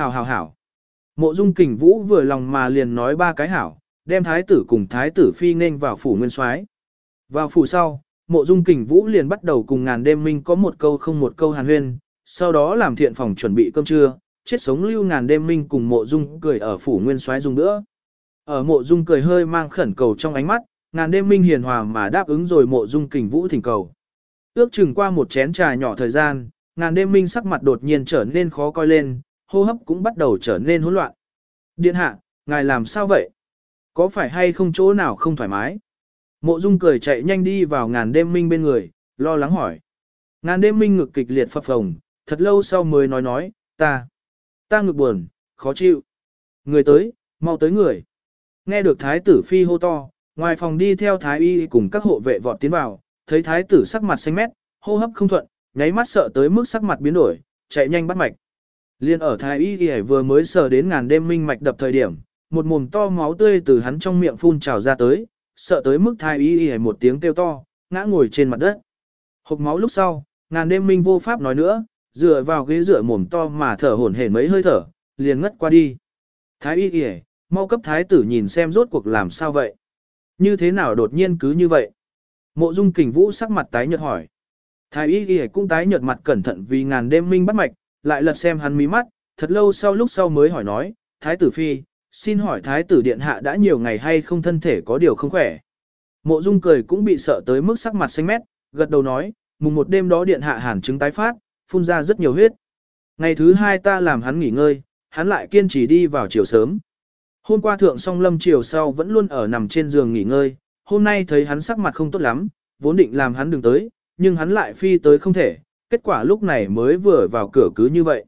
Hảo hảo hảo. Mộ dung kình vũ vừa lòng mà liền nói ba cái hảo, đem thái tử cùng thái tử phi nên vào phủ nguyên soái. Vào phủ sau, mộ dung kình vũ liền bắt đầu cùng ngàn đêm minh có một câu không một câu hàn huyên, sau đó làm thiện phòng chuẩn bị cơm trưa, chết sống lưu ngàn đêm minh cùng mộ dung cười ở phủ nguyên soái dùng nữa. Ở mộ dung cười hơi mang khẩn cầu trong ánh mắt, ngàn đêm minh hiền hòa mà đáp ứng rồi mộ dung kình vũ thỉnh cầu. Ước chừng qua một chén trà nhỏ thời gian, ngàn đêm minh sắc mặt đột nhiên trở nên khó coi lên, hô hấp cũng bắt đầu trở nên hỗn loạn. Điện hạ, ngài làm sao vậy? Có phải hay không chỗ nào không thoải mái? Mộ dung cười chạy nhanh đi vào ngàn đêm minh bên người, lo lắng hỏi. Ngàn đêm minh ngực kịch liệt phập phồng, thật lâu sau mới nói nói, ta, ta ngực buồn, khó chịu. Người tới, mau tới người. Nghe được thái tử phi hô to, ngoài phòng đi theo thái y cùng các hộ vệ vọt tiến vào, thấy thái tử sắc mặt xanh mét, hô hấp không thuận, nháy mắt sợ tới mức sắc mặt biến đổi, chạy nhanh bắt mạch. Liên ở thái y vừa mới sờ đến ngàn đêm minh mạch đập thời điểm, một mồm to máu tươi từ hắn trong miệng phun trào ra tới, sợ tới mức thái y một tiếng kêu to, ngã ngồi trên mặt đất. Hộc máu lúc sau, ngàn đêm minh vô pháp nói nữa, dựa vào ghế dựa mồm to mà thở hổn hển mấy hơi thở, liền ngất qua đi. Thái y y, mau cấp thái tử nhìn xem rốt cuộc làm sao vậy. Như thế nào đột nhiên cứ như vậy? Mộ dung kình vũ sắc mặt tái nhợt hỏi. Thái y y cũng tái nhợt mặt cẩn thận vì ngàn đêm minh bắt mạch, lại lật xem hắn mí mắt, thật lâu sau lúc sau mới hỏi nói, thái tử phi, xin hỏi thái tử điện hạ đã nhiều ngày hay không thân thể có điều không khỏe. Mộ dung cười cũng bị sợ tới mức sắc mặt xanh mét, gật đầu nói, mùng một đêm đó điện hạ hàn chứng tái phát, phun ra rất nhiều huyết. Ngày thứ hai ta làm hắn nghỉ ngơi, hắn lại kiên trì đi vào chiều sớm. Hôm qua thượng song lâm chiều sau vẫn luôn ở nằm trên giường nghỉ ngơi, hôm nay thấy hắn sắc mặt không tốt lắm, vốn định làm hắn đừng tới, nhưng hắn lại phi tới không thể, kết quả lúc này mới vừa vào cửa cứ như vậy.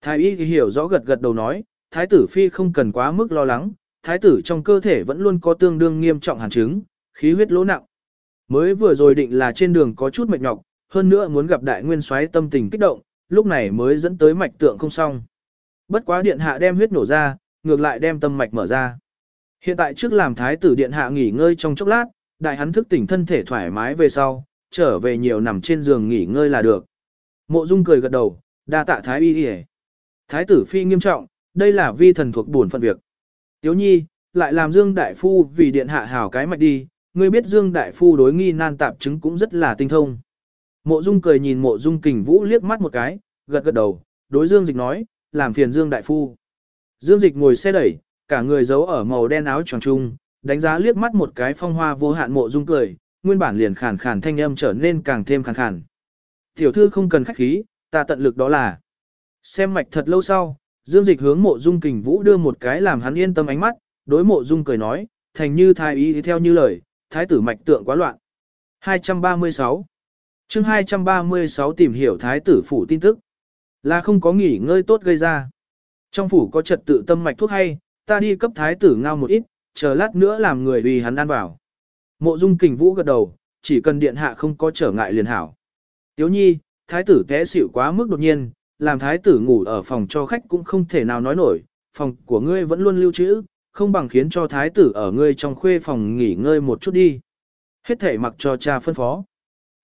Thái y thì hiểu rõ gật gật đầu nói, thái tử phi không cần quá mức lo lắng, thái tử trong cơ thể vẫn luôn có tương đương nghiêm trọng hàn chứng, khí huyết lỗ nặng. Mới vừa rồi định là trên đường có chút mệt nhọc, hơn nữa muốn gặp đại nguyên soái tâm tình kích động, lúc này mới dẫn tới mạch tượng không xong. Bất quá điện hạ đem huyết nổ ra, ngược lại đem tâm mạch mở ra. Hiện tại trước làm thái tử điện hạ nghỉ ngơi trong chốc lát, đại hắn thức tỉnh thân thể thoải mái về sau, trở về nhiều nằm trên giường nghỉ ngơi là được. Mộ Dung cười gật đầu, đa tạ thái y y. Thái tử phi nghiêm trọng, đây là vi thần thuộc bổn phận việc. Tiếu nhi, lại làm Dương Đại Phu vì điện hạ hảo cái mạch đi, ngươi biết Dương Đại Phu đối nghi nan tạp chứng cũng rất là tinh thông. Mộ Dung cười nhìn Mộ Dung Kình Vũ liếc mắt một cái, gật gật đầu, đối Dương Dịch nói, làm phiền Dương Đại Phu. Dương Dịch ngồi xe đẩy, cả người giấu ở màu đen áo tròn trung, đánh giá liếc mắt một cái phong hoa vô hạn Mộ Dung cười, nguyên bản liền khàn khàn thanh âm trở nên càng thêm khàn khàn. Tiểu thư không cần khách khí, ta tận lực đó là. Xem mạch thật lâu sau, Dương Dịch hướng Mộ Dung Kình Vũ đưa một cái làm hắn yên tâm ánh mắt, đối Mộ Dung cười nói, thành như thái ý theo như lời, thái tử mạch tượng quá loạn. 236 chương 236 tìm hiểu thái tử phủ tin tức. Là không có nghỉ ngơi tốt gây ra. Trong phủ có trật tự tâm mạch thuốc hay, ta đi cấp thái tử ngao một ít, chờ lát nữa làm người vì hắn ăn vào. Mộ dung kình vũ gật đầu, chỉ cần điện hạ không có trở ngại liền hảo. Tiếu nhi, thái tử té xỉu quá mức đột nhiên, làm thái tử ngủ ở phòng cho khách cũng không thể nào nói nổi, phòng của ngươi vẫn luôn lưu trữ, không bằng khiến cho thái tử ở ngươi trong khuê phòng nghỉ ngơi một chút đi. Hết thể mặc cho cha phân phó.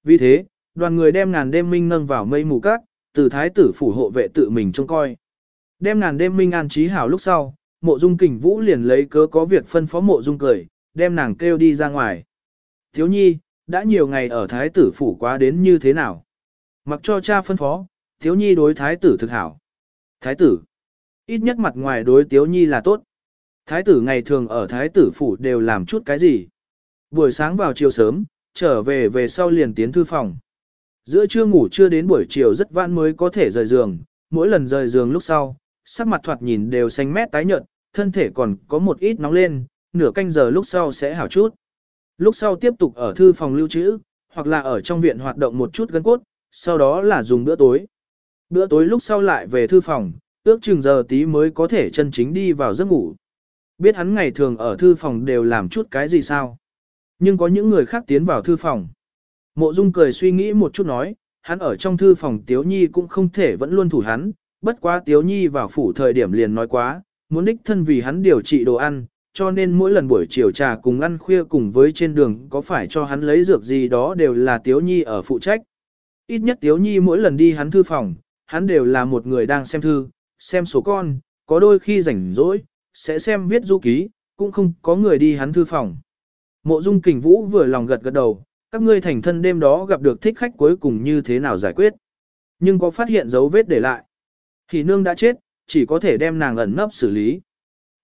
Vì thế, đoàn người đem ngàn đêm minh nâng vào mây mù cát, từ thái tử phủ hộ vệ tự mình trông coi. Đem ngàn đêm minh an trí hảo lúc sau, mộ dung kình vũ liền lấy cớ có việc phân phó mộ dung cười, đem nàng kêu đi ra ngoài. Thiếu nhi, đã nhiều ngày ở thái tử phủ quá đến như thế nào? Mặc cho cha phân phó, thiếu nhi đối thái tử thực hảo. Thái tử, ít nhất mặt ngoài đối thiếu nhi là tốt. Thái tử ngày thường ở thái tử phủ đều làm chút cái gì? Buổi sáng vào chiều sớm, trở về về sau liền tiến thư phòng. Giữa trưa ngủ chưa đến buổi chiều rất vãn mới có thể rời giường, mỗi lần rời giường lúc sau, sắc mặt thoạt nhìn đều xanh mét tái nhợt, thân thể còn có một ít nóng lên, nửa canh giờ lúc sau sẽ hảo chút. Lúc sau tiếp tục ở thư phòng lưu trữ, hoặc là ở trong viện hoạt động một chút gân cốt, sau đó là dùng bữa tối. Bữa tối lúc sau lại về thư phòng, ước chừng giờ tí mới có thể chân chính đi vào giấc ngủ. Biết hắn ngày thường ở thư phòng đều làm chút cái gì sao. Nhưng có những người khác tiến vào thư phòng. Mộ Dung cười suy nghĩ một chút nói, hắn ở trong thư phòng Tiếu Nhi cũng không thể vẫn luôn thủ hắn, bất quá Tiếu Nhi vào phủ thời điểm liền nói quá, muốn đích thân vì hắn điều trị đồ ăn, cho nên mỗi lần buổi chiều trà cùng ăn khuya cùng với trên đường có phải cho hắn lấy dược gì đó đều là Tiếu Nhi ở phụ trách. Ít nhất Tiếu Nhi mỗi lần đi hắn thư phòng, hắn đều là một người đang xem thư, xem sổ con, có đôi khi rảnh rỗi, sẽ xem viết du ký, cũng không có người đi hắn thư phòng. Mộ dung kình vũ vừa lòng gật gật đầu, các ngươi thành thân đêm đó gặp được thích khách cuối cùng như thế nào giải quyết. Nhưng có phát hiện dấu vết để lại. thì nương đã chết, chỉ có thể đem nàng ẩn nấp xử lý.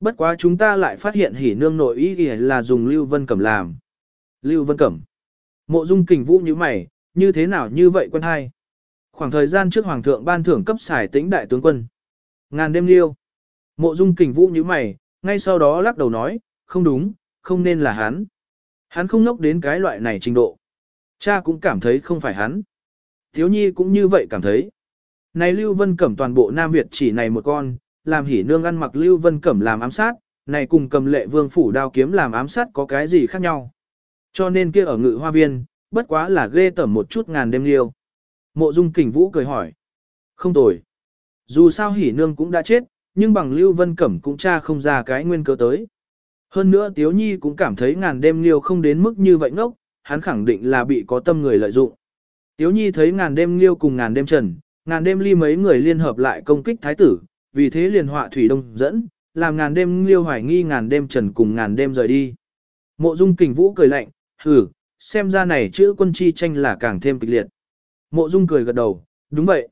Bất quá chúng ta lại phát hiện hỉ nương nội ý là dùng Lưu Vân Cẩm làm. Lưu Vân Cẩm. Mộ dung kình vũ như mày, như thế nào như vậy quân hai. Khoảng thời gian trước Hoàng thượng ban thưởng cấp xài tĩnh đại tướng quân. Ngàn đêm liêu. Mộ dung kình vũ như mày, ngay sau đó lắc đầu nói, không đúng, không nên là hắn. Hắn không nốc đến cái loại này trình độ. Cha cũng cảm thấy không phải hắn. Thiếu nhi cũng như vậy cảm thấy. Này Lưu Vân Cẩm toàn bộ Nam Việt chỉ này một con, làm hỉ nương ăn mặc Lưu Vân Cẩm làm ám sát, này cùng cầm lệ vương phủ đao kiếm làm ám sát có cái gì khác nhau. Cho nên kia ở ngự hoa viên, bất quá là ghê tẩm một chút ngàn đêm liêu. Mộ dung kình vũ cười hỏi. Không tồi. Dù sao hỉ nương cũng đã chết, nhưng bằng Lưu Vân Cẩm cũng tra không ra cái nguyên cớ tới. Hơn nữa Tiếu Nhi cũng cảm thấy ngàn đêm liêu không đến mức như vậy ngốc, hắn khẳng định là bị có tâm người lợi dụng. Tiếu Nhi thấy ngàn đêm liêu cùng ngàn đêm trần, ngàn đêm ly mấy người liên hợp lại công kích thái tử, vì thế liền họa thủy đông dẫn, làm ngàn đêm liêu hoài nghi ngàn đêm trần cùng ngàn đêm rời đi. Mộ dung kình vũ cười lạnh, hử, xem ra này chữ quân chi tranh là càng thêm kịch liệt. Mộ dung cười gật đầu, đúng vậy.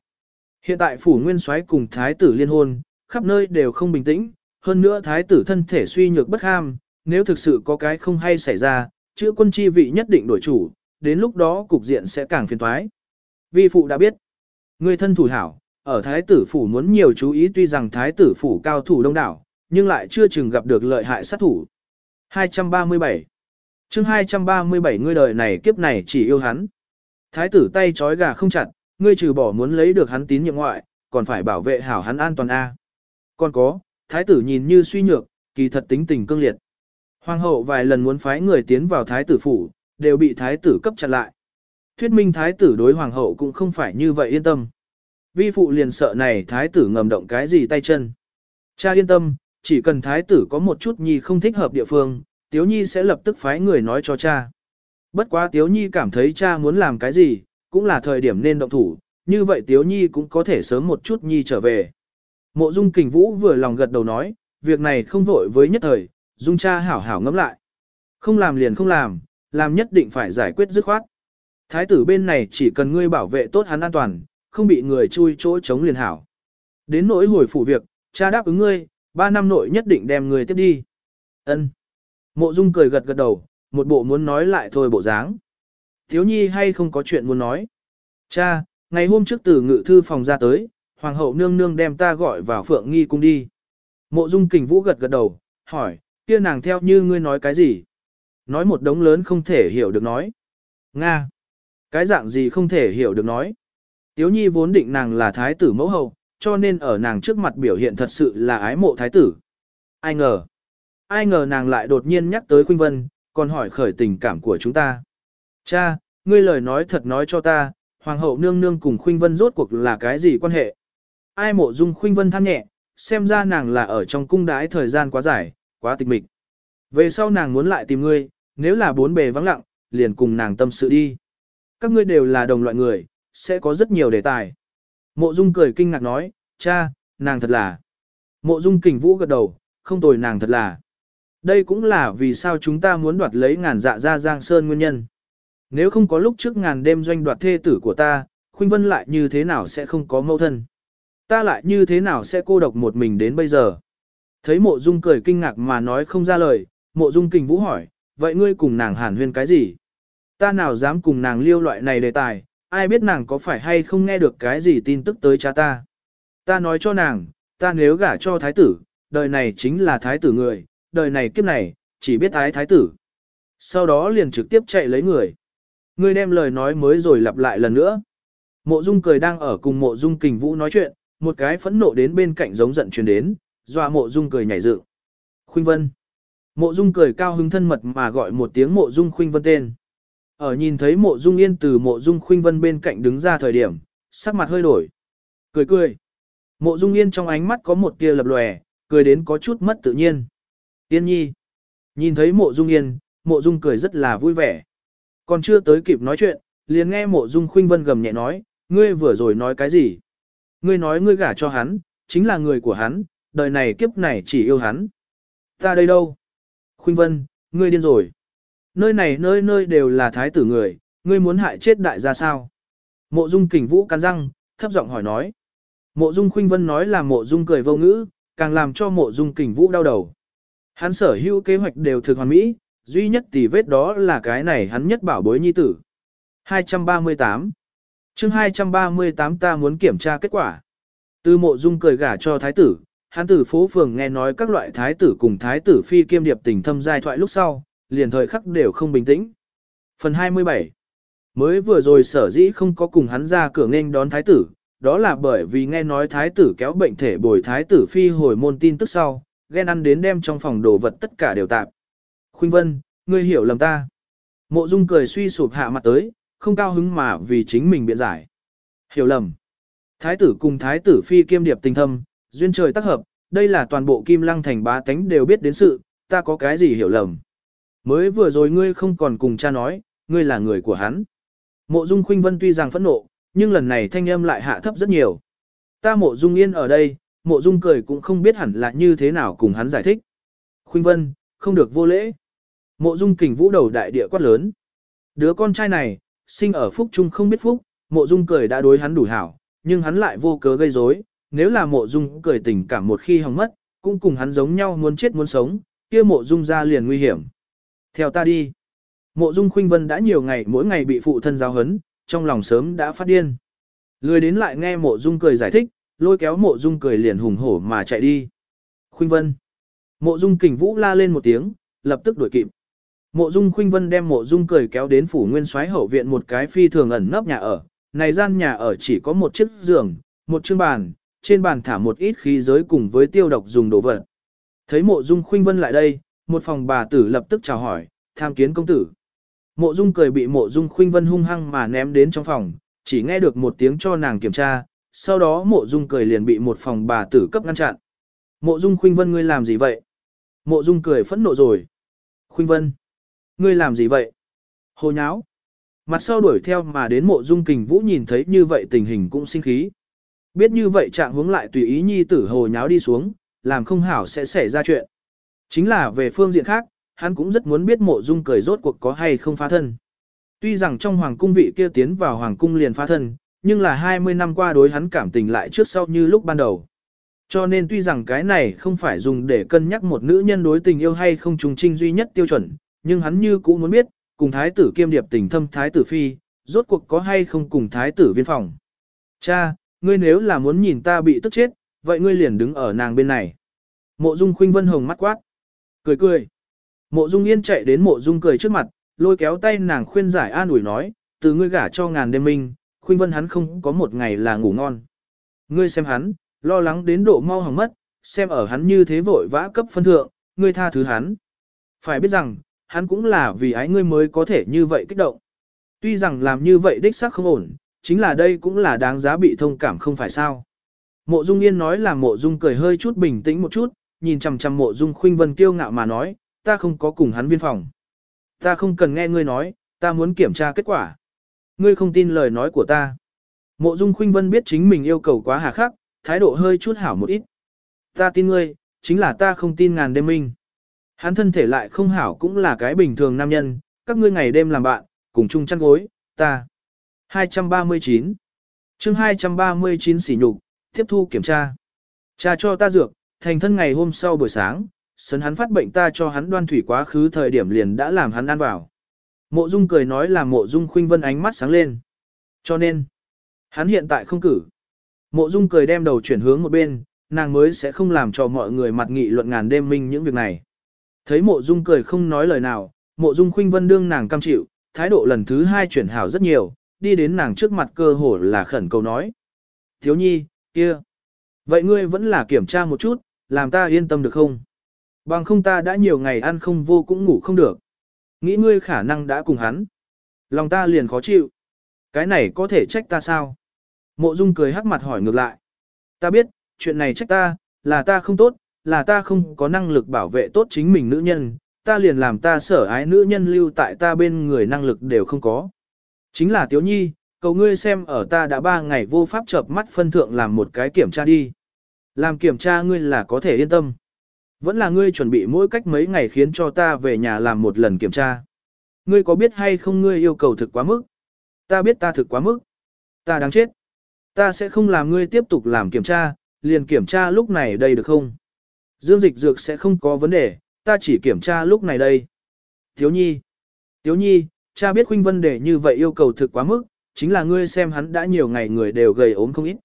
Hiện tại phủ nguyên soái cùng thái tử liên hôn, khắp nơi đều không bình tĩnh, hơn nữa thái tử thân thể suy nhược bất ham, nếu thực sự có cái không hay xảy ra, chữ quân chi vị nhất định đổi chủ, đến lúc đó cục diện sẽ càng phiền toái. Vi phụ đã biết, người thân thủ hảo, ở thái tử phủ muốn nhiều chú ý tuy rằng thái tử phủ cao thủ đông đảo, nhưng lại chưa chừng gặp được lợi hại sát thủ. 237 chương 237 ngươi đời này kiếp này chỉ yêu hắn. Thái tử tay trói gà không chặt, ngươi trừ bỏ muốn lấy được hắn tín nhiệm ngoại, còn phải bảo vệ hảo hắn an toàn A. Còn có, thái tử nhìn như suy nhược, kỳ thật tính tình cương liệt. Hoàng hậu vài lần muốn phái người tiến vào thái tử phủ, đều bị thái tử cấp chặt lại. Thuyết minh thái tử đối hoàng hậu cũng không phải như vậy yên tâm. Vi phụ liền sợ này thái tử ngầm động cái gì tay chân. Cha yên tâm, chỉ cần thái tử có một chút nhi không thích hợp địa phương, Tiếu Nhi sẽ lập tức phái người nói cho cha. Bất quá Tiếu Nhi cảm thấy cha muốn làm cái gì, cũng là thời điểm nên động thủ, như vậy Tiếu Nhi cũng có thể sớm một chút Nhi trở về. Mộ Dung Kình Vũ vừa lòng gật đầu nói, việc này không vội với nhất thời, Dung cha hảo hảo ngẫm lại. Không làm liền không làm, làm nhất định phải giải quyết dứt khoát. Thái tử bên này chỉ cần ngươi bảo vệ tốt hắn an toàn, không bị người chui chỗ chống liền hảo. Đến nỗi hồi phủ việc, cha đáp ứng ngươi, ba năm nội nhất định đem người tiếp đi. Ân. Mộ Dung cười gật gật đầu, một bộ muốn nói lại thôi bộ dáng. Thiếu nhi hay không có chuyện muốn nói? Cha, ngày hôm trước từ ngự thư phòng ra tới, hoàng hậu nương nương đem ta gọi vào phượng nghi cung đi. Mộ Dung kình vũ gật gật đầu, hỏi, kia nàng theo như ngươi nói cái gì? Nói một đống lớn không thể hiểu được nói. Nga. Cái dạng gì không thể hiểu được nói. Tiếu nhi vốn định nàng là thái tử mẫu hậu, cho nên ở nàng trước mặt biểu hiện thật sự là ái mộ thái tử. Ai ngờ. Ai ngờ nàng lại đột nhiên nhắc tới Khuynh Vân, còn hỏi khởi tình cảm của chúng ta. Cha, ngươi lời nói thật nói cho ta, Hoàng hậu nương nương cùng Khuynh Vân rốt cuộc là cái gì quan hệ? Ai mộ dung Khuynh Vân than nhẹ, xem ra nàng là ở trong cung đái thời gian quá dài, quá tịch mịch. Về sau nàng muốn lại tìm ngươi, nếu là bốn bề vắng lặng, liền cùng nàng tâm sự đi. Các ngươi đều là đồng loại người, sẽ có rất nhiều đề tài. Mộ Dung cười kinh ngạc nói, cha, nàng thật là. Mộ Dung kình vũ gật đầu, không tồi nàng thật là. Đây cũng là vì sao chúng ta muốn đoạt lấy ngàn dạ ra Giang Sơn nguyên nhân. Nếu không có lúc trước ngàn đêm doanh đoạt thê tử của ta, Khuynh Vân lại như thế nào sẽ không có mâu thân. Ta lại như thế nào sẽ cô độc một mình đến bây giờ. Thấy mộ dung cười kinh ngạc mà nói không ra lời, mộ dung kình vũ hỏi, vậy ngươi cùng nàng hàn huyên cái gì? Ta nào dám cùng nàng liêu loại này đề tài, ai biết nàng có phải hay không nghe được cái gì tin tức tới cha ta. Ta nói cho nàng, ta nếu gả cho thái tử, đời này chính là thái tử người, đời này kiếp này, chỉ biết ái thái tử. Sau đó liền trực tiếp chạy lấy người. Ngươi đem lời nói mới rồi lặp lại lần nữa. Mộ Dung cười đang ở cùng Mộ Dung Kình Vũ nói chuyện, một cái phẫn nộ đến bên cạnh giống giận truyền đến, dọa Mộ Dung cười nhảy dựng. Khuynh Vân. Mộ Dung cười cao hứng thân mật mà gọi một tiếng Mộ Dung Khuynh Vân tên. Ở nhìn thấy Mộ Dung Yên từ Mộ Dung Khuynh Vân bên cạnh đứng ra thời điểm, sắc mặt hơi đổi. Cười cười. Mộ Dung Yên trong ánh mắt có một tia lập lòe, cười đến có chút mất tự nhiên. Yên nhi. Nhìn thấy mộ dung yên, mộ dung cười rất là vui vẻ. Còn chưa tới kịp nói chuyện, liền nghe mộ dung khuynh vân gầm nhẹ nói, ngươi vừa rồi nói cái gì? Ngươi nói ngươi gả cho hắn, chính là người của hắn, đời này kiếp này chỉ yêu hắn. Ta đây đâu? Khuynh Vân, ngươi điên rồi. Nơi này nơi nơi đều là thái tử người, ngươi muốn hại chết đại gia sao? Mộ Dung Kình Vũ cắn răng, thấp giọng hỏi nói. Mộ Dung Khuynh Vân nói là Mộ Dung cười vô ngữ, càng làm cho Mộ Dung Kình Vũ đau đầu. Hắn sở hữu kế hoạch đều thực hoàn mỹ, duy nhất tỷ vết đó là cái này hắn nhất bảo bối nhi tử. 238 chương 238 ta muốn kiểm tra kết quả. Từ mộ dung cười gả cho thái tử, hắn tử phố phường nghe nói các loại thái tử cùng thái tử phi kiêm điệp tình thâm giai thoại lúc sau, liền thời khắc đều không bình tĩnh. Phần 27 Mới vừa rồi sở dĩ không có cùng hắn ra cửa nghênh đón thái tử, đó là bởi vì nghe nói thái tử kéo bệnh thể bồi thái tử phi hồi môn tin tức sau, ghen ăn đến đem trong phòng đồ vật tất cả đều tạp. Khuynh Vân, ngươi hiểu lầm ta. Mộ Dung cười suy sụp hạ mặt tới, không cao hứng mà vì chính mình biện giải. Hiểu lầm. Thái tử cùng thái tử phi kiêm điệp tình thâm, duyên trời tác hợp, đây là toàn bộ kim lăng thành bá tánh đều biết đến sự, ta có cái gì hiểu lầm. Mới vừa rồi ngươi không còn cùng cha nói, ngươi là người của hắn. Mộ Dung Khuynh Vân tuy rằng phẫn nộ, nhưng lần này thanh âm lại hạ thấp rất nhiều. Ta mộ Dung Yên ở đây, mộ Dung cười cũng không biết hẳn là như thế nào cùng hắn giải thích. Khuynh Vân, không được vô lễ. Mộ Dung kình vũ đầu đại địa quát lớn. Đứa con trai này, sinh ở phúc trung không biết phúc, mộ Dung cười đã đối hắn đủ hảo, nhưng hắn lại vô cớ gây rối. Nếu là mộ Dung cười tình cảm một khi hỏng mất, cũng cùng hắn giống nhau muốn chết muốn sống, kia mộ Dung ra liền nguy hiểm. Theo ta đi. Mộ Dung Khuynh Vân đã nhiều ngày mỗi ngày bị phụ thân giáo huấn, trong lòng sớm đã phát điên. Lười đến lại nghe mộ Dung cười giải thích, lôi kéo mộ Dung cười liền hùng hổ mà chạy đi. Khuynh Vân. Mộ Dung Kình Vũ la lên một tiếng, lập tức đuổi kịp. Mộ Dung Khuynh Vân đem Mộ Dung cười kéo đến phủ nguyên soái hậu viện một cái phi thường ẩn nấp nhà ở. Này gian nhà ở chỉ có một chiếc giường, một chương bàn, trên bàn thả một ít khí giới cùng với tiêu độc dùng đồ vật. Thấy Mộ Dung Khuynh Vân lại đây, một phòng bà tử lập tức chào hỏi, tham kiến công tử. Mộ Dung cười bị Mộ Dung Khuynh Vân hung hăng mà ném đến trong phòng, chỉ nghe được một tiếng cho nàng kiểm tra, sau đó Mộ Dung cười liền bị một phòng bà tử cấp ngăn chặn. Mộ Dung Khuynh Vân ngươi làm gì vậy? Mộ Dung cười phẫn nộ rồi. Khuynh Vân, ngươi làm gì vậy? Hồ nháo. Mặt sau đuổi theo mà đến Mộ Dung Kình Vũ nhìn thấy như vậy tình hình cũng sinh khí. Biết như vậy trạng hướng lại tùy ý nhi tử hồ nháo đi xuống, làm không hảo sẽ xảy ra chuyện. Chính là về phương diện khác, hắn cũng rất muốn biết Mộ Dung cười rốt cuộc có hay không phá thân. Tuy rằng trong hoàng cung vị kia tiến vào hoàng cung liền phá thân, nhưng là 20 năm qua đối hắn cảm tình lại trước sau như lúc ban đầu. Cho nên tuy rằng cái này không phải dùng để cân nhắc một nữ nhân đối tình yêu hay không trùng trinh duy nhất tiêu chuẩn, nhưng hắn như cũng muốn biết, cùng thái tử kiêm điệp tình thâm thái tử phi, rốt cuộc có hay không cùng thái tử viên phòng. Cha, ngươi nếu là muốn nhìn ta bị tức chết, vậy ngươi liền đứng ở nàng bên này. Mộ dung khuynh vân hồng mắt quát. Cười cười. Mộ dung yên chạy đến mộ dung cười trước mặt, lôi kéo tay nàng khuyên giải an ủi nói, từ ngươi gả cho ngàn đêm minh, khuynh vân hắn không có một ngày là ngủ ngon. Ngươi xem hắn, lo lắng đến độ mau hỏng mất, xem ở hắn như thế vội vã cấp phân thượng, ngươi tha thứ hắn. Phải biết rằng, hắn cũng là vì ái ngươi mới có thể như vậy kích động. Tuy rằng làm như vậy đích xác không ổn, chính là đây cũng là đáng giá bị thông cảm không phải sao. Mộ Dung Yên nói là Mộ Dung cười hơi chút bình tĩnh một chút, nhìn chằm chằm Mộ Dung Khuynh Vân kiêu ngạo mà nói, ta không có cùng hắn viên phòng. Ta không cần nghe ngươi nói, ta muốn kiểm tra kết quả. Ngươi không tin lời nói của ta. Mộ Dung Khuynh Vân biết chính mình yêu cầu quá hà khắc, thái độ hơi chút hảo một ít. Ta tin ngươi, chính là ta không tin ngàn đêm minh. Hắn thân thể lại không hảo cũng là cái bình thường nam nhân, các ngươi ngày đêm làm bạn, cùng chung chăn gối, ta. 239 chương 239 sỉ nhục, tiếp thu kiểm tra. Cha cho ta dược, thành thân ngày hôm sau buổi sáng, sấn hắn phát bệnh ta cho hắn đoan thủy quá khứ thời điểm liền đã làm hắn ăn vào. Mộ Dung cười nói là Mộ Dung Khuynh Vân ánh mắt sáng lên. Cho nên, hắn hiện tại không cử. Mộ Dung cười đem đầu chuyển hướng một bên, nàng mới sẽ không làm cho mọi người mặt nghị luận ngàn đêm minh những việc này. Thấy Mộ Dung cười không nói lời nào, Mộ Dung Khuynh Vân đương nàng cam chịu, thái độ lần thứ hai chuyển hảo rất nhiều, đi đến nàng trước mặt cơ hồ là khẩn cầu nói. Thiếu nhi, kia. Vậy ngươi vẫn là kiểm tra một chút, làm ta yên tâm được không? Bằng không ta đã nhiều ngày ăn không vô cũng ngủ không được. Nghĩ ngươi khả năng đã cùng hắn. Lòng ta liền khó chịu. Cái này có thể trách ta sao? Mộ Dung cười hắc mặt hỏi ngược lại. Ta biết, chuyện này trách ta, là ta không tốt, là ta không có năng lực bảo vệ tốt chính mình nữ nhân, ta liền làm ta sở ái nữ nhân lưu tại ta bên người năng lực đều không có. Chính là Tiếu Nhi, cầu ngươi xem ở ta đã ba ngày vô pháp chợp mắt phân thượng làm một cái kiểm tra đi. Làm kiểm tra ngươi là có thể yên tâm. Vẫn là ngươi chuẩn bị mỗi cách mấy ngày khiến cho ta về nhà làm một lần kiểm tra. Ngươi có biết hay không ngươi yêu cầu thực quá mức? Ta biết ta thực quá mức. Ta đáng chết. Ta sẽ không làm ngươi tiếp tục làm kiểm tra, liền kiểm tra lúc này đây được không? Dương dịch dược sẽ không có vấn đề, ta chỉ kiểm tra lúc này đây. Thiếu nhi. thiếu nhi, cha biết huynh vấn đề như vậy yêu cầu thực quá mức, chính là ngươi xem hắn đã nhiều ngày người đều gầy ốm không ít.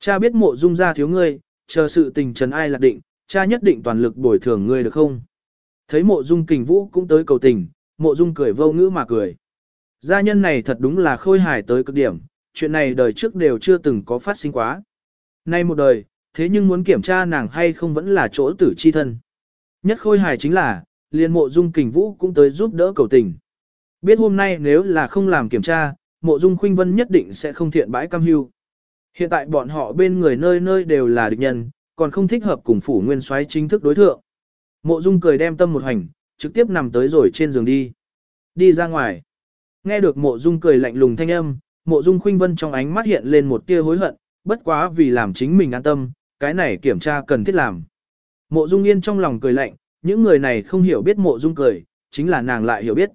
Cha biết mộ dung ra thiếu ngươi, chờ sự tình trần ai lạc định, cha nhất định toàn lực bồi thường ngươi được không? Thấy mộ dung kình vũ cũng tới cầu tình, mộ dung cười vô ngữ mà cười. Gia nhân này thật đúng là khôi hài tới cực điểm, chuyện này đời trước đều chưa từng có phát sinh quá. Nay một đời, thế nhưng muốn kiểm tra nàng hay không vẫn là chỗ tử chi thân. Nhất khôi hài chính là, liền mộ dung kình vũ cũng tới giúp đỡ cầu tình. Biết hôm nay nếu là không làm kiểm tra, mộ dung khuynh vân nhất định sẽ không thiện bãi cam hưu. Hiện tại bọn họ bên người nơi nơi đều là địch nhân, còn không thích hợp cùng phủ nguyên soái chính thức đối thượng. Mộ dung cười đem tâm một hành, trực tiếp nằm tới rồi trên giường đi. Đi ra ngoài. Nghe được mộ dung cười lạnh lùng thanh âm, mộ dung khuynh vân trong ánh mắt hiện lên một tia hối hận, bất quá vì làm chính mình an tâm, cái này kiểm tra cần thiết làm. Mộ dung yên trong lòng cười lạnh, những người này không hiểu biết mộ dung cười, chính là nàng lại hiểu biết.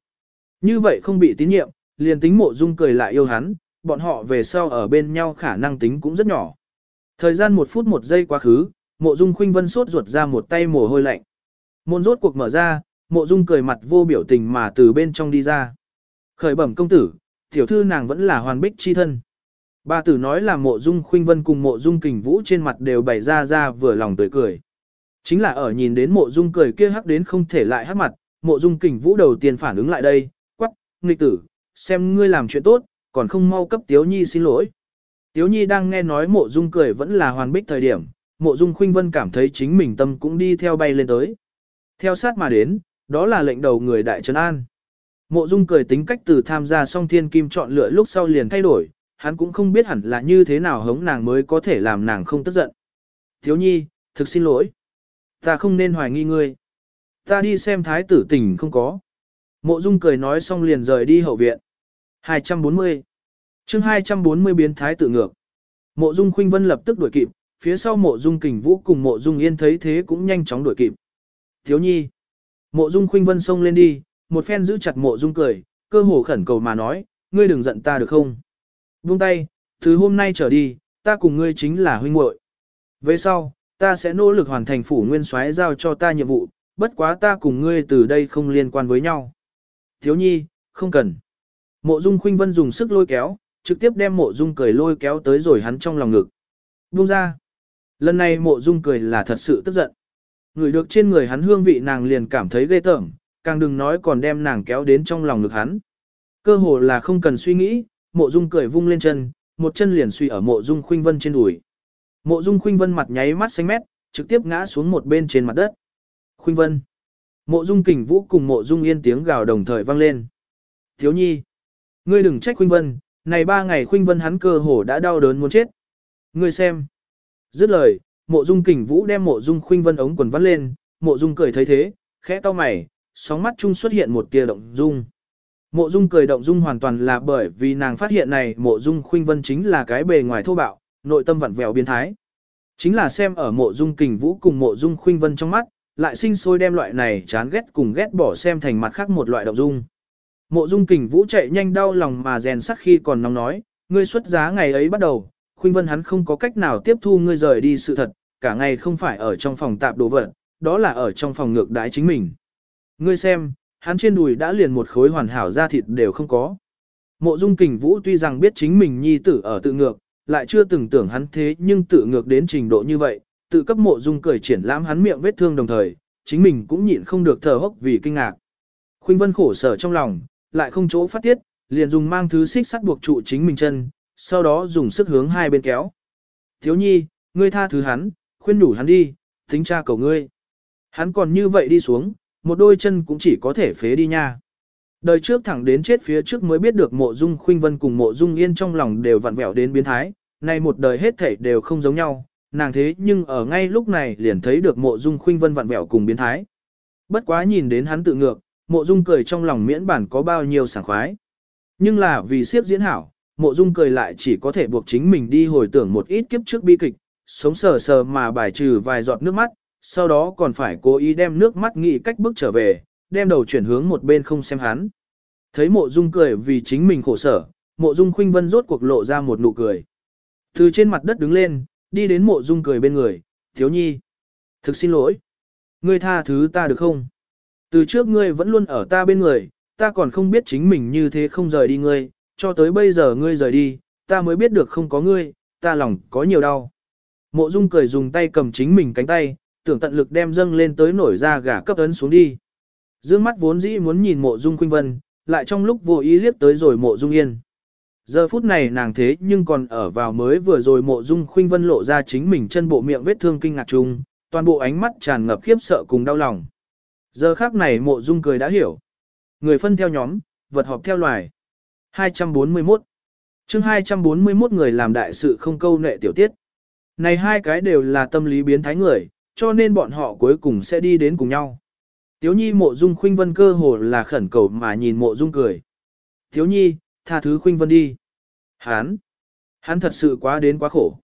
Như vậy không bị tín nhiệm, liền tính mộ dung cười lại yêu hắn, bọn họ về sau ở bên nhau khả năng tính cũng rất nhỏ. Thời gian một phút một giây quá khứ, mộ dung khuynh vân sốt ruột ra một tay mồ hôi lạnh. Môn rốt cuộc mở ra, mộ dung cười mặt vô biểu tình mà từ bên trong đi ra. Khởi bẩm công tử, tiểu thư nàng vẫn là hoàn bích chi thân. Bà tử nói là mộ dung khuynh vân cùng mộ dung kình vũ trên mặt đều bày ra ra vừa lòng tươi cười. Chính là ở nhìn đến mộ dung cười kia hắc đến không thể lại hắc mặt, mộ dung kình vũ đầu tiên phản ứng lại đây, quắc, nghịch tử, xem ngươi làm chuyện tốt, còn không mau cấp tiếu nhi xin lỗi. Tiếu nhi đang nghe nói mộ dung cười vẫn là hoàn bích thời điểm, mộ dung khuynh vân cảm thấy chính mình tâm cũng đi theo bay lên tới. Theo sát mà đến, đó là lệnh đầu người đại trấn an. Mộ dung cười tính cách từ tham gia song thiên kim chọn lựa lúc sau liền thay đổi, hắn cũng không biết hẳn là như thế nào hống nàng mới có thể làm nàng không tức giận. Tiếu nhi, thực xin lỗi. Ta không nên hoài nghi ngươi. Ta đi xem thái tử tình không có. Mộ dung cười nói xong liền rời đi hậu viện. 240. chương 240 biến thái tự ngược. Mộ dung khuynh vân lập tức đuổi kịp, phía sau mộ dung kình vũ cùng mộ dung yên thấy thế cũng nhanh chóng đuổi kịp. Thiếu nhi. Mộ dung khuynh vân xông lên đi, một phen giữ chặt mộ dung cười, cơ hồ khẩn cầu mà nói, ngươi đừng giận ta được không? Buông tay, từ hôm nay trở đi, ta cùng ngươi chính là huynh muội. Về sau, ta sẽ nỗ lực hoàn thành phủ nguyên soái giao cho ta nhiệm vụ, bất quá ta cùng ngươi từ đây không liên quan với nhau. Thiếu nhi, không cần. Mộ dung khuynh vân dùng sức lôi kéo, trực tiếp đem mộ dung cười lôi kéo tới rồi hắn trong lòng ngực. Buông ra. Lần này mộ dung cười là thật sự tức giận. Người được trên người hắn hương vị nàng liền cảm thấy ghê tởm, càng đừng nói còn đem nàng kéo đến trong lòng ngực hắn. Cơ hồ là không cần suy nghĩ, mộ dung cười vung lên chân, một chân liền suy ở mộ dung khuynh vân trên đùi. Mộ dung khuynh vân mặt nháy mắt xanh mét, trực tiếp ngã xuống một bên trên mặt đất. Khuynh vân. Mộ dung kình vũ cùng mộ dung yên tiếng gào đồng thời vang lên. Thiếu nhi. Ngươi đừng trách khuynh vân, này ba ngày khuynh vân hắn cơ hồ đã đau đớn muốn chết. Ngươi xem. Dứt lời, mộ dung kình vũ đem mộ dung khuynh vân ống quần vắt lên, mộ dung cười thấy thế, khẽ to mày, sóng mắt chung xuất hiện một tia động dung. Mộ dung cười động dung hoàn toàn là bởi vì nàng phát hiện này mộ dung khuynh vân chính là cái bề ngoài thô bạo, nội tâm vặn vẹo biến thái. Chính là xem ở mộ dung kình vũ cùng mộ dung khuynh vân trong mắt, lại sinh sôi đem loại này chán ghét cùng ghét bỏ xem thành mặt khác một loại động dung. Mộ dung kình vũ chạy nhanh đau lòng mà rèn sắc khi còn nóng nói, ngươi xuất giá ngày ấy bắt đầu, khuynh vân hắn không có cách nào tiếp thu ngươi rời đi sự thật, cả ngày không phải ở trong phòng tạp đồ vật, đó là ở trong phòng ngược đái chính mình. Ngươi xem, hắn trên đùi đã liền một khối hoàn hảo da thịt đều không có. Mộ dung kình vũ tuy rằng biết chính mình nhi tử ở tự ngược, lại chưa từng tưởng hắn thế nhưng tự ngược đến trình độ như vậy, tự cấp mộ dung cười triển lãm hắn miệng vết thương đồng thời, chính mình cũng nhịn không được thở hốc vì kinh ngạc. Khuynh Vân khổ sở trong lòng, lại không chỗ phát tiết, liền dùng mang thứ xích sắt buộc trụ chính mình chân, sau đó dùng sức hướng hai bên kéo. Thiếu nhi, ngươi tha thứ hắn, khuyên đủ hắn đi, tính cha cầu ngươi. Hắn còn như vậy đi xuống, một đôi chân cũng chỉ có thể phế đi nha. Đời trước thẳng đến chết phía trước mới biết được mộ dung khuynh vân cùng mộ dung yên trong lòng đều vặn vẹo đến biến thái, nay một đời hết thảy đều không giống nhau, nàng thế nhưng ở ngay lúc này liền thấy được mộ dung khuynh vân vặn vẹo cùng biến thái. Bất quá nhìn đến hắn tự ngược, mộ dung cười trong lòng miễn bản có bao nhiêu sảng khoái. Nhưng là vì siếp diễn hảo, mộ dung cười lại chỉ có thể buộc chính mình đi hồi tưởng một ít kiếp trước bi kịch, sống sờ sờ mà bài trừ vài giọt nước mắt, sau đó còn phải cố ý đem nước mắt nghĩ cách bước trở về, đem đầu chuyển hướng một bên không xem hắn. Thấy mộ dung cười vì chính mình khổ sở, mộ dung khuynh vân rốt cuộc lộ ra một nụ cười. Từ trên mặt đất đứng lên, đi đến mộ dung cười bên người, thiếu nhi. Thực xin lỗi. Ngươi tha thứ ta được không? Từ trước ngươi vẫn luôn ở ta bên người, ta còn không biết chính mình như thế không rời đi ngươi, cho tới bây giờ ngươi rời đi, ta mới biết được không có ngươi, ta lòng có nhiều đau. Mộ Dung cười dùng tay cầm chính mình cánh tay, tưởng tận lực đem dâng lên tới nổi ra gà cấp ấn xuống đi. Dương mắt vốn dĩ muốn nhìn Mộ Dung Khuynh Vân, lại trong lúc vô ý liếc tới rồi Mộ Dung Yên. Giờ phút này nàng thế nhưng còn ở vào mới vừa rồi Mộ Dung Khuynh Vân lộ ra chính mình chân bộ miệng vết thương kinh ngạc chung, toàn bộ ánh mắt tràn ngập khiếp sợ cùng đau lòng. Giờ khác này Mộ Dung cười đã hiểu. Người phân theo nhóm, vật họp theo loài. 241 chương 241 người làm đại sự không câu nệ tiểu tiết. Này hai cái đều là tâm lý biến thái người, cho nên bọn họ cuối cùng sẽ đi đến cùng nhau. Tiếu nhi mộ dung khuynh vân cơ hồ là khẩn cầu mà nhìn mộ dung cười. Tiếu nhi, tha thứ khuynh vân đi. Hán, hắn thật sự quá đến quá khổ.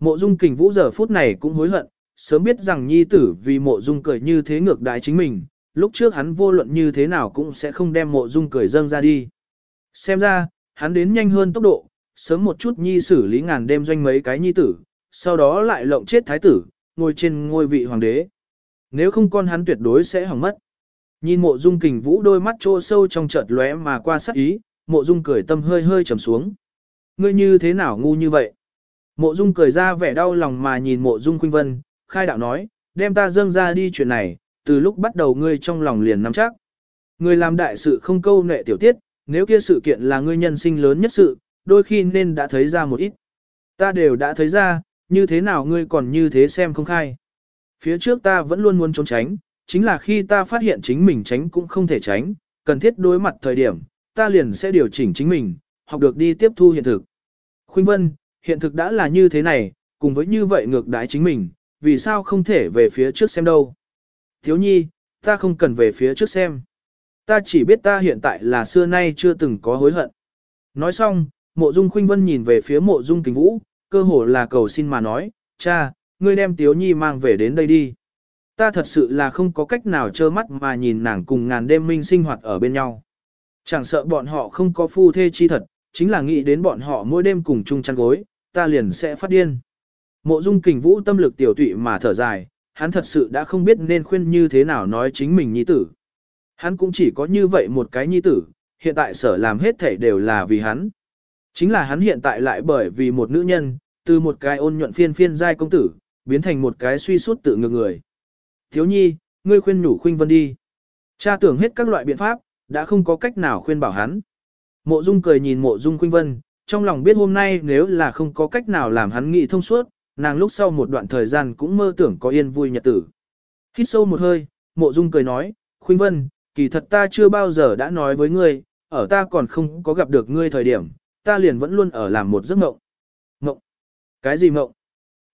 Mộ dung kình vũ giờ phút này cũng hối hận, sớm biết rằng nhi tử vì mộ dung cười như thế ngược đại chính mình, lúc trước hắn vô luận như thế nào cũng sẽ không đem mộ dung cười dâng ra đi. Xem ra, hắn đến nhanh hơn tốc độ, sớm một chút nhi xử lý ngàn đêm doanh mấy cái nhi tử, sau đó lại lộng chết thái tử, ngồi trên ngôi vị hoàng đế. Nếu không con hắn tuyệt đối sẽ hỏng mất. Nhìn mộ dung kình vũ đôi mắt trô sâu trong chợt lóe mà qua sắc ý, mộ dung cười tâm hơi hơi trầm xuống. Ngươi như thế nào ngu như vậy? Mộ dung cười ra vẻ đau lòng mà nhìn mộ dung khuynh vân, khai đạo nói, đem ta dâng ra đi chuyện này, từ lúc bắt đầu ngươi trong lòng liền nắm chắc. Ngươi làm đại sự không câu nệ tiểu tiết, nếu kia sự kiện là ngươi nhân sinh lớn nhất sự, đôi khi nên đã thấy ra một ít. Ta đều đã thấy ra, như thế nào ngươi còn như thế xem không khai. Phía trước ta vẫn luôn muốn trốn tránh, chính là khi ta phát hiện chính mình tránh cũng không thể tránh, cần thiết đối mặt thời điểm, ta liền sẽ điều chỉnh chính mình, học được đi tiếp thu hiện thực. Khuynh Vân, hiện thực đã là như thế này, cùng với như vậy ngược đái chính mình, vì sao không thể về phía trước xem đâu. Thiếu nhi, ta không cần về phía trước xem. Ta chỉ biết ta hiện tại là xưa nay chưa từng có hối hận. Nói xong, mộ dung khuynh vân nhìn về phía mộ dung kình vũ, cơ hồ là cầu xin mà nói, cha, ngươi đem tiếu nhi mang về đến đây đi. Ta thật sự là không có cách nào trơ mắt mà nhìn nàng cùng ngàn đêm minh sinh hoạt ở bên nhau. Chẳng sợ bọn họ không có phu thê chi thật, chính là nghĩ đến bọn họ mỗi đêm cùng chung chăn gối, ta liền sẽ phát điên. Mộ dung kình vũ tâm lực tiểu tụy mà thở dài, hắn thật sự đã không biết nên khuyên như thế nào nói chính mình nhi tử. Hắn cũng chỉ có như vậy một cái nhi tử, hiện tại sở làm hết thể đều là vì hắn. Chính là hắn hiện tại lại bởi vì một nữ nhân, từ một cái ôn nhuận phiên phiên giai công tử, biến thành một cái suy suốt tự ngược người. Thiếu nhi, ngươi khuyên nhủ khuynh vân đi. Cha tưởng hết các loại biện pháp, đã không có cách nào khuyên bảo hắn. Mộ Dung cười nhìn Mộ Dung khuynh vân, trong lòng biết hôm nay nếu là không có cách nào làm hắn nghĩ thông suốt, nàng lúc sau một đoạn thời gian cũng mơ tưởng có yên vui nhật tử. Hít sâu một hơi, Mộ Dung cười nói, khuynh vân, kỳ thật ta chưa bao giờ đã nói với ngươi, ở ta còn không có gặp được ngươi thời điểm, ta liền vẫn luôn ở làm một giấc mộng. Mộng? Cái gì mộng?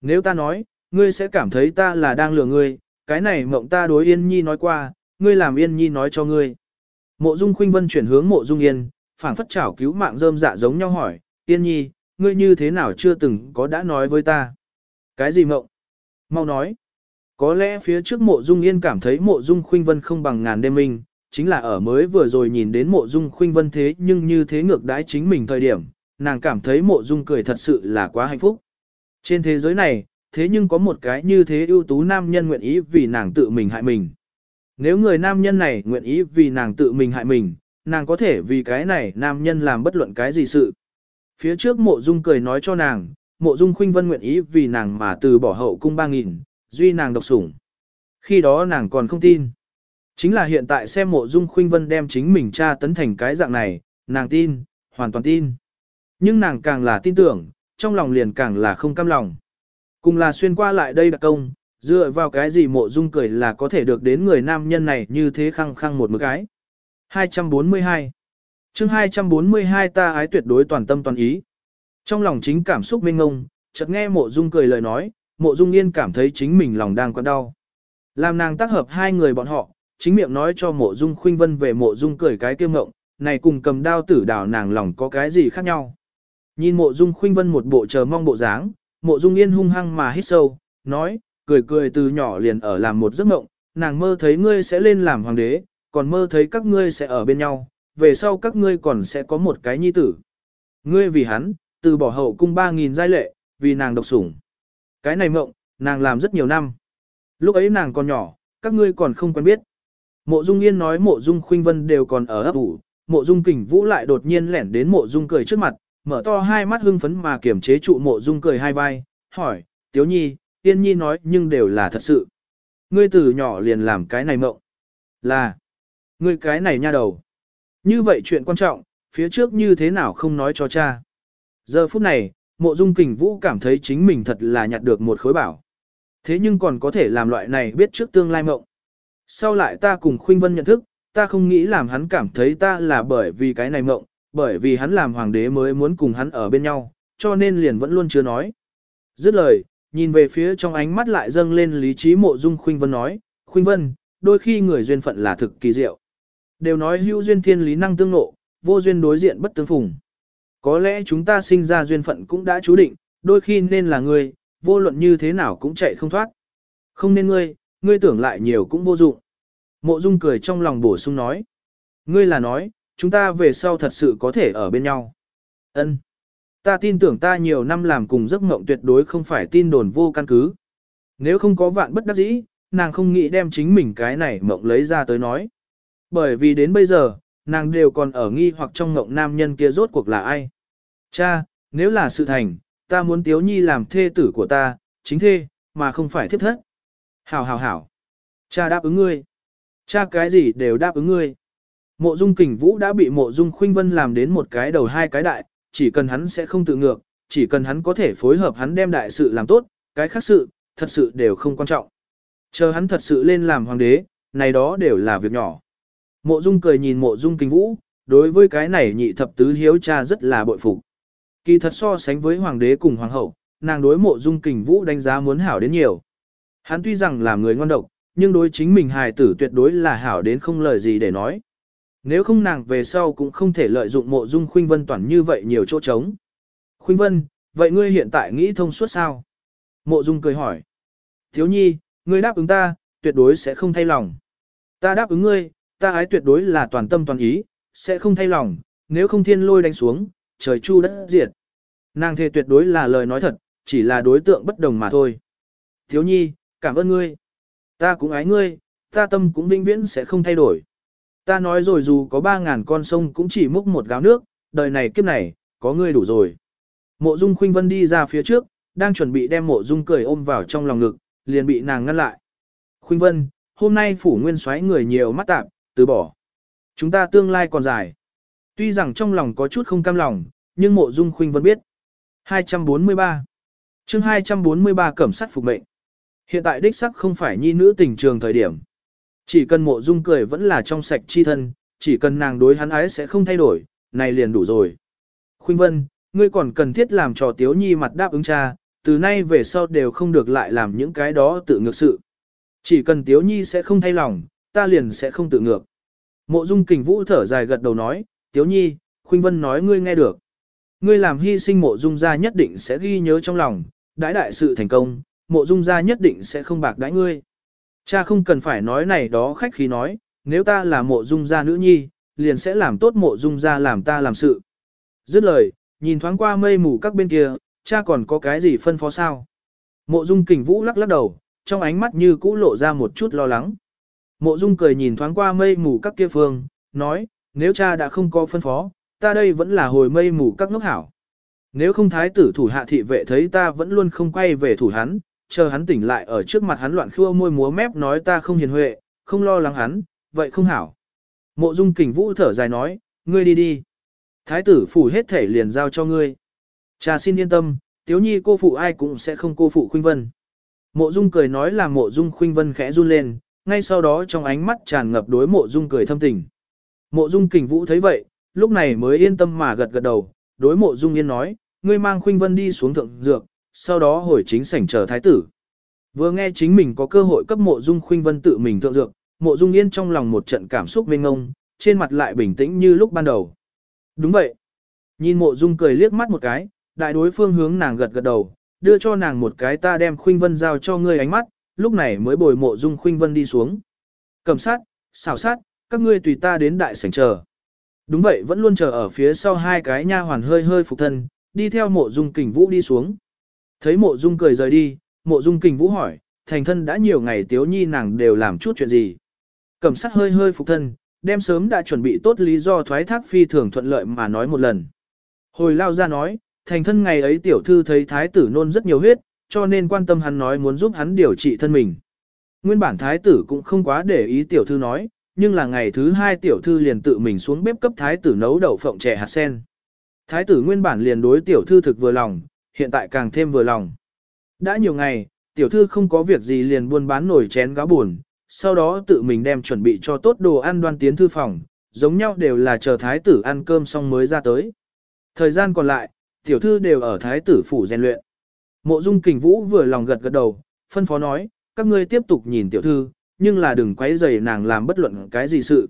Nếu ta nói, ngươi sẽ cảm thấy ta là đang lừa ngươi, cái này mộng ta đối Yên Nhi nói qua, ngươi làm Yên Nhi nói cho ngươi. Mộ Dung Khuynh Vân chuyển hướng Mộ Dung Yên, phảng phất chảo cứu mạng rơm dạ giống nhau hỏi, Yên Nhi, ngươi như thế nào chưa từng có đã nói với ta? Cái gì mộng? Mau nói. Có lẽ phía trước Mộ Dung Yên cảm thấy Mộ Dung Khuynh Vân không bằng ngàn đêm minh, chính là ở mới vừa rồi nhìn đến Mộ Dung Khuynh Vân thế nhưng như thế ngược đãi chính mình thời điểm, nàng cảm thấy Mộ Dung cười thật sự là quá hạnh phúc. Trên thế giới này, thế nhưng có một cái như thế ưu tú nam nhân nguyện ý vì nàng tự mình hại mình. Nếu người nam nhân này nguyện ý vì nàng tự mình hại mình, nàng có thể vì cái này nam nhân làm bất luận cái gì sự. Phía trước mộ dung cười nói cho nàng, mộ dung khuynh vân nguyện ý vì nàng mà từ bỏ hậu cung ba nghìn, duy nàng độc sủng. Khi đó nàng còn không tin. Chính là hiện tại xem mộ dung khuynh vân đem chính mình tra tấn thành cái dạng này, nàng tin, hoàn toàn tin. Nhưng nàng càng là tin tưởng, trong lòng liền càng là không cam lòng. Cùng là xuyên qua lại đây đặc công, dựa vào cái gì mộ dung cười là có thể được đến người nam nhân này như thế khăng khăng một mực cái. 242 chương 242 ta ái tuyệt đối toàn tâm toàn ý. Trong lòng chính cảm xúc mênh ngông, chợt nghe mộ dung cười lời nói, mộ dung yên cảm thấy chính mình lòng đang quặn đau. Làm nàng tác hợp hai người bọn họ, chính miệng nói cho mộ dung khuynh vân về mộ dung cười cái kiêm ngộng, này cùng cầm đao tử đảo nàng lòng có cái gì khác nhau. Nhìn mộ dung khuynh vân một bộ chờ mong bộ dáng, mộ dung yên hung hăng mà hít sâu, nói, cười cười từ nhỏ liền ở làm một giấc mộng, nàng mơ thấy ngươi sẽ lên làm hoàng đế, còn mơ thấy các ngươi sẽ ở bên nhau, về sau các ngươi còn sẽ có một cái nhi tử. Ngươi vì hắn, từ bỏ hậu cung 3.000 giai lệ, vì nàng độc sủng. Cái này mộng, nàng làm rất nhiều năm. Lúc ấy nàng còn nhỏ, các ngươi còn không quen biết. Mộ Dung Yên nói mộ Dung Khuynh Vân đều còn ở ấp ủ, mộ Dung Kình Vũ lại đột nhiên lẻn đến mộ Dung cười trước mặt, mở to hai mắt hưng phấn mà kiểm chế trụ mộ Dung cười hai vai, hỏi, Tiếu Nhi, yên Nhi nói nhưng đều là thật sự. Ngươi từ nhỏ liền làm cái này mộng. Là, ngươi cái này nha đầu. Như vậy chuyện quan trọng, phía trước như thế nào không nói cho cha. Giờ phút này, mộ dung kình vũ cảm thấy chính mình thật là nhặt được một khối bảo. Thế nhưng còn có thể làm loại này biết trước tương lai mộng. Sau lại ta cùng Khuynh Vân nhận thức, ta không nghĩ làm hắn cảm thấy ta là bởi vì cái này mộng, bởi vì hắn làm hoàng đế mới muốn cùng hắn ở bên nhau, cho nên liền vẫn luôn chưa nói. Dứt lời, nhìn về phía trong ánh mắt lại dâng lên lý trí mộ dung Khuynh Vân nói, Khuynh Vân, đôi khi người duyên phận là thực kỳ diệu. Đều nói hữu duyên thiên lý năng tương nộ, vô duyên đối diện bất tương phùng. Có lẽ chúng ta sinh ra duyên phận cũng đã chú định, đôi khi nên là ngươi, vô luận như thế nào cũng chạy không thoát. Không nên ngươi, ngươi tưởng lại nhiều cũng vô dụng. Mộ Dung cười trong lòng bổ sung nói. Ngươi là nói, chúng ta về sau thật sự có thể ở bên nhau. Ân, Ta tin tưởng ta nhiều năm làm cùng giấc mộng tuyệt đối không phải tin đồn vô căn cứ. Nếu không có vạn bất đắc dĩ, nàng không nghĩ đem chính mình cái này mộng lấy ra tới nói. Bởi vì đến bây giờ, nàng đều còn ở nghi hoặc trong mộng nam nhân kia rốt cuộc là ai. Cha, nếu là sự thành, ta muốn Tiếu Nhi làm thê tử của ta, chính thê, mà không phải thiếp thất. Hảo hảo hảo. Cha đáp ứng ngươi. Cha cái gì đều đáp ứng ngươi. Mộ dung kình vũ đã bị mộ dung khuynh vân làm đến một cái đầu hai cái đại, chỉ cần hắn sẽ không tự ngược, chỉ cần hắn có thể phối hợp hắn đem đại sự làm tốt, cái khác sự, thật sự đều không quan trọng. Chờ hắn thật sự lên làm hoàng đế, này đó đều là việc nhỏ. Mộ Dung cười nhìn mộ Dung Kình vũ, đối với cái này nhị thập tứ hiếu cha rất là bội phục. Kỳ thật so sánh với hoàng đế cùng hoàng hậu, nàng đối mộ Dung kình vũ đánh giá muốn hảo đến nhiều. Hắn tuy rằng là người ngon độc, nhưng đối chính mình hài tử tuyệt đối là hảo đến không lời gì để nói. Nếu không nàng về sau cũng không thể lợi dụng mộ Dung Khuynh Vân toàn như vậy nhiều chỗ trống. Khuynh Vân, vậy ngươi hiện tại nghĩ thông suốt sao? Mộ Dung cười hỏi. Thiếu nhi, ngươi đáp ứng ta, tuyệt đối sẽ không thay lòng. Ta đáp ứng ngươi, ta ái tuyệt đối là toàn tâm toàn ý, sẽ không thay lòng, nếu không thiên lôi đánh xuống, trời chu đất diệt. Nàng thề tuyệt đối là lời nói thật, chỉ là đối tượng bất đồng mà thôi. Thiếu nhi, cảm ơn ngươi. Ta cũng ái ngươi, ta tâm cũng vinh viễn sẽ không thay đổi. Ta nói rồi dù có ba ngàn con sông cũng chỉ múc một gáo nước, đời này kiếp này, có ngươi đủ rồi. Mộ dung khuynh vân đi ra phía trước, đang chuẩn bị đem mộ dung cười ôm vào trong lòng ngực, liền bị nàng ngăn lại. Khuynh vân, hôm nay phủ nguyên xoáy người nhiều mắt tạp, từ bỏ. Chúng ta tương lai còn dài. Tuy rằng trong lòng có chút không cam lòng, nhưng mộ dung khuynh Vân biết. 243 chương 243 cẩm sát phục mệnh. Hiện tại đích sắc không phải nhi nữ tình trường thời điểm. Chỉ cần mộ dung cười vẫn là trong sạch chi thân, chỉ cần nàng đối hắn ái sẽ không thay đổi, này liền đủ rồi. Khuynh Vân, ngươi còn cần thiết làm trò tiếu nhi mặt đáp ứng cha, từ nay về sau đều không được lại làm những cái đó tự ngược sự. Chỉ cần tiếu nhi sẽ không thay lòng, ta liền sẽ không tự ngược. Mộ dung kình vũ thở dài gật đầu nói, tiếu nhi, khuynh vân nói ngươi nghe được. Ngươi làm hy sinh mộ dung gia nhất định sẽ ghi nhớ trong lòng, đãi đại sự thành công, mộ dung gia nhất định sẽ không bạc đãi ngươi. Cha không cần phải nói này đó khách khí nói, nếu ta là mộ dung gia nữ nhi, liền sẽ làm tốt mộ dung gia làm ta làm sự. Dứt lời, nhìn thoáng qua mây mù các bên kia, cha còn có cái gì phân phó sao? Mộ dung kình vũ lắc lắc đầu, trong ánh mắt như cũ lộ ra một chút lo lắng. Mộ Dung cười nhìn thoáng qua mây mù các kia phương, nói, nếu cha đã không có phân phó, ta đây vẫn là hồi mây mù các ngốc hảo. Nếu không thái tử thủ hạ thị vệ thấy ta vẫn luôn không quay về thủ hắn, chờ hắn tỉnh lại ở trước mặt hắn loạn khua môi múa mép nói ta không hiền huệ, không lo lắng hắn, vậy không hảo. Mộ Dung kình vũ thở dài nói, ngươi đi đi. Thái tử phủ hết thể liền giao cho ngươi. Cha xin yên tâm, tiếu nhi cô phụ ai cũng sẽ không cô phụ khuynh vân. Mộ Dung cười nói là mộ Dung khuynh vân khẽ run lên, ngay sau đó trong ánh mắt tràn ngập đối mộ dung cười thâm tình. Mộ dung kình vũ thấy vậy, lúc này mới yên tâm mà gật gật đầu, đối mộ dung yên nói, ngươi mang khuynh vân đi xuống thượng dược, sau đó hồi chính sảnh chờ thái tử. Vừa nghe chính mình có cơ hội cấp mộ dung khuynh vân tự mình thượng dược, mộ dung yên trong lòng một trận cảm xúc mênh ngông, trên mặt lại bình tĩnh như lúc ban đầu. Đúng vậy. Nhìn mộ dung cười liếc mắt một cái, đại đối phương hướng nàng gật gật đầu, đưa cho nàng một cái ta đem khuynh vân giao cho ngươi ánh mắt, lúc này mới bồi mộ dung khuynh vân đi xuống. Cầm sát, xào sát, các ngươi tùy ta đến đại sảnh chờ. Đúng vậy vẫn luôn chờ ở phía sau hai cái nha hoàn hơi hơi phục thân, đi theo mộ dung kình vũ đi xuống. Thấy mộ dung cười rời đi, mộ dung kình vũ hỏi, thành thân đã nhiều ngày tiếu nhi nàng đều làm chút chuyện gì. Cẩm sát hơi hơi phục thân, đem sớm đã chuẩn bị tốt lý do thoái thác phi thường thuận lợi mà nói một lần. Hồi lao ra nói, thành thân ngày ấy tiểu thư thấy thái tử nôn rất nhiều huyết, cho nên quan tâm hắn nói muốn giúp hắn điều trị thân mình. Nguyên bản thái tử cũng không quá để ý tiểu thư nói, nhưng là ngày thứ hai tiểu thư liền tự mình xuống bếp cấp thái tử nấu đậu phộng chè hạt sen. Thái tử nguyên bản liền đối tiểu thư thực vừa lòng, hiện tại càng thêm vừa lòng. Đã nhiều ngày, tiểu thư không có việc gì liền buôn bán nổi chén gáo buồn, sau đó tự mình đem chuẩn bị cho tốt đồ ăn đoan tiến thư phòng, giống nhau đều là chờ thái tử ăn cơm xong mới ra tới. Thời gian còn lại, tiểu thư đều ở thái tử phủ rèn luyện. Mộ dung kình vũ vừa lòng gật gật đầu, phân phó nói, các ngươi tiếp tục nhìn tiểu thư, nhưng là đừng quấy rầy nàng làm bất luận cái gì sự.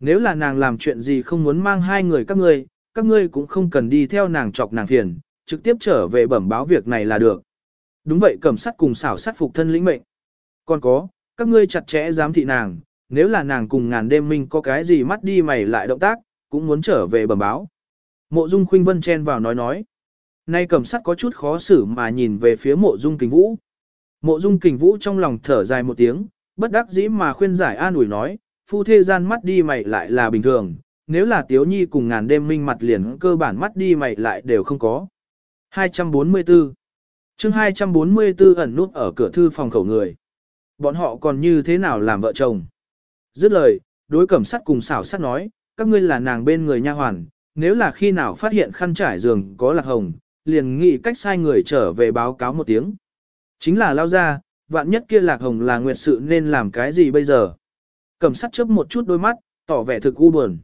Nếu là nàng làm chuyện gì không muốn mang hai người các ngươi, các ngươi cũng không cần đi theo nàng chọc nàng phiền, trực tiếp trở về bẩm báo việc này là được. Đúng vậy cẩm sắt cùng xảo sát phục thân lĩnh mệnh. Còn có, các ngươi chặt chẽ giám thị nàng, nếu là nàng cùng ngàn đêm minh có cái gì mắt đi mày lại động tác, cũng muốn trở về bẩm báo. Mộ Dung Khuynh Vân chen vào nói nói. Nay cẩm sắt có chút khó xử mà nhìn về phía mộ Dung Kình Vũ. Mộ Dung Kình Vũ trong lòng thở dài một tiếng, bất đắc dĩ mà khuyên giải an ủi nói, phu thê gian mắt đi mày lại là bình thường, nếu là Tiếu Nhi cùng ngàn đêm minh mặt liền cơ bản mắt đi mày lại đều không có. 244 chương 244 ẩn nút ở cửa thư phòng khẩu người. Bọn họ còn như thế nào làm vợ chồng? Dứt lời, đối cẩm sắt cùng xảo sắt nói, các ngươi là nàng bên người nha hoàn, nếu là khi nào phát hiện khăn trải giường có lạc hồng, liền nghĩ cách sai người trở về báo cáo một tiếng. Chính là lao ra, vạn nhất kia lạc hồng là nguyệt sự nên làm cái gì bây giờ? Cẩm sắt chớp một chút đôi mắt, tỏ vẻ thực u buồn.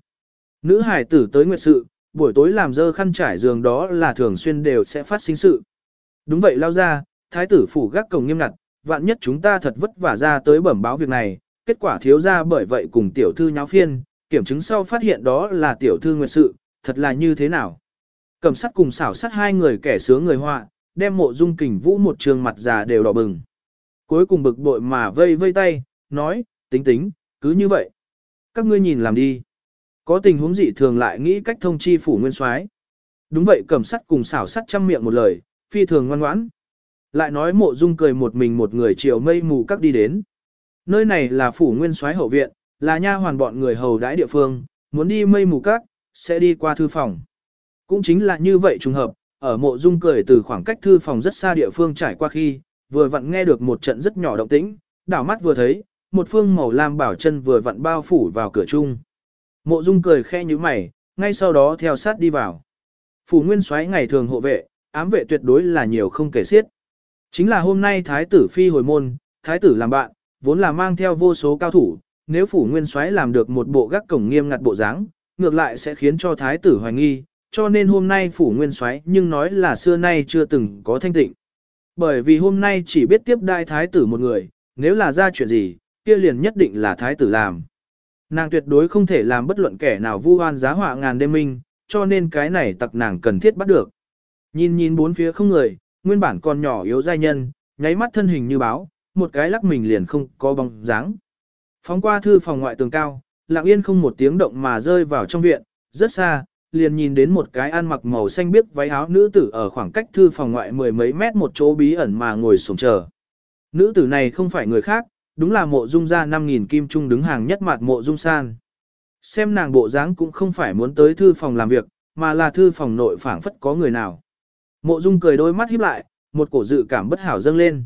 Nữ hải tử tới nguyệt sự, buổi tối làm dơ khăn trải giường đó là thường xuyên đều sẽ phát sinh sự. Đúng vậy lao ra, thái tử phủ gác cổng nghiêm ngặt, vạn nhất chúng ta thật vất vả ra tới bẩm báo việc này, kết quả thiếu ra bởi vậy cùng tiểu thư nháo phiên, kiểm chứng sau phát hiện đó là tiểu thư nguyệt sự, thật là như thế nào. Cầm sắt cùng xảo sắt hai người kẻ sướng người họa, đem mộ dung kình vũ một trường mặt già đều đỏ bừng. Cuối cùng bực bội mà vây vây tay, nói, tính tính, cứ như vậy. Các ngươi nhìn làm đi. Có tình huống dị thường lại nghĩ cách thông chi phủ nguyên soái. Đúng vậy cầm sắt cùng xảo sắt chăm miệng một lời, phi thường ngoan ngoãn. Lại nói mộ dung cười một mình một người chiều mây mù các đi đến. Nơi này là phủ nguyên soái hậu viện, là nha hoàn bọn người hầu đãi địa phương, muốn đi mây mù các, sẽ đi qua thư phòng. Cũng chính là như vậy trùng hợp, ở mộ dung cười từ khoảng cách thư phòng rất xa địa phương trải qua khi, vừa vặn nghe được một trận rất nhỏ động tĩnh, đảo mắt vừa thấy, một phương màu lam bảo chân vừa vặn bao phủ vào cửa chung. Mộ dung cười khe như mày, ngay sau đó theo sát đi vào. Phủ nguyên soái ngày thường hộ vệ, ám vệ tuyệt đối là nhiều không kể xiết. Chính là hôm nay thái tử phi hồi môn, thái tử làm bạn, vốn là mang theo vô số cao thủ, nếu phủ nguyên soái làm được một bộ gác cổng nghiêm ngặt bộ dáng, ngược lại sẽ khiến cho thái tử hoài nghi, cho nên hôm nay phủ nguyên soái nhưng nói là xưa nay chưa từng có thanh tịnh. Bởi vì hôm nay chỉ biết tiếp đại thái tử một người, nếu là ra chuyện gì, kia liền nhất định là thái tử làm. Nàng tuyệt đối không thể làm bất luận kẻ nào vu oan giá họa ngàn đêm minh, cho nên cái này tặc nàng cần thiết bắt được. Nhìn nhìn bốn phía không người, nguyên bản còn nhỏ yếu giai nhân, nháy mắt thân hình như báo, một cái lắc mình liền không có bóng dáng. Phóng qua thư phòng ngoại tường cao, lặng yên không một tiếng động mà rơi vào trong viện, rất xa, liền nhìn đến một cái ăn mặc màu xanh biếc váy áo nữ tử ở khoảng cách thư phòng ngoại mười mấy mét một chỗ bí ẩn mà ngồi sổng chờ. Nữ tử này không phải người khác, đúng là mộ dung gia 5.000 kim trung đứng hàng nhất mặt mộ dung san. Xem nàng bộ dáng cũng không phải muốn tới thư phòng làm việc, mà là thư phòng nội phảng phất có người nào. Mộ Dung cười đôi mắt híp lại, một cổ dự cảm bất hảo dâng lên.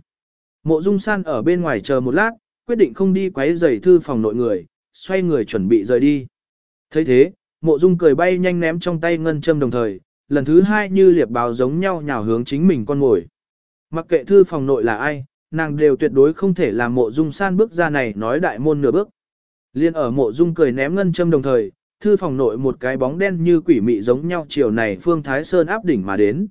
Mộ Dung San ở bên ngoài chờ một lát, quyết định không đi quấy rầy thư phòng nội người, xoay người chuẩn bị rời đi. thấy thế, Mộ Dung cười bay nhanh ném trong tay ngân châm đồng thời, lần thứ hai như liệp báo giống nhau nhào hướng chính mình con ngồi. Mặc kệ thư phòng nội là ai, nàng đều tuyệt đối không thể làm Mộ Dung San bước ra này nói đại môn nửa bước. Liên ở Mộ Dung cười ném ngân châm đồng thời, thư phòng nội một cái bóng đen như quỷ mị giống nhau chiều này Phương Thái Sơn áp đỉnh mà đến.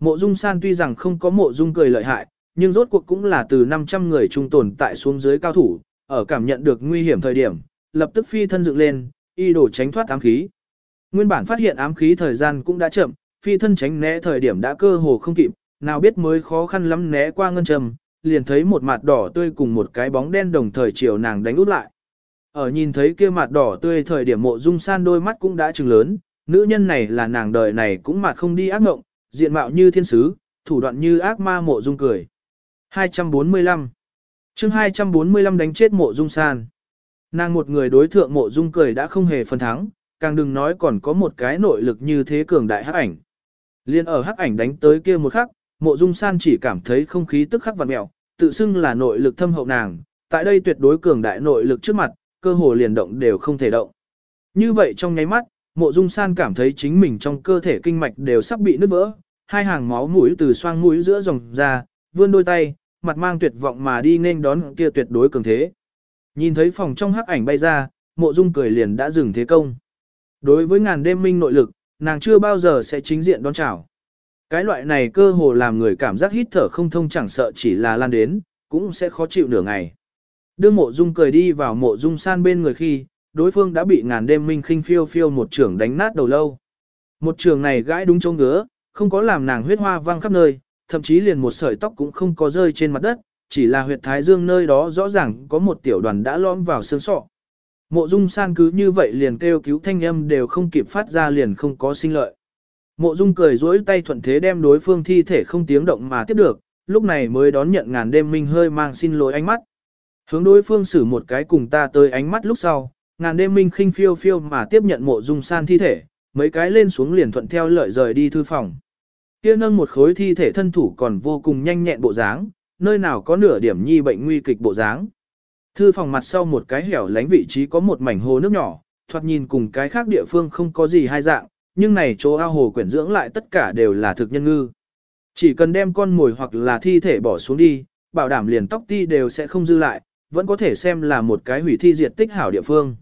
Mộ Dung San tuy rằng không có mộ Dung cười lợi hại, nhưng rốt cuộc cũng là từ 500 người trung tồn tại xuống dưới cao thủ, ở cảm nhận được nguy hiểm thời điểm, lập tức phi thân dựng lên, y đổ tránh thoát ám khí. Nguyên bản phát hiện ám khí thời gian cũng đã chậm, phi thân tránh né thời điểm đã cơ hồ không kịp, nào biết mới khó khăn lắm né qua ngân trầm, liền thấy một mặt đỏ tươi cùng một cái bóng đen đồng thời chiều nàng đánh út lại. Ở nhìn thấy kia mặt đỏ tươi thời điểm mộ dung san đôi mắt cũng đã trừng lớn, nữ nhân này là nàng đời này cũng mặt không đi ác ngộng, diện mạo như thiên sứ, thủ đoạn như ác ma mộ dung cười. 245 chương 245 đánh chết mộ dung san. Nàng một người đối thượng mộ dung cười đã không hề phần thắng, càng đừng nói còn có một cái nội lực như thế cường đại hắc ảnh. Liên ở hắc ảnh đánh tới kia một khắc, mộ dung san chỉ cảm thấy không khí tức khắc vặn mẹo, tự xưng là nội lực thâm hậu nàng, tại đây tuyệt đối cường đại nội lực trước mặt, cơ hồ liền động đều không thể động. Như vậy trong nháy mắt, mộ dung san cảm thấy chính mình trong cơ thể kinh mạch đều sắp bị nứt vỡ, hai hàng máu mũi từ xoang mũi giữa dòng ra, vươn đôi tay, mặt mang tuyệt vọng mà đi nên đón kia tuyệt đối cường thế. Nhìn thấy phòng trong hắc ảnh bay ra, mộ dung cười liền đã dừng thế công. Đối với ngàn đêm minh nội lực, nàng chưa bao giờ sẽ chính diện đón chào. Cái loại này cơ hồ làm người cảm giác hít thở không thông chẳng sợ chỉ là lan đến, cũng sẽ khó chịu nửa ngày. đưa mộ dung cười đi vào mộ dung san bên người khi, đối phương đã bị ngàn đêm minh khinh phiêu phiêu một trường đánh nát đầu lâu. Một trường này gãi đúng chỗ ngứa, không có làm nàng huyết hoa văng khắp nơi, thậm chí liền một sợi tóc cũng không có rơi trên mặt đất, chỉ là huyệt thái dương nơi đó rõ ràng có một tiểu đoàn đã lõm vào xương sọ. Mộ dung san cứ như vậy liền kêu cứu thanh âm đều không kịp phát ra liền không có sinh lợi. Mộ dung cười dối tay thuận thế đem đối phương thi thể không tiếng động mà tiếp được, lúc này mới đón nhận ngàn đêm minh hơi mang xin lỗi ánh mắt. Hướng đối phương xử một cái cùng ta tới ánh mắt lúc sau, ngàn đêm minh khinh phiêu phiêu mà tiếp nhận mộ dung san thi thể, mấy cái lên xuống liền thuận theo lợi rời đi thư phòng. Kia nâng một khối thi thể thân thủ còn vô cùng nhanh nhẹn bộ dáng, nơi nào có nửa điểm nhi bệnh nguy kịch bộ dáng. Thư phòng mặt sau một cái hẻo lánh vị trí có một mảnh hồ nước nhỏ, thoạt nhìn cùng cái khác địa phương không có gì hai dạng, nhưng này chỗ ao hồ quyển dưỡng lại tất cả đều là thực nhân ngư. Chỉ cần đem con mồi hoặc là thi thể bỏ xuống đi, bảo đảm liền tóc ti đều sẽ không dư lại, vẫn có thể xem là một cái hủy thi diệt tích hảo địa phương.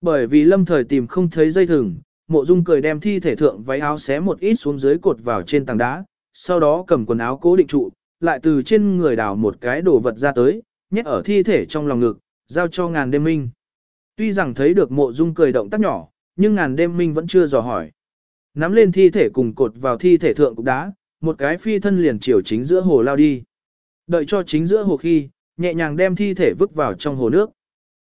Bởi vì lâm thời tìm không thấy dây thừng, mộ dung cười đem thi thể thượng váy áo xé một ít xuống dưới cột vào trên tảng đá, sau đó cầm quần áo cố định trụ, lại từ trên người đào một cái đồ vật ra tới, nhét ở thi thể trong lòng ngực, giao cho ngàn đêm minh. Tuy rằng thấy được mộ dung cười động tác nhỏ, nhưng ngàn đêm minh vẫn chưa dò hỏi. Nắm lên thi thể cùng cột vào thi thể thượng cục đá, một cái phi thân liền chiều chính giữa hồ lao đi. Đợi cho chính giữa hồ khi, nhẹ nhàng đem thi thể vứt vào trong hồ nước.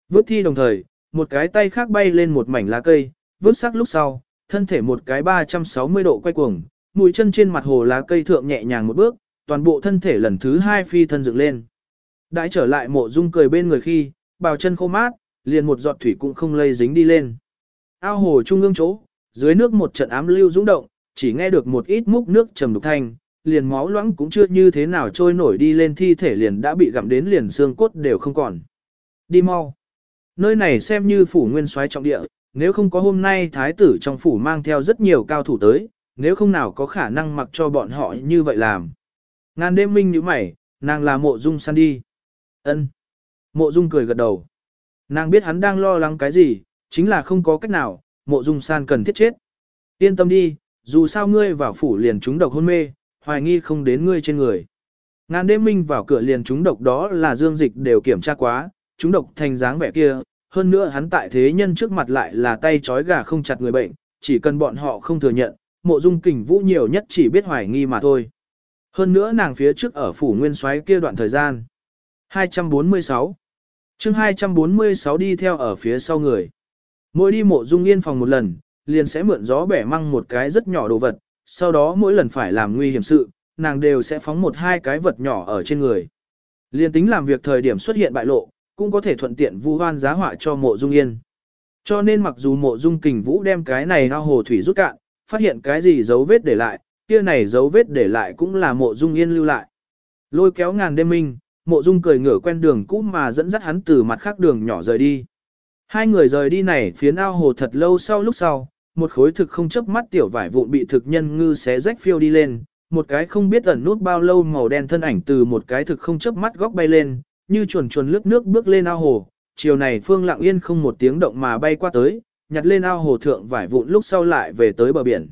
Vứt thi đồng thời, một cái tay khác bay lên một mảnh lá cây, vứt sắc lúc sau, thân thể một cái 360 độ quay cuồng, mũi chân trên mặt hồ lá cây thượng nhẹ nhàng một bước, toàn bộ thân thể lần thứ hai phi thân dựng lên. Đãi trở lại mộ dung cười bên người khi, bào chân khô mát, liền một giọt thủy cũng không lây dính đi lên. Ao hồ trung ương chỗ, dưới nước một trận ám lưu dũng động, chỉ nghe được một ít múc nước trầm đục thanh, liền máu loãng cũng chưa như thế nào trôi nổi đi lên thi thể liền đã bị gặm đến liền xương cốt đều không còn. Đi mau. Nơi này xem như phủ nguyên soái trọng địa, nếu không có hôm nay thái tử trong phủ mang theo rất nhiều cao thủ tới, nếu không nào có khả năng mặc cho bọn họ như vậy làm. Ngàn đêm minh như mày, nàng là mộ dung san đi. ân Mộ dung cười gật đầu. Nàng biết hắn đang lo lắng cái gì, chính là không có cách nào, mộ dung san cần thiết chết. Yên tâm đi, dù sao ngươi vào phủ liền trúng độc hôn mê, hoài nghi không đến ngươi trên người. Ngàn đêm minh vào cửa liền trúng độc đó là dương dịch đều kiểm tra quá, trúng độc thành dáng vẻ kia, hơn nữa hắn tại thế nhân trước mặt lại là tay trói gà không chặt người bệnh, chỉ cần bọn họ không thừa nhận, mộ dung kình vũ nhiều nhất chỉ biết hoài nghi mà thôi. Hơn nữa nàng phía trước ở phủ nguyên soái kia đoạn thời gian. 246 chương 246 đi theo ở phía sau người. Mỗi đi mộ dung yên phòng một lần, liền sẽ mượn gió bẻ măng một cái rất nhỏ đồ vật, sau đó mỗi lần phải làm nguy hiểm sự, nàng đều sẽ phóng một hai cái vật nhỏ ở trên người. Liên tính làm việc thời điểm xuất hiện bại lộ, cũng có thể thuận tiện vu hoan giá họa cho mộ dung yên. Cho nên mặc dù mộ dung kình vũ đem cái này ao hồ thủy rút cạn, phát hiện cái gì dấu vết để lại, kia này dấu vết để lại cũng là mộ dung yên lưu lại. Lôi kéo ngàn đêm minh, mộ dung cười ngửa quen đường cũ mà dẫn dắt hắn từ mặt khác đường nhỏ rời đi. Hai người rời đi này phía ao hồ thật lâu sau lúc sau, một khối thực không chớp mắt tiểu vải vụn bị thực nhân ngư xé rách phiêu đi lên, một cái không biết ẩn nút bao lâu màu đen thân ảnh từ một cái thực không chớp mắt góc bay lên, như chuồn chuồn lướt nước bước lên ao hồ. Chiều này Phương Lặng Yên không một tiếng động mà bay qua tới, nhặt lên ao hồ thượng vải vụn lúc sau lại về tới bờ biển.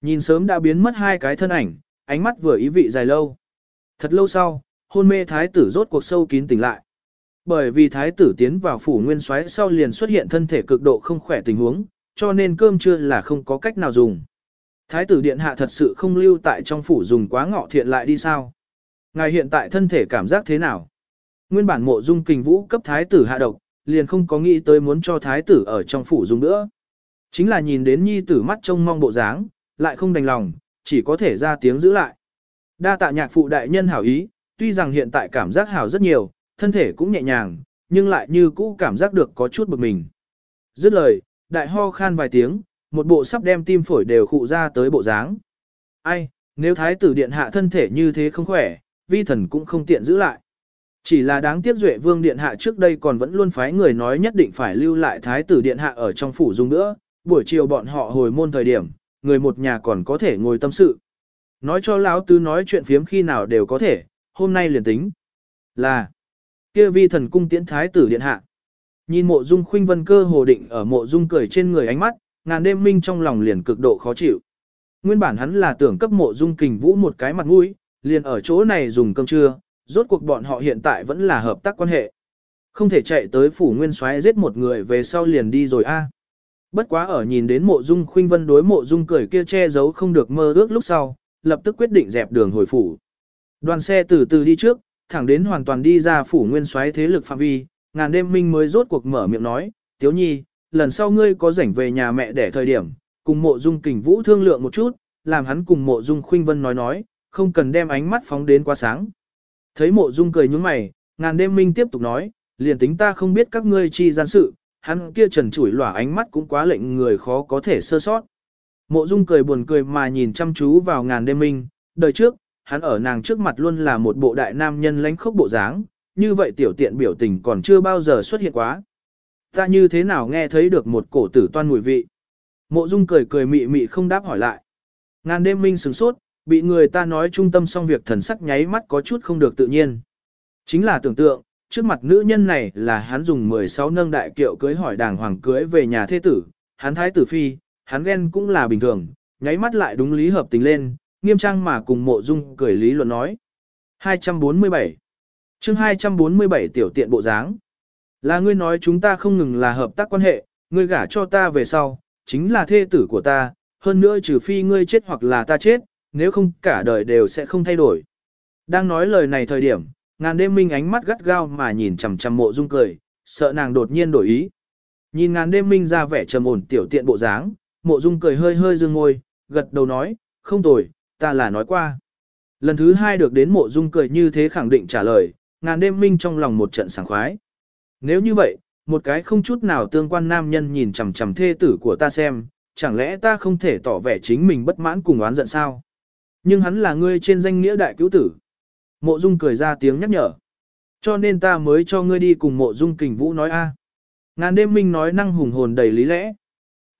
Nhìn sớm đã biến mất hai cái thân ảnh, ánh mắt vừa ý vị dài lâu. Thật lâu sau, hôn mê thái tử rốt cuộc sâu kín tỉnh lại. Bởi vì thái tử tiến vào phủ nguyên soái sau liền xuất hiện thân thể cực độ không khỏe tình huống, cho nên cơm trưa là không có cách nào dùng. Thái tử điện hạ thật sự không lưu tại trong phủ dùng quá ngọ thiện lại đi sao? Ngài hiện tại thân thể cảm giác thế nào? Nguyên bản mộ dung kình vũ cấp thái tử hạ độc, liền không có nghĩ tới muốn cho thái tử ở trong phủ dùng nữa. Chính là nhìn đến nhi tử mắt trông mong bộ dáng, lại không đành lòng, chỉ có thể ra tiếng giữ lại. Đa tạ nhạc phụ đại nhân hảo ý, tuy rằng hiện tại cảm giác hảo rất nhiều, thân thể cũng nhẹ nhàng, nhưng lại như cũ cảm giác được có chút bực mình. Dứt lời, đại ho khan vài tiếng, một bộ sắp đem tim phổi đều khụ ra tới bộ dáng. Ai, nếu thái tử điện hạ thân thể như thế không khỏe, vi thần cũng không tiện giữ lại. Chỉ là đáng tiếc duệ vương điện hạ trước đây còn vẫn luôn phái người nói nhất định phải lưu lại thái tử điện hạ ở trong phủ dung nữa, buổi chiều bọn họ hồi môn thời điểm, người một nhà còn có thể ngồi tâm sự. Nói cho lão tứ nói chuyện phiếm khi nào đều có thể, hôm nay liền tính. Là, kia vi thần cung tiễn thái tử điện hạ. Nhìn mộ dung khuynh vân cơ hồ định ở mộ dung cười trên người ánh mắt, ngàn đêm minh trong lòng liền cực độ khó chịu. Nguyên bản hắn là tưởng cấp mộ dung kình vũ một cái mặt mũi, liền ở chỗ này dùng cơm trưa, rốt cuộc bọn họ hiện tại vẫn là hợp tác quan hệ. Không thể chạy tới phủ nguyên soái giết một người về sau liền đi rồi a. Bất quá ở nhìn đến mộ dung khuynh vân đối mộ dung cười kia che giấu không được mơ ước lúc sau, lập tức quyết định dẹp đường hồi phủ. Đoàn xe từ từ đi trước, thẳng đến hoàn toàn đi ra phủ nguyên soái thế lực phạm vi, ngàn đêm minh mới rốt cuộc mở miệng nói, tiếu nhi, lần sau ngươi có rảnh về nhà mẹ để thời điểm, cùng mộ dung kình vũ thương lượng một chút, làm hắn cùng mộ dung khuynh vân nói nói, không cần đem ánh mắt phóng đến quá sáng. Thấy mộ dung cười nhướng mày, ngàn đêm minh tiếp tục nói, liền tính ta không biết các ngươi chi gian sự, hắn kia trần trụi lỏa ánh mắt cũng quá lệnh người khó có thể sơ sót. Mộ dung cười buồn cười mà nhìn chăm chú vào ngàn đêm minh, đời trước, hắn ở nàng trước mặt luôn là một bộ đại nam nhân lánh khốc bộ dáng, như vậy tiểu tiện biểu tình còn chưa bao giờ xuất hiện quá. Ta như thế nào nghe thấy được một cổ tử toan mùi vị. Mộ dung cười cười mị mị không đáp hỏi lại. Ngàn đêm minh sửng sốt, bị người ta nói trung tâm xong việc thần sắc nháy mắt có chút không được tự nhiên. Chính là tưởng tượng, trước mặt nữ nhân này là hắn dùng 16 nâng đại kiệu cưới hỏi đàng hoàng cưới về nhà thế tử, hắn thái tử phi, hắn ghen cũng là bình thường, nháy mắt lại đúng lý hợp tình lên, nghiêm trang mà cùng mộ dung cười lý luận nói. 247 chương 247 tiểu tiện bộ dáng. Là ngươi nói chúng ta không ngừng là hợp tác quan hệ, ngươi gả cho ta về sau, chính là thê tử của ta, hơn nữa trừ phi ngươi chết hoặc là ta chết, nếu không cả đời đều sẽ không thay đổi. Đang nói lời này thời điểm, ngàn đêm minh ánh mắt gắt gao mà nhìn chằm chằm mộ dung cười, sợ nàng đột nhiên đổi ý. Nhìn ngàn đêm minh ra vẻ trầm ổn tiểu tiện bộ dáng, mộ dung cười hơi hơi dương ngôi, gật đầu nói, không tồi, ta là nói qua. Lần thứ hai được đến mộ dung cười như thế khẳng định trả lời, ngàn đêm minh trong lòng một trận sảng khoái. Nếu như vậy, một cái không chút nào tương quan nam nhân nhìn chằm chằm thê tử của ta xem, chẳng lẽ ta không thể tỏ vẻ chính mình bất mãn cùng oán giận sao? Nhưng hắn là ngươi trên danh nghĩa đại cứu tử. Mộ Dung cười ra tiếng nhắc nhở. Cho nên ta mới cho ngươi đi cùng mộ Dung kình vũ nói a. Ngàn đêm minh nói năng hùng hồn đầy lý lẽ.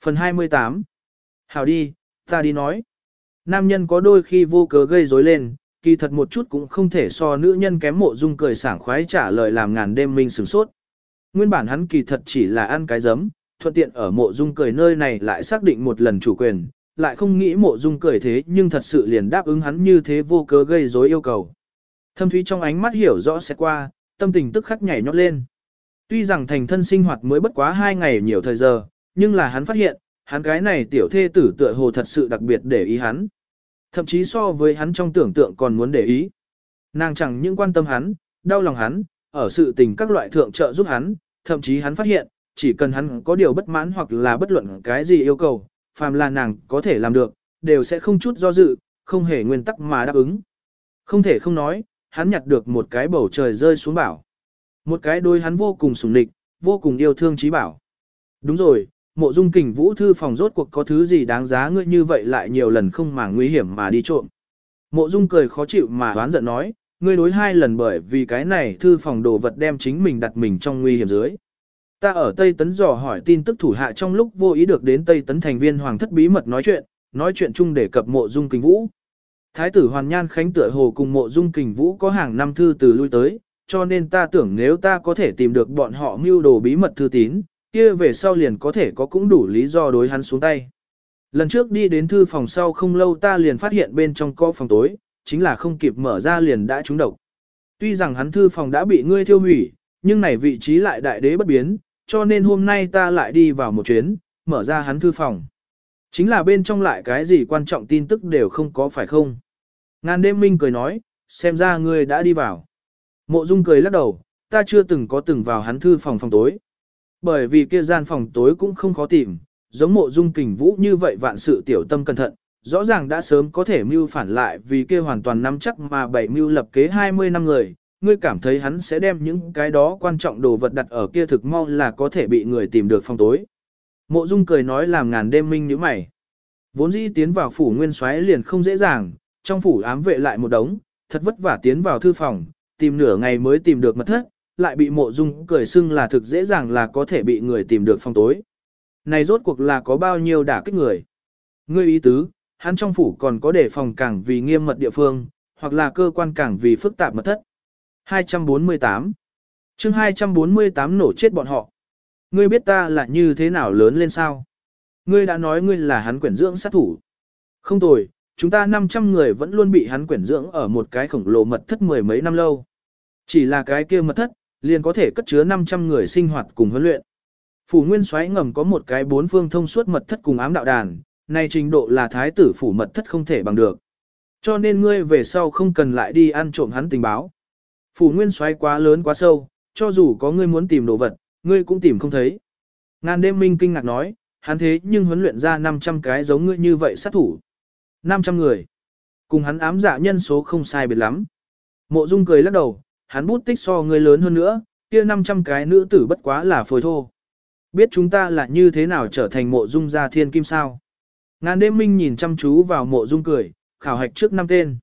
Phần 28 Hảo đi, ta đi nói. Nam nhân có đôi khi vô cớ gây rối lên, kỳ thật một chút cũng không thể so nữ nhân kém mộ dung cười sảng khoái trả lời làm ngàn đêm minh sửng sốt. Nguyên bản hắn kỳ thật chỉ là ăn cái giấm, thuận tiện ở mộ dung cười nơi này lại xác định một lần chủ quyền, lại không nghĩ mộ dung cười thế nhưng thật sự liền đáp ứng hắn như thế vô cớ gây rối yêu cầu. Thâm thúy trong ánh mắt hiểu rõ sẽ qua, tâm tình tức khắc nhảy nhót lên. Tuy rằng thành thân sinh hoạt mới bất quá hai ngày nhiều thời giờ, nhưng là hắn phát hiện, hắn cái này tiểu thê tử tựa hồ thật sự đặc biệt để ý hắn. Thậm chí so với hắn trong tưởng tượng còn muốn để ý. Nàng chẳng những quan tâm hắn, đau lòng hắn, ở sự tình các loại thượng trợ giúp hắn, thậm chí hắn phát hiện, chỉ cần hắn có điều bất mãn hoặc là bất luận cái gì yêu cầu, phàm là nàng có thể làm được, đều sẽ không chút do dự, không hề nguyên tắc mà đáp ứng. Không thể không nói, hắn nhặt được một cái bầu trời rơi xuống bảo. Một cái đôi hắn vô cùng sủng nịch, vô cùng yêu thương trí bảo. Đúng rồi, mộ dung kình vũ thư phòng rốt cuộc có thứ gì đáng giá ngươi như vậy lại nhiều lần không màng nguy hiểm mà đi trộm. Mộ dung cười khó chịu mà đoán giận nói, ngươi đối hai lần bởi vì cái này thư phòng đồ vật đem chính mình đặt mình trong nguy hiểm dưới. Ta ở Tây Tấn dò hỏi tin tức thủ hạ trong lúc vô ý được đến Tây Tấn thành viên hoàng thất bí mật nói chuyện, nói chuyện chung để cập mộ dung kình vũ. Thái tử Hoàn Nhan Khánh tựa hồ cùng mộ dung kình vũ có hàng năm thư từ lui tới, cho nên ta tưởng nếu ta có thể tìm được bọn họ mưu đồ bí mật thư tín, kia về sau liền có thể có cũng đủ lý do đối hắn xuống tay. Lần trước đi đến thư phòng sau không lâu ta liền phát hiện bên trong có phòng tối, chính là không kịp mở ra liền đã trúng độc. Tuy rằng hắn thư phòng đã bị ngươi thiêu hủy, nhưng này vị trí lại đại đế bất biến, cho nên hôm nay ta lại đi vào một chuyến, mở ra hắn thư phòng. Chính là bên trong lại cái gì quan trọng tin tức đều không có phải không? Ngàn đêm minh cười nói, xem ra ngươi đã đi vào. Mộ Dung cười lắc đầu, ta chưa từng có từng vào hắn thư phòng phòng tối. Bởi vì kia gian phòng tối cũng không khó tìm, giống mộ Dung kình vũ như vậy vạn sự tiểu tâm cẩn thận, rõ ràng đã sớm có thể mưu phản lại vì kia hoàn toàn nắm chắc mà bảy mưu lập kế 20 năm người, ngươi cảm thấy hắn sẽ đem những cái đó quan trọng đồ vật đặt ở kia thực mau là có thể bị người tìm được phòng tối. Mộ Dung cười nói làm ngàn đêm minh như mày. Vốn dĩ tiến vào phủ nguyên soái liền không dễ dàng, trong phủ ám vệ lại một đống, thật vất vả tiến vào thư phòng, tìm nửa ngày mới tìm được mật thất, lại bị mộ dung cười xưng là thực dễ dàng là có thể bị người tìm được phòng tối. Này rốt cuộc là có bao nhiêu đả kích người. Ngươi ý tứ, hắn trong phủ còn có đề phòng càng vì nghiêm mật địa phương, hoặc là cơ quan càng vì phức tạp mật thất. 248 chương 248 nổ chết bọn họ. Ngươi biết ta là như thế nào lớn lên sao? Ngươi đã nói ngươi là hắn quyển dưỡng sát thủ. Không tồi, chúng ta 500 người vẫn luôn bị hắn quyển dưỡng ở một cái khổng lồ mật thất mười mấy năm lâu. Chỉ là cái kia mật thất, liền có thể cất chứa 500 người sinh hoạt cùng huấn luyện. Phủ Nguyên Soái ngầm có một cái bốn phương thông suốt mật thất cùng ám đạo đàn, này trình độ là thái tử phủ mật thất không thể bằng được. Cho nên ngươi về sau không cần lại đi ăn trộm hắn tình báo. Phủ Nguyên Soái quá lớn quá sâu, cho dù có ngươi muốn tìm đồ vật, ngươi cũng tìm không thấy. Ngàn đêm minh kinh ngạc nói, hắn thế nhưng huấn luyện ra 500 cái giống ngươi như vậy sát thủ. 500 người. Cùng hắn ám dạ nhân số không sai biệt lắm. Mộ Dung cười lắc đầu, hắn bút tích so ngươi lớn hơn nữa, kia 500 cái nữ tử bất quá là phôi thô. Biết chúng ta là như thế nào trở thành mộ dung gia thiên kim sao. Ngàn đêm minh nhìn chăm chú vào mộ dung cười, khảo hạch trước năm tên.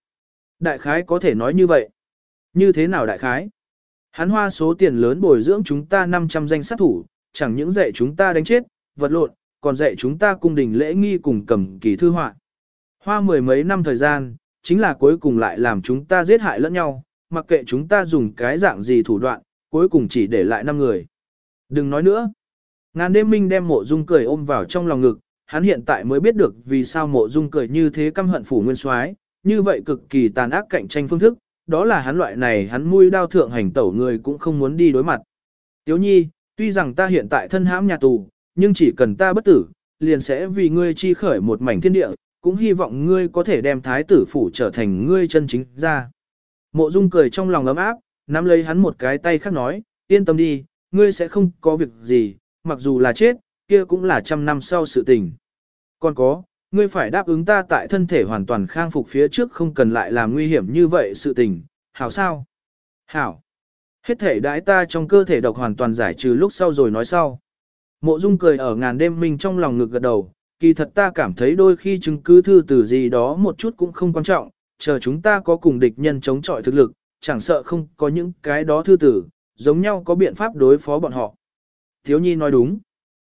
Đại khái có thể nói như vậy. Như thế nào đại khái? Hắn hoa số tiền lớn bồi dưỡng chúng ta 500 danh sát thủ, chẳng những dạy chúng ta đánh chết, vật lộn, còn dạy chúng ta cung đình lễ nghi cùng cầm kỳ thư họa. Hoa mười mấy năm thời gian, chính là cuối cùng lại làm chúng ta giết hại lẫn nhau, mặc kệ chúng ta dùng cái dạng gì thủ đoạn, cuối cùng chỉ để lại 5 người. Đừng nói nữa. Ngàn đêm minh đem mộ dung cười ôm vào trong lòng ngực, hắn hiện tại mới biết được vì sao mộ dung cười như thế căm hận phủ nguyên soái, như vậy cực kỳ tàn ác cạnh tranh phương thức, đó là hắn loại này hắn mui đao thượng hành tẩu người cũng không muốn đi đối mặt. Tiếu nhi, tuy rằng ta hiện tại thân hãm nhà tù, nhưng chỉ cần ta bất tử, liền sẽ vì ngươi chi khởi một mảnh thiên địa, cũng hy vọng ngươi có thể đem thái tử phủ trở thành ngươi chân chính ra. Mộ Dung cười trong lòng ấm áp, nắm lấy hắn một cái tay khác nói, yên tâm đi, ngươi sẽ không có việc gì, mặc dù là chết, kia cũng là trăm năm sau sự tình. Còn có, ngươi phải đáp ứng ta tại thân thể hoàn toàn khang phục phía trước không cần lại làm nguy hiểm như vậy sự tình, hảo sao? Hảo. Hết thể đãi ta trong cơ thể độc hoàn toàn giải trừ lúc sau rồi nói sau. Mộ Dung cười ở ngàn đêm mình trong lòng ngực gật đầu, kỳ thật ta cảm thấy đôi khi chứng cứ thư từ gì đó một chút cũng không quan trọng, chờ chúng ta có cùng địch nhân chống chọi thực lực, chẳng sợ không có những cái đó thư tử, giống nhau có biện pháp đối phó bọn họ. Thiếu nhi nói đúng.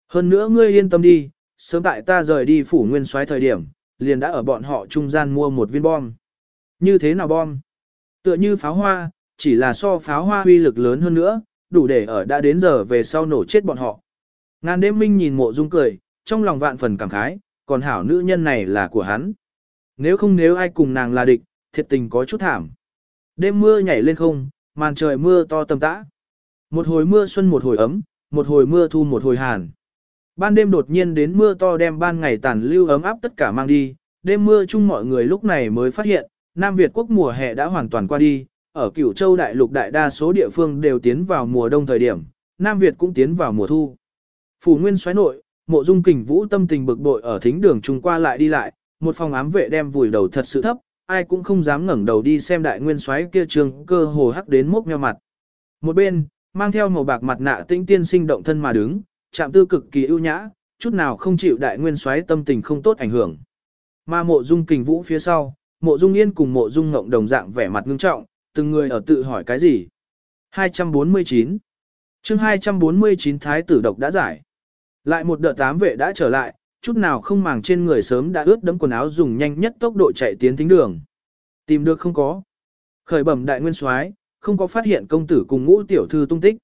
Hơn nữa ngươi yên tâm đi, sớm tại ta rời đi phủ nguyên soái thời điểm, liền đã ở bọn họ trung gian mua một viên bom. Như thế nào bom? Tựa như pháo hoa, chỉ là so pháo hoa huy lực lớn hơn nữa, đủ để ở đã đến giờ về sau nổ chết bọn họ. Ngàn đêm minh nhìn mộ dung cười, trong lòng vạn phần cảm khái, còn hảo nữ nhân này là của hắn. Nếu không nếu ai cùng nàng là địch, thiệt tình có chút thảm. Đêm mưa nhảy lên không, màn trời mưa to tầm tã. Một hồi mưa xuân một hồi ấm, một hồi mưa thu một hồi hàn. Ban đêm đột nhiên đến mưa to đem ban ngày tàn lưu ấm áp tất cả mang đi, đêm mưa chung mọi người lúc này mới phát hiện, Nam Việt quốc mùa hè đã hoàn toàn qua đi, ở cửu châu đại lục đại đa số địa phương đều tiến vào mùa đông thời điểm, Nam Việt cũng tiến vào mùa thu. Phủ nguyên xoáy nội, mộ dung kình vũ tâm tình bực bội ở thính đường trung qua lại đi lại, một phòng ám vệ đem vùi đầu thật sự thấp, ai cũng không dám ngẩng đầu đi xem đại nguyên soái kia trường cơ hồ hắc đến mốc meo mặt. Một bên, mang theo màu bạc mặt nạ tĩnh tiên sinh động thân mà đứng, chạm tư cực kỳ ưu nhã, chút nào không chịu đại nguyên soái tâm tình không tốt ảnh hưởng. Mà mộ dung kình vũ phía sau, mộ dung yên cùng mộ dung ngộng đồng dạng vẻ mặt ngưng trọng, từng người ở tự hỏi cái gì. 249 chương 249 Thái tử độc đã giải. Lại một đợt tám vệ đã trở lại, chút nào không màng trên người sớm đã ướt đẫm quần áo dùng nhanh nhất tốc độ chạy tiến thính đường. Tìm được không có. Khởi bẩm đại nguyên soái, không có phát hiện công tử cùng ngũ tiểu thư tung tích.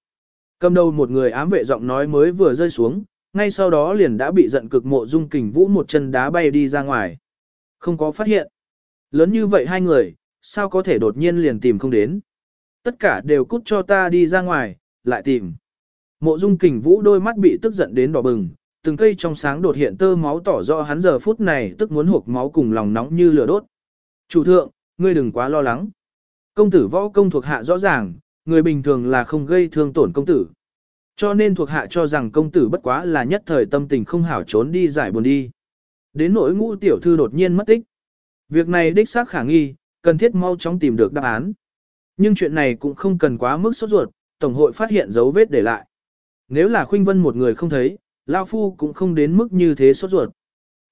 Cầm đầu một người ám vệ giọng nói mới vừa rơi xuống, ngay sau đó liền đã bị giận cực mộ dung kình vũ một chân đá bay đi ra ngoài. Không có phát hiện. Lớn như vậy hai người, sao có thể đột nhiên liền tìm không đến. Tất cả đều cút cho ta đi ra ngoài, lại tìm. Mộ dung kình vũ đôi mắt bị tức giận đến đỏ bừng, từng cây trong sáng đột hiện tơ máu tỏ rõ hắn giờ phút này tức muốn hộp máu cùng lòng nóng như lửa đốt. Chủ thượng, ngươi đừng quá lo lắng. Công tử võ công thuộc hạ rõ ràng, người bình thường là không gây thương tổn công tử. Cho nên thuộc hạ cho rằng công tử bất quá là nhất thời tâm tình không hảo trốn đi giải buồn đi. Đến nỗi ngũ tiểu thư đột nhiên mất tích. Việc này đích xác khả nghi, cần thiết mau chóng tìm được đáp án. Nhưng chuyện này cũng không cần quá mức sốt ruột, Tổng hội phát hiện dấu vết để lại. Nếu là Khuynh Vân một người không thấy, Lao Phu cũng không đến mức như thế sốt ruột.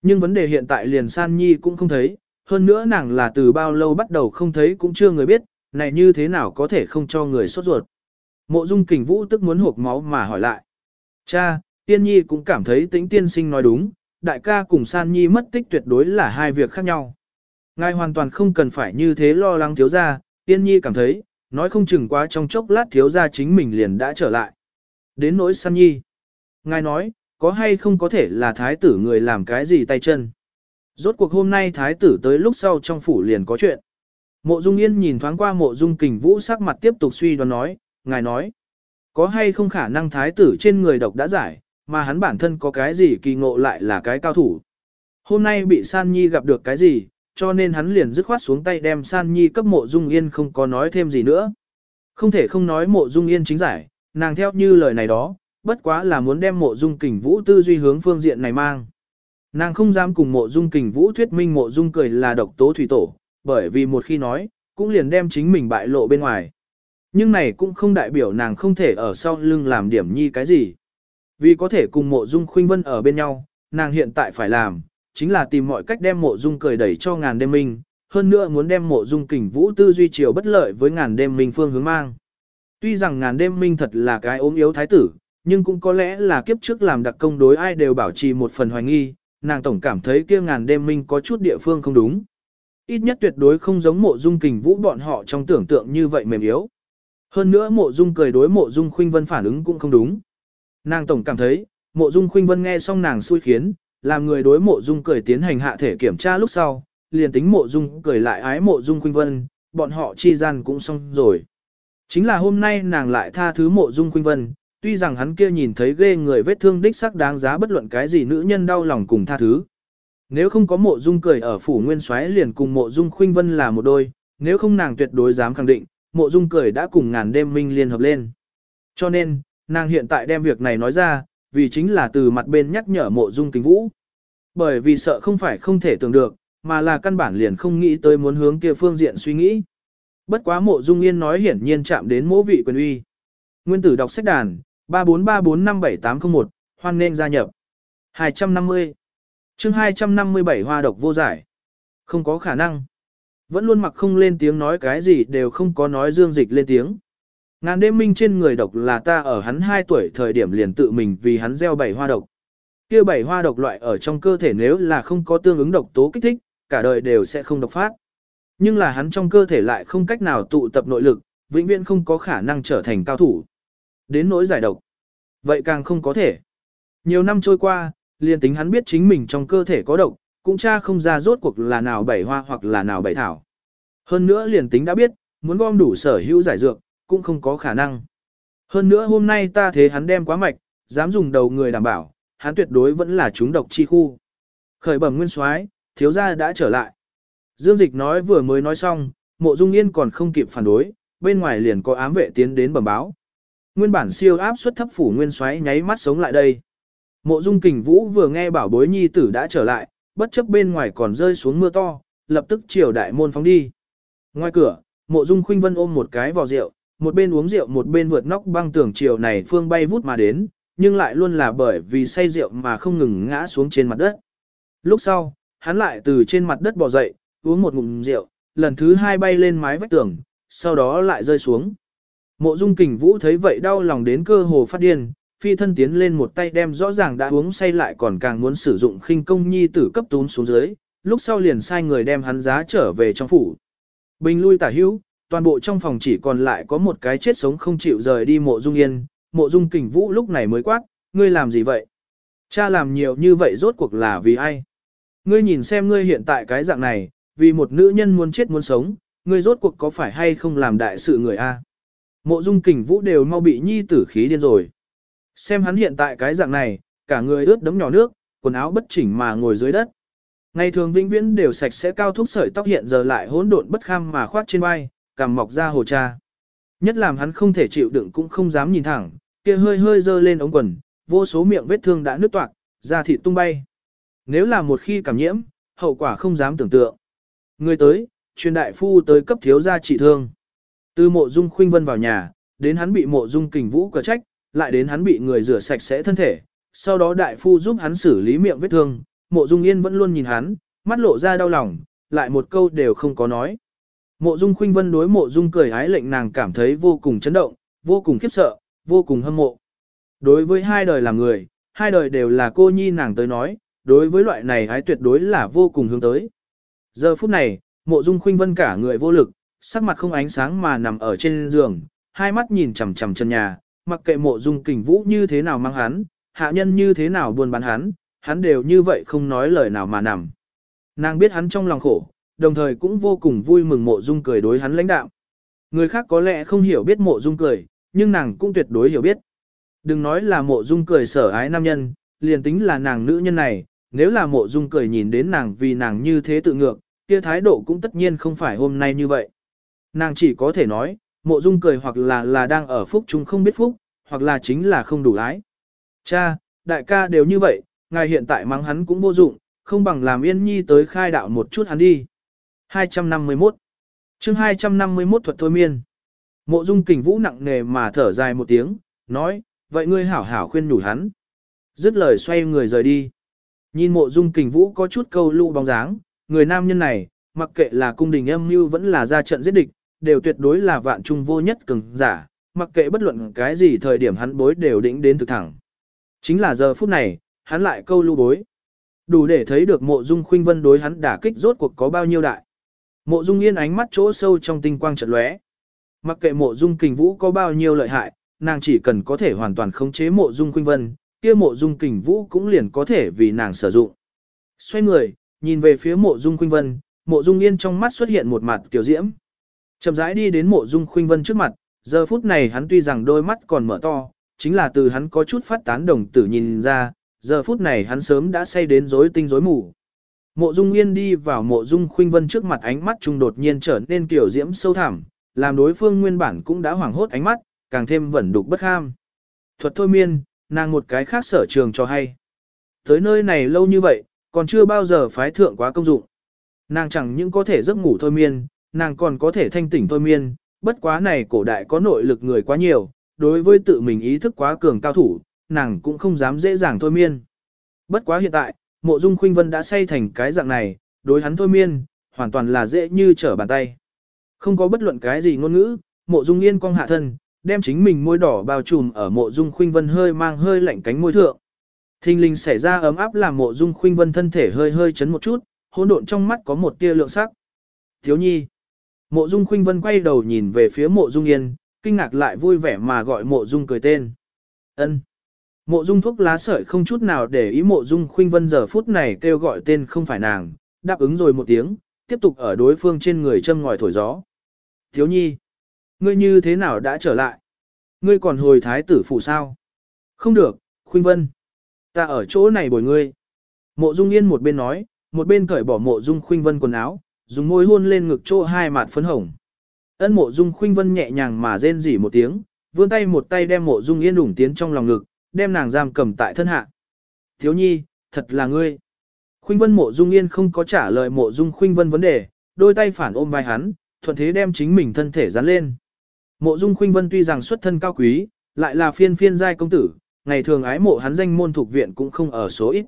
Nhưng vấn đề hiện tại liền San Nhi cũng không thấy, hơn nữa nàng là từ bao lâu bắt đầu không thấy cũng chưa người biết, này như thế nào có thể không cho người sốt ruột. Mộ dung kình vũ tức muốn hộp máu mà hỏi lại. Cha, tiên nhi cũng cảm thấy tĩnh tiên sinh nói đúng, đại ca cùng san nhi mất tích tuyệt đối là hai việc khác nhau. Ngài hoàn toàn không cần phải như thế lo lắng thiếu gia, tiên nhi cảm thấy, nói không chừng quá trong chốc lát thiếu gia chính mình liền đã trở lại. Đến nỗi san nhi. Ngài nói, có hay không có thể là thái tử người làm cái gì tay chân. Rốt cuộc hôm nay thái tử tới lúc sau trong phủ liền có chuyện. Mộ Dung Yên nhìn thoáng qua mộ Dung Kình Vũ sắc mặt tiếp tục suy đoán nói, ngài nói, có hay không khả năng thái tử trên người độc đã giải, mà hắn bản thân có cái gì kỳ ngộ lại là cái cao thủ. Hôm nay bị San Nhi gặp được cái gì, cho nên hắn liền dứt khoát xuống tay đem San Nhi cấp mộ Dung Yên không có nói thêm gì nữa. Không thể không nói mộ Dung Yên chính giải, nàng theo như lời này đó, bất quá là muốn đem mộ Dung Kình Vũ tư duy hướng phương diện này mang. Nàng không dám cùng mộ Dung Kình Vũ thuyết minh mộ Dung cười là độc tố thủy tổ, bởi vì một khi nói, cũng liền đem chính mình bại lộ bên ngoài. Nhưng này cũng không đại biểu nàng không thể ở sau lưng làm điểm nhi cái gì. Vì có thể cùng mộ dung khuynh vân ở bên nhau, nàng hiện tại phải làm, chính là tìm mọi cách đem mộ dung cười đẩy cho ngàn đêm minh, hơn nữa muốn đem mộ dung kình vũ tư duy chiều bất lợi với ngàn đêm minh phương hướng mang. Tuy rằng ngàn đêm minh thật là cái ốm yếu thái tử, nhưng cũng có lẽ là kiếp trước làm đặc công đối ai đều bảo trì một phần hoài nghi, nàng tổng cảm thấy kia ngàn đêm minh có chút địa phương không đúng. Ít nhất tuyệt đối không giống mộ dung kình vũ bọn họ trong tưởng tượng như vậy mềm yếu. Hơn nữa mộ dung cười đối mộ dung khuynh vân phản ứng cũng không đúng. Nàng tổng cảm thấy, mộ dung khuynh vân nghe xong nàng xui khiến, làm người đối mộ dung cười tiến hành hạ thể kiểm tra lúc sau, liền tính mộ dung cười lại ái mộ dung khuynh vân, bọn họ chi gian cũng xong rồi. Chính là hôm nay nàng lại tha thứ mộ dung khuynh vân, tuy rằng hắn kia nhìn thấy ghê người vết thương đích sắc đáng giá bất luận cái gì nữ nhân đau lòng cùng tha thứ. Nếu không có mộ dung cười ở phủ nguyên soái liền cùng mộ dung khuynh vân là một đôi, nếu không nàng tuyệt đối dám khẳng định, mộ dung cười đã cùng ngàn đêm minh liên hợp lên. Cho nên, nàng hiện tại đem việc này nói ra, vì chính là từ mặt bên nhắc nhở mộ dung kính vũ. Bởi vì sợ không phải không thể tưởng được, mà là căn bản liền không nghĩ tới muốn hướng kia phương diện suy nghĩ. Bất quá mộ dung yên nói hiển nhiên chạm đến mỗ vị quyền uy. Nguyên tử đọc sách đàn, 343457801, hoan nên gia nhập. 250 chương 257 hoa độc vô giải. Không có khả năng. Vẫn luôn mặc không lên tiếng nói cái gì đều không có nói dương dịch lên tiếng. Ngàn đêm minh trên người độc là ta ở hắn 2 tuổi thời điểm liền tự mình vì hắn gieo bảy hoa độc. kia bảy hoa độc loại ở trong cơ thể nếu là không có tương ứng độc tố kích thích, cả đời đều sẽ không độc phát. Nhưng là hắn trong cơ thể lại không cách nào tụ tập nội lực, vĩnh viễn không có khả năng trở thành cao thủ. Đến nỗi giải độc. Vậy càng không có thể. Nhiều năm trôi qua, liền tính hắn biết chính mình trong cơ thể có độc, cũng cha không ra rốt cuộc là nào bảy hoa hoặc là nào bảy thảo. Hơn nữa liền tính đã biết, muốn gom đủ sở hữu giải dược, cũng không có khả năng. Hơn nữa hôm nay ta thế hắn đem quá mạch, dám dùng đầu người đảm bảo, hắn tuyệt đối vẫn là chúng độc chi khu. Khởi bẩm nguyên soái, thiếu gia đã trở lại. Dương Dịch nói vừa mới nói xong, mộ dung yên còn không kịp phản đối, bên ngoài liền có ám vệ tiến đến bẩm báo. Nguyên bản siêu áp suất thấp phủ nguyên soái nháy mắt sống lại đây. Mộ dung kình vũ vừa nghe bảo bối nhi tử đã trở lại, bất chấp bên ngoài còn rơi xuống mưa to, lập tức chiều đại môn phóng đi. Ngoài cửa, mộ dung khuynh vân ôm một cái vò rượu, một bên uống rượu một bên vượt nóc băng tường chiều này phương bay vút mà đến, nhưng lại luôn là bởi vì say rượu mà không ngừng ngã xuống trên mặt đất. Lúc sau, hắn lại từ trên mặt đất bò dậy, uống một ngụm rượu, lần thứ hai bay lên mái vách tường, sau đó lại rơi xuống. Mộ dung kình vũ thấy vậy đau lòng đến cơ hồ phát điên, phi thân tiến lên một tay đem rõ ràng đã uống say lại còn càng muốn sử dụng khinh công nhi tử cấp tún xuống dưới, lúc sau liền sai người đem hắn giá trở về trong phủ. Bình lui tả hữu, toàn bộ trong phòng chỉ còn lại có một cái chết sống không chịu rời đi mộ dung yên, mộ dung kình vũ lúc này mới quát, ngươi làm gì vậy? Cha làm nhiều như vậy rốt cuộc là vì ai? Ngươi nhìn xem ngươi hiện tại cái dạng này, vì một nữ nhân muốn chết muốn sống, ngươi rốt cuộc có phải hay không làm đại sự người a? Mộ dung kình vũ đều mau bị nhi tử khí điên rồi. Xem hắn hiện tại cái dạng này, cả người ướt đấm nhỏ nước, quần áo bất chỉnh mà ngồi dưới đất. Ngày thường vĩnh viễn đều sạch sẽ cao thúc sợi tóc hiện giờ lại hỗn độn bất kham mà khoát trên vai, cằm mọc ra hồ cha. Nhất làm hắn không thể chịu đựng cũng không dám nhìn thẳng, kia hơi hơi dơ lên ống quần, vô số miệng vết thương đã nứt toạc, da thịt tung bay. Nếu là một khi cảm nhiễm, hậu quả không dám tưởng tượng. Người tới, truyền đại phu tới cấp thiếu gia trị thương. Từ mộ dung khuynh vân vào nhà, đến hắn bị mộ dung kình vũ cờ trách, lại đến hắn bị người rửa sạch sẽ thân thể. Sau đó đại phu giúp hắn xử lý miệng vết thương, mộ dung yên vẫn luôn nhìn hắn, mắt lộ ra đau lòng, lại một câu đều không có nói. Mộ dung khuynh vân đối mộ dung cười ái lệnh nàng cảm thấy vô cùng chấn động, vô cùng khiếp sợ, vô cùng hâm mộ. Đối với hai đời làm người, hai đời đều là cô nhi nàng tới nói, đối với loại này ái tuyệt đối là vô cùng hướng tới. Giờ phút này, mộ dung khuynh vân cả người vô lực, sắc mặt không ánh sáng mà nằm ở trên giường, hai mắt nhìn chằm chằm chân nhà, mặc kệ mộ dung kình vũ như thế nào mang hắn, hạ nhân như thế nào buồn bán hắn, hắn đều như vậy không nói lời nào mà nằm. Nàng biết hắn trong lòng khổ, đồng thời cũng vô cùng vui mừng mộ dung cười đối hắn lãnh đạo. Người khác có lẽ không hiểu biết mộ dung cười, nhưng nàng cũng tuyệt đối hiểu biết. Đừng nói là mộ dung cười sở ái nam nhân, liền tính là nàng nữ nhân này, nếu là mộ dung cười nhìn đến nàng vì nàng như thế tự ngược, kia thái độ cũng tất nhiên không phải hôm nay như vậy. Nàng chỉ có thể nói, mộ dung cười hoặc là là đang ở phúc chúng không biết phúc, hoặc là chính là không đủ lái. Cha, đại ca đều như vậy, ngài hiện tại mắng hắn cũng vô dụng, không bằng làm yên nhi tới khai đạo một chút hắn đi. 251 chương 251 thuật thôi miên. Mộ dung kình vũ nặng nề mà thở dài một tiếng, nói, vậy ngươi hảo hảo khuyên nhủ hắn. Dứt lời xoay người rời đi. Nhìn mộ dung kình vũ có chút câu lụ bóng dáng, người nam nhân này, mặc kệ là cung đình âm mưu vẫn là ra trận giết địch, đều tuyệt đối là vạn trung vô nhất cường giả, mặc kệ bất luận cái gì thời điểm hắn bối đều đỉnh đến thực thẳng. Chính là giờ phút này, hắn lại câu lưu bối. Đủ để thấy được mộ dung khuynh vân đối hắn đả kích rốt cuộc có bao nhiêu đại. Mộ dung yên ánh mắt chỗ sâu trong tinh quang trận lóe. Mặc kệ mộ dung kình vũ có bao nhiêu lợi hại, nàng chỉ cần có thể hoàn toàn khống chế mộ dung khuynh vân, kia mộ dung kình vũ cũng liền có thể vì nàng sử dụng. Xoay người, nhìn về phía mộ dung khuynh vân, mộ dung yên trong mắt xuất hiện một mặt kiểu diễm. Chậm rãi đi đến mộ dung khuynh vân trước mặt, giờ phút này hắn tuy rằng đôi mắt còn mở to, chính là từ hắn có chút phát tán đồng tử nhìn ra, giờ phút này hắn sớm đã say đến rối tinh rối mù. Mộ Dung Yên đi vào Mộ Dung Khuynh Vân trước mặt ánh mắt trung đột nhiên trở nên kiểu diễm sâu thẳm, làm đối phương nguyên bản cũng đã hoảng hốt ánh mắt, càng thêm vẩn đục bất ham. Thuật thôi miên, nàng một cái khác sở trường cho hay. Tới nơi này lâu như vậy, còn chưa bao giờ phái thượng quá công dụng. Nàng chẳng những có thể giấc ngủ thôi miên, nàng còn có thể thanh tỉnh thôi miên, bất quá này cổ đại có nội lực người quá nhiều, đối với tự mình ý thức quá cường cao thủ, nàng cũng không dám dễ dàng thôi miên. Bất quá hiện tại, mộ dung khuynh vân đã say thành cái dạng này, đối hắn thôi miên, hoàn toàn là dễ như trở bàn tay. Không có bất luận cái gì ngôn ngữ, mộ dung yên cong hạ thân, đem chính mình môi đỏ bao trùm ở mộ dung khuynh vân hơi mang hơi lạnh cánh môi thượng. Thình linh xảy ra ấm áp làm mộ dung khuynh vân thân thể hơi hơi chấn một chút, hỗn độn trong mắt có một tia lượng sắc. Thiếu nhi. Mộ dung khuynh vân quay đầu nhìn về phía mộ dung yên, kinh ngạc lại vui vẻ mà gọi mộ dung cười tên. ân Mộ dung thuốc lá sợi không chút nào để ý mộ dung khuynh vân giờ phút này kêu gọi tên không phải nàng, đáp ứng rồi một tiếng, tiếp tục ở đối phương trên người châm ngòi thổi gió. Thiếu nhi, ngươi như thế nào đã trở lại? Ngươi còn hồi thái tử phủ sao? Không được, khuynh vân. Ta ở chỗ này bồi ngươi. Mộ dung yên một bên nói, một bên cởi bỏ mộ dung khuynh vân quần áo, dùng môi hôn lên ngực chỗ hai mặt phấn hồng. Ân mộ dung khuynh vân nhẹ nhàng mà rên rỉ một tiếng, vươn tay một tay đem mộ dung yên đủng tiến trong lòng ngực, đem nàng giam cầm tại thân hạ. Thiếu nhi, thật là ngươi. Khuynh vân mộ dung yên không có trả lời mộ dung khuynh vân vấn đề, đôi tay phản ôm vai hắn, thuận thế đem chính mình thân thể dán lên. Mộ dung khuynh vân tuy rằng xuất thân cao quý, lại là phiên phiên giai công tử, ngày thường ái mộ hắn danh môn thuộc viện cũng không ở số ít.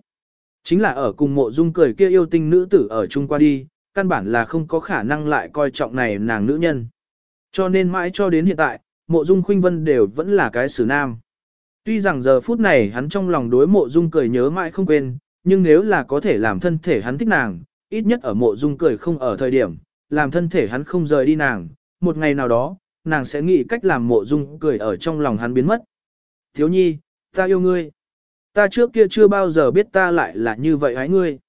Chính là ở cùng mộ dung cười kia yêu tinh nữ tử ở chung qua đi, căn bản là không có khả năng lại coi trọng này nàng nữ nhân. Cho nên mãi cho đến hiện tại, mộ dung khuynh vân đều vẫn là cái xử nam. Tuy rằng giờ phút này hắn trong lòng đối mộ dung cười nhớ mãi không quên, nhưng nếu là có thể làm thân thể hắn thích nàng, ít nhất ở mộ dung cười không ở thời điểm, làm thân thể hắn không rời đi nàng, một ngày nào đó, nàng sẽ nghĩ cách làm mộ dung cười ở trong lòng hắn biến mất. Thiếu nhi, ta yêu ngươi. Ta trước kia chưa bao giờ biết ta lại là như vậy hái ngươi.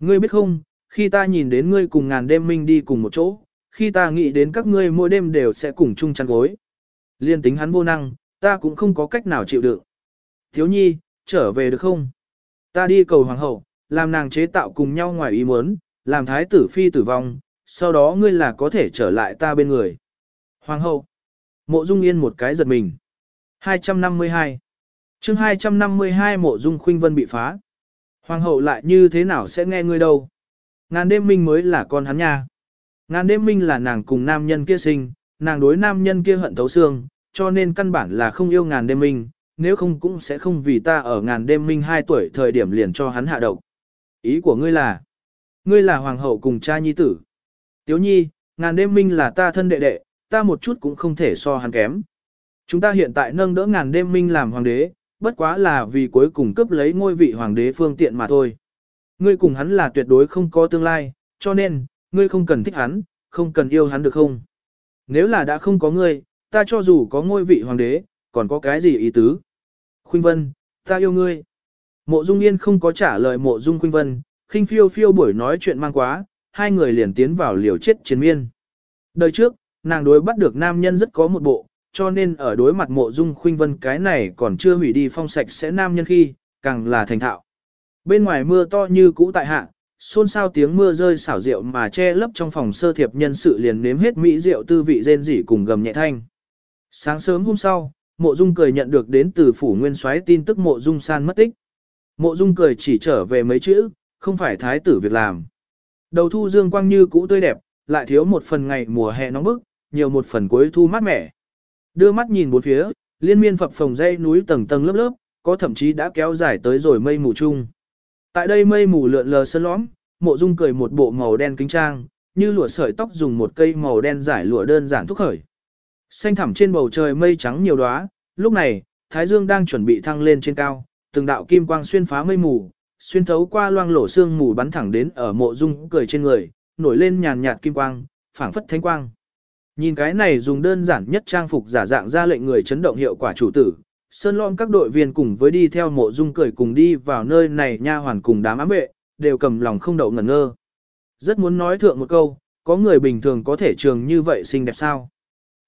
Ngươi biết không, khi ta nhìn đến ngươi cùng ngàn đêm minh đi cùng một chỗ, khi ta nghĩ đến các ngươi mỗi đêm đều sẽ cùng chung chăn gối. Liên tính hắn vô năng, ta cũng không có cách nào chịu đựng. Thiếu nhi, trở về được không? Ta đi cầu hoàng hậu, làm nàng chế tạo cùng nhau ngoài ý muốn, làm thái tử phi tử vong, sau đó ngươi là có thể trở lại ta bên người. Hoàng hậu. Mộ Dung Yên một cái giật mình. 252. chương 252 mộ Dung Khuynh Vân bị phá. Hoàng hậu lại như thế nào sẽ nghe ngươi đâu? Ngàn đêm minh mới là con hắn nha. Ngàn đêm minh là nàng cùng nam nhân kia sinh, nàng đối nam nhân kia hận thấu xương, cho nên căn bản là không yêu ngàn đêm minh, nếu không cũng sẽ không vì ta ở ngàn đêm minh 2 tuổi thời điểm liền cho hắn hạ độc. Ý của ngươi là, ngươi là hoàng hậu cùng cha nhi tử. Tiếu nhi, ngàn đêm minh là ta thân đệ đệ, ta một chút cũng không thể so hắn kém. Chúng ta hiện tại nâng đỡ ngàn đêm minh làm hoàng đế, bất quá là vì cuối cùng cướp lấy ngôi vị hoàng đế phương tiện mà thôi. Ngươi cùng hắn là tuyệt đối không có tương lai, cho nên, ngươi không cần thích hắn, không cần yêu hắn được không? Nếu là đã không có ngươi, ta cho dù có ngôi vị hoàng đế, còn có cái gì ý tứ? Khuynh Vân, ta yêu ngươi. Mộ Dung Yên không có trả lời Mộ Dung Khuynh Vân, khinh phiêu phiêu buổi nói chuyện mang quá, hai người liền tiến vào liều chết chiến miên. Đời trước, nàng đối bắt được nam nhân rất có một bộ, cho nên ở đối mặt Mộ Dung Khuynh Vân cái này còn chưa hủy đi phong sạch sẽ nam nhân khi, càng là thành thạo. Bên ngoài mưa to như cũ tại hạ, xôn xao tiếng mưa rơi xảo rượu mà che lấp trong phòng sơ thiệp nhân sự liền nếm hết mỹ rượu tư vị rên rỉ cùng gầm nhẹ thanh. Sáng sớm hôm sau, Mộ Dung cười nhận được đến từ phủ nguyên soái tin tức Mộ Dung san mất tích. Mộ Dung cười chỉ trở về mấy chữ, không phải thái tử việc làm. Đầu thu dương quang như cũ tươi đẹp, lại thiếu một phần ngày mùa hè nóng bức, nhiều một phần cuối thu mát mẻ. Đưa mắt nhìn bốn phía, liên miên phập phồng dây núi tầng tầng lớp lớp, có thậm chí đã kéo dài tới rồi mây mù chung. Tại đây mây mù lượn lờ sơn lõm, mộ dung cười một bộ màu đen kính trang, như lụa sợi tóc dùng một cây màu đen giải lụa đơn giản thúc khởi. Xanh thẳm trên bầu trời mây trắng nhiều đóa, lúc này, Thái Dương đang chuẩn bị thăng lên trên cao, từng đạo kim quang xuyên phá mây mù, xuyên thấu qua loang lổ xương mù bắn thẳng đến ở mộ dung cười trên người, nổi lên nhàn nhạt kim quang, phảng phất thánh quang. Nhìn cái này dùng đơn giản nhất trang phục giả dạng ra lệnh người chấn động hiệu quả chủ tử, Sơn lõm các đội viên cùng với đi theo mộ dung cười cùng đi vào nơi này nha hoàn cùng đám ám vệ, đều cầm lòng không đậu ngẩn ngơ. Rất muốn nói thượng một câu, có người bình thường có thể trường như vậy xinh đẹp sao?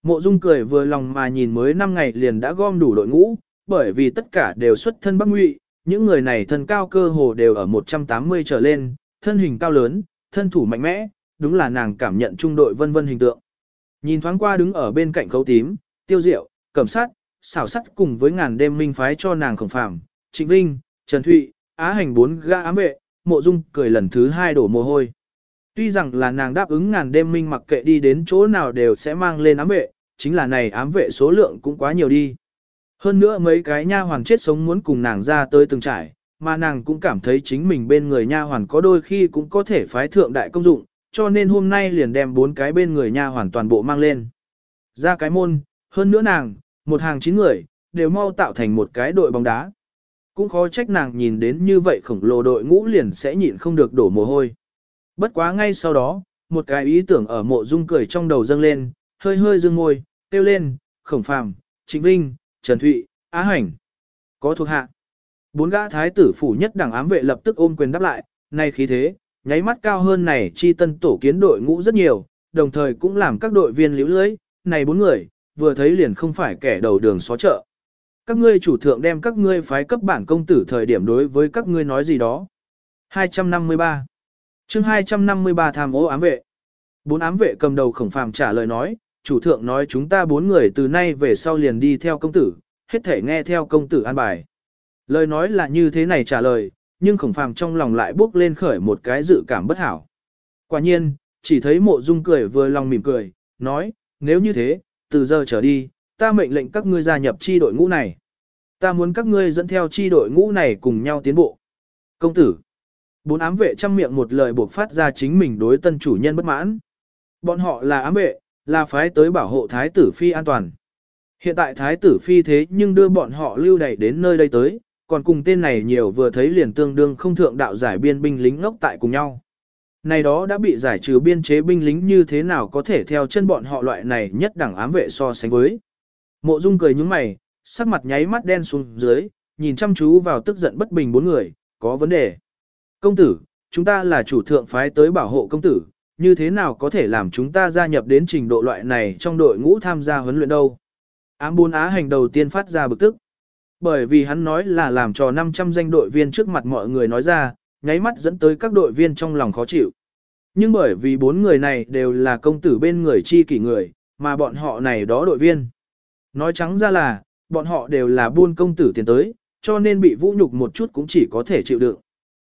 Mộ dung cười vừa lòng mà nhìn mới 5 ngày liền đã gom đủ đội ngũ, bởi vì tất cả đều xuất thân Bắc Ngụy, những người này thân cao cơ hồ đều ở 180 trở lên, thân hình cao lớn, thân thủ mạnh mẽ, đúng là nàng cảm nhận trung đội vân vân hình tượng. Nhìn thoáng qua đứng ở bên cạnh khấu tím, tiêu diệu, cẩm sát, xảo sắt cùng với ngàn đêm minh phái cho nàng khổng phạm, trịnh vinh, trần thụy, á hành bốn gã ám vệ, mộ dung cười lần thứ hai đổ mồ hôi. Tuy rằng là nàng đáp ứng ngàn đêm minh mặc kệ đi đến chỗ nào đều sẽ mang lên ám vệ, chính là này ám vệ số lượng cũng quá nhiều đi. Hơn nữa mấy cái nha hoàn chết sống muốn cùng nàng ra tới từng trải, mà nàng cũng cảm thấy chính mình bên người nha hoàn có đôi khi cũng có thể phái thượng đại công dụng, cho nên hôm nay liền đem bốn cái bên người nha hoàn toàn bộ mang lên. Ra cái môn, hơn nữa nàng, một hàng chín người, đều mau tạo thành một cái đội bóng đá. Cũng khó trách nàng nhìn đến như vậy khổng lồ đội ngũ liền sẽ nhịn không được đổ mồ hôi. Bất quá ngay sau đó, một cái ý tưởng ở mộ dung cười trong đầu dâng lên, hơi hơi dương ngôi, tiêu lên, khổng phàm, trịnh vinh, trần thụy, á hành. Có thuộc hạ. Bốn gã thái tử phủ nhất đẳng ám vệ lập tức ôm quyền đáp lại, nay khí thế, nháy mắt cao hơn này chi tân tổ kiến đội ngũ rất nhiều, đồng thời cũng làm các đội viên liễu lưới, này bốn người, vừa thấy liền không phải kẻ đầu đường xó chợ. Các ngươi chủ thượng đem các ngươi phái cấp bản công tử thời điểm đối với các ngươi nói gì đó. 253 chương 253 tham ô ám vệ. Bốn ám vệ cầm đầu khổng phàm trả lời nói, chủ thượng nói chúng ta bốn người từ nay về sau liền đi theo công tử, hết thể nghe theo công tử an bài. Lời nói là như thế này trả lời, nhưng khổng phàm trong lòng lại bước lên khởi một cái dự cảm bất hảo. Quả nhiên, chỉ thấy mộ dung cười vừa lòng mỉm cười, nói, nếu như thế, từ giờ trở đi, ta mệnh lệnh các ngươi gia nhập chi đội ngũ này. Ta muốn các ngươi dẫn theo chi đội ngũ này cùng nhau tiến bộ. Công tử. Bốn ám vệ trăm miệng một lời buộc phát ra chính mình đối tân chủ nhân bất mãn. Bọn họ là ám vệ, là phái tới bảo hộ thái tử phi an toàn. Hiện tại thái tử phi thế nhưng đưa bọn họ lưu đẩy đến nơi đây tới, còn cùng tên này nhiều vừa thấy liền tương đương không thượng đạo giải biên binh lính ngốc tại cùng nhau. Này đó đã bị giải trừ biên chế binh lính như thế nào có thể theo chân bọn họ loại này nhất đẳng ám vệ so sánh với. Mộ Dung cười nhướng mày, sắc mặt nháy mắt đen xuống dưới, nhìn chăm chú vào tức giận bất bình bốn người, có vấn đề. Công tử, chúng ta là chủ thượng phái tới bảo hộ công tử, như thế nào có thể làm chúng ta gia nhập đến trình độ loại này trong đội ngũ tham gia huấn luyện đâu. Ám bốn á hành đầu tiên phát ra bực tức. Bởi vì hắn nói là làm cho 500 danh đội viên trước mặt mọi người nói ra, nháy mắt dẫn tới các đội viên trong lòng khó chịu. Nhưng bởi vì bốn người này đều là công tử bên người chi kỷ người, mà bọn họ này đó đội viên. Nói trắng ra là, bọn họ đều là buôn công tử tiền tới, cho nên bị vũ nhục một chút cũng chỉ có thể chịu đựng.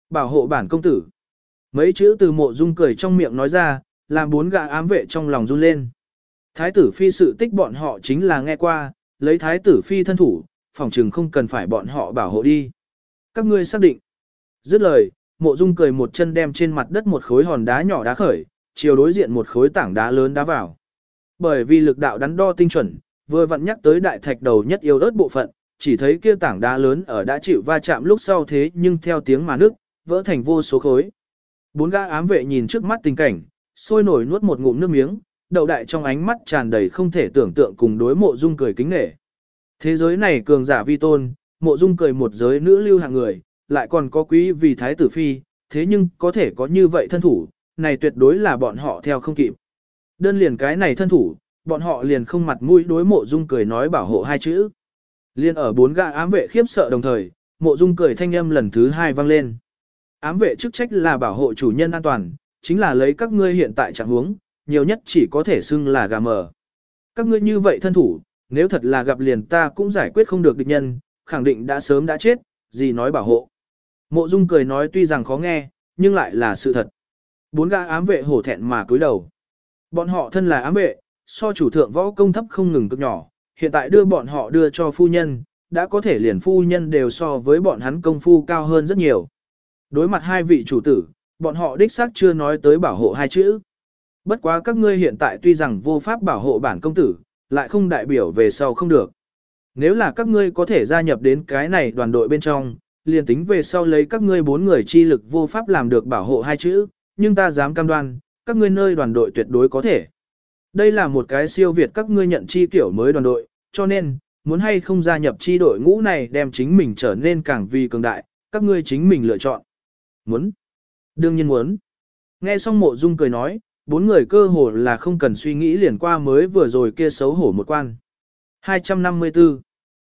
Bảo hộ bản công tử. Mấy chữ từ mộ dung cười trong miệng nói ra, làm bốn gã ám vệ trong lòng run lên. Thái tử phi sự tích bọn họ chính là nghe qua, lấy thái tử phi thân thủ, phòng trừng không cần phải bọn họ bảo hộ đi. Các ngươi xác định. Dứt lời, mộ dung cười một chân đem trên mặt đất một khối hòn đá nhỏ đá khởi, chiều đối diện một khối tảng đá lớn đá vào. Bởi vì lực đạo đắn đo tinh chuẩn, vừa vặn nhắc tới đại thạch đầu nhất yêu ớt bộ phận, chỉ thấy kia tảng đá lớn ở đã chịu va chạm lúc sau thế nhưng theo tiếng mà nước, vỡ thành vô số khối. Bốn gã ám vệ nhìn trước mắt tình cảnh, sôi nổi nuốt một ngụm nước miếng, đậu đại trong ánh mắt tràn đầy không thể tưởng tượng cùng đối mộ dung cười kính nể. Thế giới này cường giả vi tôn, mộ dung cười một giới nữ lưu hạng người, lại còn có quý vì thái tử phi, thế nhưng có thể có như vậy thân thủ, này tuyệt đối là bọn họ theo không kịp. Đơn liền cái này thân thủ, bọn họ liền không mặt mũi đối mộ dung cười nói bảo hộ hai chữ. Liên ở bốn gã ám vệ khiếp sợ đồng thời, mộ dung cười thanh âm lần thứ hai vang lên. Ám vệ chức trách là bảo hộ chủ nhân an toàn, chính là lấy các ngươi hiện tại trạng huống, nhiều nhất chỉ có thể xưng là gà mờ. Các ngươi như vậy thân thủ, nếu thật là gặp liền ta cũng giải quyết không được địch nhân, khẳng định đã sớm đã chết, gì nói bảo hộ. Mộ Dung cười nói tuy rằng khó nghe, nhưng lại là sự thật. Bốn gã ám vệ hổ thẹn mà cúi đầu. Bọn họ thân là ám vệ, so chủ thượng võ công thấp không ngừng cực nhỏ, hiện tại đưa bọn họ đưa cho phu nhân, đã có thể liền phu nhân đều so với bọn hắn công phu cao hơn rất nhiều. Đối mặt hai vị chủ tử, bọn họ đích xác chưa nói tới bảo hộ hai chữ. Bất quá các ngươi hiện tại tuy rằng vô pháp bảo hộ bản công tử, lại không đại biểu về sau không được. Nếu là các ngươi có thể gia nhập đến cái này đoàn đội bên trong, liền tính về sau lấy các ngươi bốn người chi lực vô pháp làm được bảo hộ hai chữ, nhưng ta dám cam đoan, các ngươi nơi đoàn đội tuyệt đối có thể. Đây là một cái siêu việt các ngươi nhận chi tiểu mới đoàn đội, cho nên, muốn hay không gia nhập chi đội ngũ này đem chính mình trở nên càng vì cường đại, các ngươi chính mình lựa chọn. Muốn. Đương nhiên muốn. Nghe xong mộ dung cười nói, bốn người cơ hồ là không cần suy nghĩ liền qua mới vừa rồi kia xấu hổ một quan. 254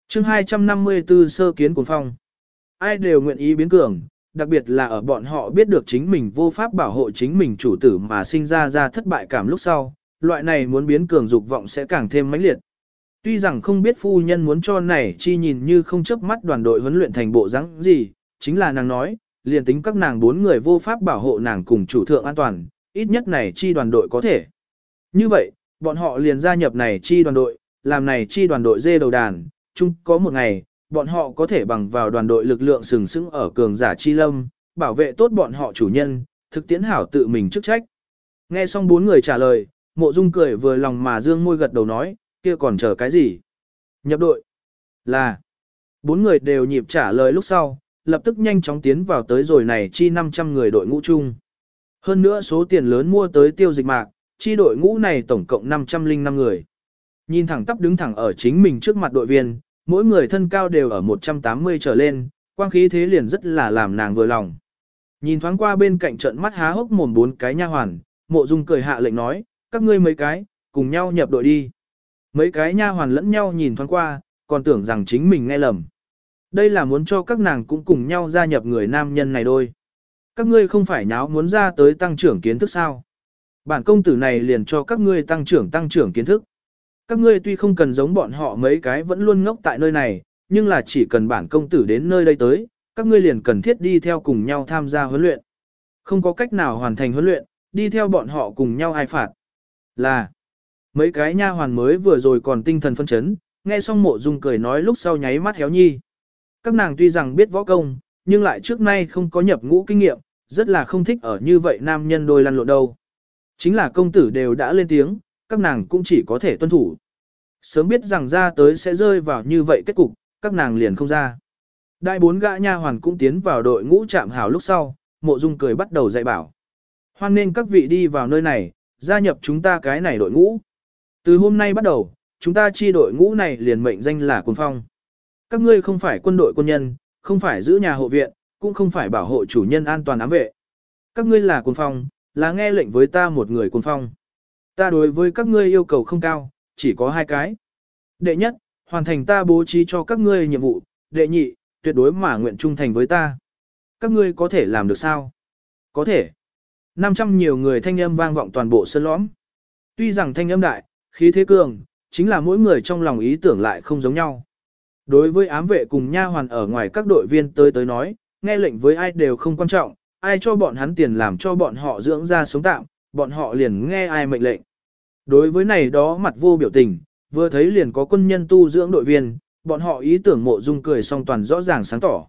chương 254 sơ kiến cuốn phong. Ai đều nguyện ý biến cường, đặc biệt là ở bọn họ biết được chính mình vô pháp bảo hộ chính mình chủ tử mà sinh ra ra thất bại cảm lúc sau, loại này muốn biến cường dục vọng sẽ càng thêm mãnh liệt. Tuy rằng không biết phu nhân muốn cho này chi nhìn như không chớp mắt đoàn đội huấn luyện thành bộ dáng gì, chính là nàng nói, liền tính các nàng bốn người vô pháp bảo hộ nàng cùng chủ thượng an toàn, ít nhất này chi đoàn đội có thể. Như vậy, bọn họ liền gia nhập này chi đoàn đội, làm này chi đoàn đội dê đầu đàn, chung có một ngày, bọn họ có thể bằng vào đoàn đội lực lượng sừng sững ở cường giả chi lâm, bảo vệ tốt bọn họ chủ nhân, thực tiễn hảo tự mình chức trách. Nghe xong bốn người trả lời, mộ dung cười vừa lòng mà dương môi gật đầu nói, kia còn chờ cái gì? Nhập đội. Là. Bốn người đều nhịp trả lời lúc sau, lập tức nhanh chóng tiến vào tới rồi này chi 500 người đội ngũ chung. Hơn nữa số tiền lớn mua tới tiêu dịch mạc, chi đội ngũ này tổng cộng 505 người. Nhìn thẳng tắp đứng thẳng ở chính mình trước mặt đội viên, mỗi người thân cao đều ở 180 trở lên, quang khí thế liền rất là làm nàng vừa lòng. Nhìn thoáng qua bên cạnh trận mắt há hốc mồm bốn cái nha hoàn, mộ dung cười hạ lệnh nói, các ngươi mấy cái, cùng nhau nhập đội đi. Mấy cái nha hoàn lẫn nhau nhìn thoáng qua, còn tưởng rằng chính mình nghe lầm. Đây là muốn cho các nàng cũng cùng nhau gia nhập người nam nhân này đôi. Các ngươi không phải nháo muốn ra tới tăng trưởng kiến thức sao. Bản công tử này liền cho các ngươi tăng trưởng tăng trưởng kiến thức. Các ngươi tuy không cần giống bọn họ mấy cái vẫn luôn ngốc tại nơi này, nhưng là chỉ cần bản công tử đến nơi đây tới, các ngươi liền cần thiết đi theo cùng nhau tham gia huấn luyện. Không có cách nào hoàn thành huấn luyện, đi theo bọn họ cùng nhau ai phạt. Là, mấy cái nha hoàn mới vừa rồi còn tinh thần phân chấn, nghe xong mộ dung cười nói lúc sau nháy mắt héo nhi. Các nàng tuy rằng biết võ công, nhưng lại trước nay không có nhập ngũ kinh nghiệm, rất là không thích ở như vậy nam nhân đôi lăn lộn đâu. Chính là công tử đều đã lên tiếng, các nàng cũng chỉ có thể tuân thủ. Sớm biết rằng ra tới sẽ rơi vào như vậy kết cục, các nàng liền không ra. Đại bốn gã nha hoàn cũng tiến vào đội ngũ chạm hào lúc sau, mộ dung cười bắt đầu dạy bảo. Hoan nên các vị đi vào nơi này, gia nhập chúng ta cái này đội ngũ. Từ hôm nay bắt đầu, chúng ta chi đội ngũ này liền mệnh danh là quân phong. Các ngươi không phải quân đội quân nhân, không phải giữ nhà hộ viện, cũng không phải bảo hộ chủ nhân an toàn ám vệ. Các ngươi là quân phong, là nghe lệnh với ta một người quân phong. Ta đối với các ngươi yêu cầu không cao, chỉ có hai cái. Đệ nhất, hoàn thành ta bố trí cho các ngươi nhiệm vụ, đệ nhị, tuyệt đối mà nguyện trung thành với ta. Các ngươi có thể làm được sao? Có thể. 500 nhiều người thanh âm vang vọng toàn bộ sân lõm. Tuy rằng thanh âm đại, khí thế cường, chính là mỗi người trong lòng ý tưởng lại không giống nhau. Đối với ám vệ cùng nha hoàn ở ngoài các đội viên tới tới nói, nghe lệnh với ai đều không quan trọng, ai cho bọn hắn tiền làm cho bọn họ dưỡng ra sống tạm, bọn họ liền nghe ai mệnh lệnh. Đối với này đó mặt vô biểu tình, vừa thấy liền có quân nhân tu dưỡng đội viên, bọn họ ý tưởng mộ dung cười song toàn rõ ràng sáng tỏ.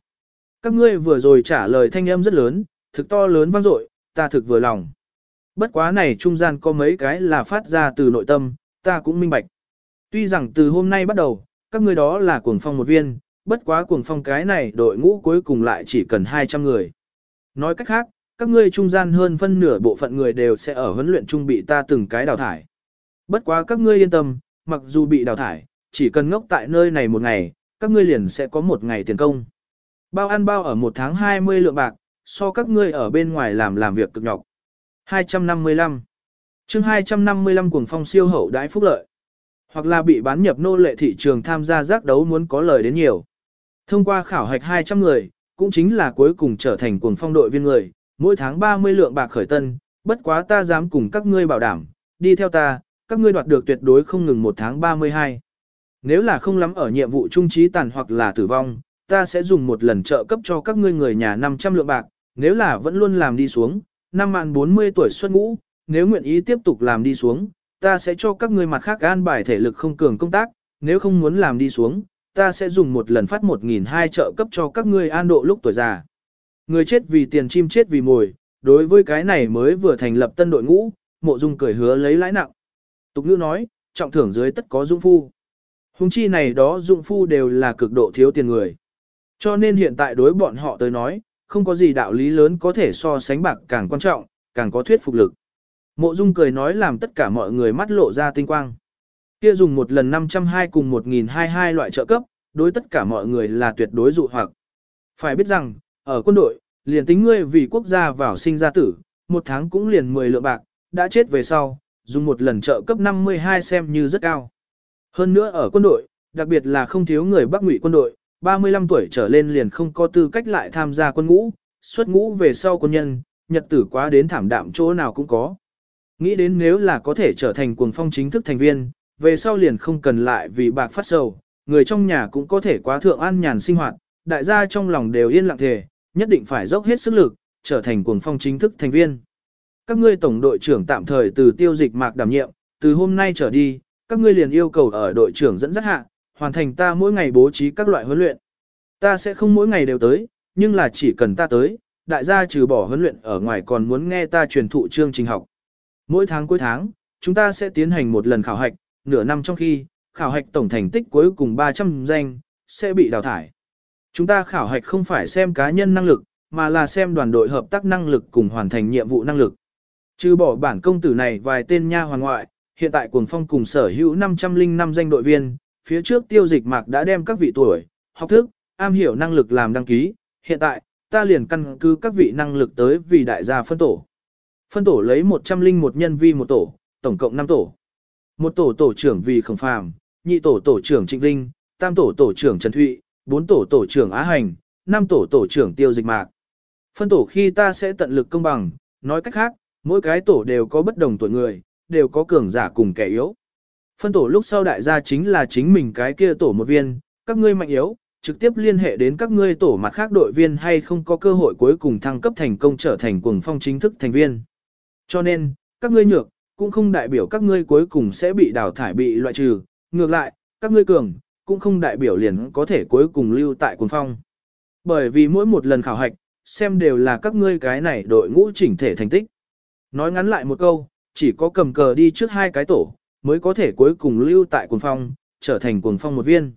Các ngươi vừa rồi trả lời thanh âm rất lớn, thực to lớn vang dội, ta thực vừa lòng. Bất quá này trung gian có mấy cái là phát ra từ nội tâm, ta cũng minh bạch. Tuy rằng từ hôm nay bắt đầu, các ngươi đó là cuồng phong một viên, bất quá cuồng phong cái này đội ngũ cuối cùng lại chỉ cần 200 người. Nói cách khác, các ngươi trung gian hơn phân nửa bộ phận người đều sẽ ở huấn luyện trung bị ta từng cái đào thải. Bất quá các ngươi yên tâm, mặc dù bị đào thải, chỉ cần ngốc tại nơi này một ngày, các ngươi liền sẽ có một ngày tiền công. Bao ăn bao ở một tháng 20 lượng bạc, so các ngươi ở bên ngoài làm làm việc cực nhọc. 255 chương 255 cuồng phong siêu hậu đãi phúc lợi. Hoặc là bị bán nhập nô lệ thị trường tham gia giác đấu muốn có lời đến nhiều. Thông qua khảo hạch 200 người, cũng chính là cuối cùng trở thành cuồng phong đội viên người, mỗi tháng 30 lượng bạc khởi tân, bất quá ta dám cùng các ngươi bảo đảm, đi theo ta, các ngươi đoạt được tuyệt đối không ngừng một tháng 32. Nếu là không lắm ở nhiệm vụ trung trí tàn hoặc là tử vong, ta sẽ dùng một lần trợ cấp cho các ngươi người nhà 500 lượng bạc, nếu là vẫn luôn làm đi xuống, năm mạn 40 tuổi xuất ngũ, nếu nguyện ý tiếp tục làm đi xuống, ta sẽ cho các ngươi mặt khác an bài thể lực không cường công tác, nếu không muốn làm đi xuống, ta sẽ dùng một lần phát 1.200 trợ cấp cho các ngươi an độ lúc tuổi già. Người chết vì tiền chim chết vì mồi, đối với cái này mới vừa thành lập tân đội ngũ, mộ dung cười hứa lấy lãi nặng. Tục ngữ nói, trọng thưởng dưới tất có dung phu. Hùng chi này đó dụng phu đều là cực độ thiếu tiền người. Cho nên hiện tại đối bọn họ tới nói, không có gì đạo lý lớn có thể so sánh bạc càng quan trọng, càng có thuyết phục lực. Mộ Dung cười nói làm tất cả mọi người mắt lộ ra tinh quang. Kia dùng một lần 502 cùng 1022 loại trợ cấp, đối tất cả mọi người là tuyệt đối dụ hoặc. Phải biết rằng, ở quân đội, liền tính ngươi vì quốc gia vào sinh ra tử, một tháng cũng liền 10 lượng bạc, đã chết về sau, dùng một lần trợ cấp 52 xem như rất cao. Hơn nữa ở quân đội, đặc biệt là không thiếu người Bắc Ngụy quân đội, 35 tuổi trở lên liền không có tư cách lại tham gia quân ngũ, xuất ngũ về sau quân nhân, nhật tử quá đến thảm đạm chỗ nào cũng có. Nghĩ đến nếu là có thể trở thành cuồng phong chính thức thành viên, về sau liền không cần lại vì bạc phát sầu, người trong nhà cũng có thể quá thượng an nhàn sinh hoạt, đại gia trong lòng đều yên lặng thề, nhất định phải dốc hết sức lực, trở thành cuồng phong chính thức thành viên. Các ngươi tổng đội trưởng tạm thời từ tiêu dịch mạc đảm nhiệm, từ hôm nay trở đi, các ngươi liền yêu cầu ở đội trưởng dẫn dắt hạ, hoàn thành ta mỗi ngày bố trí các loại huấn luyện. Ta sẽ không mỗi ngày đều tới, nhưng là chỉ cần ta tới, đại gia trừ bỏ huấn luyện ở ngoài còn muốn nghe ta truyền thụ chương trình học. Mỗi tháng cuối tháng, chúng ta sẽ tiến hành một lần khảo hạch, nửa năm trong khi, khảo hạch tổng thành tích cuối cùng 300 danh, sẽ bị đào thải. Chúng ta khảo hạch không phải xem cá nhân năng lực, mà là xem đoàn đội hợp tác năng lực cùng hoàn thành nhiệm vụ năng lực. Trừ bỏ bản công tử này vài tên nha hoàn ngoại, hiện tại cuồng phong cùng sở hữu 505 danh đội viên, phía trước tiêu dịch mạc đã đem các vị tuổi, học thức, am hiểu năng lực làm đăng ký, hiện tại, ta liền căn cứ các vị năng lực tới vì đại gia phân tổ. Phân tổ lấy 101 nhân vi một tổ, tổng cộng 5 tổ. Một tổ tổ trưởng vì khổng phàm, nhị tổ tổ trưởng Trịnh Vinh, tam tổ tổ trưởng Trần Thụy, bốn tổ tổ trưởng Á Hành, năm tổ tổ trưởng Tiêu Dịch Mạc. Phân tổ khi ta sẽ tận lực công bằng, nói cách khác, mỗi cái tổ đều có bất đồng tuổi người, đều có cường giả cùng kẻ yếu. Phân tổ lúc sau đại gia chính là chính mình cái kia tổ một viên, các ngươi mạnh yếu, trực tiếp liên hệ đến các ngươi tổ mặt khác đội viên hay không có cơ hội cuối cùng thăng cấp thành công trở thành cuồng phong chính thức thành viên. Cho nên, các ngươi nhược, cũng không đại biểu các ngươi cuối cùng sẽ bị đào thải bị loại trừ, ngược lại, các ngươi cường, cũng không đại biểu liền có thể cuối cùng lưu tại quần phong. Bởi vì mỗi một lần khảo hạch, xem đều là các ngươi cái này đội ngũ chỉnh thể thành tích. Nói ngắn lại một câu, chỉ có cầm cờ đi trước hai cái tổ, mới có thể cuối cùng lưu tại quần phong, trở thành quần phong một viên.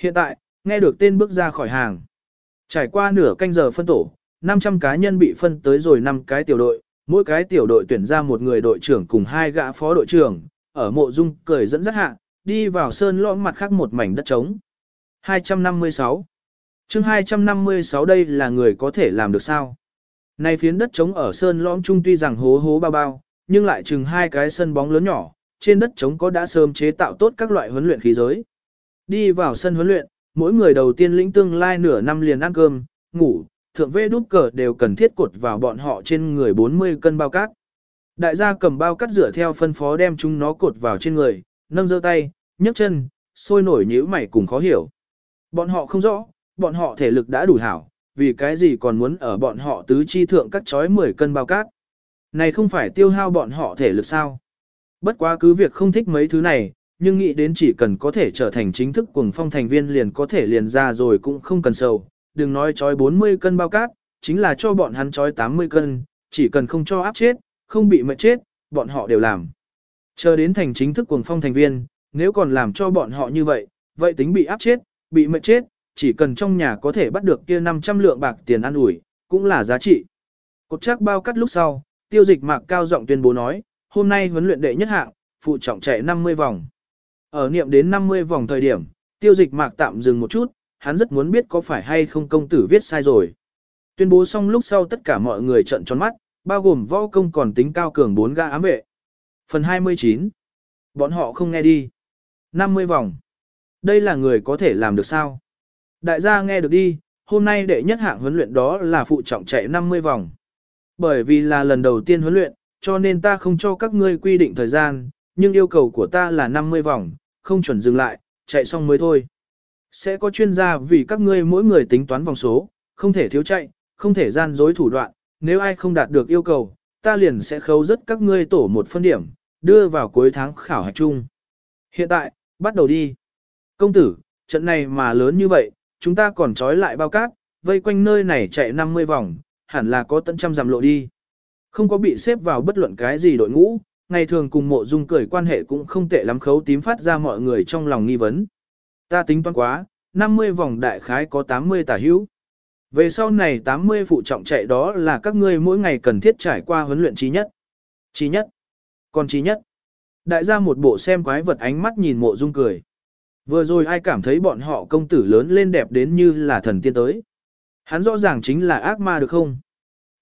Hiện tại, nghe được tên bước ra khỏi hàng. Trải qua nửa canh giờ phân tổ, 500 cá nhân bị phân tới rồi 5 cái tiểu đội, mỗi cái tiểu đội tuyển ra một người đội trưởng cùng hai gã phó đội trưởng, ở mộ dung cười dẫn dắt hạ, đi vào sơn lõm mặt khác một mảnh đất trống. 256 chương 256 đây là người có thể làm được sao? Này phiến đất trống ở sơn lõm trung tuy rằng hố hố bao bao, nhưng lại chừng hai cái sân bóng lớn nhỏ, trên đất trống có đã sớm chế tạo tốt các loại huấn luyện khí giới. Đi vào sân huấn luyện, mỗi người đầu tiên lĩnh tương lai nửa năm liền ăn cơm, ngủ, thượng vê đút cờ đều cần thiết cột vào bọn họ trên người 40 cân bao cát. Đại gia cầm bao cát rửa theo phân phó đem chúng nó cột vào trên người, nâng giơ tay, nhấc chân, sôi nổi nhíu mày cùng khó hiểu. Bọn họ không rõ, bọn họ thể lực đã đủ hảo, vì cái gì còn muốn ở bọn họ tứ chi thượng cắt chói 10 cân bao cát. Này không phải tiêu hao bọn họ thể lực sao? Bất quá cứ việc không thích mấy thứ này, nhưng nghĩ đến chỉ cần có thể trở thành chính thức cuồng phong thành viên liền có thể liền ra rồi cũng không cần sầu. Đừng nói chói 40 cân bao cát, chính là cho bọn hắn chói 80 cân, chỉ cần không cho áp chết, không bị mệt chết, bọn họ đều làm. Chờ đến thành chính thức cuồng phong thành viên, nếu còn làm cho bọn họ như vậy, vậy tính bị áp chết, bị mệt chết, chỉ cần trong nhà có thể bắt được kia 500 lượng bạc tiền ăn ủi, cũng là giá trị. Cột chắc bao cắt lúc sau, tiêu dịch mạc cao giọng tuyên bố nói, hôm nay huấn luyện đệ nhất hạng, phụ trọng chạy 50 vòng. Ở niệm đến 50 vòng thời điểm, tiêu dịch mạc tạm dừng một chút, hắn rất muốn biết có phải hay không công tử viết sai rồi. Tuyên bố xong lúc sau tất cả mọi người trận tròn mắt, bao gồm võ công còn tính cao cường 4 ga ám vệ. Phần 29. Bọn họ không nghe đi. 50 vòng. Đây là người có thể làm được sao? Đại gia nghe được đi, hôm nay đệ nhất hạng huấn luyện đó là phụ trọng chạy 50 vòng. Bởi vì là lần đầu tiên huấn luyện, cho nên ta không cho các ngươi quy định thời gian, nhưng yêu cầu của ta là 50 vòng, không chuẩn dừng lại, chạy xong mới thôi. Sẽ có chuyên gia vì các ngươi mỗi người tính toán vòng số, không thể thiếu chạy, không thể gian dối thủ đoạn, nếu ai không đạt được yêu cầu, ta liền sẽ khấu rất các ngươi tổ một phân điểm, đưa vào cuối tháng khảo hạch chung. Hiện tại, bắt đầu đi. Công tử, trận này mà lớn như vậy, chúng ta còn trói lại bao cát, vây quanh nơi này chạy 50 vòng, hẳn là có tận trăm dặm lộ đi. Không có bị xếp vào bất luận cái gì đội ngũ, ngày thường cùng mộ dung cười quan hệ cũng không tệ lắm khấu tím phát ra mọi người trong lòng nghi vấn. Ta tính toán quá, 50 vòng đại khái có 80 tả hữu. Về sau này 80 phụ trọng chạy đó là các ngươi mỗi ngày cần thiết trải qua huấn luyện trí nhất. Trí nhất. Còn trí nhất. Đại gia một bộ xem quái vật ánh mắt nhìn mộ dung cười. Vừa rồi ai cảm thấy bọn họ công tử lớn lên đẹp đến như là thần tiên tới. Hắn rõ ràng chính là ác ma được không?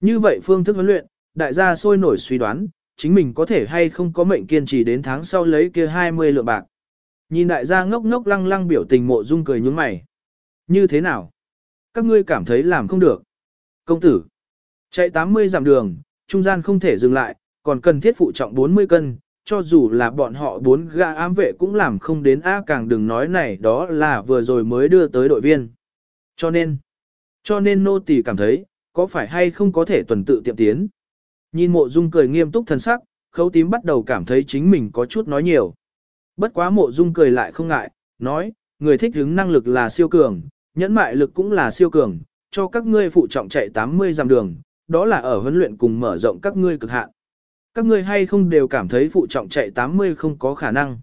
Như vậy phương thức huấn luyện, đại gia sôi nổi suy đoán, chính mình có thể hay không có mệnh kiên trì đến tháng sau lấy kia 20 lượng bạc. Nhìn đại gia ngốc ngốc lăng lăng biểu tình mộ dung cười nhướng mày. Như thế nào? Các ngươi cảm thấy làm không được. Công tử, chạy 80 dặm đường, trung gian không thể dừng lại, còn cần thiết phụ trọng 40 cân, cho dù là bọn họ bốn gã ám vệ cũng làm không đến A càng đừng nói này đó là vừa rồi mới đưa tới đội viên. Cho nên, cho nên nô tỳ cảm thấy, có phải hay không có thể tuần tự tiệm tiến. Nhìn mộ dung cười nghiêm túc thần sắc, khấu tím bắt đầu cảm thấy chính mình có chút nói nhiều. Bất quá mộ dung cười lại không ngại, nói, người thích hứng năng lực là siêu cường, nhẫn mại lực cũng là siêu cường, cho các ngươi phụ trọng chạy 80 dặm đường, đó là ở huấn luyện cùng mở rộng các ngươi cực hạn. Các ngươi hay không đều cảm thấy phụ trọng chạy 80 không có khả năng.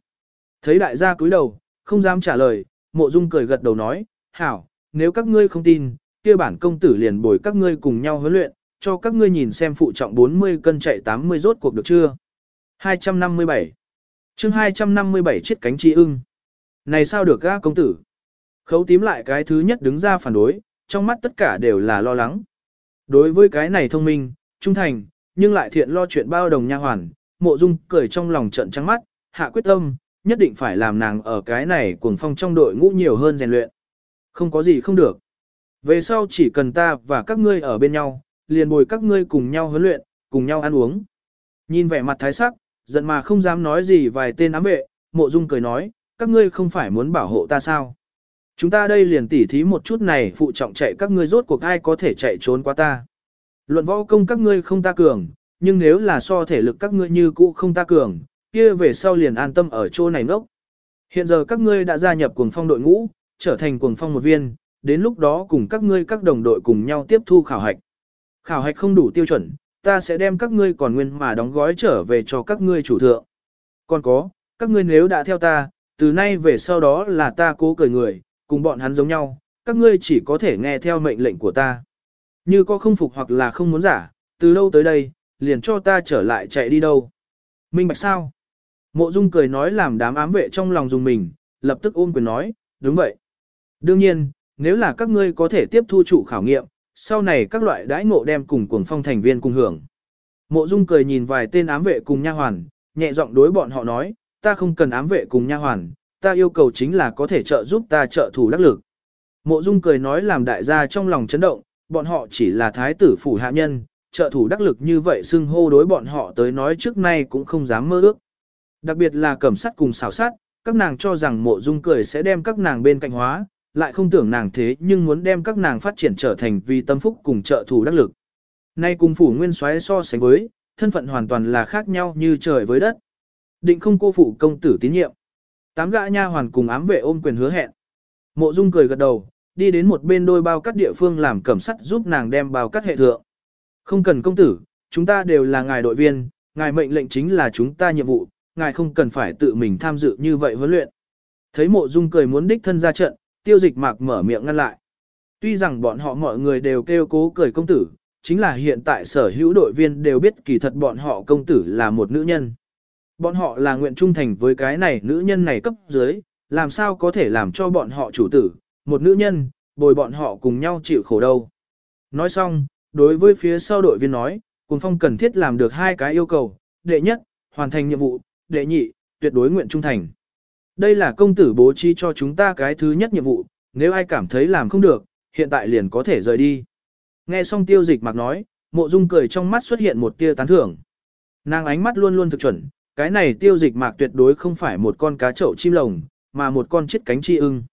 Thấy đại gia cúi đầu, không dám trả lời, mộ dung cười gật đầu nói, hảo, nếu các ngươi không tin, kia bản công tử liền bồi các ngươi cùng nhau huấn luyện, cho các ngươi nhìn xem phụ trọng 40 cân chạy 80 rốt cuộc được chưa. 257 chương 257 chiếc cánh chi ưng. Này sao được ga công tử? Khấu tím lại cái thứ nhất đứng ra phản đối, trong mắt tất cả đều là lo lắng. Đối với cái này thông minh, trung thành, nhưng lại thiện lo chuyện bao đồng nha hoàn, mộ dung cười trong lòng trận trắng mắt, hạ quyết tâm, nhất định phải làm nàng ở cái này cuồng phong trong đội ngũ nhiều hơn rèn luyện. Không có gì không được. Về sau chỉ cần ta và các ngươi ở bên nhau, liền bồi các ngươi cùng nhau huấn luyện, cùng nhau ăn uống. Nhìn vẻ mặt thái sắc, giận mà không dám nói gì vài tên ám vệ, mộ dung cười nói, các ngươi không phải muốn bảo hộ ta sao? Chúng ta đây liền tỉ thí một chút này phụ trọng chạy các ngươi rốt cuộc ai có thể chạy trốn qua ta. Luận võ công các ngươi không ta cường, nhưng nếu là so thể lực các ngươi như cũ không ta cường, kia về sau liền an tâm ở chỗ này nốc. Hiện giờ các ngươi đã gia nhập cuồng phong đội ngũ, trở thành cuồng phong một viên, đến lúc đó cùng các ngươi các đồng đội cùng nhau tiếp thu khảo hạch. Khảo hạch không đủ tiêu chuẩn, ta sẽ đem các ngươi còn nguyên mà đóng gói trở về cho các ngươi chủ thượng. Còn có, các ngươi nếu đã theo ta, từ nay về sau đó là ta cố cười người, cùng bọn hắn giống nhau, các ngươi chỉ có thể nghe theo mệnh lệnh của ta. Như có không phục hoặc là không muốn giả, từ lâu tới đây, liền cho ta trở lại chạy đi đâu. Minh bạch sao? Mộ Dung cười nói làm đám ám vệ trong lòng dùng mình, lập tức ôm quyền nói, đúng vậy. Đương nhiên, nếu là các ngươi có thể tiếp thu chủ khảo nghiệm, sau này các loại đãi ngộ đem cùng cuồng phong thành viên cùng hưởng. Mộ Dung cười nhìn vài tên ám vệ cùng nha hoàn, nhẹ giọng đối bọn họ nói, ta không cần ám vệ cùng nha hoàn, ta yêu cầu chính là có thể trợ giúp ta trợ thủ đắc lực. Mộ Dung cười nói làm đại gia trong lòng chấn động, bọn họ chỉ là thái tử phủ hạ nhân, trợ thủ đắc lực như vậy xưng hô đối bọn họ tới nói trước nay cũng không dám mơ ước. Đặc biệt là cẩm sắt cùng xảo sát, các nàng cho rằng mộ dung cười sẽ đem các nàng bên cạnh hóa, lại không tưởng nàng thế nhưng muốn đem các nàng phát triển trở thành vì tâm phúc cùng trợ thủ đắc lực. Nay cùng phủ nguyên soái so sánh với, thân phận hoàn toàn là khác nhau như trời với đất. Định không cô phụ công tử tín nhiệm. Tám gã nha hoàn cùng ám vệ ôm quyền hứa hẹn. Mộ Dung cười gật đầu, đi đến một bên đôi bao cắt địa phương làm cẩm sắt giúp nàng đem bao cắt hệ thượng. Không cần công tử, chúng ta đều là ngài đội viên, ngài mệnh lệnh chính là chúng ta nhiệm vụ, ngài không cần phải tự mình tham dự như vậy huấn luyện. Thấy mộ dung cười muốn đích thân ra trận, tiêu dịch mạc mở miệng ngăn lại. Tuy rằng bọn họ mọi người đều kêu cố cười công tử, chính là hiện tại sở hữu đội viên đều biết kỳ thật bọn họ công tử là một nữ nhân. Bọn họ là nguyện trung thành với cái này nữ nhân này cấp dưới, làm sao có thể làm cho bọn họ chủ tử, một nữ nhân, bồi bọn họ cùng nhau chịu khổ đâu. Nói xong, đối với phía sau đội viên nói, Cùng Phong cần thiết làm được hai cái yêu cầu, đệ nhất, hoàn thành nhiệm vụ, đệ nhị, tuyệt đối nguyện trung thành. Đây là công tử bố trí cho chúng ta cái thứ nhất nhiệm vụ, nếu ai cảm thấy làm không được, hiện tại liền có thể rời đi. Nghe xong tiêu dịch mặc nói, mộ dung cười trong mắt xuất hiện một tia tán thưởng. Nàng ánh mắt luôn luôn thực chuẩn, cái này tiêu dịch mạc tuyệt đối không phải một con cá chậu chim lồng, mà một con chiếc cánh chi ưng.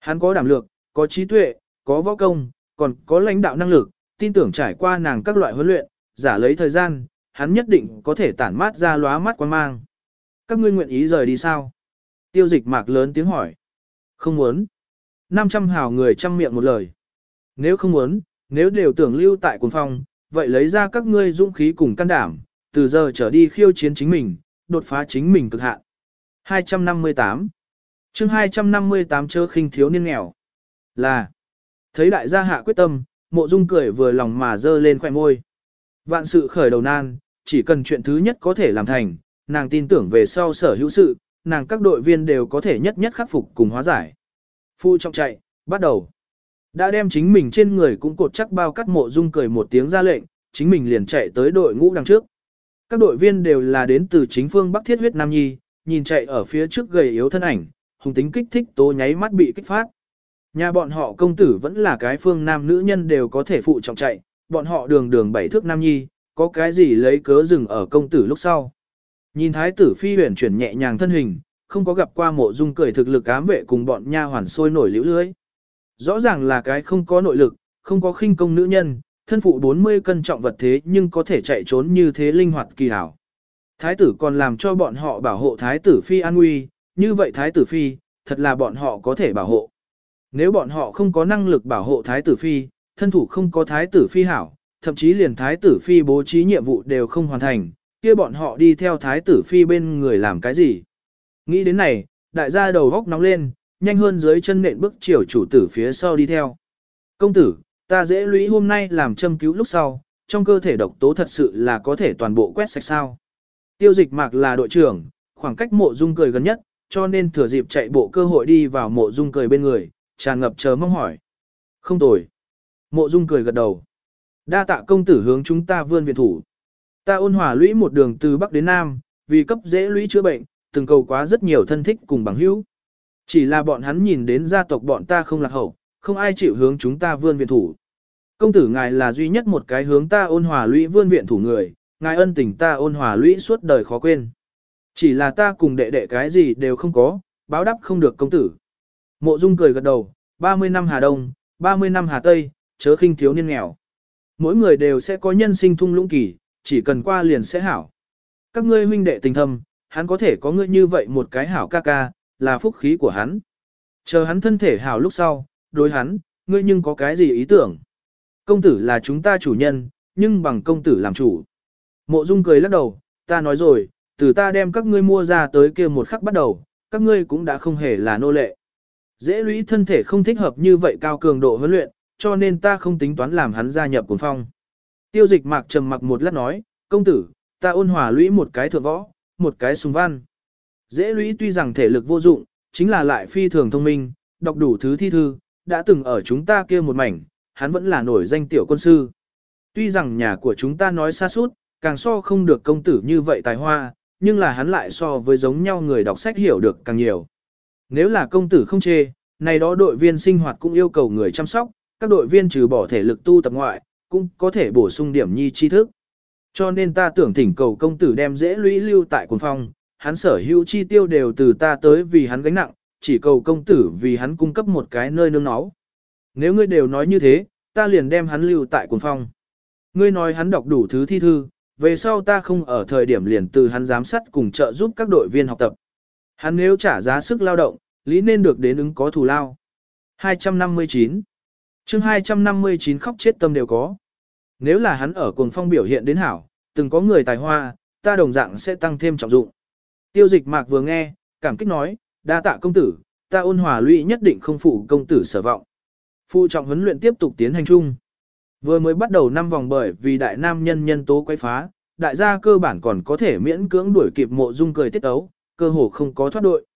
Hắn có đảm lược, có trí tuệ, có võ công, còn có lãnh đạo năng lực, tin tưởng trải qua nàng các loại huấn luyện, giả lấy thời gian, hắn nhất định có thể tản mát ra lóa mắt quan mang. Các ngươi nguyện ý rời đi sao? Tiêu dịch mạc lớn tiếng hỏi. Không muốn. 500 hào người chăm miệng một lời. Nếu không muốn, nếu đều tưởng lưu tại quần phong, vậy lấy ra các ngươi dũng khí cùng can đảm, từ giờ trở đi khiêu chiến chính mình, đột phá chính mình cực hạn. 258 chương 258 chớ khinh thiếu niên nghèo. Là, thấy đại gia hạ quyết tâm, mộ dung cười vừa lòng mà dơ lên khoẻ môi. Vạn sự khởi đầu nan, chỉ cần chuyện thứ nhất có thể làm thành, nàng tin tưởng về sau sở hữu sự, nàng các đội viên đều có thể nhất nhất khắc phục cùng hóa giải. Phu trọng chạy, bắt đầu. Đã đem chính mình trên người cũng cột chắc bao cắt mộ dung cười một tiếng ra lệnh, chính mình liền chạy tới đội ngũ đằng trước. Các đội viên đều là đến từ chính phương Bắc Thiết huyết Nam Nhi, nhìn chạy ở phía trước gầy yếu thân ảnh, hùng tính kích thích tố nháy mắt bị kích phát. Nhà bọn họ công tử vẫn là cái phương nam nữ nhân đều có thể phụ trọng chạy, bọn họ đường đường bảy thước nam nhi, có cái gì lấy cớ dừng ở công tử lúc sau. Nhìn thái tử phi Huyền chuyển nhẹ nhàng thân hình, không có gặp qua mộ dung cười thực lực ám vệ cùng bọn nha hoàn sôi nổi liễu lưới. Rõ ràng là cái không có nội lực, không có khinh công nữ nhân, thân phụ 40 cân trọng vật thế nhưng có thể chạy trốn như thế linh hoạt kỳ hảo. Thái tử còn làm cho bọn họ bảo hộ thái tử phi an nguy, như vậy thái tử phi, thật là bọn họ có thể bảo hộ. Nếu bọn họ không có năng lực bảo hộ thái tử phi, thân thủ không có thái tử phi hảo, thậm chí liền thái tử phi bố trí nhiệm vụ đều không hoàn thành, kia bọn họ đi theo thái tử phi bên người làm cái gì. Nghĩ đến này, đại gia đầu góc nóng lên, nhanh hơn dưới chân nện bước chiều chủ tử phía sau đi theo. Công tử, ta dễ lũy hôm nay làm châm cứu lúc sau, trong cơ thể độc tố thật sự là có thể toàn bộ quét sạch sao. Tiêu dịch mạc là đội trưởng, khoảng cách mộ dung cười gần nhất, cho nên thừa dịp chạy bộ cơ hội đi vào mộ dung cười bên người, tràn ngập chờ mong hỏi. Không tồi. Mộ dung cười gật đầu. Đa tạ công tử hướng chúng ta vươn viện thủ. Ta ôn hòa lũy một đường từ Bắc đến Nam, vì cấp dễ lũy chữa bệnh, từng cầu quá rất nhiều thân thích cùng bằng hữu. Chỉ là bọn hắn nhìn đến gia tộc bọn ta không lạc hậu, không ai chịu hướng chúng ta vươn viện thủ. Công tử ngài là duy nhất một cái hướng ta ôn hòa lũy vươn viện thủ người, ngài ân tình ta ôn hòa lũy suốt đời khó quên. Chỉ là ta cùng đệ đệ cái gì đều không có, báo đáp không được công tử. Mộ Dung cười gật đầu, 30 năm Hà Đông, 30 năm Hà Tây, chớ khinh thiếu niên nghèo. Mỗi người đều sẽ có nhân sinh thung lũng kỳ, chỉ cần qua liền sẽ hảo. Các ngươi huynh đệ tình thâm, hắn có thể có ngươi như vậy một cái hảo ca ca, là phúc khí của hắn. Chờ hắn thân thể hảo lúc sau, đối hắn, ngươi nhưng có cái gì ý tưởng? Công tử là chúng ta chủ nhân, nhưng bằng công tử làm chủ. Mộ Dung cười lắc đầu, ta nói rồi, từ ta đem các ngươi mua ra tới kia một khắc bắt đầu, các ngươi cũng đã không hề là nô lệ. Dễ lũy thân thể không thích hợp như vậy cao cường độ huấn luyện, cho nên ta không tính toán làm hắn gia nhập cuồng phong. Tiêu dịch mạc trầm mặc một lát nói, công tử, ta ôn hòa lũy một cái thượng võ, một cái súng văn. Dễ lũy tuy rằng thể lực vô dụng, chính là lại phi thường thông minh, đọc đủ thứ thi thư, đã từng ở chúng ta kia một mảnh, hắn vẫn là nổi danh tiểu quân sư. Tuy rằng nhà của chúng ta nói xa suốt, càng so không được công tử như vậy tài hoa, nhưng là hắn lại so với giống nhau người đọc sách hiểu được càng nhiều. Nếu là công tử không chê, này đó đội viên sinh hoạt cũng yêu cầu người chăm sóc, các đội viên trừ bỏ thể lực tu tập ngoại, cũng có thể bổ sung điểm nhi tri thức. Cho nên ta tưởng thỉnh cầu công tử đem dễ lũy lưu tại quần phong, hắn sở hữu chi tiêu đều từ ta tới vì hắn gánh nặng, chỉ cầu công tử vì hắn cung cấp một cái nơi nương náu. Nếu ngươi đều nói như thế, ta liền đem hắn lưu tại quần phong. Ngươi nói hắn đọc đủ thứ thi thư, về sau ta không ở thời điểm liền từ hắn giám sát cùng trợ giúp các đội viên học tập. Hắn nếu trả giá sức lao động, lý nên được đến ứng có thù lao. 259 chương 259 khóc chết tâm đều có. Nếu là hắn ở cuồng phong biểu hiện đến hảo, từng có người tài hoa, ta đồng dạng sẽ tăng thêm trọng dụng. Tiêu dịch mạc vừa nghe, cảm kích nói, đa tạ công tử, ta ôn hòa lụy nhất định không phụ công tử sở vọng. Phụ trọng huấn luyện tiếp tục tiến hành chung. Vừa mới bắt đầu năm vòng bởi vì đại nam nhân nhân tố quay phá, đại gia cơ bản còn có thể miễn cưỡng đuổi kịp mộ dung cười tiết ấu, cơ hồ không có thoát đội.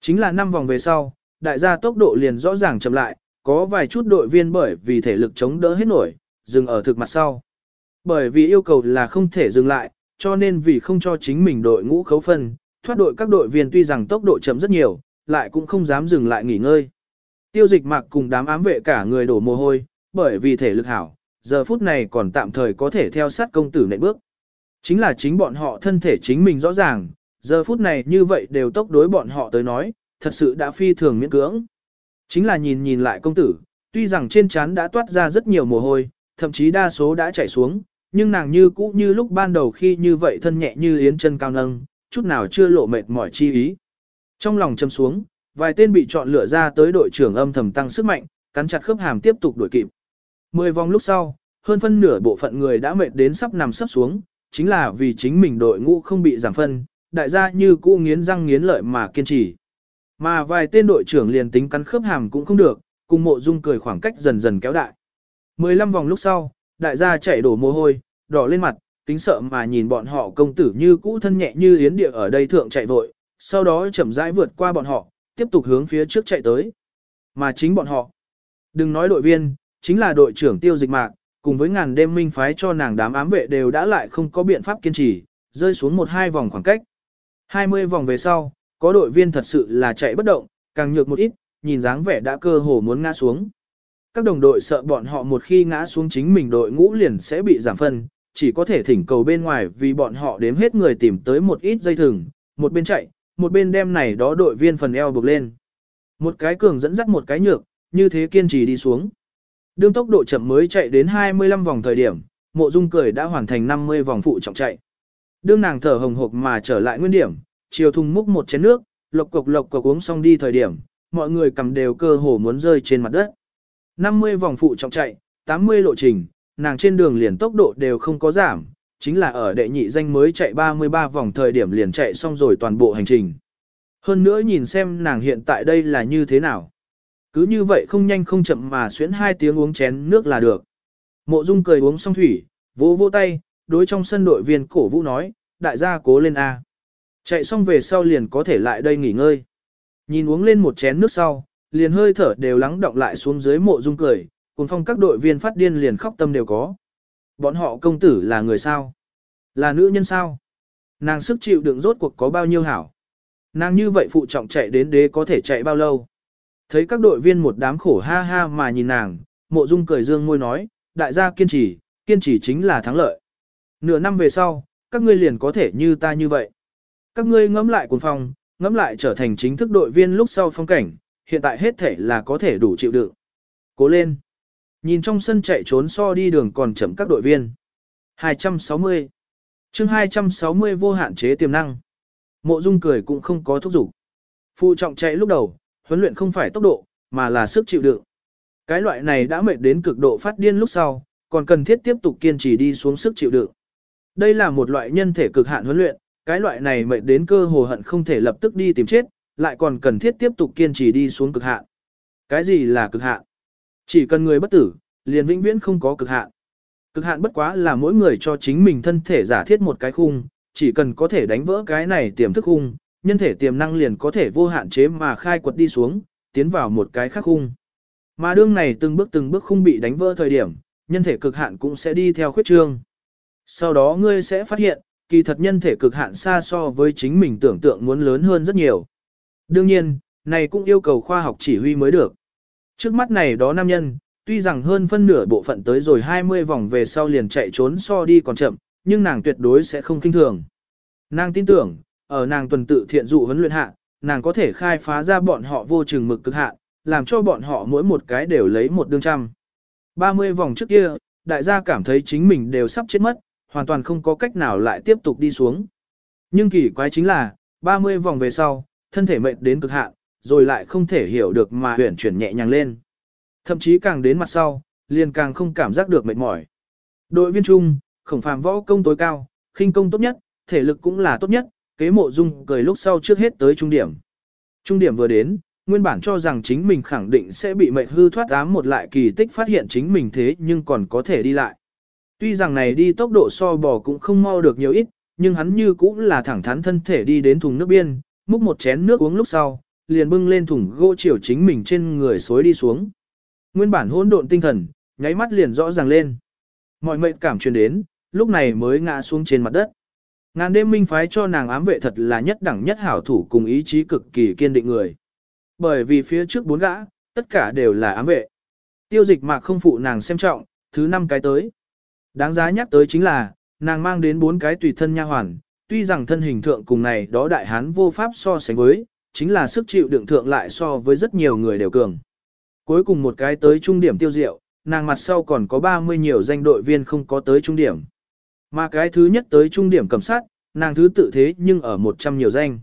Chính là năm vòng về sau, đại gia tốc độ liền rõ ràng chậm lại, có vài chút đội viên bởi vì thể lực chống đỡ hết nổi, dừng ở thực mặt sau. Bởi vì yêu cầu là không thể dừng lại, cho nên vì không cho chính mình đội ngũ khấu phân, thoát đội các đội viên tuy rằng tốc độ chậm rất nhiều, lại cũng không dám dừng lại nghỉ ngơi. Tiêu dịch mạc cùng đám ám vệ cả người đổ mồ hôi, bởi vì thể lực hảo, giờ phút này còn tạm thời có thể theo sát công tử nệ bước. Chính là chính bọn họ thân thể chính mình rõ ràng, giờ phút này như vậy đều tốc đối bọn họ tới nói, thật sự đã phi thường miễn cưỡng. Chính là nhìn nhìn lại công tử, tuy rằng trên trán đã toát ra rất nhiều mồ hôi, thậm chí đa số đã chảy xuống, nhưng nàng như cũ như lúc ban đầu khi như vậy thân nhẹ như yến chân cao nâng, chút nào chưa lộ mệt mỏi chi ý. Trong lòng châm xuống, vài tên bị chọn lựa ra tới đội trưởng âm thầm tăng sức mạnh, cắn chặt khớp hàm tiếp tục đuổi kịp. Mười vòng lúc sau, hơn phân nửa bộ phận người đã mệt đến sắp nằm sắp xuống, chính là vì chính mình đội ngũ không bị giảm phân, đại gia như cũ nghiến răng nghiến lợi mà kiên trì. Mà vài tên đội trưởng liền tính cắn khớp hàm cũng không được, cùng mộ dung cười khoảng cách dần dần kéo đại. 15 vòng lúc sau, đại gia chạy đổ mồ hôi, đỏ lên mặt, kính sợ mà nhìn bọn họ công tử như cũ thân nhẹ như yến địa ở đây thượng chạy vội, sau đó chậm rãi vượt qua bọn họ, tiếp tục hướng phía trước chạy tới. Mà chính bọn họ, đừng nói đội viên, chính là đội trưởng tiêu dịch mạc, cùng với ngàn đêm minh phái cho nàng đám ám vệ đều đã lại không có biện pháp kiên trì, rơi xuống một hai vòng khoảng cách. 20 vòng về sau, có đội viên thật sự là chạy bất động, càng nhược một ít, nhìn dáng vẻ đã cơ hồ muốn ngã xuống. Các đồng đội sợ bọn họ một khi ngã xuống chính mình đội ngũ liền sẽ bị giảm phân, chỉ có thể thỉnh cầu bên ngoài vì bọn họ đếm hết người tìm tới một ít dây thừng, một bên chạy, một bên đem này đó đội viên phần eo buộc lên. Một cái cường dẫn dắt một cái nhược, như thế kiên trì đi xuống. Đương tốc độ chậm mới chạy đến 25 vòng thời điểm, mộ dung cười đã hoàn thành 50 vòng phụ trọng chạy. Đương nàng thở hồng hộc mà trở lại nguyên điểm, chiều thùng múc một chén nước, lộc cộc lộc cộc uống xong đi thời điểm, mọi người cầm đều cơ hồ muốn rơi trên mặt đất. 50 vòng phụ trọng chạy, 80 lộ trình, nàng trên đường liền tốc độ đều không có giảm, chính là ở đệ nhị danh mới chạy 33 vòng thời điểm liền chạy xong rồi toàn bộ hành trình. Hơn nữa nhìn xem nàng hiện tại đây là như thế nào. Cứ như vậy không nhanh không chậm mà xuyến hai tiếng uống chén nước là được. Mộ Dung cười uống xong thủy, vỗ vỗ tay, đối trong sân đội viên cổ vũ nói, đại gia cố lên A. Chạy xong về sau liền có thể lại đây nghỉ ngơi. Nhìn uống lên một chén nước sau, liền hơi thở đều lắng động lại xuống dưới mộ dung cười, cùng phong các đội viên phát điên liền khóc tâm đều có. Bọn họ công tử là người sao? Là nữ nhân sao? Nàng sức chịu đựng rốt cuộc có bao nhiêu hảo? Nàng như vậy phụ trọng chạy đến đế có thể chạy bao lâu? Thấy các đội viên một đám khổ ha ha mà nhìn nàng, mộ dung cười dương môi nói, đại gia kiên trì, kiên trì chính là thắng lợi. Nửa năm về sau, các ngươi liền có thể như ta như vậy. Các ngươi ngẫm lại cuồng phong, ngẫm lại trở thành chính thức đội viên lúc sau phong cảnh, hiện tại hết thể là có thể đủ chịu đựng. Cố lên. Nhìn trong sân chạy trốn so đi đường còn chậm các đội viên. 260 chương 260 vô hạn chế tiềm năng. Mộ Dung cười cũng không có thúc giục. Phụ trọng chạy lúc đầu, huấn luyện không phải tốc độ, mà là sức chịu đựng. Cái loại này đã mệt đến cực độ phát điên lúc sau, còn cần thiết tiếp tục kiên trì đi xuống sức chịu đựng. Đây là một loại nhân thể cực hạn huấn luyện, cái loại này mệt đến cơ hồ hận không thể lập tức đi tìm chết, lại còn cần thiết tiếp tục kiên trì đi xuống cực hạn. Cái gì là cực hạn? Chỉ cần người bất tử, liền vĩnh viễn không có cực hạn. Cực hạn bất quá là mỗi người cho chính mình thân thể giả thiết một cái khung, chỉ cần có thể đánh vỡ cái này tiềm thức khung, nhân thể tiềm năng liền có thể vô hạn chế mà khai quật đi xuống, tiến vào một cái khác khung. Mà đương này từng bước từng bước khung bị đánh vỡ thời điểm, nhân thể cực hạn cũng sẽ đi theo khuyết trương. Sau đó ngươi sẽ phát hiện, kỳ thật nhân thể cực hạn xa so với chính mình tưởng tượng muốn lớn hơn rất nhiều. Đương nhiên, này cũng yêu cầu khoa học chỉ huy mới được. Trước mắt này đó nam nhân, tuy rằng hơn phân nửa bộ phận tới rồi 20 vòng về sau liền chạy trốn so đi còn chậm, nhưng nàng tuyệt đối sẽ không kinh thường. Nàng tin tưởng, ở nàng tuần tự thiện dụ huấn luyện hạ, nàng có thể khai phá ra bọn họ vô chừng mực cực hạn, làm cho bọn họ mỗi một cái đều lấy một đương trăm. 30 vòng trước kia, đại gia cảm thấy chính mình đều sắp chết mất, hoàn toàn không có cách nào lại tiếp tục đi xuống. Nhưng kỳ quái chính là, 30 vòng về sau, thân thể mệt đến cực hạn, rồi lại không thể hiểu được mà huyển chuyển nhẹ nhàng lên. Thậm chí càng đến mặt sau, liền càng không cảm giác được mệt mỏi. Đội viên trung, khổng phàm võ công tối cao, khinh công tốt nhất, thể lực cũng là tốt nhất, kế mộ dung cười lúc sau trước hết tới trung điểm. Trung điểm vừa đến, nguyên bản cho rằng chính mình khẳng định sẽ bị mệt hư thoát ám một lại kỳ tích phát hiện chính mình thế nhưng còn có thể đi lại. Tuy rằng này đi tốc độ so bò cũng không mau được nhiều ít, nhưng hắn như cũng là thẳng thắn thân thể đi đến thùng nước biên, múc một chén nước uống lúc sau, liền bưng lên thùng gỗ chiều chính mình trên người xối đi xuống. Nguyên bản hỗn độn tinh thần, nháy mắt liền rõ ràng lên. Mọi mệnh cảm truyền đến, lúc này mới ngã xuống trên mặt đất. Ngàn đêm minh phái cho nàng ám vệ thật là nhất đẳng nhất hảo thủ cùng ý chí cực kỳ kiên định người. Bởi vì phía trước bốn gã, tất cả đều là ám vệ. Tiêu dịch mạc không phụ nàng xem trọng, thứ năm cái tới. Đáng giá nhắc tới chính là, nàng mang đến bốn cái tùy thân nha hoàn, tuy rằng thân hình thượng cùng này đó đại hán vô pháp so sánh với, chính là sức chịu đựng thượng lại so với rất nhiều người đều cường. Cuối cùng một cái tới trung điểm tiêu diệu, nàng mặt sau còn có 30 nhiều danh đội viên không có tới trung điểm. Mà cái thứ nhất tới trung điểm cầm sát, nàng thứ tự thế nhưng ở 100 nhiều danh.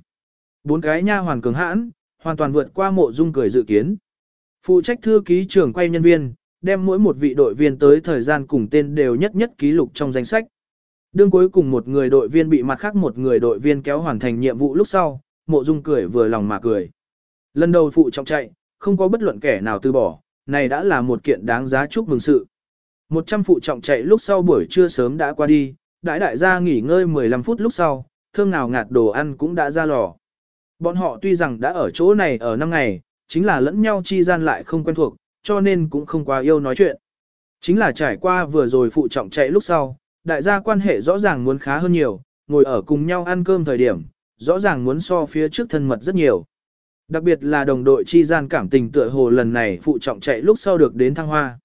Bốn cái nha hoàn cường hãn, hoàn toàn vượt qua mộ dung cười dự kiến. Phụ trách thư ký trưởng quay nhân viên, đem mỗi một vị đội viên tới thời gian cùng tên đều nhất nhất ký lục trong danh sách. Đương cuối cùng một người đội viên bị mặt khác một người đội viên kéo hoàn thành nhiệm vụ lúc sau, mộ dung cười vừa lòng mà cười. Lần đầu phụ trọng chạy, không có bất luận kẻ nào từ bỏ, này đã là một kiện đáng giá chúc mừng sự. Một trăm phụ trọng chạy lúc sau buổi trưa sớm đã qua đi, đại đại gia nghỉ ngơi 15 phút lúc sau, thương nào ngạt đồ ăn cũng đã ra lò. Bọn họ tuy rằng đã ở chỗ này ở năm ngày, chính là lẫn nhau chi gian lại không quen thuộc, cho nên cũng không quá yêu nói chuyện. Chính là trải qua vừa rồi phụ trọng chạy lúc sau, đại gia quan hệ rõ ràng muốn khá hơn nhiều, ngồi ở cùng nhau ăn cơm thời điểm, rõ ràng muốn so phía trước thân mật rất nhiều. Đặc biệt là đồng đội chi gian cảm tình tựa hồ lần này phụ trọng chạy lúc sau được đến thăng hoa.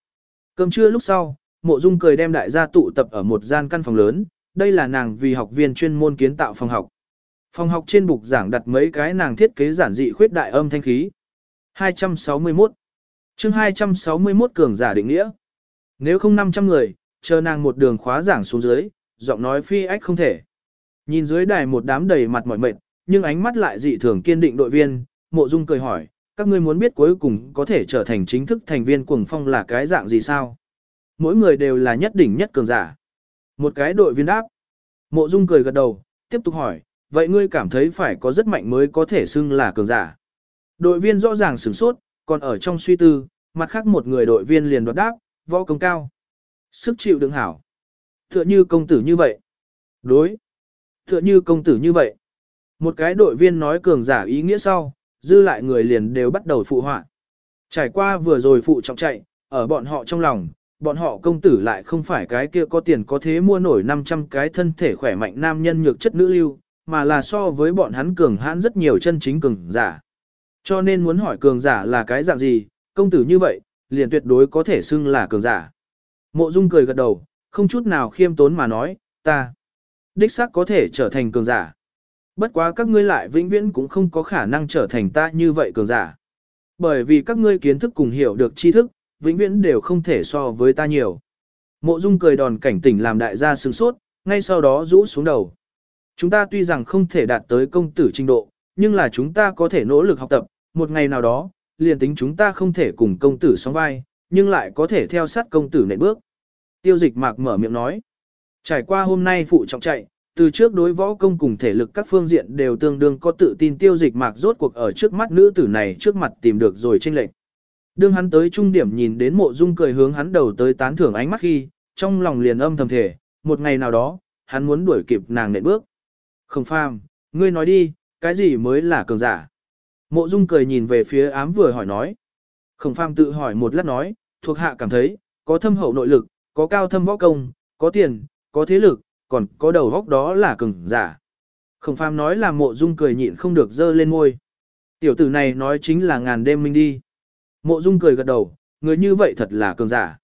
Cơm trưa lúc sau, mộ dung cười đem đại gia tụ tập ở một gian căn phòng lớn, đây là nàng vì học viên chuyên môn kiến tạo phòng học. Phòng học trên bục giảng đặt mấy cái nàng thiết kế giản dị khuyết đại âm thanh khí. 261 chương 261 cường giả định nghĩa. Nếu không 500 người, chờ nàng một đường khóa giảng xuống dưới, giọng nói phi ách không thể. Nhìn dưới đài một đám đầy mặt mỏi mệt, nhưng ánh mắt lại dị thường kiên định đội viên, mộ dung cười hỏi, các ngươi muốn biết cuối cùng có thể trở thành chính thức thành viên cuồng phong là cái dạng gì sao? Mỗi người đều là nhất đỉnh nhất cường giả. Một cái đội viên đáp. Mộ dung cười gật đầu, tiếp tục hỏi, vậy ngươi cảm thấy phải có rất mạnh mới có thể xưng là cường giả. Đội viên rõ ràng sửng sốt, còn ở trong suy tư, mặt khác một người đội viên liền đoạt đáp, võ công cao. Sức chịu đựng hảo. Tựa như công tử như vậy. Đối. Tựa như công tử như vậy. Một cái đội viên nói cường giả ý nghĩa sau, dư lại người liền đều bắt đầu phụ họa. Trải qua vừa rồi phụ trọng chạy, ở bọn họ trong lòng, bọn họ công tử lại không phải cái kia có tiền có thế mua nổi 500 cái thân thể khỏe mạnh nam nhân nhược chất nữ lưu, mà là so với bọn hắn cường hãn rất nhiều chân chính cường giả. Cho nên muốn hỏi cường giả là cái dạng gì, công tử như vậy, liền tuyệt đối có thể xưng là cường giả. Mộ Dung cười gật đầu, không chút nào khiêm tốn mà nói, ta đích xác có thể trở thành cường giả. Bất quá các ngươi lại vĩnh viễn cũng không có khả năng trở thành ta như vậy cường giả. Bởi vì các ngươi kiến thức cùng hiểu được tri thức, vĩnh viễn đều không thể so với ta nhiều. Mộ Dung cười đòn cảnh tỉnh làm đại gia sửng sốt, ngay sau đó rũ xuống đầu. Chúng ta tuy rằng không thể đạt tới công tử trình độ, nhưng là chúng ta có thể nỗ lực học tập, một ngày nào đó, liền tính chúng ta không thể cùng công tử sóng vai, nhưng lại có thể theo sát công tử nệm bước. Tiêu dịch mạc mở miệng nói. Trải qua hôm nay phụ trọng chạy, từ trước đối võ công cùng thể lực các phương diện đều tương đương có tự tin tiêu dịch mạc rốt cuộc ở trước mắt nữ tử này trước mặt tìm được rồi tranh lệch. Đương hắn tới trung điểm nhìn đến mộ dung cười hướng hắn đầu tới tán thưởng ánh mắt khi, trong lòng liền âm thầm thể, một ngày nào đó, hắn muốn đuổi kịp nàng nệm bước. Không pham, ngươi nói đi, cái gì mới là cường giả? Mộ dung cười nhìn về phía ám vừa hỏi nói. Khổng pham tự hỏi một lát nói, thuộc hạ cảm thấy, có thâm hậu nội lực, có cao thâm võ công, có tiền, có thế lực, còn có đầu góc đó là cường giả. Khổng phàm nói là mộ dung cười nhịn không được dơ lên môi. Tiểu tử này nói chính là ngàn đêm minh đi. Mộ Dung cười gật đầu, người như vậy thật là cường giả.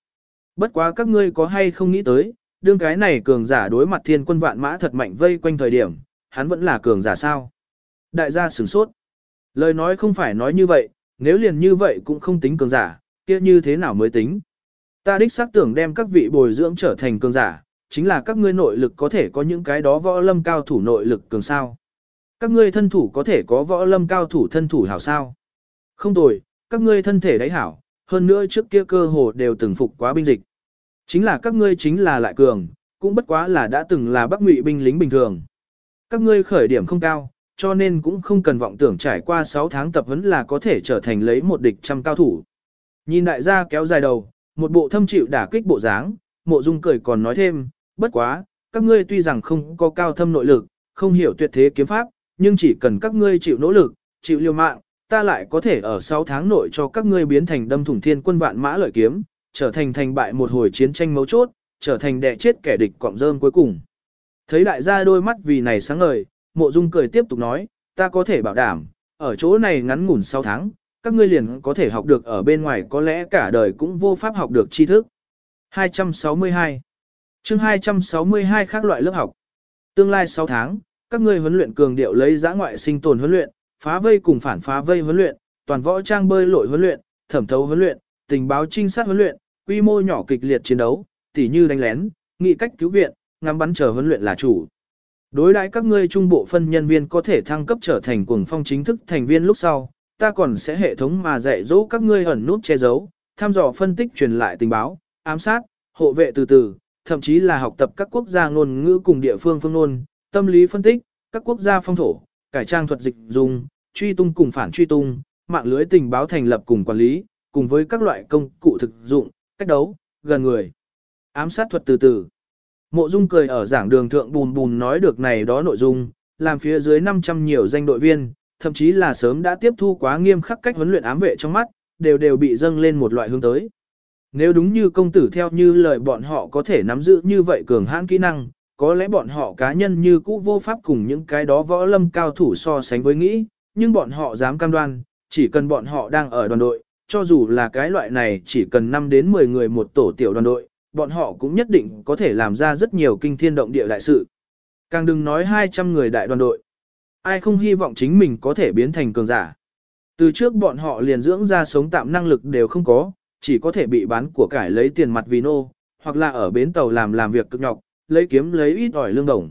Bất quá các ngươi có hay không nghĩ tới, đương cái này cường giả đối mặt thiên quân vạn mã thật mạnh vây quanh thời điểm, hắn vẫn là cường giả sao? Đại gia sửng sốt. Lời nói không phải nói như vậy, nếu liền như vậy cũng không tính cường giả, kia như thế nào mới tính? Ta đích xác tưởng đem các vị bồi dưỡng trở thành cường giả, chính là các ngươi nội lực có thể có những cái đó võ lâm cao thủ nội lực cường sao. Các ngươi thân thủ có thể có võ lâm cao thủ thân thủ hảo sao. Không tồi, các ngươi thân thể đáy hảo, hơn nữa trước kia cơ hồ đều từng phục quá binh dịch. Chính là các ngươi chính là lại cường, cũng bất quá là đã từng là bắc ngụy binh lính bình thường. Các ngươi khởi điểm không cao, cho nên cũng không cần vọng tưởng trải qua 6 tháng tập huấn là có thể trở thành lấy một địch trăm cao thủ. Nhìn đại gia kéo dài đầu, một bộ thâm chịu đả kích bộ dáng, mộ dung cười còn nói thêm, bất quá, các ngươi tuy rằng không có cao thâm nội lực, không hiểu tuyệt thế kiếm pháp, nhưng chỉ cần các ngươi chịu nỗ lực, chịu liều mạng, ta lại có thể ở 6 tháng nội cho các ngươi biến thành đâm thủng thiên quân vạn mã lợi kiếm, trở thành thành bại một hồi chiến tranh mấu chốt, trở thành đẻ chết kẻ địch cọng rơm cuối cùng. Thấy đại gia đôi mắt vì này sáng ngời, mộ dung cười tiếp tục nói, ta có thể bảo đảm, ở chỗ này ngắn ngủn 6 tháng, các ngươi liền có thể học được ở bên ngoài có lẽ cả đời cũng vô pháp học được tri thức. 262 chương 262 khác loại lớp học. Tương lai 6 tháng, các ngươi huấn luyện cường điệu lấy giã ngoại sinh tồn huấn luyện, phá vây cùng phản phá vây huấn luyện, toàn võ trang bơi lội huấn luyện, thẩm thấu huấn luyện, tình báo trinh sát huấn luyện, quy mô nhỏ kịch liệt chiến đấu, tỉ như đánh lén, nghị cách cứu viện, ngắm bắn chờ huấn luyện là chủ. Đối đãi các ngươi trung bộ phân nhân viên có thể thăng cấp trở thành cuồng phong chính thức thành viên lúc sau, ta còn sẽ hệ thống mà dạy dỗ các ngươi ẩn nút che giấu, thăm dò phân tích truyền lại tình báo, ám sát, hộ vệ từ từ, thậm chí là học tập các quốc gia ngôn ngữ cùng địa phương phương ngôn, tâm lý phân tích, các quốc gia phong thổ, cải trang thuật dịch dùng, truy tung cùng phản truy tung, mạng lưới tình báo thành lập cùng quản lý, cùng với các loại công cụ thực dụng, cách đấu, gần người. Ám sát thuật từ từ. Mộ Dung cười ở giảng đường thượng bùn bùn nói được này đó nội dung, làm phía dưới 500 nhiều danh đội viên, thậm chí là sớm đã tiếp thu quá nghiêm khắc cách huấn luyện ám vệ trong mắt, đều đều bị dâng lên một loại hướng tới. Nếu đúng như công tử theo như lời bọn họ có thể nắm giữ như vậy cường hãn kỹ năng, có lẽ bọn họ cá nhân như cũ vô pháp cùng những cái đó võ lâm cao thủ so sánh với nghĩ, nhưng bọn họ dám cam đoan, chỉ cần bọn họ đang ở đoàn đội, cho dù là cái loại này chỉ cần 5 đến 10 người một tổ tiểu đoàn đội, bọn họ cũng nhất định có thể làm ra rất nhiều kinh thiên động địa đại sự. Càng đừng nói 200 người đại đoàn đội. Ai không hy vọng chính mình có thể biến thành cường giả. Từ trước bọn họ liền dưỡng ra sống tạm năng lực đều không có, chỉ có thể bị bán của cải lấy tiền mặt vì nô, hoặc là ở bến tàu làm làm việc cực nhọc, lấy kiếm lấy ít ỏi lương đồng.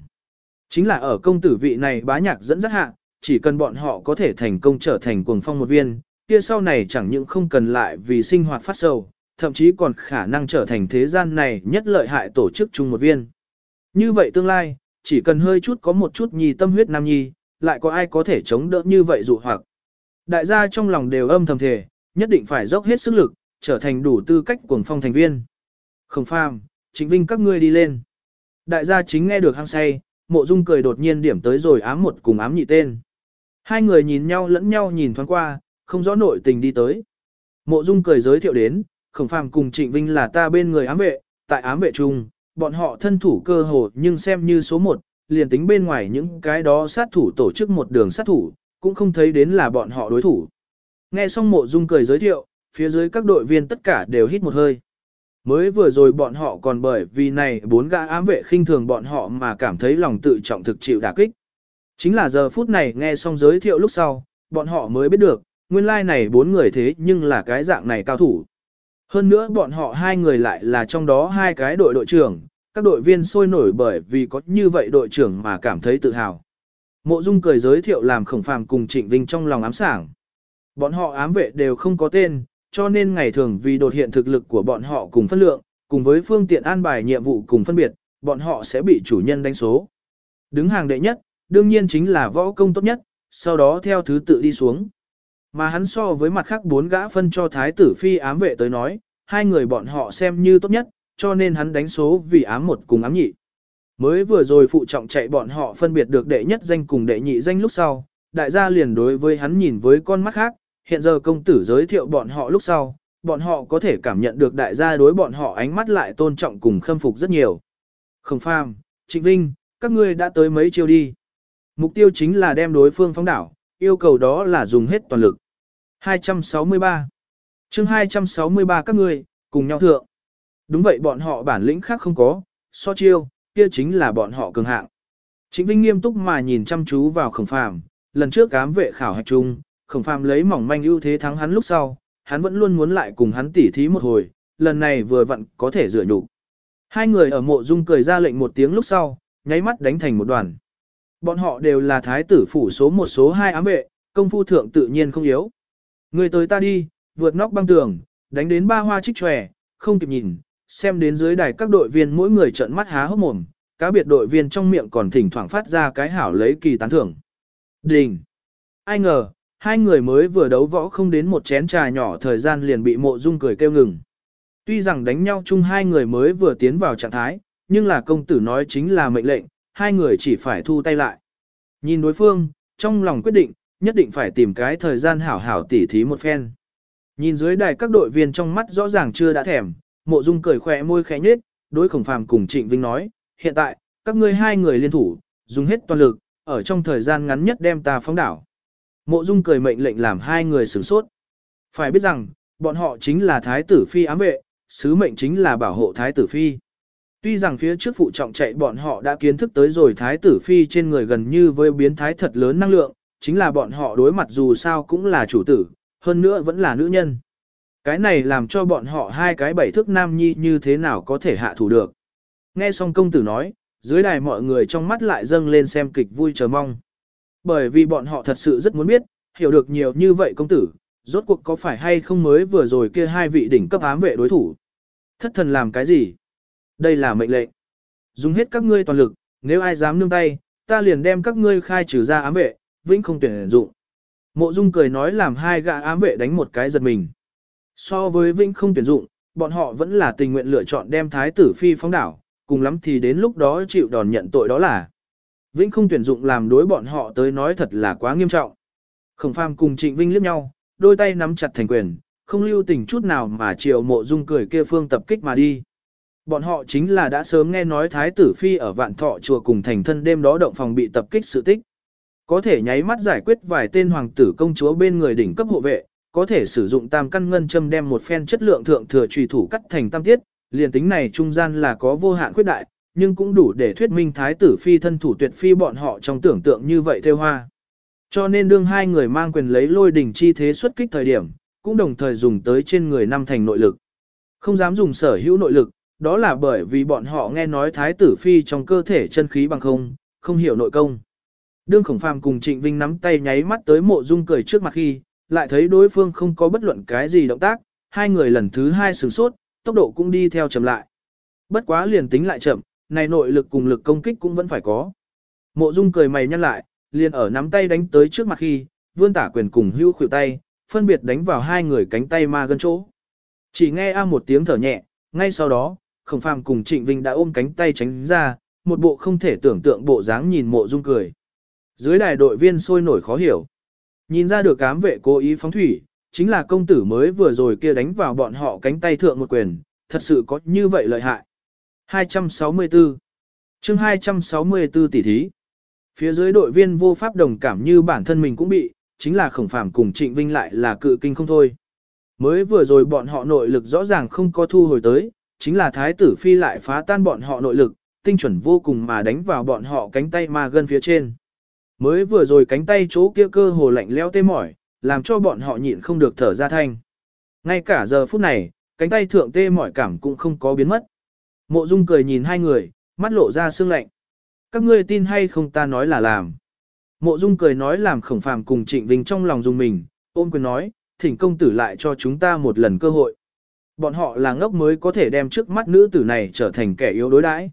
Chính là ở công tử vị này bá nhạc dẫn dắt hạ, chỉ cần bọn họ có thể thành công trở thành cuồng phong một viên, kia sau này chẳng những không cần lại vì sinh hoạt phát sầu, thậm chí còn khả năng trở thành thế gian này nhất lợi hại tổ chức chung một viên. Như vậy tương lai, chỉ cần hơi chút có một chút nhi tâm huyết nam nhi, lại có ai có thể chống đỡ như vậy dụ hoặc. Đại gia trong lòng đều âm thầm thề, nhất định phải dốc hết sức lực, trở thành đủ tư cách cuồng phong thành viên. Khổng phàm, chính vinh các ngươi đi lên. Đại gia chính nghe được hăng say, mộ dung cười đột nhiên điểm tới rồi ám một cùng ám nhị tên. Hai người nhìn nhau lẫn nhau nhìn thoáng qua, không rõ nội tình đi tới. Mộ dung cười giới thiệu đến, khổng phàm cùng trịnh vinh là ta bên người ám vệ, tại ám vệ chung, bọn họ thân thủ cơ hồ nhưng xem như số một, liền tính bên ngoài những cái đó sát thủ tổ chức một đường sát thủ, cũng không thấy đến là bọn họ đối thủ. Nghe xong mộ dung cười giới thiệu, phía dưới các đội viên tất cả đều hít một hơi. Mới vừa rồi bọn họ còn bởi vì này bốn gã ám vệ khinh thường bọn họ mà cảm thấy lòng tự trọng thực chịu đả kích. Chính là giờ phút này nghe xong giới thiệu lúc sau, bọn họ mới biết được, nguyên lai like này bốn người thế nhưng là cái dạng này cao thủ. Hơn nữa bọn họ hai người lại là trong đó hai cái đội đội trưởng, các đội viên sôi nổi bởi vì có như vậy đội trưởng mà cảm thấy tự hào. Mộ Dung cười giới thiệu làm khổng phàm cùng Trịnh Vinh trong lòng ám sảng. Bọn họ ám vệ đều không có tên, cho nên ngày thường vì đột hiện thực lực của bọn họ cùng phân lượng, cùng với phương tiện an bài nhiệm vụ cùng phân biệt, bọn họ sẽ bị chủ nhân đánh số. Đứng hàng đệ nhất, đương nhiên chính là võ công tốt nhất, sau đó theo thứ tự đi xuống. Mà hắn so với mặt khác bốn gã phân cho thái tử phi ám vệ tới nói, hai người bọn họ xem như tốt nhất, cho nên hắn đánh số vì ám một cùng ám nhị. Mới vừa rồi phụ trọng chạy bọn họ phân biệt được đệ nhất danh cùng đệ nhị danh lúc sau, đại gia liền đối với hắn nhìn với con mắt khác, hiện giờ công tử giới thiệu bọn họ lúc sau, bọn họ có thể cảm nhận được đại gia đối bọn họ ánh mắt lại tôn trọng cùng khâm phục rất nhiều. Không phàm, Trịnh Vinh, các ngươi đã tới mấy chiêu đi. Mục tiêu chính là đem đối phương phóng đảo, yêu cầu đó là dùng hết toàn lực. 263 chương 263 các ngươi, cùng nhau thượng. Đúng vậy bọn họ bản lĩnh khác không có, so chiêu, kia chính là bọn họ cường hạng. Trịnh Vinh nghiêm túc mà nhìn chăm chú vào khổng phàm, lần trước cám vệ khảo hạch chung, khổng phàm lấy mỏng manh ưu thế thắng hắn lúc sau, hắn vẫn luôn muốn lại cùng hắn tỉ thí một hồi, lần này vừa vặn có thể rửa nhục. Hai người ở mộ dung cười ra lệnh một tiếng lúc sau, nháy mắt đánh thành một đoàn. Bọn họ đều là thái tử phủ số một số hai ám vệ, công phu thượng tự nhiên không yếu. Người tới ta đi, vượt nóc băng tường, đánh đến ba hoa trích tròe, không kịp nhìn, xem đến dưới đài các đội viên mỗi người trợn mắt há hốc mồm, cá biệt đội viên trong miệng còn thỉnh thoảng phát ra cái hảo lấy kỳ tán thưởng. Đình! Ai ngờ, hai người mới vừa đấu võ không đến một chén trà nhỏ thời gian liền bị mộ dung cười kêu ngừng. Tuy rằng đánh nhau chung hai người mới vừa tiến vào trạng thái, nhưng là công tử nói chính là mệnh lệnh, hai người chỉ phải thu tay lại. Nhìn đối phương, trong lòng quyết định, nhất định phải tìm cái thời gian hảo hảo tỉ thí một phen. Nhìn dưới đài các đội viên trong mắt rõ ràng chưa đã thèm, mộ dung cười khỏe môi khẽ nhếch, đối khổng phàm cùng trịnh vinh nói, hiện tại, các ngươi hai người liên thủ, dùng hết toàn lực, ở trong thời gian ngắn nhất đem ta phóng đảo. Mộ dung cười mệnh lệnh làm hai người sửng sốt. Phải biết rằng, bọn họ chính là thái tử phi ám vệ, sứ mệnh chính là bảo hộ thái tử phi. Tuy rằng phía trước phụ trọng chạy bọn họ đã kiến thức tới rồi thái tử phi trên người gần như với biến thái thật lớn năng lượng, chính là bọn họ đối mặt dù sao cũng là chủ tử, hơn nữa vẫn là nữ nhân. Cái này làm cho bọn họ hai cái bảy thước nam nhi như thế nào có thể hạ thủ được. Nghe xong công tử nói, dưới đài mọi người trong mắt lại dâng lên xem kịch vui chờ mong. Bởi vì bọn họ thật sự rất muốn biết, hiểu được nhiều như vậy công tử, rốt cuộc có phải hay không mới vừa rồi kia hai vị đỉnh cấp ám vệ đối thủ. Thất thần làm cái gì? Đây là mệnh lệnh. Dùng hết các ngươi toàn lực, nếu ai dám nương tay, ta liền đem các ngươi khai trừ ra ám vệ, vĩnh không tuyển dụng. Mộ Dung cười nói làm hai gã ám vệ đánh một cái giật mình. So với vĩnh không tuyển dụng, bọn họ vẫn là tình nguyện lựa chọn đem thái tử phi phóng đảo, cùng lắm thì đến lúc đó chịu đòn nhận tội đó là. Vĩnh không tuyển dụng làm đối bọn họ tới nói thật là quá nghiêm trọng. Khổng phàm cùng trịnh vinh liếc nhau, đôi tay nắm chặt thành quyền, không lưu tình chút nào mà chiều mộ dung cười kia phương tập kích mà đi. Bọn họ chính là đã sớm nghe nói Thái tử Phi ở vạn thọ chùa cùng thành thân đêm đó động phòng bị tập kích sự tích. Có thể nháy mắt giải quyết vài tên hoàng tử công chúa bên người đỉnh cấp hộ vệ, có thể sử dụng tam căn ngân châm đem một phen chất lượng thượng thừa trùy thủ cắt thành tam tiết, liền tính này trung gian là có vô hạn khuyết đại, nhưng cũng đủ để thuyết minh Thái tử Phi thân thủ tuyệt phi bọn họ trong tưởng tượng như vậy theo hoa. Cho nên đương hai người mang quyền lấy lôi đỉnh chi thế xuất kích thời điểm, cũng đồng thời dùng tới trên người năm thành nội lực. Không dám dùng sở hữu nội lực, đó là bởi vì bọn họ nghe nói thái tử phi trong cơ thể chân khí bằng không, không hiểu nội công. Đương khổng phàm cùng Trịnh Vinh nắm tay nháy mắt tới mộ dung cười trước mặt khi, lại thấy đối phương không có bất luận cái gì động tác, hai người lần thứ hai sửng sốt, tốc độ cũng đi theo chậm lại. Bất quá liền tính lại chậm, này nội lực cùng lực công kích cũng vẫn phải có. Mộ dung cười mày nhăn lại, liền ở nắm tay đánh tới trước mặt khi, vươn tả quyền cùng hưu khuỷu tay, phân biệt đánh vào hai người cánh tay ma gần chỗ. Chỉ nghe a một tiếng thở nhẹ, ngay sau đó, khổng phàm cùng trịnh vinh đã ôm cánh tay tránh ra, một bộ không thể tưởng tượng bộ dáng nhìn mộ dung cười. Dưới đài đội viên sôi nổi khó hiểu. Nhìn ra được cám vệ cố ý phóng thủy, chính là công tử mới vừa rồi kia đánh vào bọn họ cánh tay thượng một quyền, thật sự có như vậy lợi hại. 264 chương 264 tỷ thí Phía dưới đội viên vô pháp đồng cảm như bản thân mình cũng bị, chính là khổng phàm cùng trịnh vinh lại là cự kinh không thôi. Mới vừa rồi bọn họ nội lực rõ ràng không có thu hồi tới, chính là thái tử phi lại phá tan bọn họ nội lực, tinh chuẩn vô cùng mà đánh vào bọn họ cánh tay ma gân phía trên. Mới vừa rồi cánh tay chỗ kia cơ hồ lạnh leo tê mỏi, làm cho bọn họ nhịn không được thở ra thanh. Ngay cả giờ phút này, cánh tay thượng tê mỏi cảm cũng không có biến mất. Mộ Dung cười nhìn hai người, mắt lộ ra sương lạnh. Các ngươi tin hay không ta nói là làm. Mộ Dung cười nói làm khổng phàm cùng Trịnh Vinh trong lòng dùng mình, ôm quyền nói, thỉnh công tử lại cho chúng ta một lần cơ hội. Bọn họ là ngốc mới có thể đem trước mắt nữ tử này trở thành kẻ yếu đối đãi.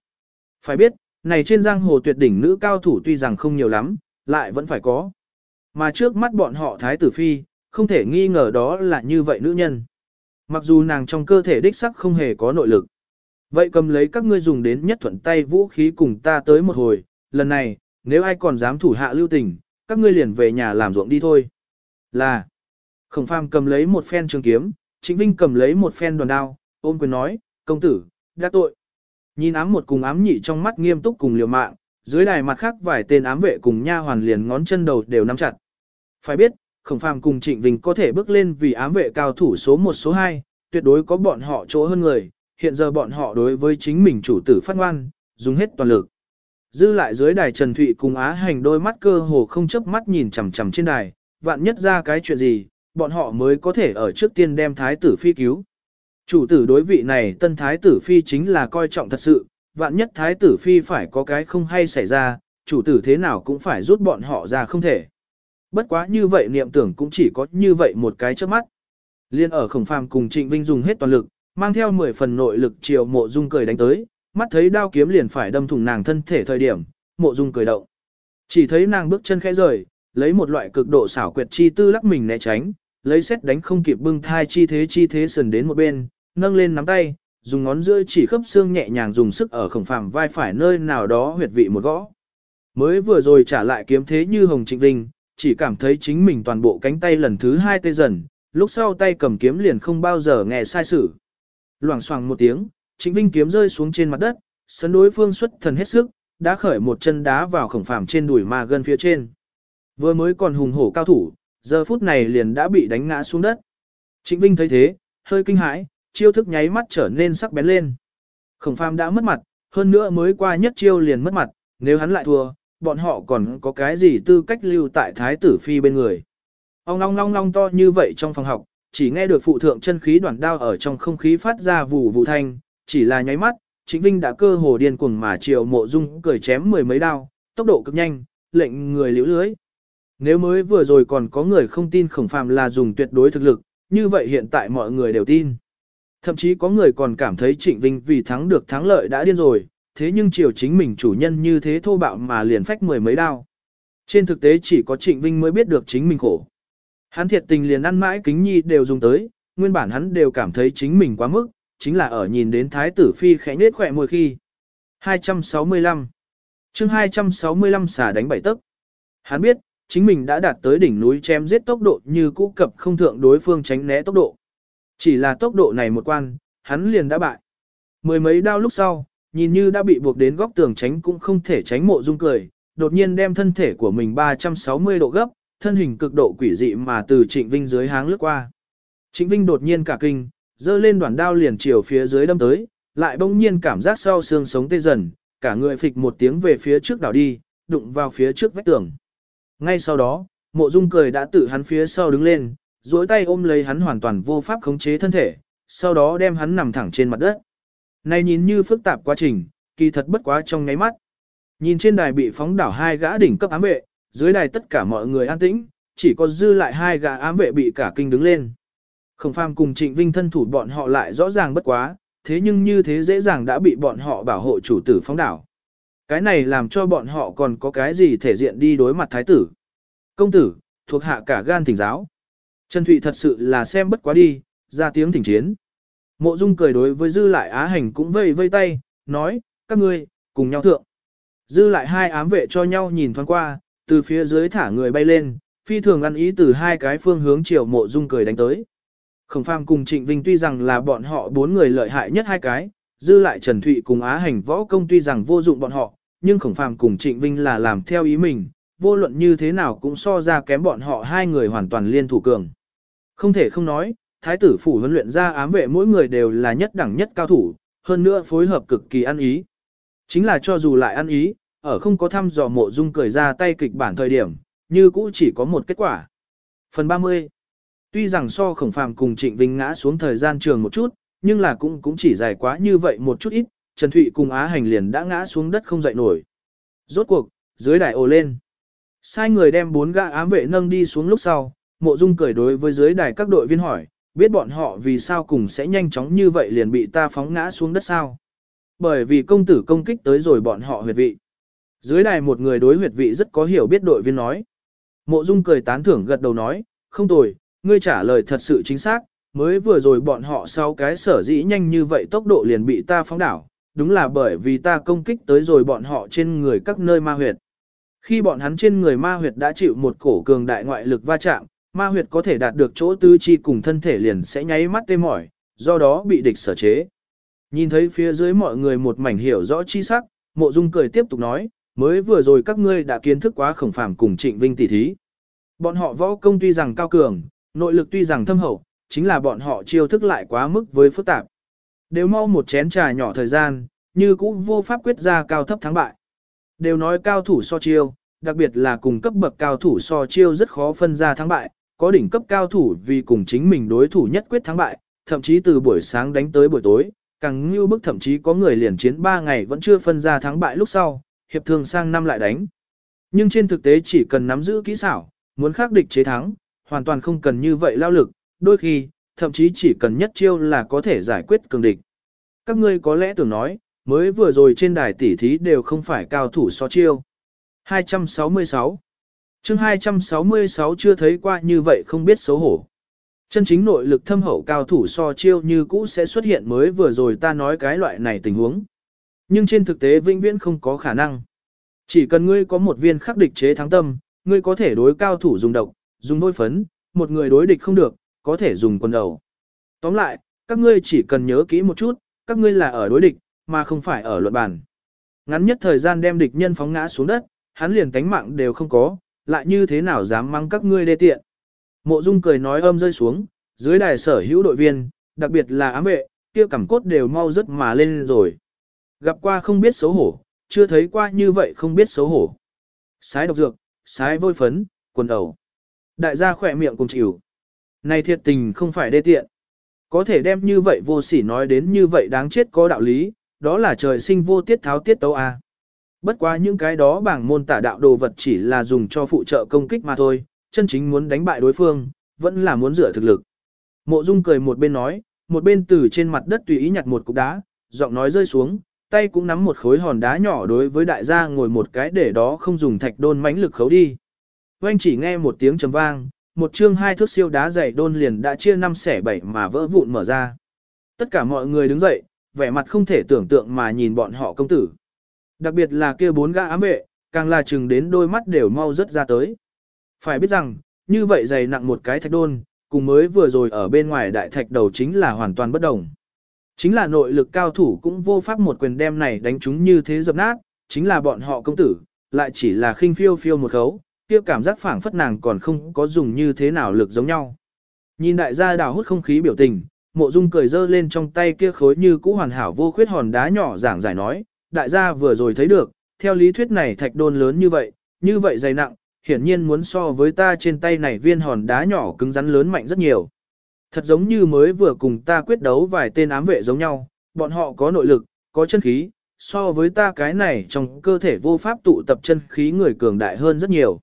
Phải biết, này trên giang hồ tuyệt đỉnh nữ cao thủ tuy rằng không nhiều lắm, lại vẫn phải có. Mà trước mắt bọn họ thái tử phi, không thể nghi ngờ đó là như vậy nữ nhân. Mặc dù nàng trong cơ thể đích sắc không hề có nội lực. Vậy cầm lấy các ngươi dùng đến nhất thuận tay vũ khí cùng ta tới một hồi, lần này, nếu ai còn dám thủ hạ lưu tình, các ngươi liền về nhà làm ruộng đi thôi. Là, khổng phàm cầm lấy một phen trường kiếm, Trịnh Vinh cầm lấy một phen đoàn đao, ôm quyền nói, công tử, đã tội. Nhìn ám một cùng ám nhị trong mắt nghiêm túc cùng liều mạng, dưới đài mặt khác vài tên ám vệ cùng nha hoàn liền ngón chân đầu đều nắm chặt. Phải biết, khổng phàm cùng Trịnh Vinh có thể bước lên vì ám vệ cao thủ số 1 số 2, tuyệt đối có bọn họ chỗ hơn người, hiện giờ bọn họ đối với chính mình chủ tử phát ngoan, dùng hết toàn lực. Dư lại dưới đài Trần Thụy cùng Á Hành đôi mắt cơ hồ không chớp mắt nhìn chằm chằm trên đài, vạn nhất ra cái chuyện gì, bọn họ mới có thể ở trước tiên đem thái tử phi cứu. Chủ tử đối vị này tân thái tử phi chính là coi trọng thật sự, vạn nhất thái tử phi phải có cái không hay xảy ra, chủ tử thế nào cũng phải rút bọn họ ra không thể. Bất quá như vậy niệm tưởng cũng chỉ có như vậy một cái trước mắt. Liên ở khổng phàm cùng Trịnh Vinh dùng hết toàn lực, mang theo 10 phần nội lực chiều mộ dung cười đánh tới, mắt thấy đao kiếm liền phải đâm thủng nàng thân thể thời điểm, mộ dung cười động. Chỉ thấy nàng bước chân khẽ rời, lấy một loại cực độ xảo quyệt chi tư lắc mình né tránh, lấy xét đánh không kịp bưng thai chi thế chi thế sần đến một bên, nâng lên nắm tay, dùng ngón giữa chỉ khớp xương nhẹ nhàng dùng sức ở khổng phàm vai phải nơi nào đó huyệt vị một gõ. Mới vừa rồi trả lại kiếm thế như hồng trịnh vinh, chỉ cảm thấy chính mình toàn bộ cánh tay lần thứ hai tê dần, lúc sau tay cầm kiếm liền không bao giờ nghe sai sự. Loảng xoảng một tiếng, Trịnh Vinh kiếm rơi xuống trên mặt đất, Sấn đối phương xuất thần hết sức, đã khởi một chân đá vào khổng phàm trên đùi ma gần phía trên. Vừa mới còn hùng hổ cao thủ, giờ phút này liền đã bị đánh ngã xuống đất. Trịnh Vinh thấy thế, hơi kinh hãi, chiêu thức nháy mắt trở nên sắc bén lên. Khổng phàm đã mất mặt, hơn nữa mới qua nhất chiêu liền mất mặt, nếu hắn lại thua, bọn họ còn có cái gì tư cách lưu tại thái tử phi bên người. Ông long long long to như vậy trong phòng học, chỉ nghe được phụ thượng chân khí đoạn đao ở trong không khí phát ra vù vù thanh, chỉ là nháy mắt, Trịnh Vinh đã cơ hồ điên cuồng mà chiều mộ dung cười chém mười mấy đao, tốc độ cực nhanh, lệnh người liễu lưới. Nếu mới vừa rồi còn có người không tin khổng phàm là dùng tuyệt đối thực lực, như vậy hiện tại mọi người đều tin. Thậm chí có người còn cảm thấy Trịnh Vinh vì thắng được thắng lợi đã điên rồi, thế nhưng chiều chính mình chủ nhân như thế thô bạo mà liền phách mười mấy đao. Trên thực tế chỉ có Trịnh Vinh mới biết được chính mình khổ. Hắn thiệt tình liền ăn mãi kính nhi đều dùng tới, nguyên bản hắn đều cảm thấy chính mình quá mức, chính là ở nhìn đến thái tử phi khẽ nết khỏe môi khi. 265 chương 265 xả đánh bảy tấc. Hắn biết, chính mình đã đạt tới đỉnh núi chém giết tốc độ như cũ cập không thượng đối phương tránh né tốc độ. Chỉ là tốc độ này một quan, hắn liền đã bại. Mười mấy đao lúc sau, nhìn như đã bị buộc đến góc tường tránh cũng không thể tránh mộ dung cười, đột nhiên đem thân thể của mình 360 độ gấp, thân hình cực độ quỷ dị mà từ Trịnh Vinh dưới háng lướt qua. Trịnh Vinh đột nhiên cả kinh, giơ lên đoạn đao liền chiều phía dưới đâm tới, lại bỗng nhiên cảm giác sau xương sống tê dần, cả người phịch một tiếng về phía trước đảo đi, đụng vào phía trước vách tường. Ngay sau đó, mộ dung cười đã tự hắn phía sau đứng lên, duỗi tay ôm lấy hắn hoàn toàn vô pháp khống chế thân thể, sau đó đem hắn nằm thẳng trên mặt đất. Này nhìn như phức tạp quá trình, kỳ thật bất quá trong nháy mắt. Nhìn trên đài bị phóng đảo hai gã đỉnh cấp ám vệ, dưới đài tất cả mọi người an tĩnh, chỉ có dư lại hai gã ám vệ bị cả kinh đứng lên. Khổng phàm cùng trịnh vinh thân thủ bọn họ lại rõ ràng bất quá, thế nhưng như thế dễ dàng đã bị bọn họ bảo hộ chủ tử phóng đảo. Cái này làm cho bọn họ còn có cái gì thể diện đi đối mặt thái tử. Công tử, thuộc hạ cả gan thỉnh giáo. Trần Thụy thật sự là xem bất quá đi, ra tiếng thỉnh chiến. Mộ Dung cười đối với dư lại á hành cũng vây vây tay, nói, các ngươi, cùng nhau thượng. Dư lại hai ám vệ cho nhau nhìn thoáng qua, từ phía dưới thả người bay lên, phi thường ăn ý từ hai cái phương hướng chiều mộ Dung cười đánh tới. Khổng phàm cùng Trịnh Vinh tuy rằng là bọn họ bốn người lợi hại nhất hai cái, dư lại Trần Thụy cùng Á Hành võ công tuy rằng vô dụng bọn họ, nhưng Khổng phàm cùng Trịnh Vinh là làm theo ý mình, vô luận như thế nào cũng so ra kém bọn họ hai người hoàn toàn liên thủ cường. Không thể không nói, thái tử phủ huấn luyện ra ám vệ mỗi người đều là nhất đẳng nhất cao thủ, hơn nữa phối hợp cực kỳ ăn ý. Chính là cho dù lại ăn ý, ở không có thăm dò mộ dung cười ra tay kịch bản thời điểm, như cũ chỉ có một kết quả. Phần 30 Tuy rằng so khổng phàm cùng Trịnh Vinh ngã xuống thời gian trường một chút, nhưng là cũng cũng chỉ dài quá như vậy một chút ít, Trần Thụy cùng Á Hành liền đã ngã xuống đất không dậy nổi. Rốt cuộc, dưới đài ồ lên. Sai người đem bốn gã ám vệ nâng đi xuống lúc sau, mộ dung cười đối với dưới đài các đội viên hỏi, biết bọn họ vì sao cùng sẽ nhanh chóng như vậy liền bị ta phóng ngã xuống đất sao. Bởi vì công tử công kích tới rồi bọn họ huyệt vị. Dưới đài một người đối huyệt vị rất có hiểu biết đội viên nói. Mộ dung cười tán thưởng gật đầu nói, không tồi, ngươi trả lời thật sự chính xác, mới vừa rồi bọn họ sau cái sở dĩ nhanh như vậy tốc độ liền bị ta phóng đảo, đúng là bởi vì ta công kích tới rồi bọn họ trên người các nơi ma huyệt. Khi bọn hắn trên người ma huyệt đã chịu một cổ cường đại ngoại lực va chạm, ma huyệt có thể đạt được chỗ tư chi cùng thân thể liền sẽ nháy mắt tê mỏi, do đó bị địch sở chế. Nhìn thấy phía dưới mọi người một mảnh hiểu rõ chi sắc, mộ dung cười tiếp tục nói, mới vừa rồi các ngươi đã kiến thức quá khổng phàm cùng trịnh vinh tỷ thí. Bọn họ võ công tuy rằng cao cường, nội lực tuy rằng thâm hậu, chính là bọn họ chiêu thức lại quá mức với phức tạp. Đều mau một chén trà nhỏ thời gian, như cũ vô pháp quyết ra cao thấp thắng bại. Đều nói cao thủ so chiêu, đặc biệt là cùng cấp bậc cao thủ so chiêu rất khó phân ra thắng bại, có đỉnh cấp cao thủ vì cùng chính mình đối thủ nhất quyết thắng bại, thậm chí từ buổi sáng đánh tới buổi tối, càng như bức thậm chí có người liền chiến 3 ngày vẫn chưa phân ra thắng bại lúc sau, hiệp thường sang năm lại đánh. Nhưng trên thực tế chỉ cần nắm giữ kỹ xảo, muốn khắc địch chế thắng, hoàn toàn không cần như vậy lao lực, đôi khi, thậm chí chỉ cần nhất chiêu là có thể giải quyết cường địch. Các ngươi có lẽ tưởng nói, mới vừa rồi trên đài tỉ thí đều không phải cao thủ so chiêu. 266 chương 266 chưa thấy qua như vậy không biết xấu hổ. Chân chính nội lực thâm hậu cao thủ so chiêu như cũ sẽ xuất hiện mới vừa rồi ta nói cái loại này tình huống. Nhưng trên thực tế vĩnh viễn không có khả năng. Chỉ cần ngươi có một viên khắc địch chế thắng tâm, ngươi có thể đối cao thủ dùng độc, dùng đôi phấn, một người đối địch không được, có thể dùng quân đầu. Tóm lại, các ngươi chỉ cần nhớ kỹ một chút, các ngươi là ở đối địch, mà không phải ở luận bàn. Ngắn nhất thời gian đem địch nhân phóng ngã xuống đất, hắn liền tánh mạng đều không có, lại như thế nào dám mang các ngươi đê tiện. Mộ Dung cười nói âm rơi xuống, dưới đài sở hữu đội viên, đặc biệt là ám vệ, kia cảm cốt đều mau rất mà lên rồi. Gặp qua không biết xấu hổ, chưa thấy qua như vậy không biết xấu hổ. Sái độc dược, sái vôi phấn, quần đầu. Đại gia khỏe miệng cùng chịu. Này thiệt tình không phải đê tiện. Có thể đem như vậy vô sỉ nói đến như vậy đáng chết có đạo lý, đó là trời sinh vô tiết tháo tiết tấu a. Bất quá những cái đó bảng môn tả đạo đồ vật chỉ là dùng cho phụ trợ công kích mà thôi, chân chính muốn đánh bại đối phương, vẫn là muốn dựa thực lực. Mộ Dung cười một bên nói, một bên từ trên mặt đất tùy ý nhặt một cục đá, giọng nói rơi xuống, tay cũng nắm một khối hòn đá nhỏ đối với đại gia ngồi một cái để đó không dùng thạch đôn mãnh lực khấu đi. Oanh chỉ nghe một tiếng trầm vang, một chương hai thước siêu đá dày đôn liền đã chia năm xẻ bảy mà vỡ vụn mở ra. Tất cả mọi người đứng dậy, vẻ mặt không thể tưởng tượng mà nhìn bọn họ công tử. Đặc biệt là kia bốn gã ám vệ, càng là chừng đến đôi mắt đều mau rất ra tới. Phải biết rằng, như vậy dày nặng một cái thạch đôn, cùng mới vừa rồi ở bên ngoài đại thạch đầu chính là hoàn toàn bất đồng. Chính là nội lực cao thủ cũng vô pháp một quyền đem này đánh chúng như thế dập nát, chính là bọn họ công tử, lại chỉ là khinh phiêu phiêu một khấu, kia cảm giác phảng phất nàng còn không có dùng như thế nào lực giống nhau. Nhìn đại gia đào hút không khí biểu tình, mộ dung cười dơ lên trong tay kia khối như cũ hoàn hảo vô khuyết hòn đá nhỏ giảng giải nói, đại gia vừa rồi thấy được, theo lý thuyết này thạch đôn lớn như vậy, như vậy dày nặng, hiển nhiên muốn so với ta trên tay này viên hòn đá nhỏ cứng rắn lớn mạnh rất nhiều. Thật giống như mới vừa cùng ta quyết đấu vài tên ám vệ giống nhau, bọn họ có nội lực, có chân khí, so với ta cái này trong cơ thể vô pháp tụ tập chân khí người cường đại hơn rất nhiều.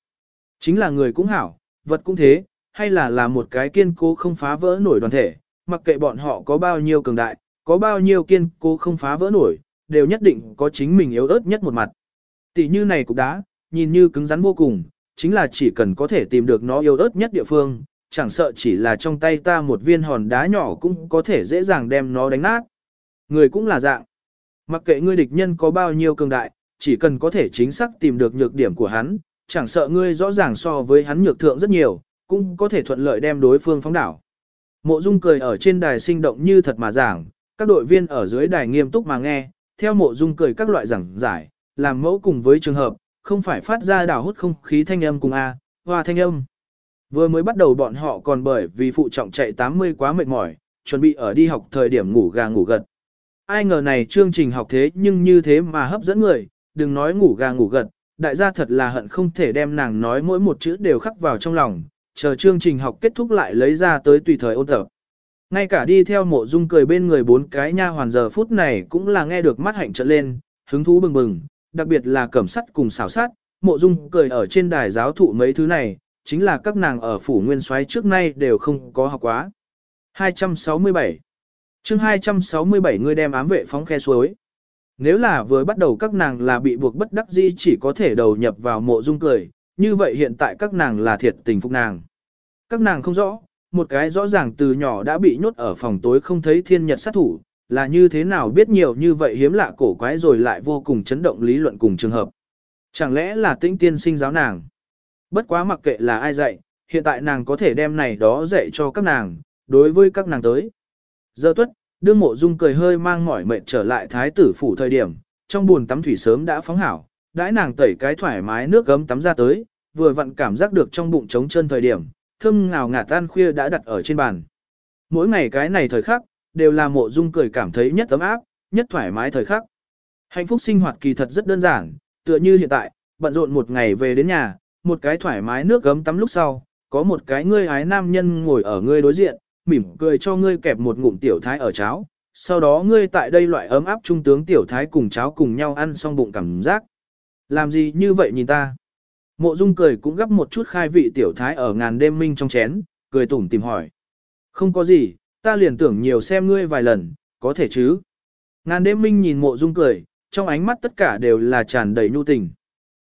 Chính là người cũng hảo, vật cũng thế, hay là là một cái kiên cố không phá vỡ nổi đoàn thể, mặc kệ bọn họ có bao nhiêu cường đại, có bao nhiêu kiên cố không phá vỡ nổi, đều nhất định có chính mình yếu ớt nhất một mặt. Tỷ như này cục đá, nhìn như cứng rắn vô cùng, chính là chỉ cần có thể tìm được nó yếu ớt nhất địa phương, chẳng sợ chỉ là trong tay ta một viên hòn đá nhỏ cũng có thể dễ dàng đem nó đánh nát. Người cũng là dạng. Mặc kệ ngươi địch nhân có bao nhiêu cường đại, chỉ cần có thể chính xác tìm được nhược điểm của hắn, chẳng sợ ngươi rõ ràng so với hắn nhược thượng rất nhiều, cũng có thể thuận lợi đem đối phương phóng đảo. Mộ Dung cười ở trên đài sinh động như thật mà giảng, các đội viên ở dưới đài nghiêm túc mà nghe, theo Mộ Dung cười các loại giảng giải, làm mẫu cùng với trường hợp, không phải phát ra đảo hút không khí thanh âm cùng A, hoa thanh âm. Vừa mới bắt đầu bọn họ còn bởi vì phụ trọng chạy 80 quá mệt mỏi, chuẩn bị ở đi học thời điểm ngủ gà ngủ gật. Ai ngờ này chương trình học thế nhưng như thế mà hấp dẫn người, đừng nói ngủ gà ngủ gật, đại gia thật là hận không thể đem nàng nói mỗi một chữ đều khắc vào trong lòng, chờ chương trình học kết thúc lại lấy ra tới tùy thời ôn tập. Ngay cả đi theo mộ dung cười bên người bốn cái nha hoàn giờ phút này cũng là nghe được mắt hạnh trợn lên, hứng thú bừng bừng, đặc biệt là cẩm sắt cùng xảo sát, mộ dung cười ở trên đài giáo thụ mấy thứ này, chính là các nàng ở phủ nguyên soái trước nay đều không có học quá. 267 chương 267 người đem ám vệ phóng khe suối. Nếu là vừa bắt đầu các nàng là bị buộc bất đắc dĩ chỉ có thể đầu nhập vào mộ dung cười, như vậy hiện tại các nàng là thiệt tình phục nàng. Các nàng không rõ, một cái rõ ràng từ nhỏ đã bị nhốt ở phòng tối không thấy thiên nhật sát thủ, là như thế nào biết nhiều như vậy hiếm lạ cổ quái rồi lại vô cùng chấn động lý luận cùng trường hợp. Chẳng lẽ là tĩnh tiên sinh giáo nàng? Bất quá mặc kệ là ai dạy, hiện tại nàng có thể đem này đó dạy cho các nàng, đối với các nàng tới. Giờ tuất, đương mộ dung cười hơi mang mỏi mệt trở lại thái tử phủ thời điểm, trong buồn tắm thủy sớm đã phóng hảo, đãi nàng tẩy cái thoải mái nước gấm tắm ra tới, vừa vặn cảm giác được trong bụng trống chân thời điểm, thơm ngào ngạt tan khuya đã đặt ở trên bàn. Mỗi ngày cái này thời khắc, đều là mộ dung cười cảm thấy nhất ấm áp, nhất thoải mái thời khắc. Hạnh phúc sinh hoạt kỳ thật rất đơn giản, tựa như hiện tại, bận rộn một ngày về đến nhà, một cái thoải mái nước gấm tắm lúc sau, có một cái ngươi ái nam nhân ngồi ở ngươi đối diện, mỉm cười cho ngươi kẹp một ngụm tiểu thái ở cháo, sau đó ngươi tại đây loại ấm áp trung tướng tiểu thái cùng cháo cùng nhau ăn xong bụng cảm giác. Làm gì như vậy nhìn ta? Mộ Dung cười cũng gấp một chút khai vị tiểu thái ở ngàn đêm minh trong chén, cười tủm tìm hỏi. Không có gì, ta liền tưởng nhiều xem ngươi vài lần, có thể chứ? Ngàn đêm minh nhìn mộ Dung cười, trong ánh mắt tất cả đều là tràn đầy nhu tình.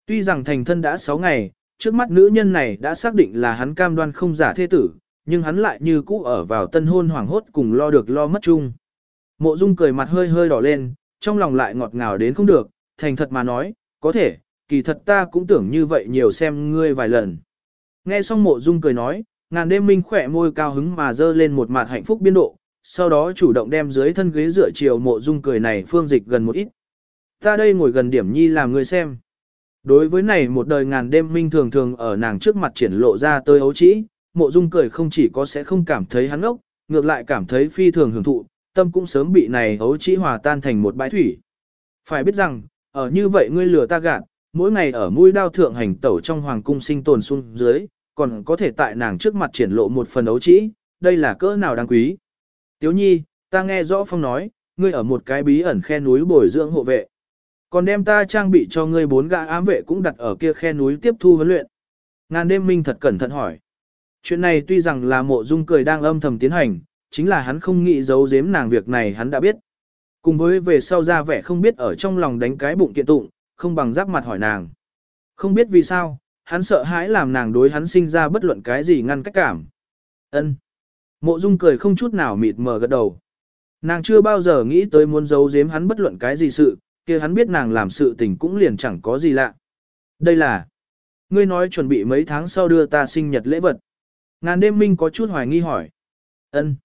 Tuy rằng thành thân đã 6 ngày, trước mắt nữ nhân này đã xác định là hắn cam đoan không giả thế tử, nhưng hắn lại như cũ ở vào tân hôn hoảng hốt cùng lo được lo mất chung. Mộ Dung cười mặt hơi hơi đỏ lên, trong lòng lại ngọt ngào đến không được, thành thật mà nói, có thể, kỳ thật ta cũng tưởng như vậy nhiều xem ngươi vài lần. Nghe xong mộ Dung cười nói, ngàn đêm minh khỏe môi cao hứng mà dơ lên một mặt hạnh phúc biên độ, sau đó chủ động đem dưới thân ghế dựa chiều mộ Dung cười này phương dịch gần một ít. Ta đây ngồi gần điểm nhi làm ngươi xem. Đối với này một đời ngàn đêm minh thường thường ở nàng trước mặt triển lộ ra tơi ấu trĩ, mộ dung cười không chỉ có sẽ không cảm thấy hắn ốc, ngược lại cảm thấy phi thường hưởng thụ, tâm cũng sớm bị này ấu trĩ hòa tan thành một bãi thủy. Phải biết rằng, ở như vậy ngươi lừa ta gạt, mỗi ngày ở mũi đao thượng hành tẩu trong hoàng cung sinh tồn xuống dưới, còn có thể tại nàng trước mặt triển lộ một phần ấu trĩ, đây là cỡ nào đáng quý. Tiếu nhi, ta nghe rõ phong nói, ngươi ở một cái bí ẩn khe núi bồi dưỡng hộ vệ. Còn đem ta trang bị cho ngươi bốn gã ám vệ cũng đặt ở kia khe núi tiếp thu huấn luyện. Ngàn đêm minh thật cẩn thận hỏi. Chuyện này tuy rằng là mộ dung cười đang âm thầm tiến hành, chính là hắn không nghĩ giấu giếm nàng việc này hắn đã biết. Cùng với về sau ra vẻ không biết ở trong lòng đánh cái bụng kiện tụng, không bằng giáp mặt hỏi nàng. Không biết vì sao, hắn sợ hãi làm nàng đối hắn sinh ra bất luận cái gì ngăn cách cảm. Ân. Mộ Dung cười không chút nào mịt mờ gật đầu. Nàng chưa bao giờ nghĩ tới muốn giấu giếm hắn bất luận cái gì sự, kia hắn biết nàng làm sự tình cũng liền chẳng có gì lạ. Đây là, ngươi nói chuẩn bị mấy tháng sau đưa ta sinh nhật lễ vật. Ngàn đêm minh có chút hoài nghi hỏi. ân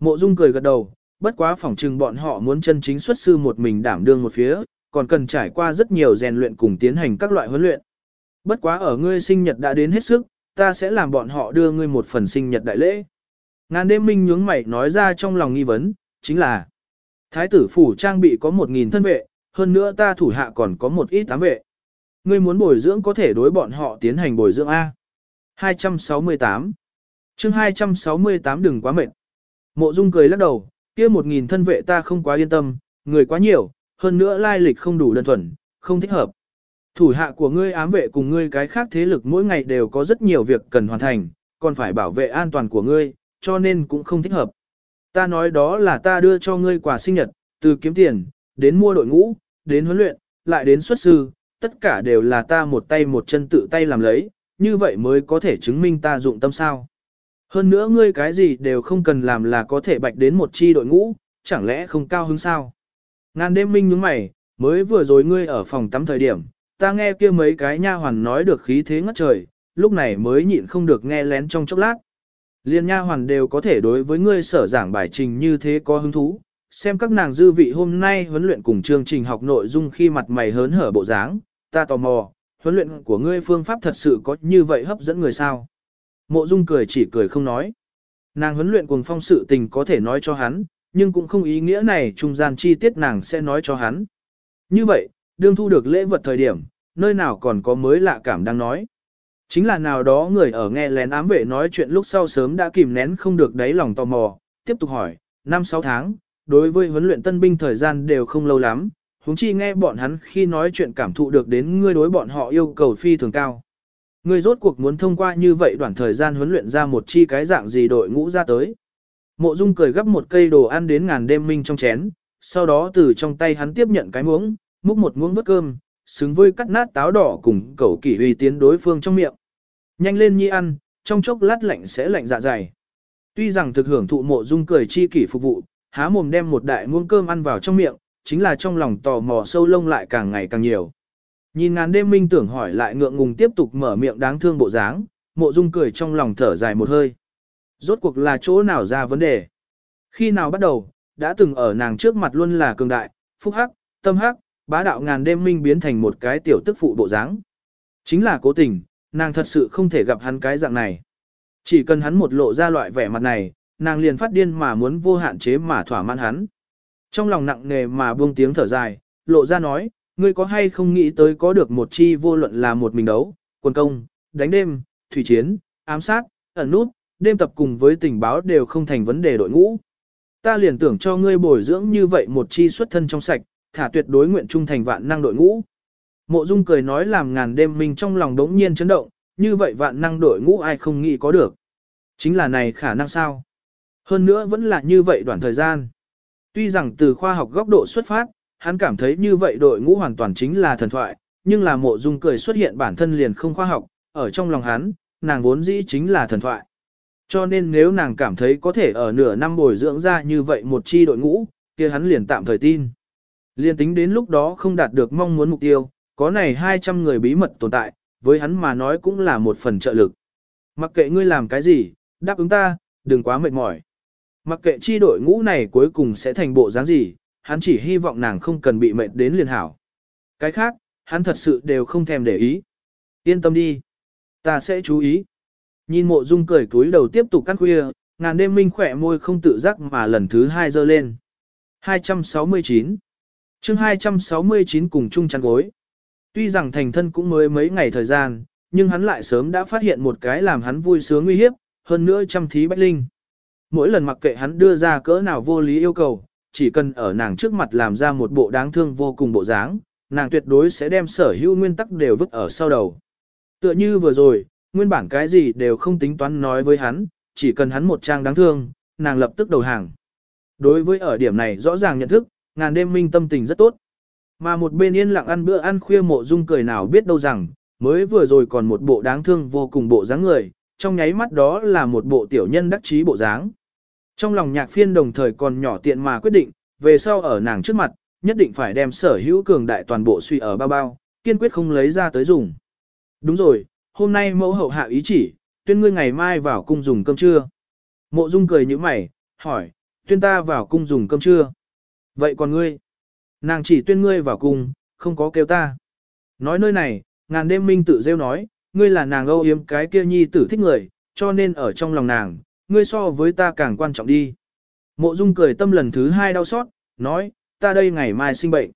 Mộ Dung cười gật đầu, bất quá phỏng trừng bọn họ muốn chân chính xuất sư một mình đảm đương một phía, còn cần trải qua rất nhiều rèn luyện cùng tiến hành các loại huấn luyện. Bất quá ở ngươi sinh nhật đã đến hết sức, ta sẽ làm bọn họ đưa ngươi một phần sinh nhật đại lễ. Ngàn đêm minh nhướng mày nói ra trong lòng nghi vấn, chính là Thái tử phủ trang bị có một nghìn thân vệ, hơn nữa ta thủ hạ còn có một ít tám vệ. Ngươi muốn bồi dưỡng có thể đối bọn họ tiến hành bồi dưỡng A. 268 chương 268 đừng quá mệt. Mộ Dung cười lắc đầu, kia một nghìn thân vệ ta không quá yên tâm, người quá nhiều, hơn nữa lai lịch không đủ đơn thuần, không thích hợp. Thủ hạ của ngươi ám vệ cùng ngươi cái khác thế lực mỗi ngày đều có rất nhiều việc cần hoàn thành, còn phải bảo vệ an toàn của ngươi, cho nên cũng không thích hợp. Ta nói đó là ta đưa cho ngươi quà sinh nhật, từ kiếm tiền, đến mua đội ngũ, đến huấn luyện, lại đến xuất sư, tất cả đều là ta một tay một chân tự tay làm lấy, như vậy mới có thể chứng minh ta dụng tâm sao. Hơn nữa ngươi cái gì đều không cần làm là có thể bạch đến một chi đội ngũ, chẳng lẽ không cao hứng sao? Ngàn đêm minh nhướng mày, mới vừa rồi ngươi ở phòng tắm thời điểm, ta nghe kia mấy cái nha hoàn nói được khí thế ngất trời, lúc này mới nhịn không được nghe lén trong chốc lát. Liên nha hoàn đều có thể đối với ngươi sở giảng bài trình như thế có hứng thú, xem các nàng dư vị hôm nay huấn luyện cùng chương trình học nội dung khi mặt mày hớn hở bộ dáng, ta tò mò, huấn luyện của ngươi phương pháp thật sự có như vậy hấp dẫn người sao? Mộ Dung cười chỉ cười không nói. Nàng huấn luyện cùng phong sự tình có thể nói cho hắn, nhưng cũng không ý nghĩa này trung gian chi tiết nàng sẽ nói cho hắn. Như vậy, đương thu được lễ vật thời điểm, nơi nào còn có mới lạ cảm đang nói. Chính là nào đó người ở nghe lén ám vệ nói chuyện lúc sau sớm đã kìm nén không được đáy lòng tò mò, tiếp tục hỏi, 5-6 tháng, đối với huấn luyện tân binh thời gian đều không lâu lắm, huống chi nghe bọn hắn khi nói chuyện cảm thụ được đến ngươi đối bọn họ yêu cầu phi thường cao. Ngươi rốt cuộc muốn thông qua như vậy đoạn thời gian huấn luyện ra một chi cái dạng gì đội ngũ ra tới. Mộ Dung cười gấp một cây đồ ăn đến ngàn đêm minh trong chén, sau đó từ trong tay hắn tiếp nhận cái muỗng, múc một muỗng vớt cơm, xứng với cắt nát táo đỏ cùng cẩu kỷ uy tiến đối phương trong miệng. Nhanh lên nhi ăn, trong chốc lát lạnh sẽ lạnh dạ dày. Tuy rằng thực hưởng thụ mộ dung cười chi kỷ phục vụ, há mồm đem một đại muỗng cơm ăn vào trong miệng, chính là trong lòng tò mò sâu lông lại càng ngày càng nhiều. Nhìn ngàn đêm minh tưởng hỏi lại ngượng ngùng tiếp tục mở miệng đáng thương bộ dáng, mộ dung cười trong lòng thở dài một hơi. Rốt cuộc là chỗ nào ra vấn đề? Khi nào bắt đầu, đã từng ở nàng trước mặt luôn là cường đại, phúc hắc, tâm hắc, bá đạo ngàn đêm minh biến thành một cái tiểu tức phụ bộ dáng. Chính là cố tình, nàng thật sự không thể gặp hắn cái dạng này. Chỉ cần hắn một lộ ra loại vẻ mặt này, nàng liền phát điên mà muốn vô hạn chế mà thỏa mãn hắn. Trong lòng nặng nề mà buông tiếng thở dài, lộ ra nói, ngươi có hay không nghĩ tới có được một chi vô luận là một mình đấu, quân công, đánh đêm, thủy chiến, ám sát, ẩn nút, đêm tập cùng với tình báo đều không thành vấn đề đội ngũ. Ta liền tưởng cho ngươi bồi dưỡng như vậy một chi xuất thân trong sạch, thả tuyệt đối nguyện trung thành vạn năng đội ngũ. Mộ Dung cười nói làm ngàn đêm mình trong lòng đống nhiên chấn động, như vậy vạn năng đội ngũ ai không nghĩ có được. Chính là này khả năng sao? Hơn nữa vẫn là như vậy đoạn thời gian. Tuy rằng từ khoa học góc độ xuất phát, hắn cảm thấy như vậy đội ngũ hoàn toàn chính là thần thoại, nhưng là mộ dung cười xuất hiện bản thân liền không khoa học, ở trong lòng hắn, nàng vốn dĩ chính là thần thoại. Cho nên nếu nàng cảm thấy có thể ở nửa năm bồi dưỡng ra như vậy một chi đội ngũ, kia hắn liền tạm thời tin. Liên tính đến lúc đó không đạt được mong muốn mục tiêu, có này 200 người bí mật tồn tại, với hắn mà nói cũng là một phần trợ lực. Mặc kệ ngươi làm cái gì, đáp ứng ta, đừng quá mệt mỏi. Mặc kệ chi đội ngũ này cuối cùng sẽ thành bộ dáng gì, hắn chỉ hy vọng nàng không cần bị mệt đến liền hảo. Cái khác, hắn thật sự đều không thèm để ý. Yên tâm đi. Ta sẽ chú ý. Nhìn mộ dung cười túi đầu tiếp tục cắt khuya, ngàn đêm minh khỏe môi không tự giác mà lần thứ hai dơ lên. 269 chương 269 cùng chung chăn gối. Tuy rằng thành thân cũng mới mấy ngày thời gian, nhưng hắn lại sớm đã phát hiện một cái làm hắn vui sướng nguy hiếp, hơn nữa chăm thí bách linh. Mỗi lần mặc kệ hắn đưa ra cỡ nào vô lý yêu cầu, chỉ cần ở nàng trước mặt làm ra một bộ đáng thương vô cùng bộ dáng, nàng tuyệt đối sẽ đem sở hữu nguyên tắc đều vứt ở sau đầu. Tựa như vừa rồi, nguyên bản cái gì đều không tính toán nói với hắn, chỉ cần hắn một trang đáng thương, nàng lập tức đầu hàng. Đối với ở điểm này rõ ràng nhận thức, ngàn đêm minh tâm tình rất tốt. Mà một bên yên lặng ăn bữa ăn khuya mộ dung cười nào biết đâu rằng, mới vừa rồi còn một bộ đáng thương vô cùng bộ dáng người, trong nháy mắt đó là một bộ tiểu nhân đắc trí bộ dáng. Trong lòng nhạc phiên đồng thời còn nhỏ tiện mà quyết định, về sau ở nàng trước mặt, nhất định phải đem sở hữu cường đại toàn bộ suy ở bao bao, kiên quyết không lấy ra tới dùng. Đúng rồi, hôm nay mẫu hậu hạ ý chỉ, tuyên ngươi ngày mai vào cung dùng cơm trưa. Mộ dung cười như mày, hỏi, tuyên ta vào cung dùng cơm trưa. Vậy còn ngươi? Nàng chỉ tuyên ngươi vào cung, không có kêu ta. Nói nơi này, ngàn đêm minh tự rêu nói, ngươi là nàng âu yếm cái kia nhi tử thích người, cho nên ở trong lòng nàng, ngươi so với ta càng quan trọng đi. Mộ dung cười tâm lần thứ hai đau xót, nói, ta đây ngày mai sinh bệnh.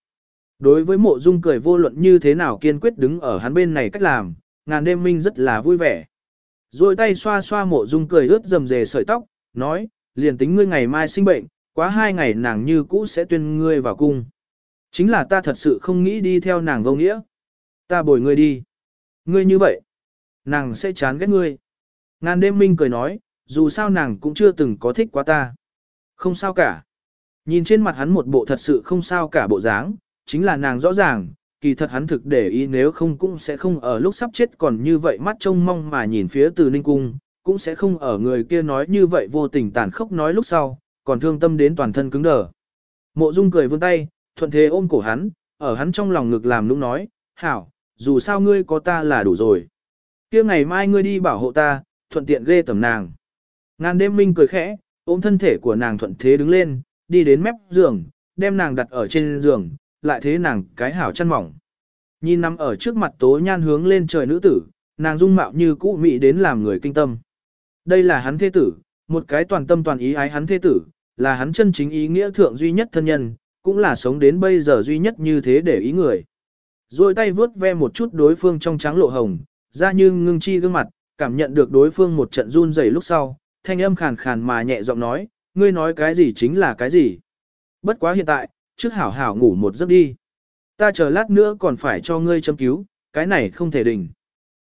Đối với mộ dung cười vô luận như thế nào kiên quyết đứng ở hắn bên này cách làm, ngàn đêm minh rất là vui vẻ. Rồi tay xoa xoa mộ dung cười ướt dầm dề sợi tóc, nói, liền tính ngươi ngày mai sinh bệnh, quá hai ngày nàng như cũ sẽ tuyên ngươi vào cung. Chính là ta thật sự không nghĩ đi theo nàng vô nghĩa. Ta bồi ngươi đi. Ngươi như vậy, nàng sẽ chán ghét ngươi. Ngàn đêm minh cười nói, dù sao nàng cũng chưa từng có thích quá ta. Không sao cả. Nhìn trên mặt hắn một bộ thật sự không sao cả bộ dáng, chính là nàng rõ ràng, kỳ thật hắn thực để ý nếu không cũng sẽ không ở lúc sắp chết còn như vậy mắt trông mong mà nhìn phía từ ninh cung, cũng sẽ không ở người kia nói như vậy vô tình tàn khốc nói lúc sau, còn thương tâm đến toàn thân cứng đờ. Mộ Dung cười vươn tay, thuận thế ôm cổ hắn, ở hắn trong lòng ngực làm lúc nói, hảo, dù sao ngươi có ta là đủ rồi. kia ngày mai ngươi đi bảo hộ ta, thuận tiện ghê tầm nàng. Ngàn đêm minh cười khẽ, ôm thân thể của nàng thuận thế đứng lên, đi đến mép giường, đem nàng đặt ở trên giường, lại thế nàng cái hảo chăn mỏng. Nhìn nằm ở trước mặt tố nhan hướng lên trời nữ tử, nàng dung mạo như cũ mị đến làm người kinh tâm. Đây là hắn thế tử, một cái toàn tâm toàn ý ái hắn thế tử, là hắn chân chính ý nghĩa thượng duy nhất thân nhân, cũng là sống đến bây giờ duy nhất như thế để ý người. Rồi tay vướt ve một chút đối phương trong trắng lộ hồng, ra như ngưng chi gương mặt, cảm nhận được đối phương một trận run rẩy lúc sau, thanh âm khàn khàn mà nhẹ giọng nói, ngươi nói cái gì chính là cái gì. Bất quá hiện tại, trước hảo hảo ngủ một giấc đi. Ta chờ lát nữa còn phải cho ngươi châm cứu, cái này không thể đỉnh.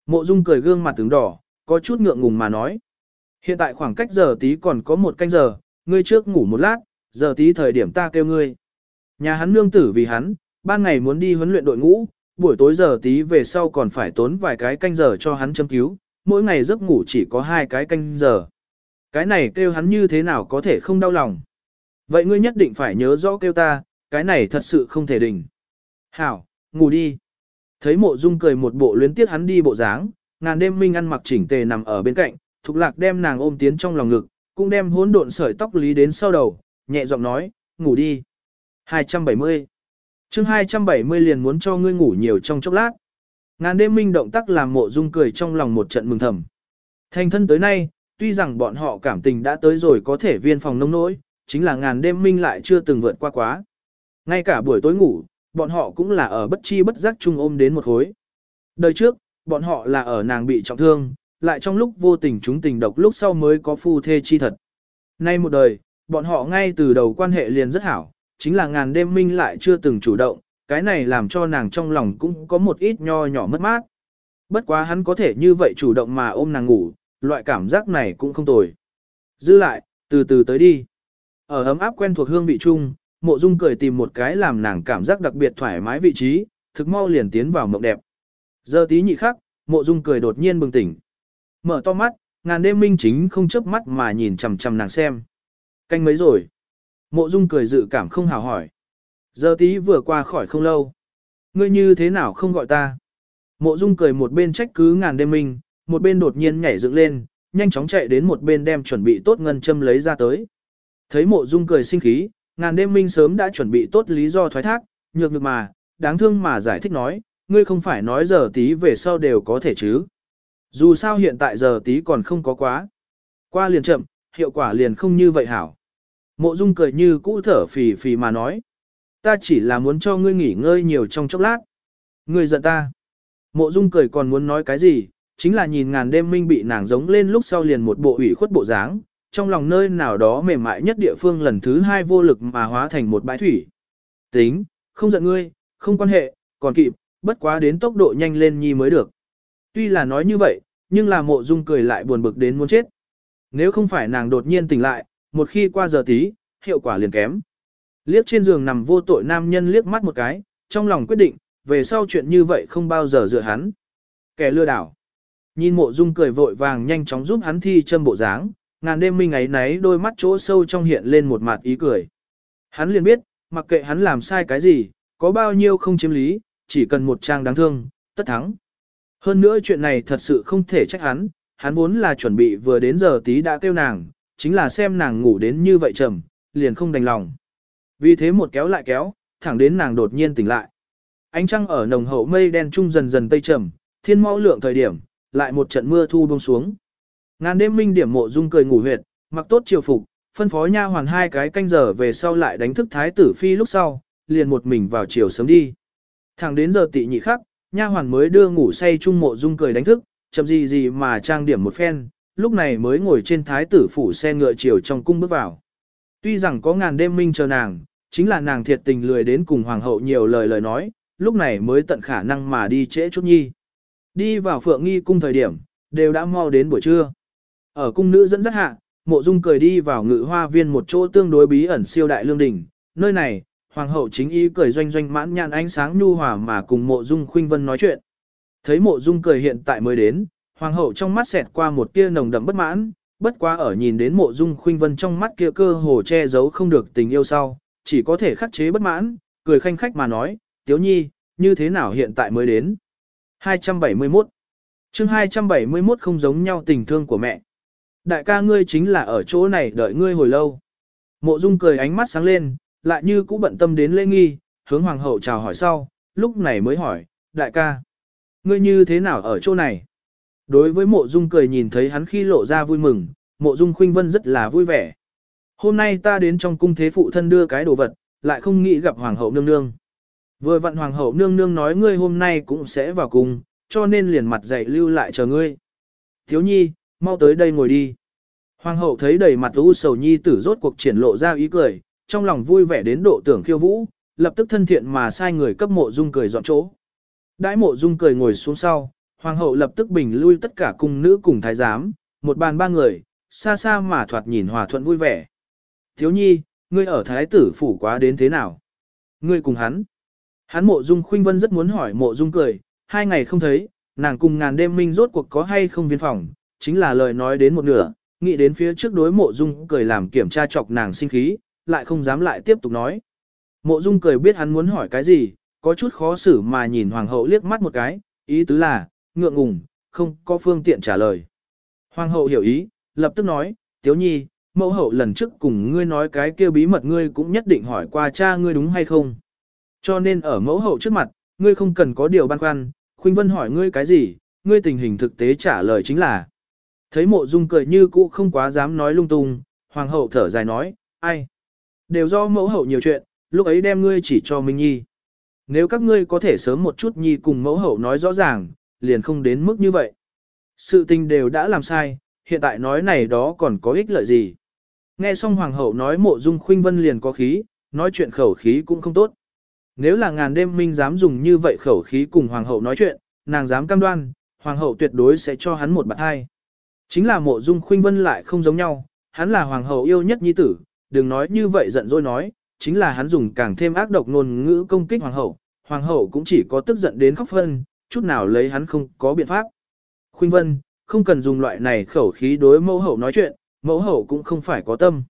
Mộ Dung cười gương mặt tướng đỏ, có chút ngượng ngùng mà nói. Hiện tại khoảng cách giờ tí còn có một canh giờ, ngươi trước ngủ một lát, giờ tí thời điểm ta kêu ngươi. Nhà hắn nương tử vì hắn, ban ngày muốn đi huấn luyện đội ngũ, buổi tối giờ tí về sau còn phải tốn vài cái canh giờ cho hắn châm cứu, mỗi ngày giấc ngủ chỉ có hai cái canh giờ. Cái này kêu hắn như thế nào có thể không đau lòng. Vậy ngươi nhất định phải nhớ rõ kêu ta, cái này thật sự không thể đỉnh. Hảo, ngủ đi. Thấy mộ dung cười một bộ luyến tiếc hắn đi bộ dáng, ngàn đêm minh ăn mặc chỉnh tề nằm ở bên cạnh, thục lạc đem nàng ôm tiến trong lòng ngực, cũng đem hỗn độn sợi tóc lý đến sau đầu, nhẹ giọng nói, ngủ đi. 270. chương 270 liền muốn cho ngươi ngủ nhiều trong chốc lát. Ngàn đêm minh động tác làm mộ dung cười trong lòng một trận mừng thầm. Thành thân tới nay, tuy rằng bọn họ cảm tình đã tới rồi có thể viên phòng nông nỗi, chính là ngàn đêm minh lại chưa từng vượt qua quá. Ngay cả buổi tối ngủ, bọn họ cũng là ở bất chi bất giác chung ôm đến một khối. Đời trước, bọn họ là ở nàng bị trọng thương, lại trong lúc vô tình chúng tình độc lúc sau mới có phu thê chi thật. Nay một đời, bọn họ ngay từ đầu quan hệ liền rất hảo, chính là ngàn đêm minh lại chưa từng chủ động, cái này làm cho nàng trong lòng cũng có một ít nho nhỏ mất mát. Bất quá hắn có thể như vậy chủ động mà ôm nàng ngủ, loại cảm giác này cũng không tồi. Dư lại, từ từ tới đi. Ở ấm áp quen thuộc hương vị chung, mộ dung cười tìm một cái làm nàng cảm giác đặc biệt thoải mái vị trí, thực mau liền tiến vào mộng đẹp. Giờ tí nhị khắc, mộ dung cười đột nhiên bừng tỉnh. Mở to mắt, ngàn đêm minh chính không chớp mắt mà nhìn chằm chằm nàng xem. Canh mấy rồi? Mộ dung cười dự cảm không hào hỏi. Giờ tí vừa qua khỏi không lâu. Ngươi như thế nào không gọi ta? Mộ dung cười một bên trách cứ ngàn đêm minh, một bên đột nhiên nhảy dựng lên, nhanh chóng chạy đến một bên đem chuẩn bị tốt ngân châm lấy ra tới. Thấy mộ dung cười sinh khí, ngàn đêm minh sớm đã chuẩn bị tốt lý do thoái thác, nhược được mà, đáng thương mà giải thích nói, ngươi không phải nói giờ tí về sau đều có thể chứ. Dù sao hiện tại giờ tí còn không có quá. Qua liền chậm, hiệu quả liền không như vậy hảo. Mộ dung cười như cũ thở phì phì mà nói. Ta chỉ là muốn cho ngươi nghỉ ngơi nhiều trong chốc lát. Ngươi giận ta. Mộ dung cười còn muốn nói cái gì, chính là nhìn ngàn đêm minh bị nàng giống lên lúc sau liền một bộ ủy khuất bộ dáng, trong lòng nơi nào đó mềm mại nhất địa phương lần thứ hai vô lực mà hóa thành một bãi thủy. Tính, không giận ngươi, không quan hệ, còn kịp, bất quá đến tốc độ nhanh lên nhi mới được. Tuy là nói như vậy, nhưng là mộ dung cười lại buồn bực đến muốn chết. Nếu không phải nàng đột nhiên tỉnh lại, một khi qua giờ tí, hiệu quả liền kém. Liếc trên giường nằm vô tội nam nhân liếc mắt một cái, trong lòng quyết định, về sau chuyện như vậy không bao giờ dựa hắn. Kẻ lừa đảo. Nhìn mộ dung cười vội vàng nhanh chóng giúp hắn thi châm bộ dáng, ngàn đêm minh ấy náy đôi mắt chỗ sâu trong hiện lên một mặt ý cười. Hắn liền biết, mặc kệ hắn làm sai cái gì, có bao nhiêu không chiếm lý, chỉ cần một trang đáng thương, tất thắng. Hơn nữa chuyện này thật sự không thể trách hắn, hắn vốn là chuẩn bị vừa đến giờ tí đã kêu nàng, chính là xem nàng ngủ đến như vậy trầm, liền không đành lòng. Vì thế một kéo lại kéo, thẳng đến nàng đột nhiên tỉnh lại. Ánh trăng ở nồng hậu mây đen trung dần dần tây trầm, thiên mau lượng thời điểm, lại một trận mưa thu buông xuống. Ngàn đêm minh điểm mộ dung cười ngủ huyệt, mặc tốt triều phục, phân phó nha hoàn hai cái canh giờ về sau lại đánh thức thái tử phi lúc sau, liền một mình vào chiều sớm đi. Thẳng đến giờ tị nhị khắc, nha hoàn mới đưa ngủ say trung mộ dung cười đánh thức, chậm gì gì mà trang điểm một phen, lúc này mới ngồi trên thái tử phủ xe ngựa chiều trong cung bước vào. Tuy rằng có ngàn đêm minh chờ nàng, chính là nàng thiệt tình lười đến cùng hoàng hậu nhiều lời lời nói, lúc này mới tận khả năng mà đi trễ chút nhi. Đi vào phượng nghi cung thời điểm, đều đã mau đến buổi trưa. Ở cung nữ dẫn dắt hạ, mộ dung cười đi vào ngự hoa viên một chỗ tương đối bí ẩn siêu đại lương đỉnh. Nơi này, hoàng hậu chính ý cười doanh doanh mãn nhàn ánh sáng nhu hòa mà cùng mộ dung khuynh vân nói chuyện. Thấy mộ dung cười hiện tại mới đến, hoàng hậu trong mắt xẹt qua một tia nồng đậm bất mãn, bất quá ở nhìn đến mộ dung khuynh vân trong mắt kia cơ hồ che giấu không được tình yêu sau, chỉ có thể khắc chế bất mãn, cười khanh khách mà nói, tiếu nhi, như thế nào hiện tại mới đến. 271 chương 271 không giống nhau tình thương của mẹ. Đại ca ngươi chính là ở chỗ này đợi ngươi hồi lâu. Mộ Dung cười ánh mắt sáng lên, lại như cũ bận tâm đến lễ nghi, hướng hoàng hậu chào hỏi sau, lúc này mới hỏi, đại ca, ngươi như thế nào ở chỗ này? Đối với mộ Dung cười nhìn thấy hắn khi lộ ra vui mừng, mộ Dung khuynh vân rất là vui vẻ. Hôm nay ta đến trong cung thế phụ thân đưa cái đồ vật, lại không nghĩ gặp hoàng hậu nương nương. Vừa vặn hoàng hậu nương nương nói ngươi hôm nay cũng sẽ vào cùng, cho nên liền mặt dậy lưu lại chờ ngươi. Thiếu nhi, mau tới đây ngồi đi. Hoàng hậu thấy đầy mặt u sầu nhi tử rốt cuộc triển lộ ra ý cười, trong lòng vui vẻ đến độ tưởng khiêu vũ, lập tức thân thiện mà sai người cấp mộ dung cười dọn chỗ. Đãi mộ dung cười ngồi xuống sau, hoàng hậu lập tức bình lui tất cả cung nữ cùng thái giám, một bàn ba người, xa xa mà thoạt nhìn hòa thuận vui vẻ. Thiếu nhi, ngươi ở thái tử phủ quá đến thế nào? Ngươi cùng hắn. Hắn mộ dung khuynh vân rất muốn hỏi mộ dung cười, hai ngày không thấy, nàng cùng ngàn đêm minh rốt cuộc có hay không viên phòng, chính là lời nói đến một nửa, nghĩ đến phía trước đối mộ dung cười làm kiểm tra chọc nàng sinh khí, lại không dám lại tiếp tục nói. Mộ dung cười biết hắn muốn hỏi cái gì, có chút khó xử mà nhìn hoàng hậu liếc mắt một cái, ý tứ là, ngượng ngùng, không có phương tiện trả lời. Hoàng hậu hiểu ý, lập tức nói, tiếu nhi, mẫu hậu lần trước cùng ngươi nói cái kia bí mật ngươi cũng nhất định hỏi qua cha ngươi đúng hay không. Cho nên ở mẫu hậu trước mặt, ngươi không cần có điều băn khoăn, Khuynh Vân hỏi ngươi cái gì, ngươi tình hình thực tế trả lời chính là. Thấy mộ dung cười như cũ không quá dám nói lung tung, hoàng hậu thở dài nói, ai? Đều do mẫu hậu nhiều chuyện, lúc ấy đem ngươi chỉ cho Minh Nhi. Nếu các ngươi có thể sớm một chút Nhi cùng mẫu hậu nói rõ ràng, liền không đến mức như vậy. Sự tình đều đã làm sai, hiện tại nói này đó còn có ích lợi gì. Nghe xong hoàng hậu nói mộ dung khuynh vân liền có khí, nói chuyện khẩu khí cũng không tốt. Nếu là ngàn đêm minh dám dùng như vậy khẩu khí cùng hoàng hậu nói chuyện, nàng dám cam đoan, hoàng hậu tuyệt đối sẽ cho hắn một bạt hai. Chính là mộ dung khuynh vân lại không giống nhau, hắn là hoàng hậu yêu nhất nhi tử, đừng nói như vậy giận dỗi nói, chính là hắn dùng càng thêm ác độc ngôn ngữ công kích hoàng hậu, hoàng hậu cũng chỉ có tức giận đến khóc phân, chút nào lấy hắn không có biện pháp. Khuynh vân, không cần dùng loại này khẩu khí đối mẫu hậu nói chuyện, mẫu hậu cũng không phải có tâm.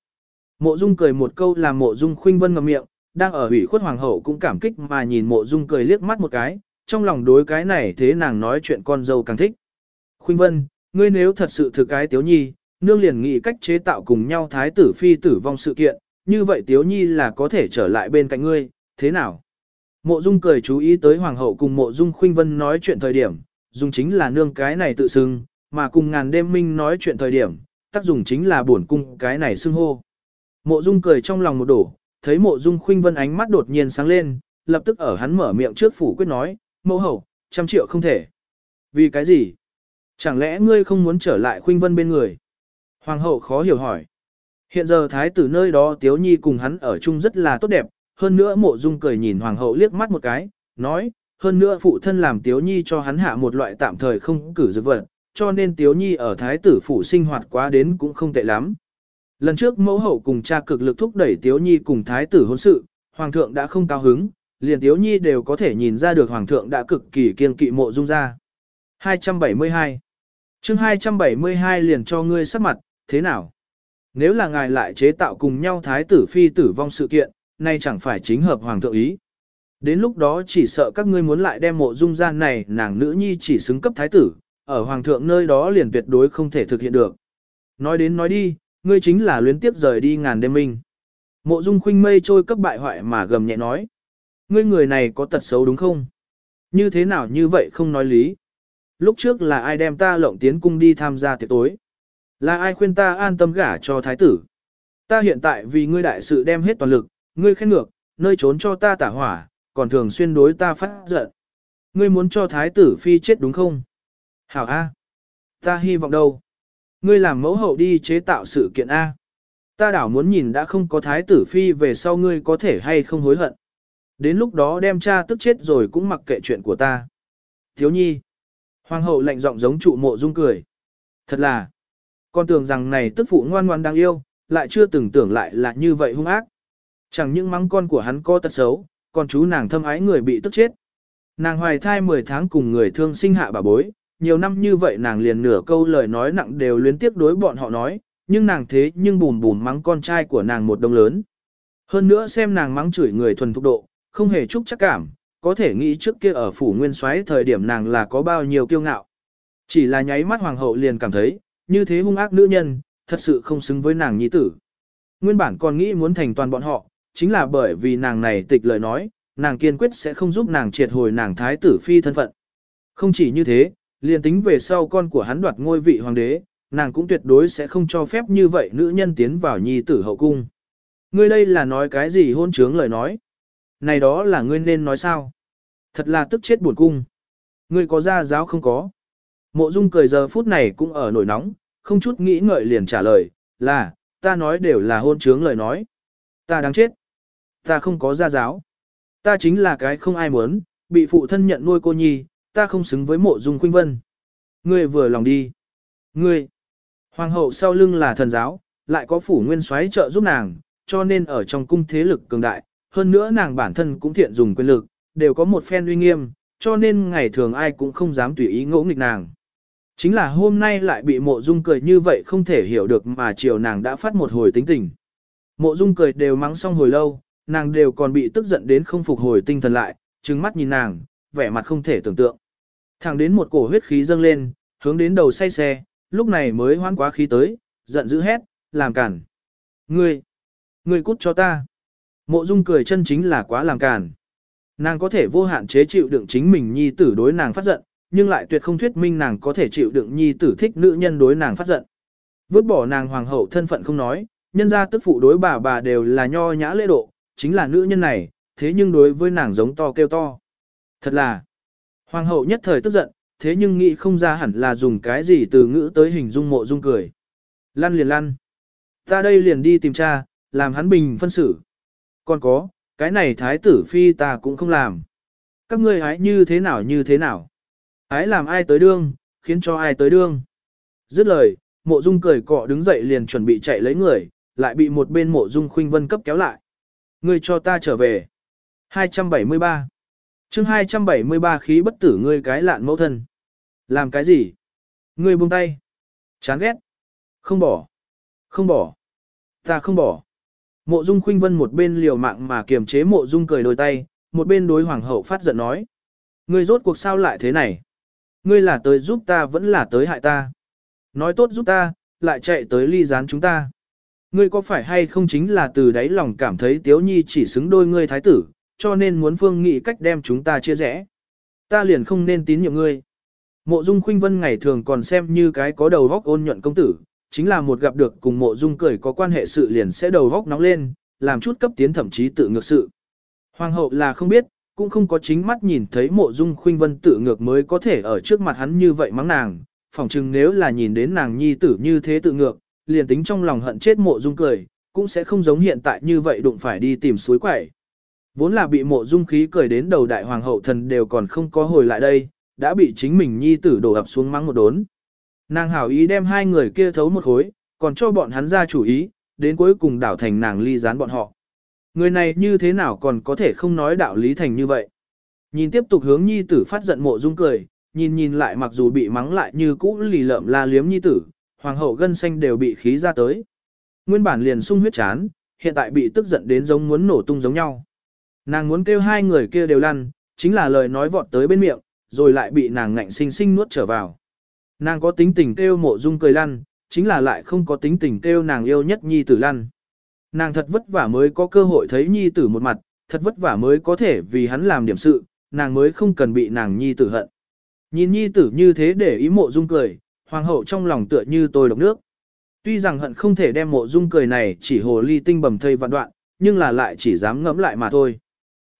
Mộ dung cười một câu làm mộ dung khuynh vân ngậm miệng, đang ở ủy khuất hoàng hậu cũng cảm kích mà nhìn mộ dung cười liếc mắt một cái, trong lòng đối cái này thế nàng nói chuyện con dâu càng thích. Khuynh vân, ngươi nếu thật sự thực cái tiếu nhi, nương liền nghĩ cách chế tạo cùng nhau thái tử phi tử vong sự kiện, như vậy tiếu nhi là có thể trở lại bên cạnh ngươi, thế nào? Mộ dung cười chú ý tới hoàng hậu cùng mộ dung khuynh vân nói chuyện thời điểm, dùng chính là nương cái này tự xưng, mà cùng ngàn đêm minh nói chuyện thời điểm, tác dùng chính là buồn cung cái này xưng hô. Mộ dung cười trong lòng một đổ, thấy mộ dung khuynh vân ánh mắt đột nhiên sáng lên, lập tức ở hắn mở miệng trước phủ quyết nói, mẫu hậu, trăm triệu không thể. Vì cái gì? Chẳng lẽ ngươi không muốn trở lại khuynh vân bên người? Hoàng hậu khó hiểu hỏi. Hiện giờ thái tử nơi đó tiếu nhi cùng hắn ở chung rất là tốt đẹp, hơn nữa mộ dung cười nhìn hoàng hậu liếc mắt một cái, nói, hơn nữa phụ thân làm tiếu nhi cho hắn hạ một loại tạm thời không cử dược vật, cho nên tiếu nhi ở thái tử phủ sinh hoạt quá đến cũng không tệ lắm. Lần trước mẫu hậu cùng cha cực lực thúc đẩy tiếu nhi cùng thái tử hôn sự, hoàng thượng đã không cao hứng, liền tiếu nhi đều có thể nhìn ra được hoàng thượng đã cực kỳ kiên kỵ mộ dung ra. 272 chương 272 liền cho ngươi sắc mặt, thế nào? Nếu là ngài lại chế tạo cùng nhau thái tử phi tử vong sự kiện, nay chẳng phải chính hợp hoàng thượng ý. Đến lúc đó chỉ sợ các ngươi muốn lại đem mộ dung gian này nàng nữ nhi chỉ xứng cấp thái tử, ở hoàng thượng nơi đó liền tuyệt đối không thể thực hiện được. Nói đến nói đi, ngươi chính là luyến tiếp rời đi ngàn đêm minh. Mộ dung khuynh mây trôi cấp bại hoại mà gầm nhẹ nói. Ngươi người này có tật xấu đúng không? Như thế nào như vậy không nói lý? Lúc trước là ai đem ta lộng tiến cung đi tham gia tiệc tối? Là ai khuyên ta an tâm gả cho thái tử? Ta hiện tại vì ngươi đại sự đem hết toàn lực, ngươi khen ngược, nơi trốn cho ta tả hỏa, còn thường xuyên đối ta phát giận. Ngươi muốn cho thái tử phi chết đúng không? Hảo A. Ta hy vọng đâu? Ngươi làm mẫu hậu đi chế tạo sự kiện A. Ta đảo muốn nhìn đã không có thái tử phi về sau ngươi có thể hay không hối hận. Đến lúc đó đem cha tức chết rồi cũng mặc kệ chuyện của ta. Thiếu nhi. Hoàng hậu lạnh giọng giống trụ mộ dung cười. Thật là. Con tưởng rằng này tức phụ ngoan ngoan đang yêu, lại chưa từng tưởng lại là như vậy hung ác. Chẳng những mắng con của hắn có tật xấu, còn chú nàng thâm ái người bị tức chết. Nàng hoài thai 10 tháng cùng người thương sinh hạ bà bối, nhiều năm như vậy nàng liền nửa câu lời nói nặng đều luyến tiếc đối bọn họ nói, nhưng nàng thế nhưng bùn bùn mắng con trai của nàng một đồng lớn. Hơn nữa xem nàng mắng chửi người thuần thục độ, không hề chút chắc cảm, có thể nghĩ trước kia ở phủ nguyên soái thời điểm nàng là có bao nhiêu kiêu ngạo. Chỉ là nháy mắt hoàng hậu liền cảm thấy, như thế hung ác nữ nhân, thật sự không xứng với nàng nhi tử. Nguyên bản còn nghĩ muốn thành toàn bọn họ, chính là bởi vì nàng này tịch lời nói, nàng kiên quyết sẽ không giúp nàng triệt hồi nàng thái tử phi thân phận. Không chỉ như thế, liền tính về sau con của hắn đoạt ngôi vị hoàng đế, nàng cũng tuyệt đối sẽ không cho phép như vậy nữ nhân tiến vào nhi tử hậu cung. Ngươi đây là nói cái gì hôn trướng lời nói? Này đó là ngươi nên nói sao? Thật là tức chết buồn cung. Ngươi có ra giáo không có? Mộ Dung cười giờ phút này cũng ở nổi nóng, không chút nghĩ ngợi liền trả lời, là, ta nói đều là hôn trướng lời nói. Ta đáng chết. Ta không có gia giáo. Ta chính là cái không ai muốn, bị phụ thân nhận nuôi cô nhi, ta không xứng với mộ dung khuynh vân. Ngươi vừa lòng đi. Ngươi. Hoàng hậu sau lưng là thần giáo, lại có phủ nguyên soái trợ giúp nàng, cho nên ở trong cung thế lực cường đại, hơn nữa nàng bản thân cũng thiện dùng quyền lực, đều có một phen uy nghiêm, cho nên ngày thường ai cũng không dám tùy ý ngỗ nghịch nàng. Chính là hôm nay lại bị mộ dung cười như vậy không thể hiểu được mà chiều nàng đã phát một hồi tính tình. Mộ dung cười đều mắng xong hồi lâu, nàng đều còn bị tức giận đến không phục hồi tinh thần lại, trừng mắt nhìn nàng, vẻ mặt không thể tưởng tượng. Thẳng đến một cổ huyết khí dâng lên, hướng đến đầu say xe, lúc này mới hoan quá khí tới, giận dữ hét, làm cản. Ngươi, ngươi cút cho ta. Mộ dung cười chân chính là quá làm cản. Nàng có thể vô hạn chế chịu đựng chính mình nhi tử đối nàng phát giận, nhưng lại tuyệt không thuyết minh nàng có thể chịu đựng nhi tử thích nữ nhân đối nàng phát giận. Vứt bỏ nàng hoàng hậu thân phận không nói, nhân gia tức phụ đối bà bà đều là nho nhã lễ độ, chính là nữ nhân này, thế nhưng đối với nàng giống to kêu to. Thật là, hoàng hậu nhất thời tức giận, thế nhưng nghĩ không ra hẳn là dùng cái gì từ ngữ tới hình dung mộ dung cười. Lăn liền lăn. Ta đây liền đi tìm cha, làm hắn bình phân xử. Còn có, cái này thái tử phi ta cũng không làm. Các ngươi hái như thế nào như thế nào. Ái làm ai tới đương, khiến cho ai tới đương. Dứt lời, mộ dung cười cọ đứng dậy liền chuẩn bị chạy lấy người, lại bị một bên mộ dung khuynh vân cấp kéo lại. Ngươi cho ta trở về. 273 chương 273 khí bất tử ngươi cái lạn mẫu thân. Làm cái gì? Ngươi buông tay. Chán ghét. Không bỏ. Không bỏ. Ta không bỏ. Mộ dung khuynh vân một bên liều mạng mà kiềm chế mộ dung cười đôi tay, một bên đối hoàng hậu phát giận nói. Ngươi rốt cuộc sao lại thế này? Ngươi là tới giúp ta vẫn là tới hại ta. Nói tốt giúp ta, lại chạy tới ly gián chúng ta. Ngươi có phải hay không chính là từ đáy lòng cảm thấy Tiếu Nhi chỉ xứng đôi ngươi thái tử, cho nên muốn phương nghị cách đem chúng ta chia rẽ. Ta liền không nên tín nhiệm ngươi. Mộ Dung Khuynh Vân ngày thường còn xem như cái có đầu vóc ôn nhuận công tử, chính là một gặp được cùng Mộ Dung cười có quan hệ sự liền sẽ đầu vóc nóng lên, làm chút cấp tiến thậm chí tự ngược sự. Hoàng hậu là không biết, cũng không có chính mắt nhìn thấy Mộ Dung Khuynh Vân tự ngược mới có thể ở trước mặt hắn như vậy mắng nàng, phỏng chừng nếu là nhìn đến nàng nhi tử như thế tự ngược, liền tính trong lòng hận chết Mộ Dung cười, cũng sẽ không giống hiện tại như vậy đụng phải đi tìm suối quẩy. Vốn là bị Mộ Dung khí cười đến đầu đại hoàng hậu thần đều còn không có hồi lại đây, đã bị chính mình nhi tử đổ ập xuống mắng một đốn. Nàng hảo ý đem hai người kia thấu một khối, còn cho bọn hắn ra chủ ý, đến cuối cùng đảo thành nàng ly gián bọn họ. Người này như thế nào còn có thể không nói đạo lý thành như vậy. Nhìn tiếp tục hướng nhi tử phát giận mộ dung cười, nhìn nhìn lại mặc dù bị mắng lại như cũ lì lợm la liếm nhi tử, hoàng hậu gân xanh đều bị khí ra tới. Nguyên bản liền sung huyết chán, hiện tại bị tức giận đến giống muốn nổ tung giống nhau. Nàng muốn kêu hai người kia đều lăn, chính là lời nói vọt tới bên miệng, rồi lại bị nàng ngạnh sinh sinh nuốt trở vào. Nàng có tính tình kêu mộ dung cười lăn, chính là lại không có tính tình kêu nàng yêu nhất nhi tử lăn. Nàng thật vất vả mới có cơ hội thấy nhi tử một mặt, thật vất vả mới có thể vì hắn làm điểm sự, nàng mới không cần bị nàng nhi tử hận. Nhìn nhi tử như thế để ý mộ dung cười, hoàng hậu trong lòng tựa như tôi độc nước. Tuy rằng hận không thể đem mộ dung cười này chỉ hồ ly tinh bầm thây vạn đoạn, nhưng là lại chỉ dám ngẫm lại mà thôi.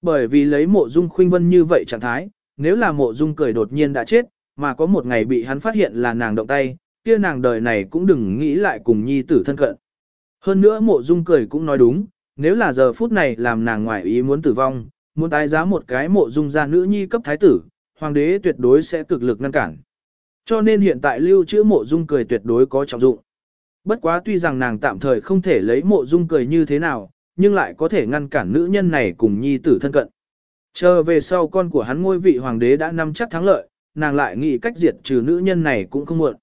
Bởi vì lấy mộ dung khuynh vân như vậy trạng thái, nếu là mộ dung cười đột nhiên đã chết, mà có một ngày bị hắn phát hiện là nàng động tay, kia nàng đời này cũng đừng nghĩ lại cùng nhi tử thân cận. Hơn nữa mộ dung cười cũng nói đúng, nếu là giờ phút này làm nàng ngoại ý muốn tử vong, muốn tái giá một cái mộ dung gia nữ nhi cấp thái tử, hoàng đế tuyệt đối sẽ cực lực ngăn cản. Cho nên hiện tại lưu trữ mộ dung cười tuyệt đối có trọng dụng. Bất quá tuy rằng nàng tạm thời không thể lấy mộ dung cười như thế nào, nhưng lại có thể ngăn cản nữ nhân này cùng nhi tử thân cận. Chờ về sau con của hắn ngôi vị hoàng đế đã nắm chắc thắng lợi, nàng lại nghĩ cách diệt trừ nữ nhân này cũng không muộn.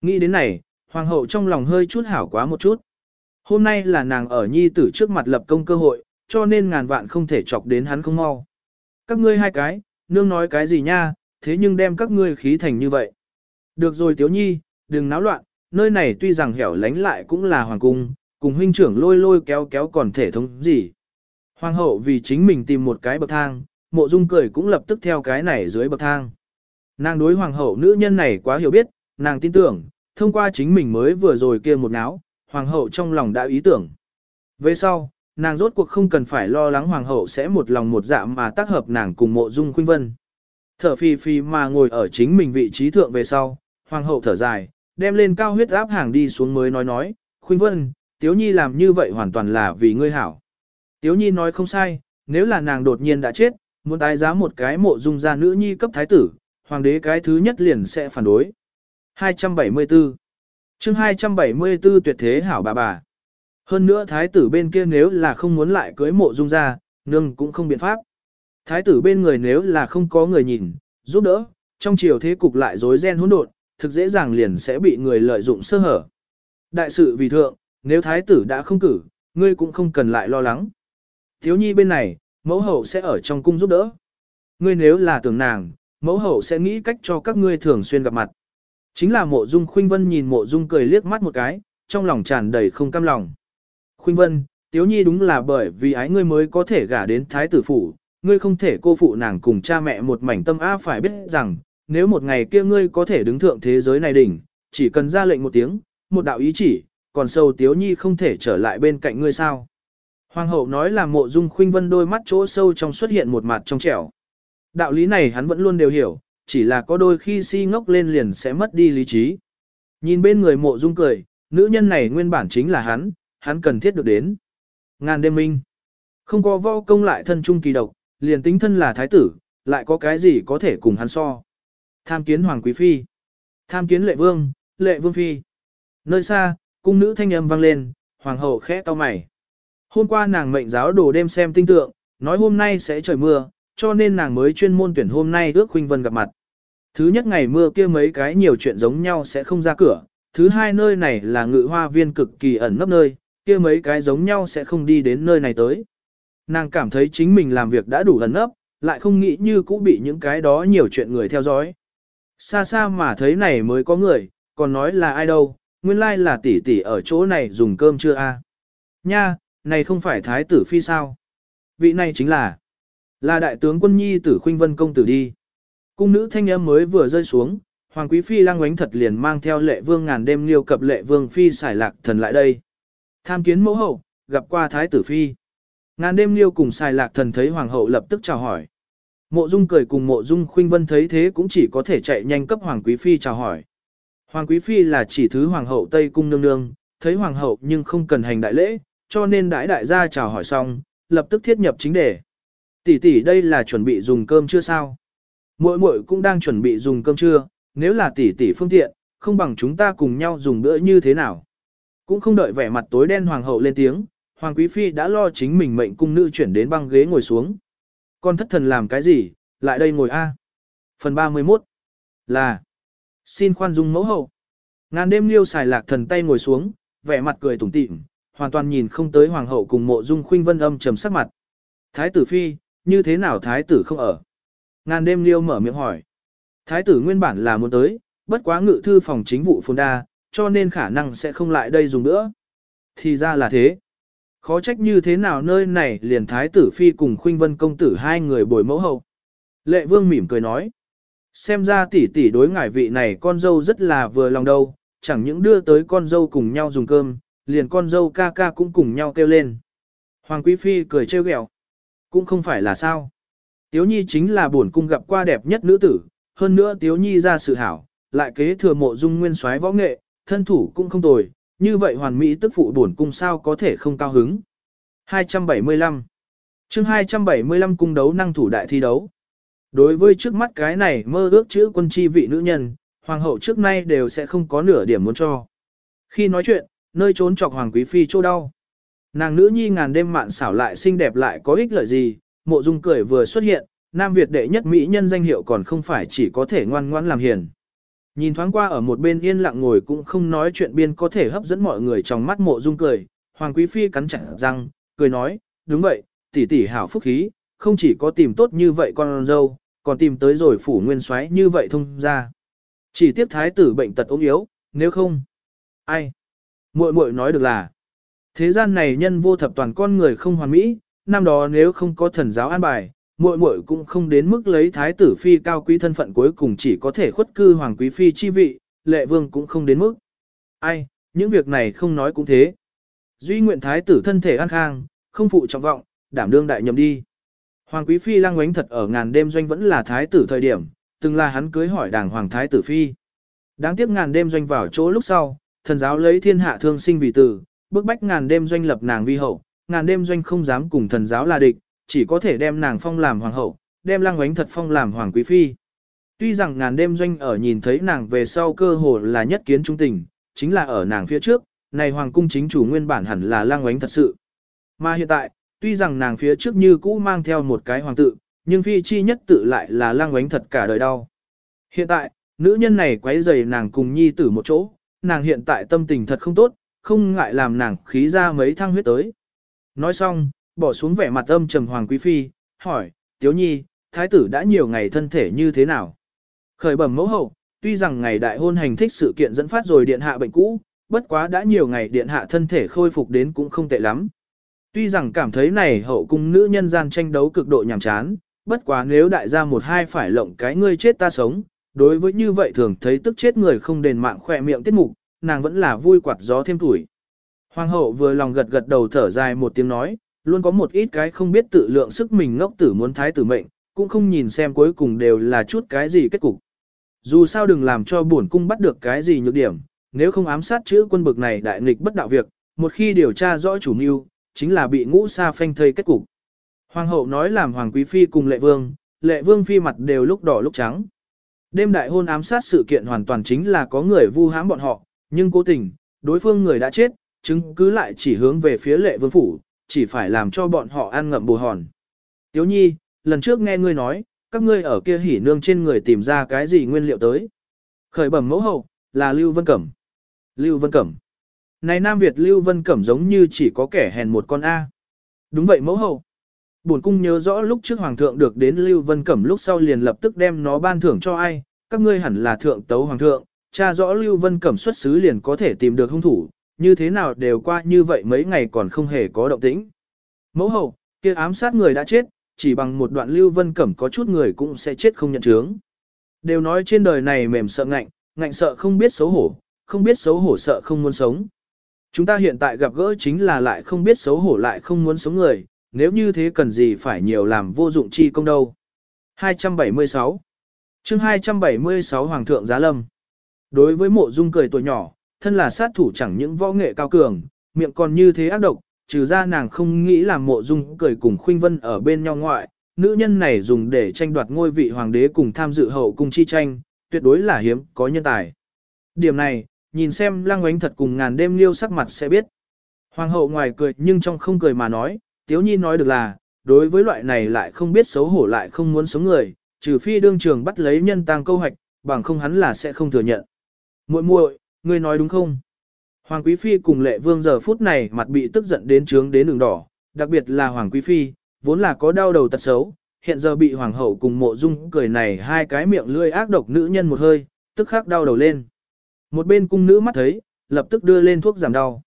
Nghĩ đến này, hoàng hậu trong lòng hơi chút hảo quá một chút. Hôm nay là nàng ở nhi tử trước mặt lập công cơ hội, cho nên ngàn vạn không thể chọc đến hắn không mau. Các ngươi hai cái, nương nói cái gì nha, thế nhưng đem các ngươi khí thành như vậy. Được rồi tiếu nhi, đừng náo loạn, nơi này tuy rằng hẻo lánh lại cũng là hoàng cung, cùng huynh trưởng lôi lôi kéo kéo còn thể thống gì. Hoàng hậu vì chính mình tìm một cái bậc thang, mộ dung cười cũng lập tức theo cái này dưới bậc thang. Nàng đối hoàng hậu nữ nhân này quá hiểu biết, nàng tin tưởng, thông qua chính mình mới vừa rồi kia một náo, hoàng hậu trong lòng đã ý tưởng. Về sau, nàng rốt cuộc không cần phải lo lắng hoàng hậu sẽ một lòng một dạ mà tác hợp nàng cùng mộ dung khuynh vân. Thở phì phì mà ngồi ở chính mình vị trí thượng về sau, hoàng hậu thở dài, đem lên cao huyết áp hàng đi xuống mới nói nói, khuynh vân, tiếu nhi làm như vậy hoàn toàn là vì ngươi hảo. Tiếu nhi nói không sai, nếu là nàng đột nhiên đã chết, muốn tái giá một cái mộ dung gia nữ nhi cấp thái tử, hoàng đế cái thứ nhất liền sẽ phản đối. 274 chương 274 tuyệt thế hảo bà bà. Hơn nữa thái tử bên kia nếu là không muốn lại cưới mộ dung gia, nương cũng không biện pháp. Thái tử bên người nếu là không có người nhìn, giúp đỡ, trong chiều thế cục lại rối ren hỗn độn, thực dễ dàng liền sẽ bị người lợi dụng sơ hở. Đại sự vì thượng, nếu thái tử đã không cử, ngươi cũng không cần lại lo lắng. Thiếu nhi bên này, mẫu hậu sẽ ở trong cung giúp đỡ. Ngươi nếu là tưởng nàng, mẫu hậu sẽ nghĩ cách cho các ngươi thường xuyên gặp mặt. Chính là mộ dung khuynh vân nhìn mộ dung cười liếc mắt một cái, trong lòng tràn đầy không cam lòng. Khuynh vân, tiếu nhi đúng là bởi vì ái ngươi mới có thể gả đến thái tử phủ, ngươi không thể cô phụ nàng cùng cha mẹ một mảnh tâm á phải biết rằng, nếu một ngày kia ngươi có thể đứng thượng thế giới này đỉnh, chỉ cần ra lệnh một tiếng, một đạo ý chỉ, còn sâu tiếu nhi không thể trở lại bên cạnh ngươi sao. Hoàng hậu nói là mộ dung khuynh vân đôi mắt chỗ sâu trong xuất hiện một mặt trong trẻo. Đạo lý này hắn vẫn luôn đều hiểu, chỉ là có đôi khi si ngốc lên liền sẽ mất đi lý trí. Nhìn bên người mộ dung cười, nữ nhân này nguyên bản chính là hắn, hắn cần thiết được đến. Ngàn đêm minh. Không có võ công lại thân trung kỳ độc, liền tính thân là thái tử, lại có cái gì có thể cùng hắn so. Tham kiến hoàng quý phi. Tham kiến lệ vương, lệ vương phi. Nơi xa, cung nữ thanh âm vang lên, hoàng hậu khẽ to mày. Hôm qua nàng mệnh giáo đồ đêm xem tinh tượng, nói hôm nay sẽ trời mưa, cho nên nàng mới chuyên môn tuyển hôm nay ước huynh vân gặp mặt. Thứ nhất ngày mưa kia mấy cái nhiều chuyện giống nhau sẽ không ra cửa, thứ hai nơi này là ngự hoa viên cực kỳ ẩn nấp nơi, kia mấy cái giống nhau sẽ không đi đến nơi này tới. Nàng cảm thấy chính mình làm việc đã đủ ẩn nấp, lại không nghĩ như cũng bị những cái đó nhiều chuyện người theo dõi. Xa xa mà thấy này mới có người, còn nói là ai đâu, nguyên lai là tỷ tỷ ở chỗ này dùng cơm chưa a? Nha, này không phải thái tử phi sao? Vị này chính là là đại tướng quân nhi tử khuynh vân công tử đi. Cung nữ thanh âm mới vừa rơi xuống, hoàng quý phi lang oánh thật liền mang theo lệ vương ngàn đêm liêu cập lệ vương phi xài lạc thần lại đây. Tham kiến mẫu hậu, gặp qua thái tử phi. Ngàn đêm liêu cùng xài lạc thần thấy hoàng hậu lập tức chào hỏi. Mộ dung cười cùng mộ dung khuynh vân thấy thế cũng chỉ có thể chạy nhanh cấp hoàng quý phi chào hỏi. Hoàng quý phi là chỉ thứ hoàng hậu Tây Cung nương nương, thấy hoàng hậu nhưng không cần hành đại lễ, cho nên đãi đại gia chào hỏi xong, lập tức thiết nhập chính đề. Tỷ tỷ đây là chuẩn bị dùng cơm chưa sao? Muội muội cũng đang chuẩn bị dùng cơm trưa, nếu là tỷ tỷ phương tiện, không bằng chúng ta cùng nhau dùng bữa như thế nào. Cũng không đợi vẻ mặt tối đen hoàng hậu lên tiếng, hoàng quý phi đã lo chính mình mệnh cung nữ chuyển đến băng ghế ngồi xuống. Con thất thần làm cái gì, lại đây ngồi a. Phần 31 là Xin khoan dung mẫu hậu. Ngàn đêm liêu xài lạc thần tay ngồi xuống, vẻ mặt cười tủm tỉm, hoàn toàn nhìn không tới hoàng hậu cùng mộ dung khuynh vân âm trầm sắc mặt. Thái tử phi, như thế nào thái tử không ở? Ngàn đêm liêu mở miệng hỏi. Thái tử nguyên bản là muốn tới, bất quá ngự thư phòng chính vụ phồn đa, cho nên khả năng sẽ không lại đây dùng nữa. Thì ra là thế. Khó trách như thế nào nơi này liền thái tử phi cùng khuynh vân công tử hai người bồi mẫu hậu. Lệ vương mỉm cười nói. Xem ra tỷ tỷ đối ngải vị này con dâu rất là vừa lòng đâu, chẳng những đưa tới con dâu cùng nhau dùng cơm, liền con dâu ca ca cũng cùng nhau kêu lên. Hoàng quý phi cười trêu ghẹo, cũng không phải là sao. Tiếu Nhi chính là bổn cung gặp qua đẹp nhất nữ tử, hơn nữa Tiếu Nhi ra sự hảo, lại kế thừa mộ dung nguyên soái võ nghệ, thân thủ cũng không tồi, như vậy hoàn mỹ tức phụ bổn cung sao có thể không cao hứng. 275 chương 275 cung đấu năng thủ đại thi đấu. Đối với trước mắt cái này mơ ước chữ quân chi vị nữ nhân, hoàng hậu trước nay đều sẽ không có nửa điểm muốn cho. Khi nói chuyện, nơi trốn chọc hoàng quý phi chỗ đau. Nàng nữ nhi ngàn đêm mạn xảo lại xinh đẹp lại có ích lợi gì, mộ dung cười vừa xuất hiện, Nam Việt đệ nhất mỹ nhân danh hiệu còn không phải chỉ có thể ngoan ngoãn làm hiền. Nhìn thoáng qua ở một bên yên lặng ngồi cũng không nói chuyện biên có thể hấp dẫn mọi người trong mắt mộ dung cười, hoàng quý phi cắn chặt răng, cười nói, đúng vậy, tỷ tỷ hảo phúc khí, không chỉ có tìm tốt như vậy con dâu, còn tìm tới rồi phủ nguyên soái như vậy thông ra. Chỉ tiếp thái tử bệnh tật ốm yếu, nếu không, ai? Muội muội nói được là, thế gian này nhân vô thập toàn con người không hoàn mỹ, năm đó nếu không có thần giáo an bài, muội muội cũng không đến mức lấy thái tử phi cao quý thân phận cuối cùng chỉ có thể khuất cư hoàng quý phi chi vị, lệ vương cũng không đến mức. Ai, những việc này không nói cũng thế. Duy nguyện thái tử thân thể an khang, không phụ trọng vọng, đảm đương đại nhầm đi. Hoàng quý phi lăng oánh thật ở ngàn đêm doanh vẫn là thái tử thời điểm, từng là hắn cưới hỏi đàng hoàng thái tử phi. Đáng tiếc ngàn đêm doanh vào chỗ lúc sau, thần giáo lấy thiên hạ thương sinh vì tử, bức bách ngàn đêm doanh lập nàng vi hậu, ngàn đêm doanh không dám cùng thần giáo là địch, chỉ có thể đem nàng phong làm hoàng hậu, đem lăng oánh thật phong làm hoàng quý phi. Tuy rằng ngàn đêm doanh ở nhìn thấy nàng về sau cơ hồ là nhất kiến trung tình, chính là ở nàng phía trước, này hoàng cung chính chủ nguyên bản hẳn là lăng oánh thật sự. Mà hiện tại, tuy rằng nàng phía trước như cũ mang theo một cái hoàng tự, nhưng phi chi nhất tự lại là lang oánh thật cả đời đau. Hiện tại, nữ nhân này quấy rầy nàng cùng nhi tử một chỗ, nàng hiện tại tâm tình thật không tốt, không ngại làm nàng khí ra mấy thăng huyết tới. Nói xong, bỏ xuống vẻ mặt âm trầm hoàng quý phi, hỏi, tiếu nhi, thái tử đã nhiều ngày thân thể như thế nào? Khởi bẩm mẫu hậu, tuy rằng ngày đại hôn hành thích sự kiện dẫn phát rồi điện hạ bệnh cũ, bất quá đã nhiều ngày điện hạ thân thể khôi phục đến cũng không tệ lắm. Tuy rằng cảm thấy này hậu cung nữ nhân gian tranh đấu cực độ nhàm chán, bất quá nếu đại gia một hai phải lộng cái ngươi chết ta sống, đối với như vậy thường thấy tức chết người không đền mạng khỏe miệng tiết mục, nàng vẫn là vui quạt gió thêm tuổi. Hoàng hậu vừa lòng gật gật đầu thở dài một tiếng nói, luôn có một ít cái không biết tự lượng sức mình ngốc tử muốn thái tử mệnh, cũng không nhìn xem cuối cùng đều là chút cái gì kết cục. Dù sao đừng làm cho bổn cung bắt được cái gì nhược điểm, nếu không ám sát chữ quân bực này đại nghịch bất đạo việc, một khi điều tra rõ chủ mưu, chính là bị ngũ sa phanh thây kết cục. Hoàng hậu nói làm Hoàng Quý Phi cùng lệ vương, lệ vương phi mặt đều lúc đỏ lúc trắng. Đêm đại hôn ám sát sự kiện hoàn toàn chính là có người vu hãm bọn họ, nhưng cố tình, đối phương người đã chết, chứng cứ lại chỉ hướng về phía lệ vương phủ, chỉ phải làm cho bọn họ ăn ngậm bù hòn. Tiếu nhi, lần trước nghe ngươi nói, các ngươi ở kia hỉ nương trên người tìm ra cái gì nguyên liệu tới. Khởi bẩm mẫu hậu, là Lưu Vân Cẩm. Lưu Vân Cẩm. Này Nam Việt Lưu Vân Cẩm giống như chỉ có kẻ hèn một con A. Đúng vậy mẫu hậu. Bổn cung nhớ rõ lúc trước Hoàng thượng được đến Lưu Vân Cẩm lúc sau liền lập tức đem nó ban thưởng cho ai, các ngươi hẳn là thượng tấu Hoàng thượng, cha rõ Lưu Vân Cẩm xuất xứ liền có thể tìm được hung thủ, như thế nào đều qua như vậy mấy ngày còn không hề có động tĩnh. Mẫu hậu, kia ám sát người đã chết, chỉ bằng một đoạn Lưu Vân Cẩm có chút người cũng sẽ chết không nhận chướng. Đều nói trên đời này mềm sợ ngạnh, ngạnh sợ không biết xấu hổ, không biết xấu hổ sợ không muốn sống. Chúng ta hiện tại gặp gỡ chính là lại không biết xấu hổ lại không muốn sống người, nếu như thế cần gì phải nhiều làm vô dụng chi công đâu. 276 chương 276 Hoàng thượng Giá Lâm Đối với mộ dung cười tuổi nhỏ, thân là sát thủ chẳng những võ nghệ cao cường, miệng còn như thế ác độc, trừ ra nàng không nghĩ làm mộ dung cười cùng khuynh vân ở bên nhau ngoại, nữ nhân này dùng để tranh đoạt ngôi vị hoàng đế cùng tham dự hậu cung chi tranh, tuyệt đối là hiếm có nhân tài. Điểm này, nhìn xem lăng oánh thật cùng ngàn đêm liêu sắc mặt sẽ biết. Hoàng hậu ngoài cười nhưng trong không cười mà nói, tiếu nhi nói được là, đối với loại này lại không biết xấu hổ lại không muốn sống người, trừ phi đương trường bắt lấy nhân tang câu hoạch, bằng không hắn là sẽ không thừa nhận. muội muội ngươi nói đúng không? Hoàng Quý Phi cùng lệ vương giờ phút này mặt bị tức giận đến trướng đến đường đỏ, đặc biệt là Hoàng Quý Phi, vốn là có đau đầu tật xấu, hiện giờ bị Hoàng hậu cùng mộ dung cười này hai cái miệng lươi ác độc nữ nhân một hơi, tức khắc đau đầu lên. Một bên cung nữ mắt thấy, lập tức đưa lên thuốc giảm đau.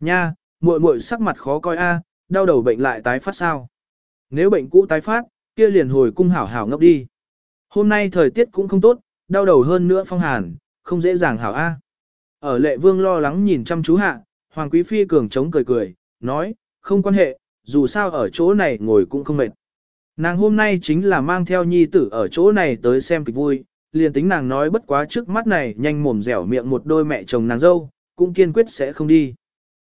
Nha, muội muội sắc mặt khó coi a, đau đầu bệnh lại tái phát sao? Nếu bệnh cũ tái phát, kia liền hồi cung hảo hảo ngốc đi. Hôm nay thời tiết cũng không tốt, đau đầu hơn nữa phong hàn, không dễ dàng hảo a. Ở lệ vương lo lắng nhìn chăm chú hạ, Hoàng Quý Phi cường chống cười cười, nói, không quan hệ, dù sao ở chỗ này ngồi cũng không mệt. Nàng hôm nay chính là mang theo nhi tử ở chỗ này tới xem kịch vui, liền tính nàng nói bất quá trước mắt này nhanh mồm dẻo miệng một đôi mẹ chồng nàng dâu, cũng kiên quyết sẽ không đi.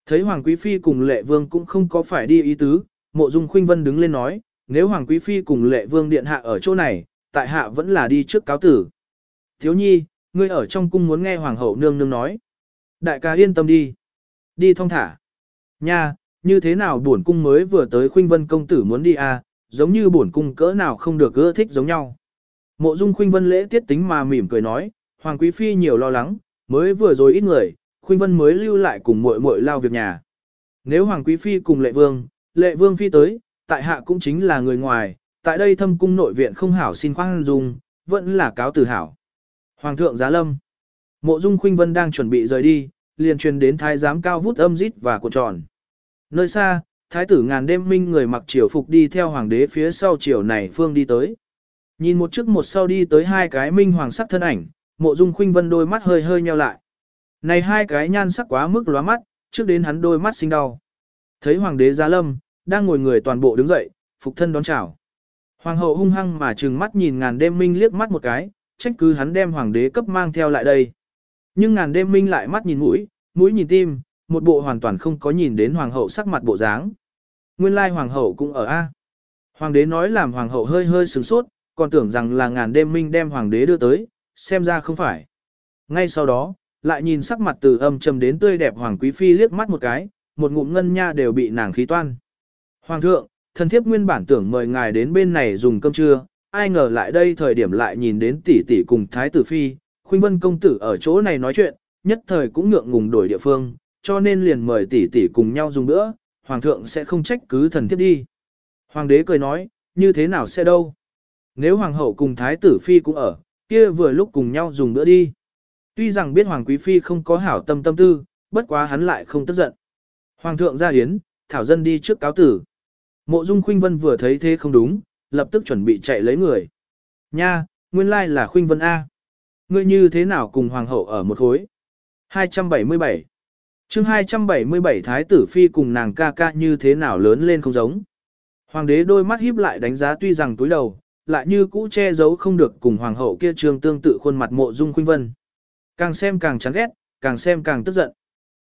Thấy Hoàng Quý Phi cùng Lệ Vương cũng không có phải đi ý tứ, mộ dung khuynh vân đứng lên nói, nếu Hoàng Quý Phi cùng Lệ Vương điện hạ ở chỗ này, tại hạ vẫn là đi trước cáo tử. Thiếu nhi, ngươi ở trong cung muốn nghe Hoàng hậu nương nương nói. Đại ca yên tâm đi. Đi thong thả. Nha, như thế nào buồn cung mới vừa tới khuynh vân công tử muốn đi à, giống như buồn cung cỡ nào không được ưa thích giống nhau. Mộ dung khuynh vân lễ tiết tính mà mỉm cười nói, Hoàng Quý Phi nhiều lo lắng, mới vừa rồi ít người, khuynh vân mới lưu lại cùng muội muội lao việc nhà. Nếu Hoàng Quý Phi cùng lệ vương, lệ vương phi tới, tại hạ cũng chính là người ngoài, tại đây thâm cung nội viện không hảo xin khoan dung, vẫn là cáo từ hảo. Hoàng thượng giá lâm. Mộ dung khuynh vân đang chuẩn bị rời đi, liền truyền đến thái giám cao vút âm rít và cuộn tròn. Nơi xa, thái tử ngàn đêm minh người mặc triều phục đi theo hoàng đế phía sau triều này phương đi tới. Nhìn một trước một sau đi tới hai cái minh hoàng sắc thân ảnh, mộ dung khuynh vân đôi mắt hơi hơi nheo lại. Này hai cái nhan sắc quá mức lóa mắt, trước đến hắn đôi mắt sinh đau. Thấy hoàng đế giá lâm, đang ngồi người toàn bộ đứng dậy, phục thân đón chào. Hoàng hậu hung hăng mà trừng mắt nhìn ngàn đêm minh liếc mắt một cái, trách cứ hắn đem hoàng đế cấp mang theo lại đây. Nhưng ngàn đêm minh lại mắt nhìn mũi, mũi nhìn tim, một bộ hoàn toàn không có nhìn đến hoàng hậu sắc mặt bộ dáng. Nguyên lai hoàng hậu cũng ở A. Hoàng đế nói làm hoàng hậu hơi hơi sửng sốt, còn tưởng rằng là ngàn đêm minh đem hoàng đế đưa tới, xem ra không phải. Ngay sau đó, lại nhìn sắc mặt từ âm trầm đến tươi đẹp hoàng quý phi liếc mắt một cái, một ngụm ngân nha đều bị nàng khí toan. Hoàng thượng, thần thiếp nguyên bản tưởng mời ngài đến bên này dùng cơm trưa, ai ngờ lại đây thời điểm lại nhìn đến tỷ tỷ cùng thái tử phi, khuynh vân công tử ở chỗ này nói chuyện, nhất thời cũng ngượng ngùng đổi địa phương, cho nên liền mời tỷ tỷ cùng nhau dùng bữa, hoàng thượng sẽ không trách cứ thần thiếp đi. Hoàng đế cười nói, như thế nào sẽ đâu? Nếu hoàng hậu cùng thái tử phi cũng ở, kia vừa lúc cùng nhau dùng bữa đi. Tuy rằng biết hoàng quý phi không có hảo tâm tâm tư, bất quá hắn lại không tức giận. Hoàng thượng ra hiến, thảo dân đi trước cáo tử. Mộ Dung Khuynh Vân vừa thấy thế không đúng, lập tức chuẩn bị chạy lấy người. Nha, nguyên lai là Khuynh Vân A. Ngươi như thế nào cùng Hoàng hậu ở một khối? 277 chương 277 Thái tử Phi cùng nàng ca ca như thế nào lớn lên không giống. Hoàng đế đôi mắt híp lại đánh giá tuy rằng túi đầu, lại như cũ che giấu không được cùng hoàng hậu kia trường tương tự khuôn mặt mộ dung khuynh vân. Càng xem càng chán ghét, càng xem càng tức giận.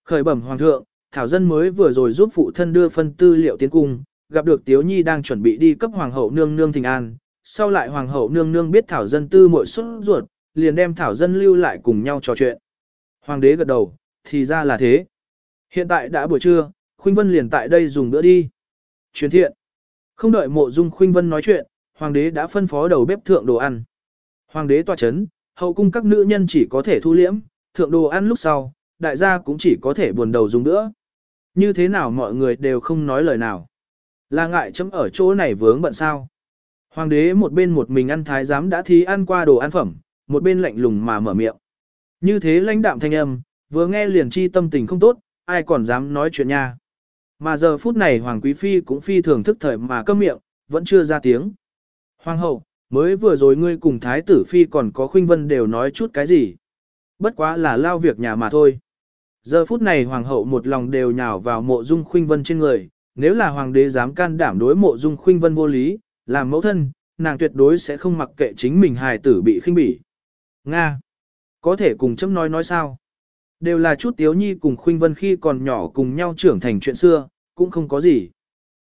Khởi bẩm hoàng thượng, Thảo Dân mới vừa rồi giúp phụ thân đưa phân tư liệu tiến cung, gặp được Tiếu Nhi đang chuẩn bị đi cấp hoàng hậu nương nương thỉnh an, sau lại hoàng hậu nương nương biết Thảo Dân tư muội xuất ruột, liền đem Thảo Dân lưu lại cùng nhau trò chuyện. Hoàng đế gật đầu, thì ra là thế. Hiện tại đã buổi trưa, Khuynh Vân liền tại đây dùng bữa đi. Chuyến thiện. Không đợi mộ dung Khuynh Vân nói chuyện, hoàng đế đã phân phó đầu bếp thượng đồ ăn. Hoàng đế tòa chấn, hậu cung các nữ nhân chỉ có thể thu liễm, thượng đồ ăn lúc sau, đại gia cũng chỉ có thể buồn đầu dùng nữa. Như thế nào mọi người đều không nói lời nào. Là ngại chấm ở chỗ này vướng bận sao. Hoàng đế một bên một mình ăn thái giám đã thí ăn qua đồ ăn phẩm, một bên lạnh lùng mà mở miệng. Như thế lãnh đạm thanh âm, vừa nghe liền chi tâm tình không tốt, ai còn dám nói chuyện nha. Mà giờ phút này Hoàng Quý Phi cũng phi thường thức thời mà câm miệng, vẫn chưa ra tiếng. Hoàng hậu, mới vừa rồi ngươi cùng Thái tử Phi còn có khuynh vân đều nói chút cái gì. Bất quá là lao việc nhà mà thôi. Giờ phút này Hoàng hậu một lòng đều nhào vào mộ dung khuynh vân trên người, nếu là Hoàng đế dám can đảm đối mộ dung khuynh vân vô lý, làm mẫu thân, nàng tuyệt đối sẽ không mặc kệ chính mình hài tử bị khinh bỉ. Nga! Có thể cùng chấm nói nói sao? Đều là chút tiếu nhi cùng khuynh vân khi còn nhỏ cùng nhau trưởng thành chuyện xưa, cũng không có gì.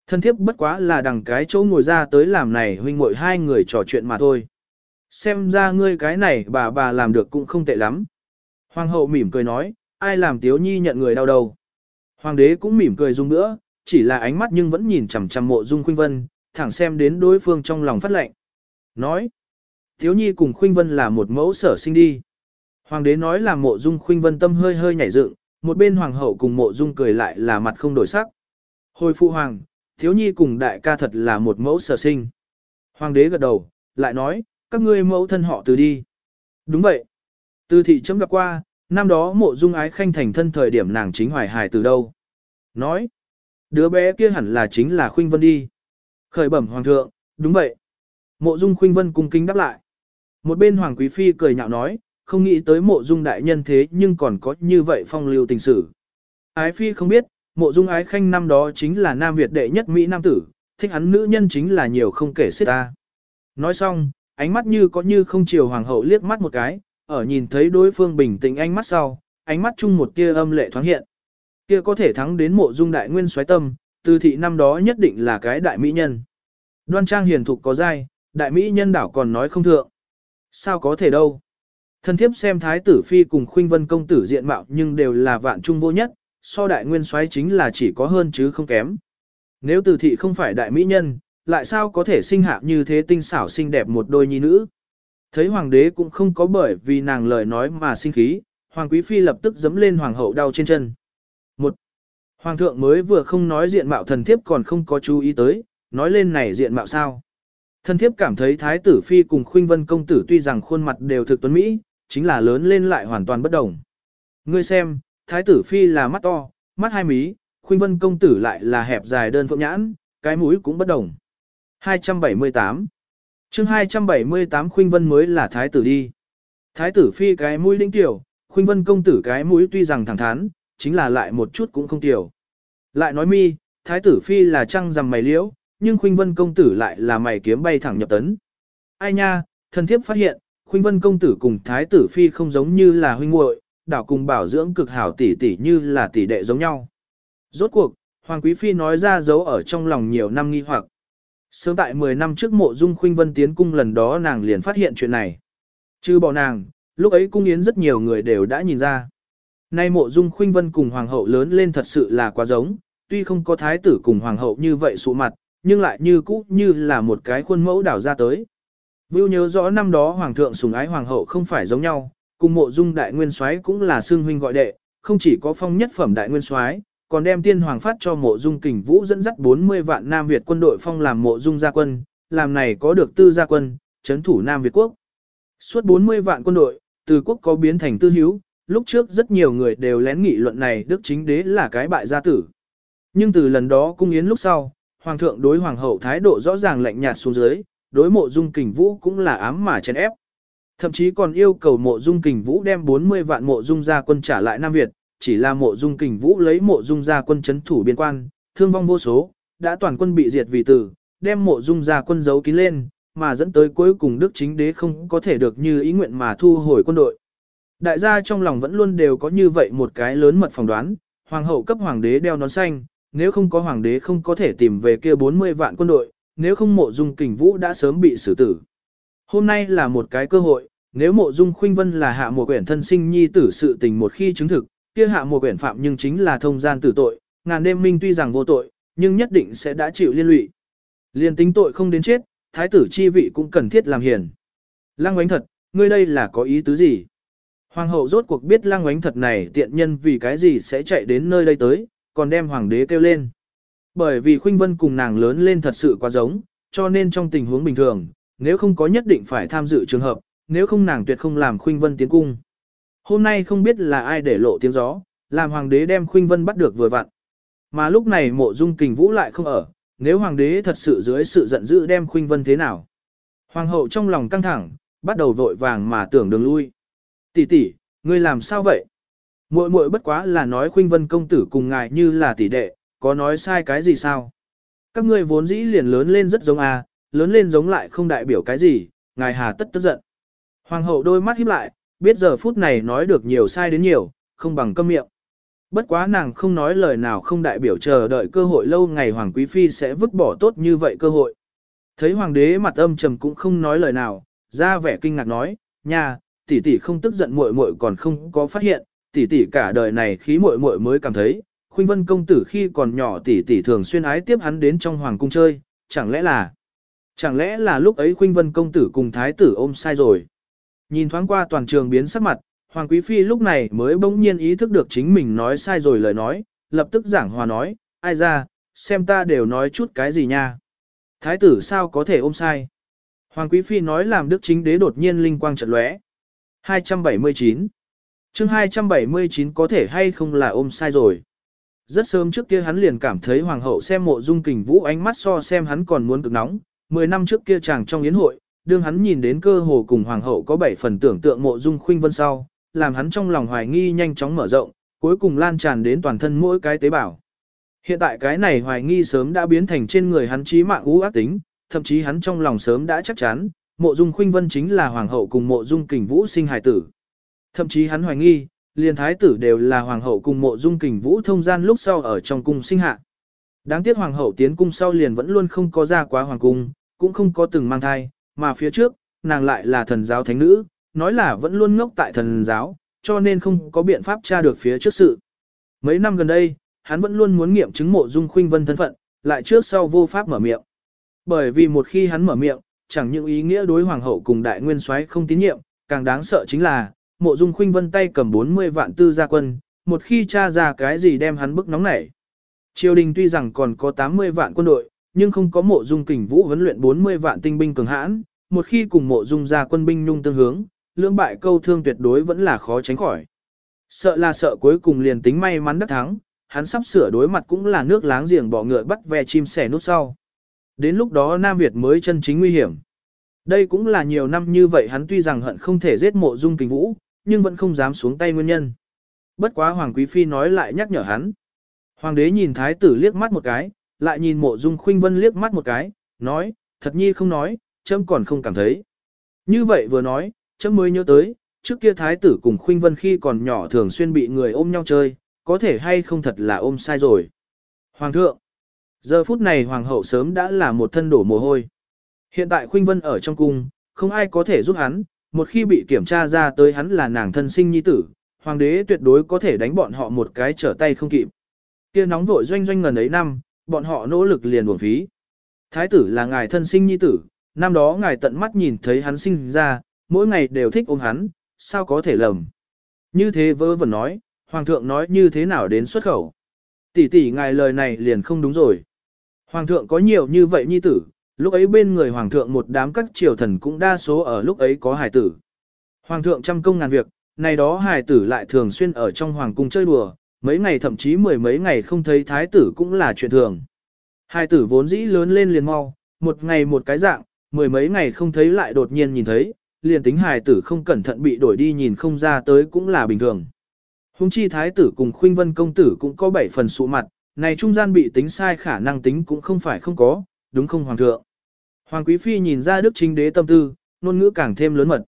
Thân thiếp bất quá là đằng cái chỗ ngồi ra tới làm này huynh muội hai người trò chuyện mà thôi. Xem ra ngươi cái này bà bà làm được cũng không tệ lắm. Hoàng hậu mỉm cười nói, ai làm tiếu nhi nhận người đau đầu. Hoàng đế cũng mỉm cười dung nữa, chỉ là ánh mắt nhưng vẫn nhìn chằm chằm mộ dung khuynh vân, thẳng xem đến đối phương trong lòng phát lệnh. Nói, tiếu nhi cùng khuynh vân là một mẫu sở sinh đi. Hoàng đế nói là mộ dung khuynh vân tâm hơi hơi nhảy dựng, một bên hoàng hậu cùng mộ dung cười lại là mặt không đổi sắc. Hồi phụ hoàng, thiếu nhi cùng đại ca thật là một mẫu sở sinh. Hoàng đế gật đầu, lại nói, các ngươi mẫu thân họ từ đi. Đúng vậy. Từ thị chấm gặp qua, năm đó mộ dung ái khanh thành thân thời điểm nàng chính hoài hài từ đâu. Nói, đứa bé kia hẳn là chính là khuynh vân đi. Khởi bẩm hoàng thượng, đúng vậy. Mộ dung khuynh vân cung kính đáp lại. Một bên hoàng quý phi cười nhạo nói, không nghĩ tới mộ dung đại nhân thế nhưng còn có như vậy phong lưu tình sử. Ái phi không biết, mộ dung ái khanh năm đó chính là Nam Việt đệ nhất Mỹ Nam tử, thích hắn nữ nhân chính là nhiều không kể xiết ta. Nói xong, ánh mắt như có như không chiều hoàng hậu liếc mắt một cái, ở nhìn thấy đối phương bình tĩnh ánh mắt sau, ánh mắt chung một tia âm lệ thoáng hiện. Kia có thể thắng đến mộ dung đại nguyên xoáy tâm, từ thị năm đó nhất định là cái đại mỹ nhân. Đoan trang hiền thục có dai, đại mỹ nhân đảo còn nói không thượng. Sao có thể đâu? Thân thiếp xem thái tử phi cùng khuynh vân công tử diện mạo nhưng đều là vạn trung vô nhất, so đại nguyên soái chính là chỉ có hơn chứ không kém. Nếu từ thị không phải đại mỹ nhân, lại sao có thể sinh hạ như thế tinh xảo xinh đẹp một đôi nhi nữ. Thấy hoàng đế cũng không có bởi vì nàng lời nói mà sinh khí, hoàng quý phi lập tức dấm lên hoàng hậu đau trên chân. Một, hoàng thượng mới vừa không nói diện mạo thần thiếp còn không có chú ý tới, nói lên này diện mạo sao. Thần thiếp cảm thấy thái tử phi cùng khuynh vân công tử tuy rằng khuôn mặt đều thực tuấn Mỹ, chính là lớn lên lại hoàn toàn bất đồng. Ngươi xem, thái tử phi là mắt to, mắt hai mí, khuynh vân công tử lại là hẹp dài đơn phượng nhãn, cái mũi cũng bất đồng. 278 chương 278 khuynh vân mới là thái tử đi. Thái tử phi cái mũi đĩnh tiểu, khuynh vân công tử cái mũi tuy rằng thẳng thắn, chính là lại một chút cũng không tiểu. Lại nói mi, thái tử phi là trăng rằm mày liễu, nhưng khuynh vân công tử lại là mày kiếm bay thẳng nhập tấn. Ai nha, thần thiếp phát hiện, khuynh vân công tử cùng thái tử phi không giống như là huynh muội, đảo cùng bảo dưỡng cực hảo tỷ tỷ như là tỷ đệ giống nhau. Rốt cuộc, Hoàng Quý Phi nói ra giấu ở trong lòng nhiều năm nghi hoặc. Sớm tại 10 năm trước mộ dung khuynh vân tiến cung lần đó nàng liền phát hiện chuyện này. Chứ bỏ nàng, lúc ấy cung yến rất nhiều người đều đã nhìn ra. Nay mộ dung khuynh vân cùng hoàng hậu lớn lên thật sự là quá giống, tuy không có thái tử cùng hoàng hậu như vậy sụ mặt, nhưng lại như cũ như là một cái khuôn mẫu đảo ra tới. Vưu nhớ rõ năm đó hoàng thượng sùng ái hoàng hậu không phải giống nhau, cùng mộ dung đại nguyên soái cũng là xương huynh gọi đệ, không chỉ có phong nhất phẩm đại nguyên soái, còn đem tiên hoàng phát cho mộ dung kình vũ dẫn dắt 40 vạn Nam Việt quân đội phong làm mộ dung gia quân, làm này có được tư gia quân, chấn thủ Nam Việt quốc. Suốt 40 vạn quân đội, từ quốc có biến thành tư hiếu, lúc trước rất nhiều người đều lén nghị luận này đức chính đế là cái bại gia tử. Nhưng từ lần đó cung yến lúc sau, hoàng thượng đối hoàng hậu thái độ rõ ràng lạnh nhạt xuống dưới, đối mộ dung kình vũ cũng là ám mà chèn ép. Thậm chí còn yêu cầu mộ dung kình vũ đem 40 vạn mộ dung gia quân trả lại Nam Việt, chỉ là mộ dung kình vũ lấy mộ dung gia quân chấn thủ biên quan, thương vong vô số, đã toàn quân bị diệt vì tử, đem mộ dung gia quân giấu kín lên, mà dẫn tới cuối cùng Đức chính đế không có thể được như ý nguyện mà thu hồi quân đội. Đại gia trong lòng vẫn luôn đều có như vậy một cái lớn mật phỏng đoán, hoàng hậu cấp hoàng đế đeo nón xanh, nếu không có hoàng đế không có thể tìm về kia 40 vạn quân đội, nếu không mộ dung kình vũ đã sớm bị xử tử. Hôm nay là một cái cơ hội, nếu mộ dung khuynh vân là hạ mùa quyển thân sinh nhi tử sự tình một khi chứng thực, kia hạ mùa quyển phạm nhưng chính là thông gian tử tội, ngàn đêm minh tuy rằng vô tội, nhưng nhất định sẽ đã chịu liên lụy. Liên tính tội không đến chết, thái tử chi vị cũng cần thiết làm hiền. Lăng oánh thật, ngươi đây là có ý tứ gì? Hoàng hậu rốt cuộc biết lăng oánh thật này tiện nhân vì cái gì sẽ chạy đến nơi đây tới, còn đem hoàng đế kêu lên. Bởi vì khuynh vân cùng nàng lớn lên thật sự quá giống, cho nên trong tình huống bình thường, nếu không có nhất định phải tham dự trường hợp, nếu không nàng tuyệt không làm khuynh vân tiến cung. Hôm nay không biết là ai để lộ tiếng gió, làm hoàng đế đem khuynh vân bắt được vừa vặn. Mà lúc này mộ dung kình vũ lại không ở, nếu hoàng đế thật sự dưới sự giận dữ đem khuynh vân thế nào. Hoàng hậu trong lòng căng thẳng, bắt đầu vội vàng mà tưởng đường lui. Tỷ tỷ, ngươi làm sao vậy? Muội muội bất quá là nói khuynh vân công tử cùng ngài như là tỷ đệ, có nói sai cái gì sao? Các ngươi vốn dĩ liền lớn lên rất giống à, lớn lên giống lại không đại biểu cái gì, ngài hà tất tức giận. Hoàng hậu đôi mắt híp lại, biết giờ phút này nói được nhiều sai đến nhiều, không bằng câm miệng. Bất quá nàng không nói lời nào không đại biểu chờ đợi cơ hội lâu ngày Hoàng Quý Phi sẽ vứt bỏ tốt như vậy cơ hội. Thấy Hoàng đế mặt âm trầm cũng không nói lời nào, ra vẻ kinh ngạc nói, nha, tỷ tỷ không tức giận muội muội còn không có phát hiện, tỷ tỷ cả đời này khí muội muội mới cảm thấy, Khuynh Vân công tử khi còn nhỏ tỷ tỷ thường xuyên ái tiếp hắn đến trong hoàng cung chơi, chẳng lẽ là Chẳng lẽ là lúc ấy Khuynh Vân công tử cùng thái tử ôm sai rồi. Nhìn thoáng qua toàn trường biến sắc mặt, Hoàng Quý Phi lúc này mới bỗng nhiên ý thức được chính mình nói sai rồi lời nói, lập tức giảng hòa nói, ai ra, xem ta đều nói chút cái gì nha. Thái tử sao có thể ôm sai? Hoàng Quý Phi nói làm đức chính đế đột nhiên linh quang trận lóe. 279 chương 279 có thể hay không là ôm sai rồi. Rất sớm trước kia hắn liền cảm thấy hoàng hậu xem mộ dung kình vũ ánh mắt so xem hắn còn muốn cực nóng. Mười năm trước kia chàng trong yến hội, đương hắn nhìn đến cơ hồ cùng hoàng hậu có bảy phần tưởng tượng mộ dung khuynh vân sau, làm hắn trong lòng hoài nghi nhanh chóng mở rộng, cuối cùng lan tràn đến toàn thân mỗi cái tế bào. Hiện tại cái này hoài nghi sớm đã biến thành trên người hắn trí mạng ú ác tính, thậm chí hắn trong lòng sớm đã chắc chắn, mộ dung khuynh vân chính là hoàng hậu cùng mộ dung kình vũ sinh hài tử. Thậm chí hắn hoài nghi, liền thái tử đều là hoàng hậu cùng mộ dung kình vũ thông gian lúc sau ở trong cung sinh hạ. Đáng tiếc hoàng hậu tiến cung sau liền vẫn luôn không có ra quá hoàng cung, cũng không có từng mang thai, mà phía trước, nàng lại là thần giáo thánh nữ, nói là vẫn luôn ngốc tại thần giáo, cho nên không có biện pháp tra được phía trước sự. Mấy năm gần đây, hắn vẫn luôn muốn nghiệm chứng mộ dung khuynh vân thân phận, lại trước sau vô pháp mở miệng. Bởi vì một khi hắn mở miệng, chẳng những ý nghĩa đối hoàng hậu cùng đại nguyên soái không tín nhiệm, càng đáng sợ chính là, mộ dung khuynh vân tay cầm 40 vạn tư gia quân, một khi tra ra cái gì đem hắn bức nóng nảy. Triều đình tuy rằng còn có 80 vạn quân đội, nhưng không có mộ dung kình vũ huấn luyện 40 vạn tinh binh cường hãn, một khi cùng mộ dung ra quân binh nhung tương hướng, lưỡng bại câu thương tuyệt đối vẫn là khó tránh khỏi. Sợ là sợ cuối cùng liền tính may mắn đắc thắng, hắn sắp sửa đối mặt cũng là nước láng giềng bỏ ngựa bắt ve chim sẻ nút sau. Đến lúc đó Nam Việt mới chân chính nguy hiểm. Đây cũng là nhiều năm như vậy hắn tuy rằng hận không thể giết mộ dung kình vũ, nhưng vẫn không dám xuống tay nguyên nhân. Bất quá Hoàng Quý Phi nói lại nhắc nhở hắn. Hoàng đế nhìn thái tử liếc mắt một cái, lại nhìn mộ dung khuynh vân liếc mắt một cái, nói, thật nhi không nói, chấm còn không cảm thấy. Như vậy vừa nói, chấm mới nhớ tới, trước kia thái tử cùng khuynh vân khi còn nhỏ thường xuyên bị người ôm nhau chơi, có thể hay không thật là ôm sai rồi. Hoàng thượng, giờ phút này hoàng hậu sớm đã là một thân đổ mồ hôi. Hiện tại khuynh vân ở trong cung, không ai có thể giúp hắn, một khi bị kiểm tra ra tới hắn là nàng thân sinh nhi tử, hoàng đế tuyệt đối có thể đánh bọn họ một cái trở tay không kịp. Kia nóng vội doanh doanh ngần ấy năm, bọn họ nỗ lực liền buồn phí. Thái tử là ngài thân sinh nhi tử, năm đó ngài tận mắt nhìn thấy hắn sinh ra, mỗi ngày đều thích ôm hắn, sao có thể lầm. Như thế vơ vẩn nói, hoàng thượng nói như thế nào đến xuất khẩu. Tỷ tỷ ngài lời này liền không đúng rồi. Hoàng thượng có nhiều như vậy nhi tử, lúc ấy bên người hoàng thượng một đám các triều thần cũng đa số ở lúc ấy có hài tử. Hoàng thượng trăm công ngàn việc, này đó hài tử lại thường xuyên ở trong hoàng cung chơi đùa, Mấy ngày thậm chí mười mấy ngày không thấy thái tử cũng là chuyện thường. Hai tử vốn dĩ lớn lên liền mau, một ngày một cái dạng, mười mấy ngày không thấy lại đột nhiên nhìn thấy, liền tính hài tử không cẩn thận bị đổi đi nhìn không ra tới cũng là bình thường. Hùng chi thái tử cùng khuynh vân công tử cũng có bảy phần sụ mặt, này trung gian bị tính sai khả năng tính cũng không phải không có, đúng không hoàng thượng. Hoàng quý phi nhìn ra đức chính đế tâm tư, ngôn ngữ càng thêm lớn mật.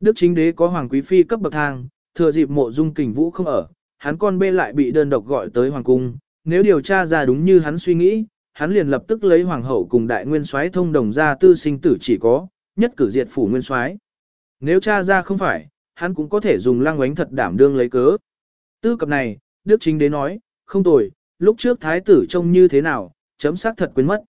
Đức chính đế có hoàng quý phi cấp bậc thang, thừa dịp mộ dung kình vũ không ở, hắn con bê lại bị đơn độc gọi tới hoàng cung, nếu điều tra ra đúng như hắn suy nghĩ, hắn liền lập tức lấy hoàng hậu cùng đại nguyên soái thông đồng ra tư sinh tử chỉ có, nhất cử diệt phủ nguyên soái. Nếu tra ra không phải, hắn cũng có thể dùng lang oánh thật đảm đương lấy cớ. Tư cập này, Đức Chính Đế nói, không tồi, lúc trước thái tử trông như thế nào, chấm xác thật quên mất.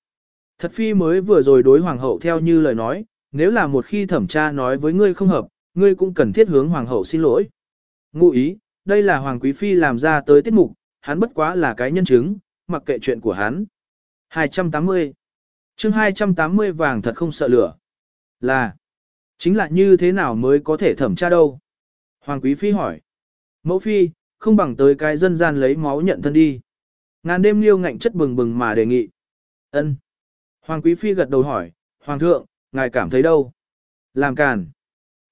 Thật phi mới vừa rồi đối hoàng hậu theo như lời nói, nếu là một khi thẩm tra nói với ngươi không hợp, ngươi cũng cần thiết hướng hoàng hậu xin lỗi. Ngụ ý, đây là hoàng quý phi làm ra tới tiết mục, hắn bất quá là cái nhân chứng, mặc kệ chuyện của hắn. 280 chương 280 vàng thật không sợ lửa. Là, chính là như thế nào mới có thể thẩm tra đâu? Hoàng quý phi hỏi. Mẫu phi, không bằng tới cái dân gian lấy máu nhận thân đi. Ngàn đêm liêu ngạnh chất bừng bừng mà đề nghị. ân Hoàng quý phi gật đầu hỏi, Hoàng thượng, ngài cảm thấy đâu? Làm càn.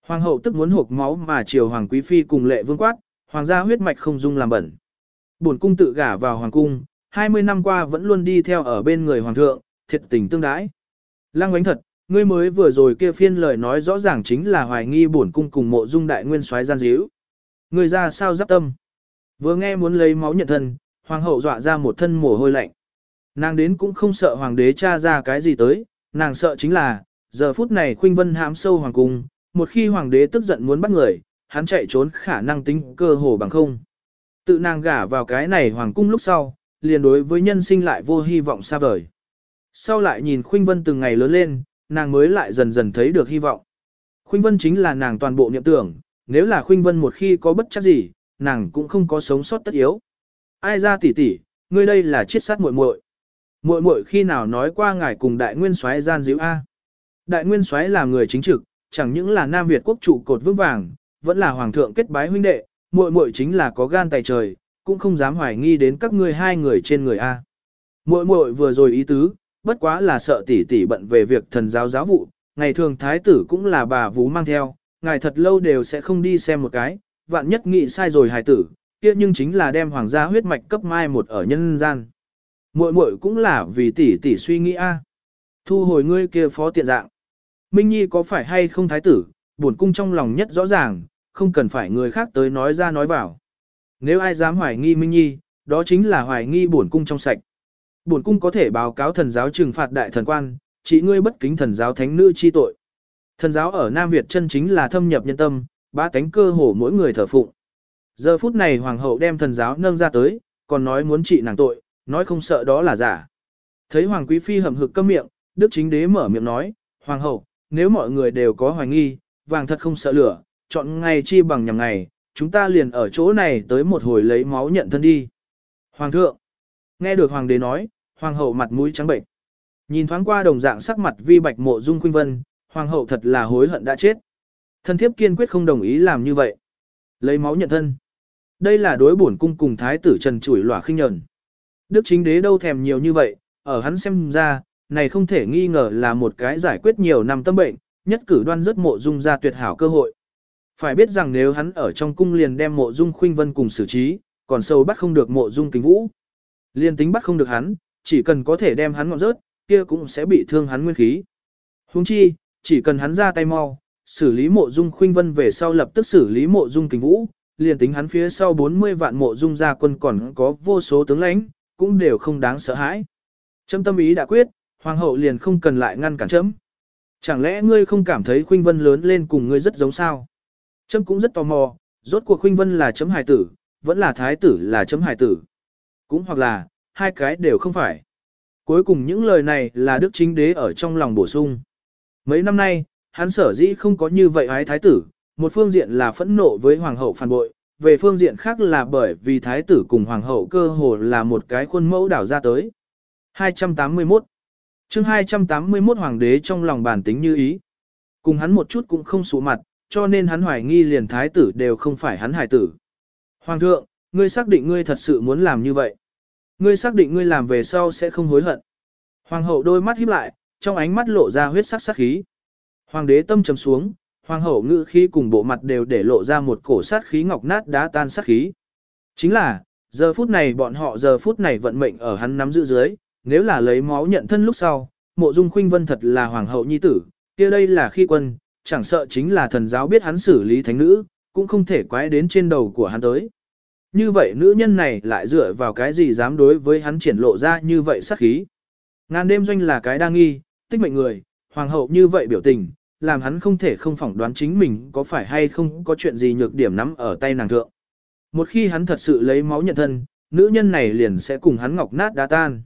Hoàng hậu tức muốn hộp máu mà chiều Hoàng quý phi cùng lệ vương quát, Hoàng gia huyết mạch không dung làm bẩn. Bổn cung tự gả vào Hoàng cung, 20 năm qua vẫn luôn đi theo ở bên người Hoàng thượng, thiệt tình tương đãi. Lăng ánh thật, ngươi mới vừa rồi kia phiên lời nói rõ ràng chính là hoài nghi bổn cung cùng mộ dung đại nguyên soái gian díu. Ngươi ra sao giáp tâm? Vừa nghe muốn lấy máu nhận thân, hoàng hậu dọa ra một thân mồ hôi lạnh. Nàng đến cũng không sợ hoàng đế tra ra cái gì tới, nàng sợ chính là, giờ phút này khuynh vân hãm sâu hoàng cung, một khi hoàng đế tức giận muốn bắt người, hắn chạy trốn khả năng tính cơ hồ bằng không. Tự nàng gả vào cái này hoàng cung lúc sau, liền đối với nhân sinh lại vô hy vọng xa vời. Sau lại nhìn khuynh vân từng ngày lớn lên, nàng mới lại dần dần thấy được hy vọng. Khuynh vân chính là nàng toàn bộ niệm tưởng, nếu là khuynh vân một khi có bất chắc gì, nàng cũng không có sống sót tất yếu. Ai ra tỷ tỷ, ngươi đây là chiết sát muội muội. Muội muội khi nào nói qua ngài cùng đại nguyên soái gian díu a? Đại nguyên soái là người chính trực, chẳng những là Nam Việt quốc trụ cột vững vàng, vẫn là hoàng thượng kết bái huynh đệ, muội muội chính là có gan tài trời, cũng không dám hoài nghi đến các ngươi hai người trên người a. Muội muội vừa rồi ý tứ, bất quá là sợ tỷ tỷ bận về việc thần giáo giáo vụ, ngày thường thái tử cũng là bà vú mang theo, ngài thật lâu đều sẽ không đi xem một cái, vạn nhất nghĩ sai rồi hài tử, kia nhưng chính là đem hoàng gia huyết mạch cấp mai một ở nhân gian. Muội muội cũng là vì tỷ tỷ suy nghĩ a. Thu hồi ngươi kia phó tiện dạng. Minh Nhi có phải hay không thái tử, buồn cung trong lòng nhất rõ ràng, không cần phải người khác tới nói ra nói vào. Nếu ai dám hoài nghi Minh Nhi, đó chính là hoài nghi bổn cung trong sạch. Bổn cung có thể báo cáo thần giáo trừng phạt đại thần quan, chỉ ngươi bất kính thần giáo thánh nữ chi tội. Thần giáo ở Nam Việt chân chính là thâm nhập nhân tâm, ba cánh cơ hồ mỗi người thờ phụng. Giờ phút này hoàng hậu đem thần giáo nâng ra tới, còn nói muốn trị nàng tội, nói không sợ đó là giả. Thấy hoàng quý phi hậm hực câm miệng, đức chính đế mở miệng nói, hoàng hậu, nếu mọi người đều có hoài nghi, vàng thật không sợ lửa, chọn ngày chi bằng nhằm ngày, chúng ta liền ở chỗ này tới một hồi lấy máu nhận thân đi. Hoàng thượng, nghe được hoàng đế nói, hoàng hậu mặt mũi trắng bệnh. Nhìn thoáng qua đồng dạng sắc mặt vi bạch mộ dung khuynh vân, hoàng hậu thật là hối hận đã chết. Thân thiếp kiên quyết không đồng ý làm như vậy. Lấy máu nhận thân. Đây là đối bổn cung cùng thái tử trần chủi lỏa khinh nhẫn. Đức chính đế đâu thèm nhiều như vậy, ở hắn xem ra, này không thể nghi ngờ là một cái giải quyết nhiều năm tâm bệnh, nhất cử đoan rất mộ dung ra tuyệt hảo cơ hội. Phải biết rằng nếu hắn ở trong cung liền đem mộ dung khuynh vân cùng xử trí, còn sâu bắt không được mộ dung kính vũ. Liên tính bắt không được hắn, chỉ cần có thể đem hắn ngọn rớt, kia cũng sẽ bị thương hắn nguyên khí. Huống chi, chỉ cần hắn ra tay mau, xử lý mộ dung khuynh vân về sau lập tức xử lý mộ dung kính vũ, liền tính hắn phía sau 40 vạn mộ dung gia quân còn có vô số tướng lãnh, cũng đều không đáng sợ hãi. Chấm tâm ý đã quyết, hoàng hậu liền không cần lại ngăn cản chấm. Chẳng lẽ ngươi không cảm thấy khuynh vân lớn lên cùng ngươi rất giống sao? Chấm cũng rất tò mò, rốt cuộc khuynh vân là chấm hài tử, vẫn là thái tử là chấm hài tử. Cũng hoặc là, hai cái đều không phải. Cuối cùng những lời này là Đức Chính Đế ở trong lòng bổ sung. Mấy năm nay, hắn sở dĩ không có như vậy ái thái tử, một phương diện là phẫn nộ với hoàng hậu phản bội, về phương diện khác là bởi vì thái tử cùng hoàng hậu cơ hồ là một cái khuôn mẫu đảo ra tới. 281 chương 281 hoàng đế trong lòng bản tính như ý. Cùng hắn một chút cũng không sụ mặt, cho nên hắn hoài nghi liền thái tử đều không phải hắn hài tử. Hoàng thượng, ngươi xác định ngươi thật sự muốn làm như vậy. Ngươi xác định ngươi làm về sau sẽ không hối hận. Hoàng hậu đôi mắt híp lại, trong ánh mắt lộ ra huyết sắc sát khí. Hoàng đế tâm trầm xuống, hoàng hậu ngữ khí cùng bộ mặt đều để lộ ra một cổ sát khí ngọc nát đã tan sát khí. Chính là, giờ phút này bọn họ giờ phút này vận mệnh ở hắn nắm giữ dưới, nếu là lấy máu nhận thân lúc sau, mộ dung khuynh vân thật là hoàng hậu nhi tử, kia đây là khi quân, chẳng sợ chính là thần giáo biết hắn xử lý thánh nữ, cũng không thể quái đến trên đầu của hắn tới. Như vậy nữ nhân này lại dựa vào cái gì dám đối với hắn triển lộ ra như vậy sát khí. Ngàn đêm doanh là cái đa nghi, tích mệnh người, hoàng hậu như vậy biểu tình, làm hắn không thể không phỏng đoán chính mình có phải hay không có chuyện gì nhược điểm nắm ở tay nàng thượng. Một khi hắn thật sự lấy máu nhận thân, nữ nhân này liền sẽ cùng hắn ngọc nát đá tan.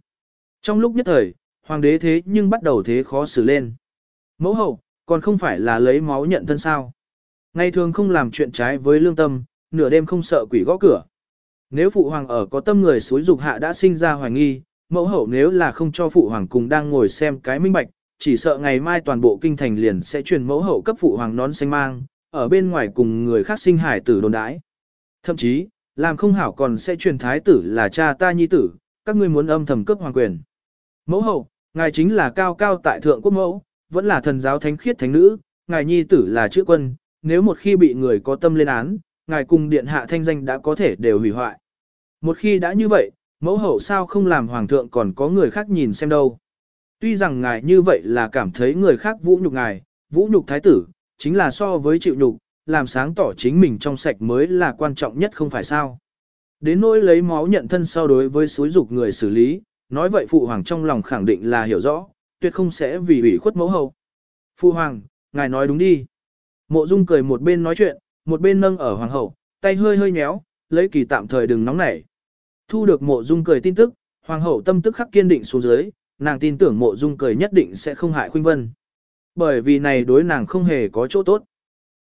Trong lúc nhất thời, hoàng đế thế nhưng bắt đầu thế khó xử lên. Mẫu hậu, còn không phải là lấy máu nhận thân sao. Ngày thường không làm chuyện trái với lương tâm, nửa đêm không sợ quỷ gõ cửa. Nếu phụ hoàng ở có tâm người suối dục hạ đã sinh ra hoài nghi, mẫu hậu nếu là không cho phụ hoàng cùng đang ngồi xem cái minh bạch, chỉ sợ ngày mai toàn bộ kinh thành liền sẽ truyền mẫu hậu cấp phụ hoàng nón xanh mang, ở bên ngoài cùng người khác sinh hải tử đồn đãi. Thậm chí, làm không hảo còn sẽ truyền thái tử là cha ta nhi tử, các ngươi muốn âm thầm cấp hoàng quyền. Mẫu hậu, ngài chính là cao cao tại thượng quốc mẫu, vẫn là thần giáo thánh khiết thánh nữ, ngài nhi tử là chữ quân, nếu một khi bị người có tâm lên án, ngài cùng điện hạ thanh danh đã có thể đều hủy hoại. Một khi đã như vậy, mẫu hậu sao không làm hoàng thượng còn có người khác nhìn xem đâu. Tuy rằng ngài như vậy là cảm thấy người khác vũ nhục ngài, vũ nhục thái tử, chính là so với chịu nhục, làm sáng tỏ chính mình trong sạch mới là quan trọng nhất không phải sao. Đến nỗi lấy máu nhận thân sau đối với suối dục người xử lý, nói vậy phụ hoàng trong lòng khẳng định là hiểu rõ, tuyệt không sẽ vì ủy khuất mẫu hậu. phu hoàng, ngài nói đúng đi. Mộ Dung cười một bên nói chuyện, một bên nâng ở hoàng hậu, tay hơi hơi nhéo, lấy kỳ tạm thời đừng nóng nảy. Thu được Mộ Dung cười tin tức, hoàng hậu tâm tức khắc kiên định xuống dưới, nàng tin tưởng Mộ Dung cười nhất định sẽ không hại Khuynh Vân. Bởi vì này đối nàng không hề có chỗ tốt.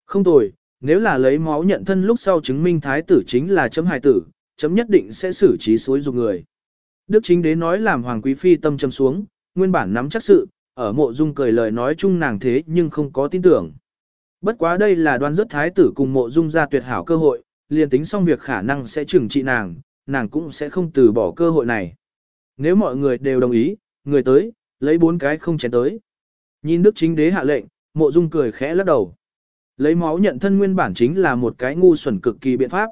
Không tồi, nếu là lấy máu nhận thân lúc sau chứng minh thái tử chính là chấm hài tử, chấm nhất định sẽ xử trí suối dục người. Đức chính đế nói làm hoàng quý phi tâm châm xuống, nguyên bản nắm chắc sự, ở mộ dung cười lời nói chung nàng thế nhưng không có tin tưởng. Bất quá đây là đoan rất thái tử cùng mộ dung ra tuyệt hảo cơ hội, liền tính xong việc khả năng sẽ trừng trị nàng, nàng cũng sẽ không từ bỏ cơ hội này. Nếu mọi người đều đồng ý, người tới, lấy bốn cái không chén tới. Nhìn đức chính đế hạ lệnh, mộ dung cười khẽ lắc đầu. Lấy máu nhận thân nguyên bản chính là một cái ngu xuẩn cực kỳ biện pháp.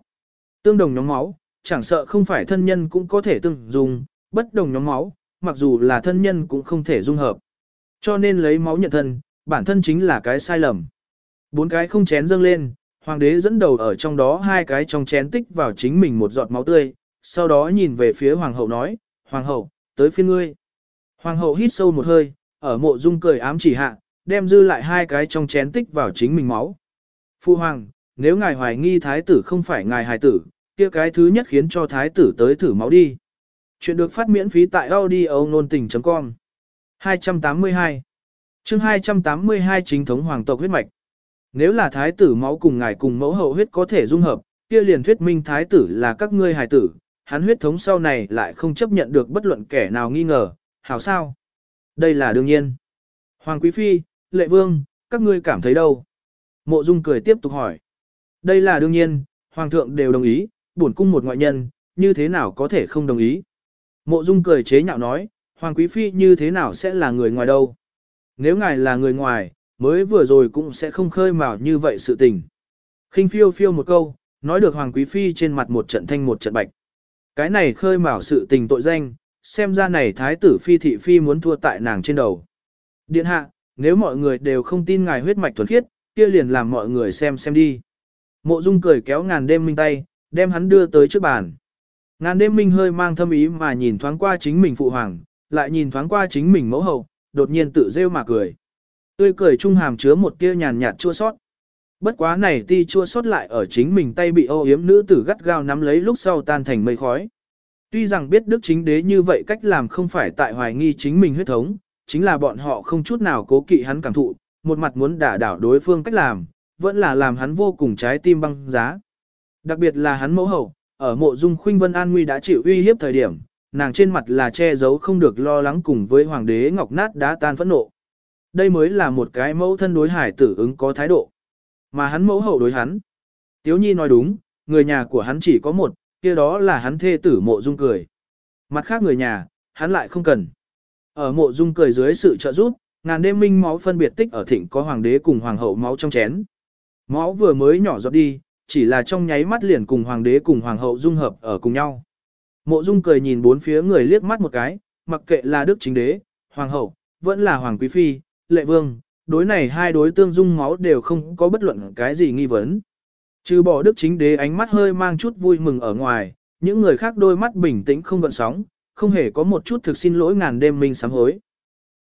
Tương đồng nhóm máu, chẳng sợ không phải thân nhân cũng có thể tương dùng, bất đồng nhóm máu, mặc dù là thân nhân cũng không thể dung hợp. Cho nên lấy máu nhận thân, bản thân chính là cái sai lầm. Bốn cái không chén dâng lên, hoàng đế dẫn đầu ở trong đó hai cái trong chén tích vào chính mình một giọt máu tươi, sau đó nhìn về phía hoàng hậu nói, hoàng hậu, tới phiên ngươi. Hoàng hậu hít sâu một hơi, ở mộ dung cười ám chỉ hạ, đem dư lại hai cái trong chén tích vào chính mình máu. Phu hoàng, nếu ngài hoài nghi thái tử không phải ngài hài tử, kia cái thứ nhất khiến cho thái tử tới thử máu đi. Chuyện được phát miễn phí tại audio nôn tình.com 282 chương 282 chính thống hoàng tộc huyết mạch. Nếu là thái tử máu cùng ngài cùng mẫu hậu huyết có thể dung hợp, kia liền thuyết minh thái tử là các ngươi hài tử, hắn huyết thống sau này lại không chấp nhận được bất luận kẻ nào nghi ngờ, hảo sao? Đây là đương nhiên. Hoàng Quý Phi, Lệ Vương, các ngươi cảm thấy đâu? Mộ Dung cười tiếp tục hỏi. Đây là đương nhiên, Hoàng thượng đều đồng ý, bổn cung một ngoại nhân, như thế nào có thể không đồng ý? Mộ Dung cười chế nhạo nói, Hoàng Quý Phi như thế nào sẽ là người ngoài đâu? Nếu ngài là người ngoài, mới vừa rồi cũng sẽ không khơi mào như vậy sự tình. khinh phiêu phiêu một câu, nói được Hoàng Quý Phi trên mặt một trận thanh một trận bạch. Cái này khơi mào sự tình tội danh, xem ra này Thái tử Phi thị Phi muốn thua tại nàng trên đầu. Điện hạ, nếu mọi người đều không tin ngài huyết mạch thuần khiết, kia liền làm mọi người xem xem đi. Mộ Dung cười kéo ngàn đêm minh tay, đem hắn đưa tới trước bàn. Ngàn đêm minh hơi mang thâm ý mà nhìn thoáng qua chính mình phụ hoàng, lại nhìn thoáng qua chính mình mẫu hậu, đột nhiên tự rêu mà cười. Tươi cười trung hàm chứa một tia nhàn nhạt chua sót. Bất quá này ti chua sót lại ở chính mình tay bị ô yếm nữ tử gắt gao nắm lấy lúc sau tan thành mây khói. Tuy rằng biết đức chính đế như vậy cách làm không phải tại hoài nghi chính mình huyết thống, chính là bọn họ không chút nào cố kỵ hắn cảm thụ, một mặt muốn đả đảo đối phương cách làm, vẫn là làm hắn vô cùng trái tim băng giá. Đặc biệt là hắn mẫu hậu, ở mộ dung khuynh vân an nguy đã chịu uy hiếp thời điểm, nàng trên mặt là che giấu không được lo lắng cùng với hoàng đế ngọc nát đã tan phẫn nộ. Đây mới là một cái mẫu thân đối hải tử ứng có thái độ. Mà hắn mẫu hậu đối hắn. Tiếu Nhi nói đúng, người nhà của hắn chỉ có một, kia đó là hắn thê tử mộ dung cười. Mặt khác người nhà, hắn lại không cần. Ở mộ dung cười dưới sự trợ giúp, ngàn đêm minh máu phân biệt tích ở thịnh có hoàng đế cùng hoàng hậu máu trong chén. Máu vừa mới nhỏ giọt đi, chỉ là trong nháy mắt liền cùng hoàng đế cùng hoàng hậu dung hợp ở cùng nhau. Mộ dung cười nhìn bốn phía người liếc mắt một cái, mặc kệ là đức chính đế, hoàng hậu, vẫn là hoàng quý phi, lệ vương, đối này hai đối tương dung máu đều không có bất luận cái gì nghi vấn. Trừ bỏ đức chính đế ánh mắt hơi mang chút vui mừng ở ngoài, những người khác đôi mắt bình tĩnh không gợn sóng, không hề có một chút thực xin lỗi ngàn đêm mình sám hối.